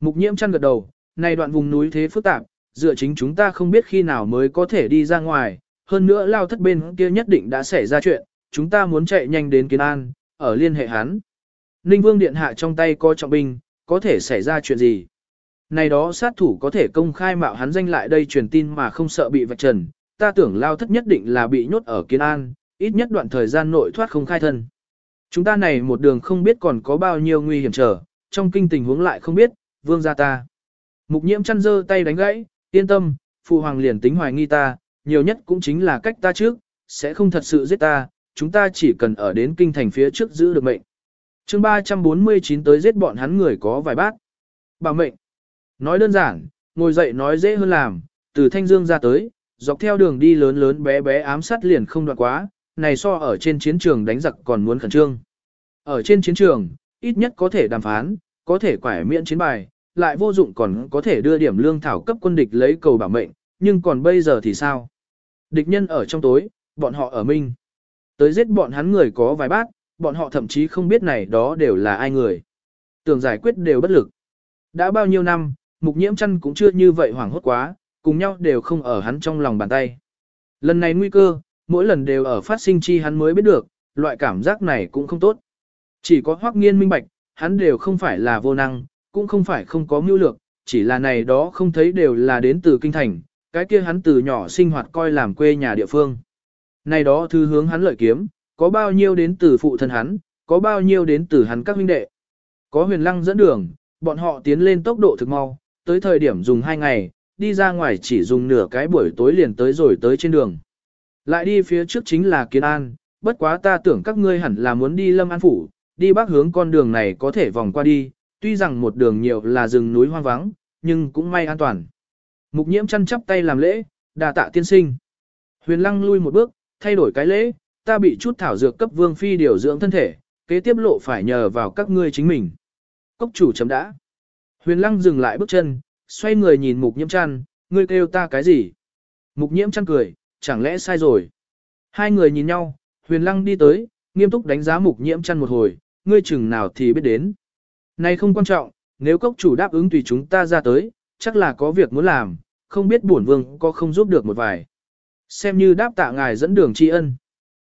Mục nhiễm chăn gật đầu, này đoạn vùng núi thế phức tạp, dựa chính chúng ta không biết khi nào mới có thể đi ra ngoài, hơn nữa lao thất bên kia nhất định đã xảy ra chuyện, chúng ta muốn chạy nhanh đến Kiến An, ở liên hệ hắn. Ninh Vương Điện Hạ trong tay có trọng binh, có thể xảy ra chuyện gì? Này đó sát thủ có thể công khai mạo hắn danh lại đây truyền tin mà không sợ bị vạch trần, ta tưởng lao thất nhất định là bị nhốt ở Kiến An, ít nhất đoạn thời gian nội thoát không khai thân. Chúng ta này một đường không biết còn có bao nhiêu nguy hiểm trở, trong kinh tình huống lại không biết, vương gia ta. Mục nhiễm chăn dơ tay đánh gãy, yên tâm, phụ hoàng liền tính hoài nghi ta, nhiều nhất cũng chính là cách ta trước, sẽ không thật sự giết ta, chúng ta chỉ cần ở đến kinh thành phía trước giữ được mệnh. chương 349 tới giết bọn hắn người có vài bát. Bảo mệnh. Nói đơn giản, ngồi dậy nói dễ hơn làm, từ Thanh Dương ra tới, dọc theo đường đi lớn lớn bé bé ám sát liền không đoạn quá, này so ở trên chiến trường đánh giặc còn muốn khẩn trương. Ở trên chiến trường, ít nhất có thể đàm phán, có thể quải miễn chiến bài, lại vô dụng còn có thể đưa điểm lương thảo cấp quân địch lấy cầu bảo mệnh, nhưng còn bây giờ thì sao? Địch nhân ở trong tối, bọn họ ở minh. Tới giết bọn hắn người có vài bát, bọn họ thậm chí không biết này đó đều là ai người. Tưởng giải quyết đều bất lực. Đã bao nhiêu năm, mục nhiễm chăn cũng chưa như vậy hoảng hốt quá, cùng nhau đều không ở hắn trong lòng bàn tay. Lần này nguy cơ, mỗi lần đều ở phát sinh chi hắn mới biết được, loại cảm giác này cũng không tốt. Chỉ có hoác nghiên minh bạch, hắn đều không phải là vô năng, cũng không phải không có mưu lược, chỉ là này đó không thấy đều là đến từ kinh thành, cái kia hắn từ nhỏ sinh hoạt coi làm quê nhà địa phương. Này đó thư hướng hắn lợi kiếm, có bao nhiêu đến từ phụ thân hắn, có bao nhiêu đến từ hắn các huynh đệ. Có huyền lăng dẫn đường, bọn họ tiến lên tốc độ thực mau, tới thời điểm dùng 2 ngày, đi ra ngoài chỉ dùng nửa cái buổi tối liền tới rồi tới trên đường. Lại đi phía trước chính là Kiến An, bất quá ta tưởng các ngươi hẳn là muốn đi Lâm An Phủ, đi bắc hướng con đường này có thể vòng qua đi, tuy rằng một đường nhiều là rừng núi hoang vắng, nhưng cũng may an toàn. Mục nhiễm chăn chắp tay làm lễ, đà tạ tiên sinh. Huyền lăng lui một bước, thay đổi cái lễ, ta bị chút thảo dược cấp vương phi điều dưỡng thân thể, kế tiếp lộ phải nhờ vào các ngươi chính mình. Cốc chủ chấm đã. Huyền lăng dừng lại bước chân, xoay người nhìn mục nhiễm chăn, ngươi kêu ta cái gì? Mục nhiễm chăn cười, chẳng lẽ sai rồi? Hai người nhìn nhau, huyền lăng đi tới, nghiêm túc đánh giá mục nhiễm chăn một hồi, ngươi chừng nào thì biết đến. Này không quan trọng, nếu cốc chủ đáp ứng tùy chúng ta ra tới, chắc là có việc muốn làm, không biết bổn vương có không giúp được một vài. Xem như đáp tạ ngài dẫn đường tri ân.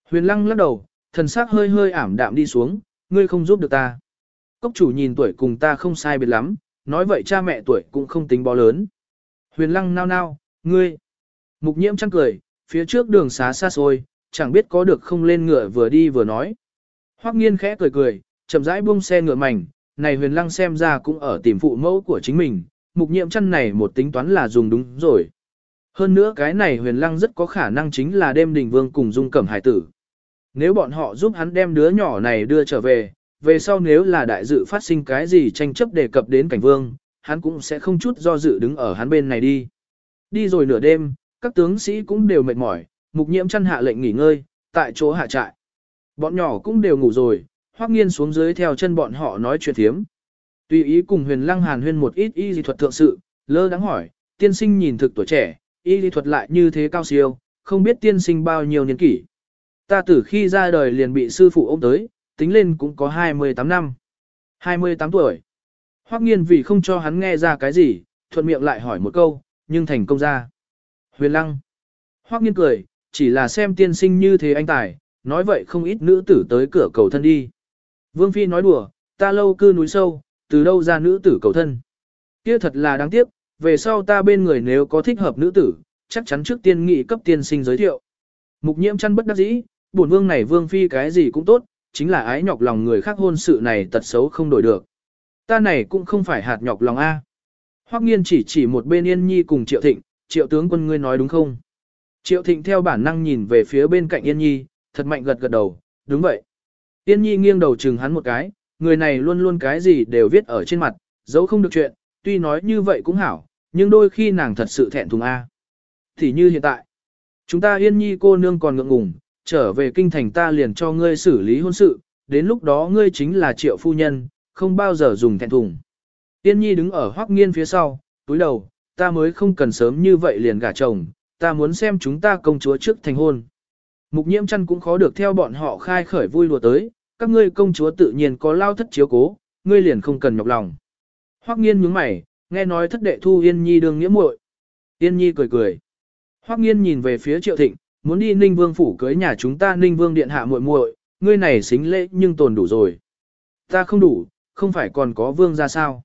Huyền lăng lắc đầu, thần sắc hơi hơi ảm đạm đi xuống, ngươi không giúp được ta. Cốc chủ nhìn tuổi cùng ta không sai biệt lắm, nói vậy cha mẹ tuổi cũng không tính bó lớn. Huyền lăng nao nao, ngươi. Mục nhiễm chăng cười, phía trước đường xá xa xôi, chẳng biết có được không lên ngựa vừa đi vừa nói. Hoắc nghiên khẽ cười cười, chậm rãi buông xe ngựa mảnh, này huyền lăng xem ra cũng ở tìm phụ mẫu của chính mình, mục nhiễm chăn này một tính toán là dùng đúng rồi. Hơn nữa cái này huyền lăng rất có khả năng chính là đêm đình vương cùng dung cẩm hải tử. Nếu bọn họ giúp hắn đem đứa nhỏ này đưa trở về, về sau nếu là đại dự phát sinh cái gì tranh chấp đề cập đến cảnh vương, hắn cũng sẽ không chút do dự đứng ở hắn bên này đi. Đi rồi nửa đêm, các tướng sĩ cũng đều mệt mỏi, mục nhiễm chăn hạ lệnh nghỉ ngơi, tại chỗ hạ trại. Bọn nhỏ cũng đều ngủ rồi, hoắc nghiên xuống dưới theo chân bọn họ nói chuyện thiếm. Tùy ý cùng huyền lăng hàn huyên một ít y dị thuật thượng sự, lơ đáng hỏi, tiên sinh nhìn thực tuổi trẻ, y dị thuật lại như thế cao siêu, không biết tiên sinh bao nhiêu niên kỷ. Ta từ khi ra đời liền bị sư phụ ôm tới, tính lên cũng có 28 năm. 28 tuổi. Hoắc nghiên vì không cho hắn nghe ra cái gì, thuận miệng lại hỏi một câu, nhưng thành công ra. Huyền lăng. Hoắc nghiên cười, chỉ là xem tiên sinh như thế anh tài, nói vậy không ít nữ tử tới cửa cầu thân đi. Vương Phi nói đùa, ta lâu cư núi sâu, từ đâu ra nữ tử cầu thân. Kia thật là đáng tiếc, về sau ta bên người nếu có thích hợp nữ tử, chắc chắn trước tiên nghị cấp tiên sinh giới thiệu. Mục nhiễm chăn bất đắc dĩ, bổn vương này vương phi cái gì cũng tốt, chính là ái nhọc lòng người khác hôn sự này tật xấu không đổi được. Ta này cũng không phải hạt nhọc lòng A. Hoắc nghiên chỉ chỉ một bên yên nhi cùng triệu thịnh, triệu tướng quân ngươi nói đúng không? Triệu thịnh theo bản năng nhìn về phía bên cạnh yên nhi, thật mạnh gật gật đầu, đúng vậy. Yên nhi nghiêng đầu chừng hắn một cái, người này luôn luôn cái gì đều viết ở trên mặt, dấu không được chuyện, tuy nói như vậy cũng hảo, nhưng đôi khi nàng thật sự thẹn thùng A. Thì như hiện tại, chúng ta yên nhi cô nương còn ngượng ngùng, trở về kinh thành ta liền cho ngươi xử lý hôn sự, đến lúc đó ngươi chính là triệu phu nhân, không bao giờ dùng thẹn thùng. tiên nhi đứng ở hoắc nghiên phía sau, túi đầu, ta mới không cần sớm như vậy liền gả chồng, ta muốn xem chúng ta công chúa trước thành hôn. Mục nhiễm chăn cũng khó được theo bọn họ khai khởi vui lùa tới, các ngươi công chúa tự nhiên có lao thất chiếu cố, ngươi liền không cần nhọc lòng. Hoắc nghiên nhướng mày, nghe nói thất đệ thu Yên Nhi đương nghĩa muội. Yên Nhi cười cười. Hoắc nghiên nhìn về phía Triệu Thịnh, muốn đi Ninh Vương phủ cưới nhà chúng ta Ninh Vương điện hạ muội muội, ngươi này xính lễ nhưng tồn đủ rồi. Ta không đủ, không phải còn có vương ra sao.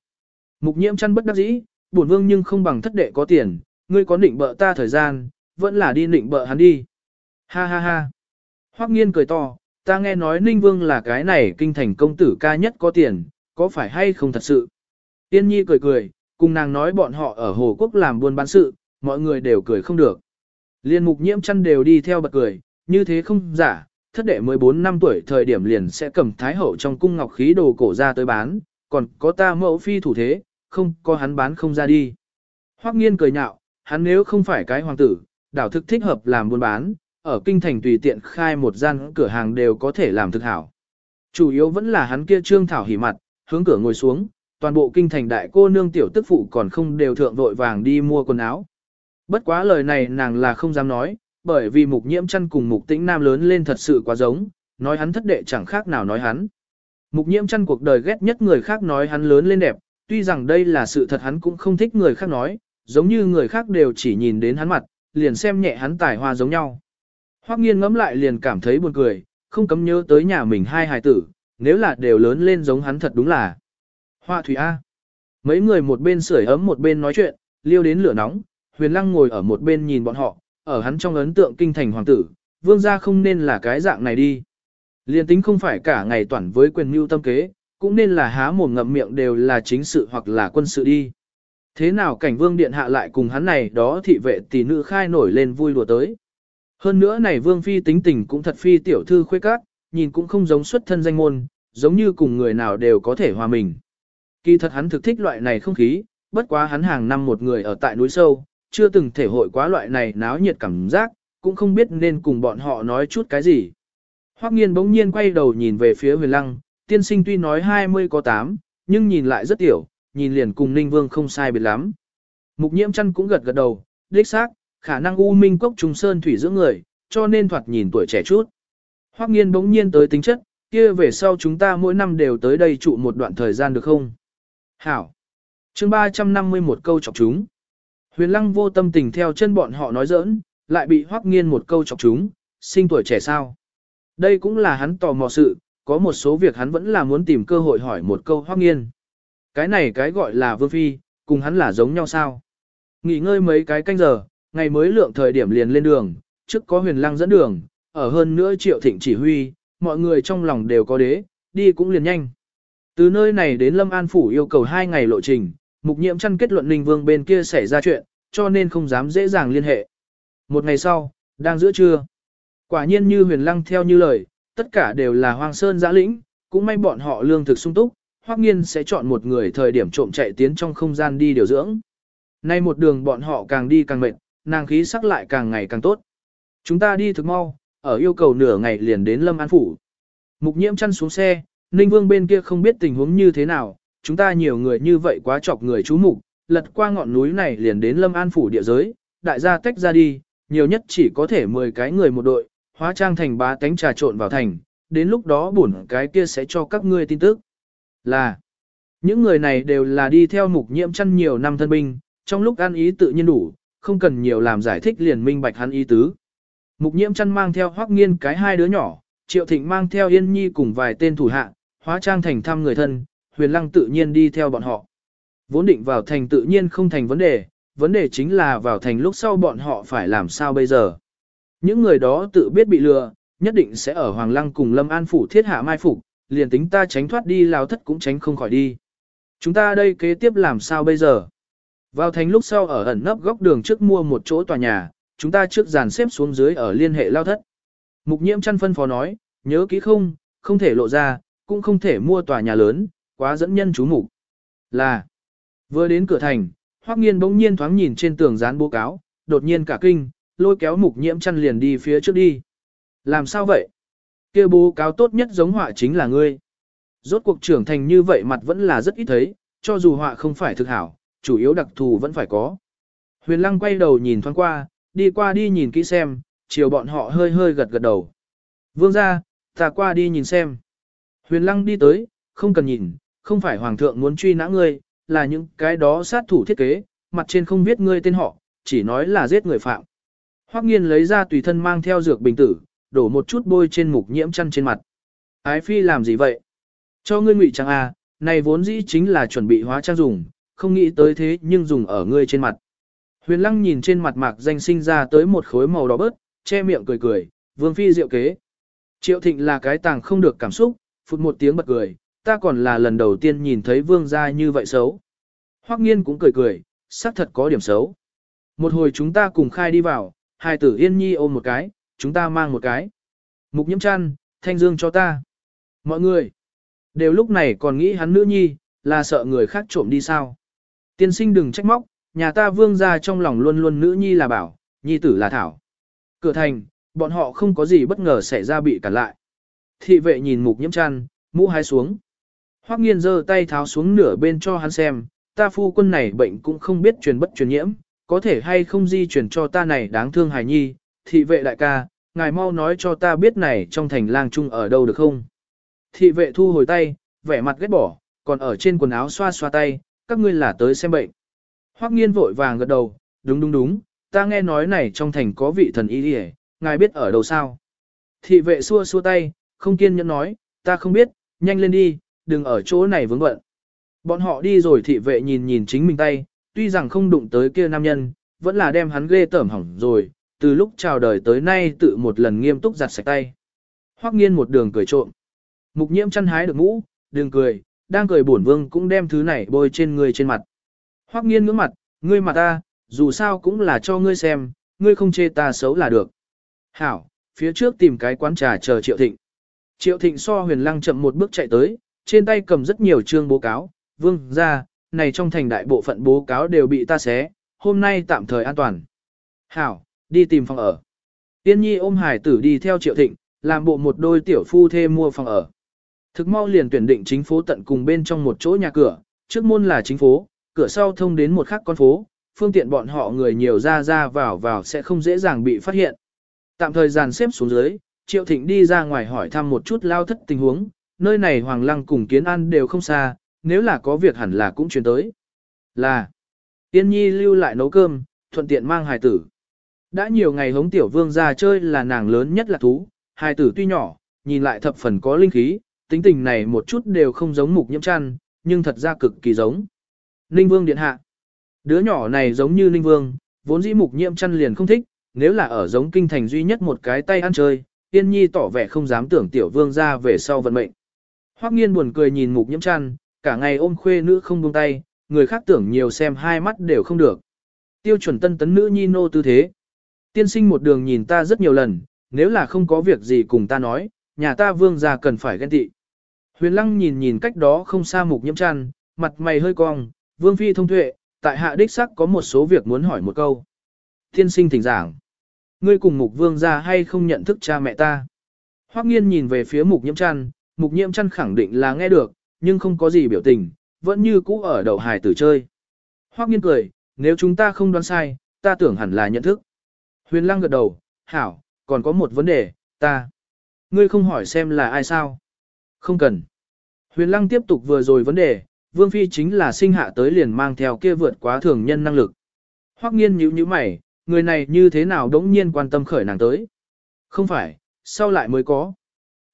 Mục nhiễm chăn bất đắc dĩ, bổn vương nhưng không bằng thất đệ có tiền, ngươi có định bợ ta thời gian, vẫn là đi định bợ hắn đi. Ha ha ha. Hoắc nghiên cười to, ta nghe nói Ninh Vương là cái này kinh thành công tử ca nhất có tiền, có phải hay không thật sự? Tiên Nhi cười cười, cùng nàng nói bọn họ ở Hồ Quốc làm buôn bán sự, mọi người đều cười không được. Liên mục nhiễm chăn đều đi theo bật cười, như thế không giả, thất đệ 14 năm tuổi thời điểm liền sẽ cầm thái hậu trong cung ngọc khí đồ cổ ra tới bán, còn có ta mẫu phi thủ thế, không có hắn bán không ra đi. Hoắc nghiên cười nhạo, hắn nếu không phải cái hoàng tử, đảo thực thích hợp làm buôn bán, ở kinh thành tùy tiện khai một gian cửa hàng đều có thể làm thực hảo. Chủ yếu vẫn là hắn kia trương thảo hỉ mặt, hướng cửa ngồi xuống, toàn bộ kinh thành đại cô nương tiểu tức phụ còn không đều thượng vội vàng đi mua quần áo. Bất quá lời này nàng là không dám nói, bởi vì mục nhiễm chăn cùng mục tĩnh nam lớn lên thật sự quá giống, nói hắn thất đệ chẳng khác nào nói hắn. Mục nhiễm chăn cuộc đời ghét nhất người khác nói hắn lớn lên đẹp, tuy rằng đây là sự thật hắn cũng không thích người khác nói, giống như người khác đều chỉ nhìn đến hắn mặt, liền xem nhẹ hắn tài hoa giống nhau. Hoắc nghiên ngẫm lại liền cảm thấy buồn cười, không cấm nhớ tới nhà mình hai hài tử, nếu là đều lớn lên giống hắn thật đúng là. Hoa thủy A. Mấy người một bên sưởi ấm một bên nói chuyện, liêu đến lửa nóng, huyền lăng ngồi ở một bên nhìn bọn họ, ở hắn trong ấn tượng kinh thành hoàng tử, vương gia không nên là cái dạng này đi. Liên tính không phải cả ngày toàn với quyền mưu tâm kế, cũng nên là há mồm ngậm miệng đều là chính sự hoặc là quân sự đi. Thế nào cảnh vương điện hạ lại cùng hắn này đó thị vệ tỷ nữ khai nổi lên vui đùa tới. Hơn nữa này vương phi tính tình cũng thật phi tiểu thư khuê cát, nhìn cũng không giống xuất thân danh môn, giống như cùng người nào đều có thể hòa mình. Kỳ thật hắn thực thích loại này không khí, bất quá hắn hàng năm một người ở tại núi sâu, chưa từng thể hội quá loại này náo nhiệt cảm giác, cũng không biết nên cùng bọn họ nói chút cái gì. Hoắc nghiên bỗng nhiên quay đầu nhìn về phía huyền lăng, tiên sinh tuy nói 20 có 8, nhưng nhìn lại rất tiểu, nhìn liền cùng Ninh Vương không sai biệt lắm. Mục nhiễm chăn cũng gật gật đầu, đích xác, khả năng U Minh Cốc trùng Sơn thủy dưỡng người, cho nên thoạt nhìn tuổi trẻ chút. Hoắc nghiên bỗng nhiên tới tính chất, kia về sau chúng ta mỗi năm đều tới đây trụ một đoạn thời gian được không? Hảo. chương 351 câu chọc chúng. Huyền lăng vô tâm tình theo chân bọn họ nói giỡn, lại bị Hoắc nghiên một câu chọc chúng, sinh tuổi trẻ sao? Đây cũng là hắn tò mò sự, có một số việc hắn vẫn là muốn tìm cơ hội hỏi một câu Hoắc nghiên. Cái này cái gọi là vương phi, cùng hắn là giống nhau sao? Nghỉ ngơi mấy cái canh giờ, ngày mới lượng thời điểm liền lên đường, trước có huyền lăng dẫn đường, ở hơn nữa triệu thịnh chỉ huy, mọi người trong lòng đều có đế, đi cũng liền nhanh. Từ nơi này đến Lâm An Phủ yêu cầu hai ngày lộ trình, mục nhiệm chăn kết luận Ninh Vương bên kia xảy ra chuyện, cho nên không dám dễ dàng liên hệ. Một ngày sau, đang giữa trưa. Quả nhiên như huyền lăng theo như lời, tất cả đều là hoang sơn giã lĩnh, cũng may bọn họ lương thực sung túc, hoắc nghiên sẽ chọn một người thời điểm trộm chạy tiến trong không gian đi điều dưỡng. Nay một đường bọn họ càng đi càng mệt, nàng khí sắc lại càng ngày càng tốt. Chúng ta đi thực mau, ở yêu cầu nửa ngày liền đến Lâm An Phủ. Mục nhiễm chăn xuống xe, Ninh Vương bên kia không biết tình huống như thế nào, chúng ta nhiều người như vậy quá chọc người chú mục, lật qua ngọn núi này liền đến Lâm An Phủ địa giới, đại gia tách ra đi, nhiều nhất chỉ có thể 10 cái người một đội, hóa trang thành bá tánh trà trộn vào thành, đến lúc đó bổn cái kia sẽ cho các ngươi tin tức. Là, những người này đều là đi theo mục nhiễm chăn nhiều năm thân binh, trong lúc ăn ý tự nhiên đủ, không cần nhiều làm giải thích liền minh bạch hắn ý tứ. Mục nhiễm chăn mang theo hoắc nghiên cái hai đứa nhỏ, triệu thịnh mang theo yên nhi cùng vài tên thủ hạ, hóa trang thành thăm người thân, huyền lăng tự nhiên đi theo bọn họ. Vốn định vào thành tự nhiên không thành vấn đề, vấn đề chính là vào thành lúc sau bọn họ phải làm sao bây giờ. Những người đó tự biết bị lừa, nhất định sẽ ở Hoàng Lăng cùng Lâm An Phủ thiết hạ mai phục, liền tính ta tránh thoát đi lao thất cũng tránh không khỏi đi. Chúng ta đây kế tiếp làm sao bây giờ? Vào thành lúc sau ở ẩn nấp góc đường trước mua một chỗ tòa nhà, chúng ta trước dàn xếp xuống dưới ở liên hệ lao thất. Mục nhiễm chăn phân phó nói, nhớ kỹ không, không thể lộ ra, cũng không thể mua tòa nhà lớn, quá dẫn nhân chú mục. Là, vừa đến cửa thành, Hoắc Nghiên bỗng nhiên thoáng nhìn trên tường dán bố cáo, đột nhiên cả kinh, lôi kéo mục nhiễm chăn liền đi phía trước đi. Làm sao vậy? Kia bố cáo tốt nhất giống họa chính là ngươi. Rốt cuộc trưởng thành như vậy mặt vẫn là rất ít thấy, cho dù họa không phải thực hảo, chủ yếu đặc thù vẫn phải có. Huyền Lăng quay đầu nhìn thoáng qua, đi qua đi nhìn kỹ xem, chiều bọn họ hơi hơi gật gật đầu. Vương ra, ta qua đi nhìn xem. Huyền Lăng đi tới, không cần nhìn, không phải Hoàng thượng muốn truy nã ngươi, là những cái đó sát thủ thiết kế, mặt trên không biết ngươi tên họ, chỉ nói là giết người phạm. Hoắc nghiên lấy ra tùy thân mang theo dược bình tử, đổ một chút bôi trên mục nhiễm chăn trên mặt. Ái phi làm gì vậy? Cho ngươi ngụy trang à, này vốn dĩ chính là chuẩn bị hóa trang dùng, không nghĩ tới thế nhưng dùng ở ngươi trên mặt. Huyền lăng nhìn trên mặt mạc danh sinh ra tới một khối màu đỏ bớt, che miệng cười cười, vương phi diệu kế. Triệu thịnh là cái tàng không được cảm xúc, phụt một tiếng bật cười, ta còn là lần đầu tiên nhìn thấy vương gia như vậy xấu. Hoắc nghiên cũng cười cười, xác thật có điểm xấu. Một hồi chúng ta cùng khai đi vào, hai tử yên nhi ôm một cái, chúng ta mang một cái. Mục nhiễm chăn, thanh dương cho ta. Mọi người, đều lúc này còn nghĩ hắn nữ nhi, là sợ người khác trộm đi sao. Tiên sinh đừng trách móc, nhà ta vương gia trong lòng luôn luôn nữ nhi là bảo, nhi tử là thảo. Cửa thành, bọn họ không có gì bất ngờ xảy ra bị cản lại. Thị vệ nhìn mục nhiễm chăn, mũ hai xuống. Hoắc nghiên giơ tay tháo xuống nửa bên cho hắn xem, ta phu quân này bệnh cũng không biết truyền bất truyền nhiễm, có thể hay không di truyền cho ta này đáng thương hài nhi, thị vệ đại ca, ngài mau nói cho ta biết này trong thành lang trung ở đâu được không. Thị vệ thu hồi tay, vẻ mặt ghét bỏ, còn ở trên quần áo xoa xoa tay, các ngươi là tới xem bệnh. Hoắc nghiên vội vàng gật đầu, đúng đúng đúng, ta nghe nói này trong thành có vị thần y đi ngài biết ở đâu sao. Thị vệ xua xua tay, không kiên nhẫn nói, ta không biết, nhanh lên đi, đừng ở chỗ này vướng bận. Bọn họ đi rồi thị vệ nhìn nhìn chính mình tay, tuy rằng không đụng tới kia nam nhân, vẫn là đem hắn ghê tởm hỏng rồi, từ lúc chào đời tới nay tự một lần nghiêm túc giặt sạch tay. Hoắc nghiên một đường cười trộm. Mục nhiễm chăn hái được mũ, đừng cười, đang cười bổn vương cũng đem thứ này bôi trên người trên mặt. Hoắc nghiên ngưỡng mặt, ngươi mặt ta, dù sao cũng là cho ngươi xem, ngươi không chê ta xấu là được. Hảo, phía trước tìm cái quán trà chờ Triệu Thịnh. Triệu Thịnh so huyền lăng chậm một bước chạy tới, trên tay cầm rất nhiều chương bố cáo, vương ra, này trong thành đại bộ phận bố cáo đều bị ta xé, hôm nay tạm thời an toàn. Hảo, đi tìm phòng ở. Tiên nhi ôm hải tử đi theo Triệu Thịnh, làm bộ một đôi tiểu phu thê mua phòng ở. Thực mau liền tuyển định chính phố tận cùng bên trong một chỗ nhà cửa, trước môn là chính phố, cửa sau thông đến một khác con phố, phương tiện bọn họ người nhiều ra ra vào vào sẽ không dễ dàng bị phát hiện. Tạm thời dàn xếp xuống dưới, Triệu Thịnh đi ra ngoài hỏi thăm một chút lao thất tình huống, nơi này Hoàng Lăng cùng Kiến An đều không xa, nếu là có việc hẳn là cũng chuyển tới. Là, Tiên Nhi lưu lại nấu cơm, thuận tiện mang hài tử. Đã nhiều ngày hống tiểu vương ra chơi là nàng lớn nhất là thú, hài tử tuy nhỏ, nhìn lại thập phần có linh khí, tính tình này một chút đều không giống mục nhiễm chăn, nhưng thật ra cực kỳ giống. Ninh Vương điện hạ. Đứa nhỏ này giống như Ninh Vương, vốn dĩ mục nhiễm chăn liền không thích, nếu là ở giống kinh thành duy nhất một cái tay ăn chơi, Tiên Nhi tỏ vẻ không dám tưởng tiểu vương ra về sau vận mệnh. Hoắc nghiên buồn cười nhìn mục nhiễm chăn, cả ngày ôm khuê nữ không buông tay, người khác tưởng nhiều xem hai mắt đều không được. Tiêu chuẩn tân tấn nữ nhi nô tư thế. Tiên sinh một đường nhìn ta rất nhiều lần, nếu là không có việc gì cùng ta nói, nhà ta vương gia cần phải ghen tị. Huyền lăng nhìn nhìn cách đó không xa mục nhiễm chăn, mặt mày hơi cong, vương phi thông tuệ, tại hạ đích sắc có một số việc muốn hỏi một câu. Tiên sinh thỉnh giảng. Ngươi cùng mục vương gia hay không nhận thức cha mẹ ta? Hoắc nghiên nhìn về phía mục nhiễm chăn, mục nhiễm chăn khẳng định là nghe được, nhưng không có gì biểu tình, vẫn như cũ ở đầu hài tử chơi. Hoắc nghiên cười, nếu chúng ta không đoán sai, ta tưởng hẳn là nhận thức. Huyền lăng gật đầu, hảo, còn có một vấn đề, ta. Ngươi không hỏi xem là ai sao? Không cần. Huyền lăng tiếp tục vừa rồi vấn đề, Vương Phi chính là sinh hạ tới liền mang theo kia vượt quá thường nhân năng lực. Hoắc nghiên nhíu nhíu mày, người này như thế nào đống nhiên quan tâm khởi nàng tới. Không phải, sau lại mới có.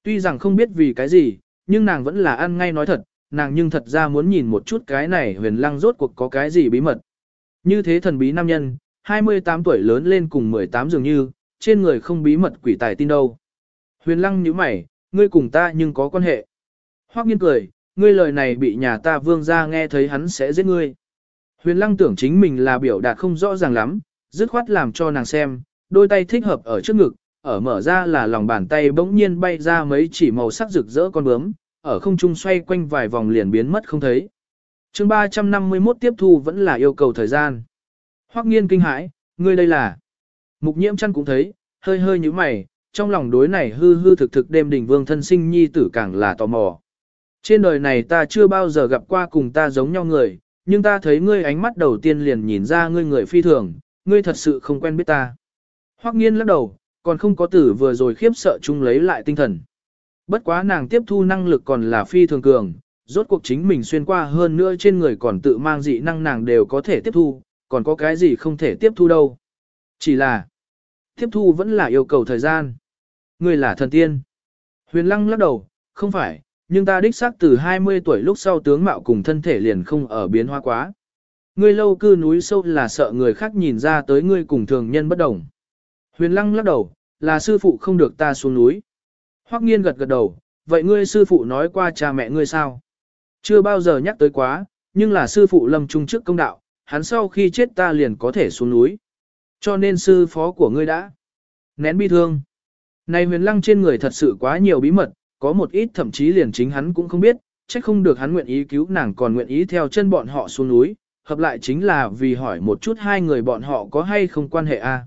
Tuy rằng không biết vì cái gì, nhưng nàng vẫn là ăn ngay nói thật, nàng nhưng thật ra muốn nhìn một chút cái này huyền lăng rốt cuộc có cái gì bí mật. Như thế thần bí nam nhân, 28 tuổi lớn lên cùng 18 dường như, trên người không bí mật quỷ tài tin đâu. Huyền lăng nhíu mày, ngươi cùng ta nhưng có quan hệ. Hoắc nghiên cười, ngươi lời này bị nhà ta vương gia nghe thấy hắn sẽ giết ngươi. Huyền lăng tưởng chính mình là biểu đạt không rõ ràng lắm, dứt khoát làm cho nàng xem, đôi tay thích hợp ở trước ngực, ở mở ra là lòng bàn tay bỗng nhiên bay ra mấy chỉ màu sắc rực rỡ con bướm, ở không trung xoay quanh vài vòng liền biến mất không thấy. chương 351 tiếp thu vẫn là yêu cầu thời gian. Hoắc nghiên kinh hãi, ngươi đây là. Mục nhiễm chăn cũng thấy, hơi hơi như mày, trong lòng đối này hư hư thực thực đêm đỉnh vương thân sinh nhi tử càng là tò mò. Trên đời này ta chưa bao giờ gặp qua cùng ta giống nhau người, nhưng ta thấy ngươi ánh mắt đầu tiên liền nhìn ra ngươi người phi thường, ngươi thật sự không quen biết ta. Hoắc nghiên lắc đầu, còn không có tử vừa rồi khiếp sợ chung lấy lại tinh thần. Bất quá nàng tiếp thu năng lực còn là phi thường cường, rốt cuộc chính mình xuyên qua hơn nữa trên người còn tự mang dị năng nàng đều có thể tiếp thu, còn có cái gì không thể tiếp thu đâu. Chỉ là, tiếp thu vẫn là yêu cầu thời gian. Ngươi là thần tiên. Huyền lăng lắc đầu, không phải, nhưng ta đích xác từ 20 tuổi lúc sau tướng mạo cùng thân thể liền không ở biến hóa quá. Ngươi lâu cư núi sâu là sợ người khác nhìn ra tới ngươi cùng thường nhân bất đồng. Huyền lăng lắc đầu, là sư phụ không được ta xuống núi. Hoắc nghiên gật gật đầu, vậy ngươi sư phụ nói qua cha mẹ ngươi sao? Chưa bao giờ nhắc tới quá, nhưng là sư phụ lâm trung trước công đạo, hắn sau khi chết ta liền có thể xuống núi. Cho nên sư phó của ngươi đã nén bi thương. Này huyền lăng trên người thật sự quá nhiều bí mật, có một ít thậm chí liền chính hắn cũng không biết, trách không được hắn nguyện ý cứu nàng còn nguyện ý theo chân bọn họ xuống núi, hợp lại chính là vì hỏi một chút hai người bọn họ có hay không quan hệ a.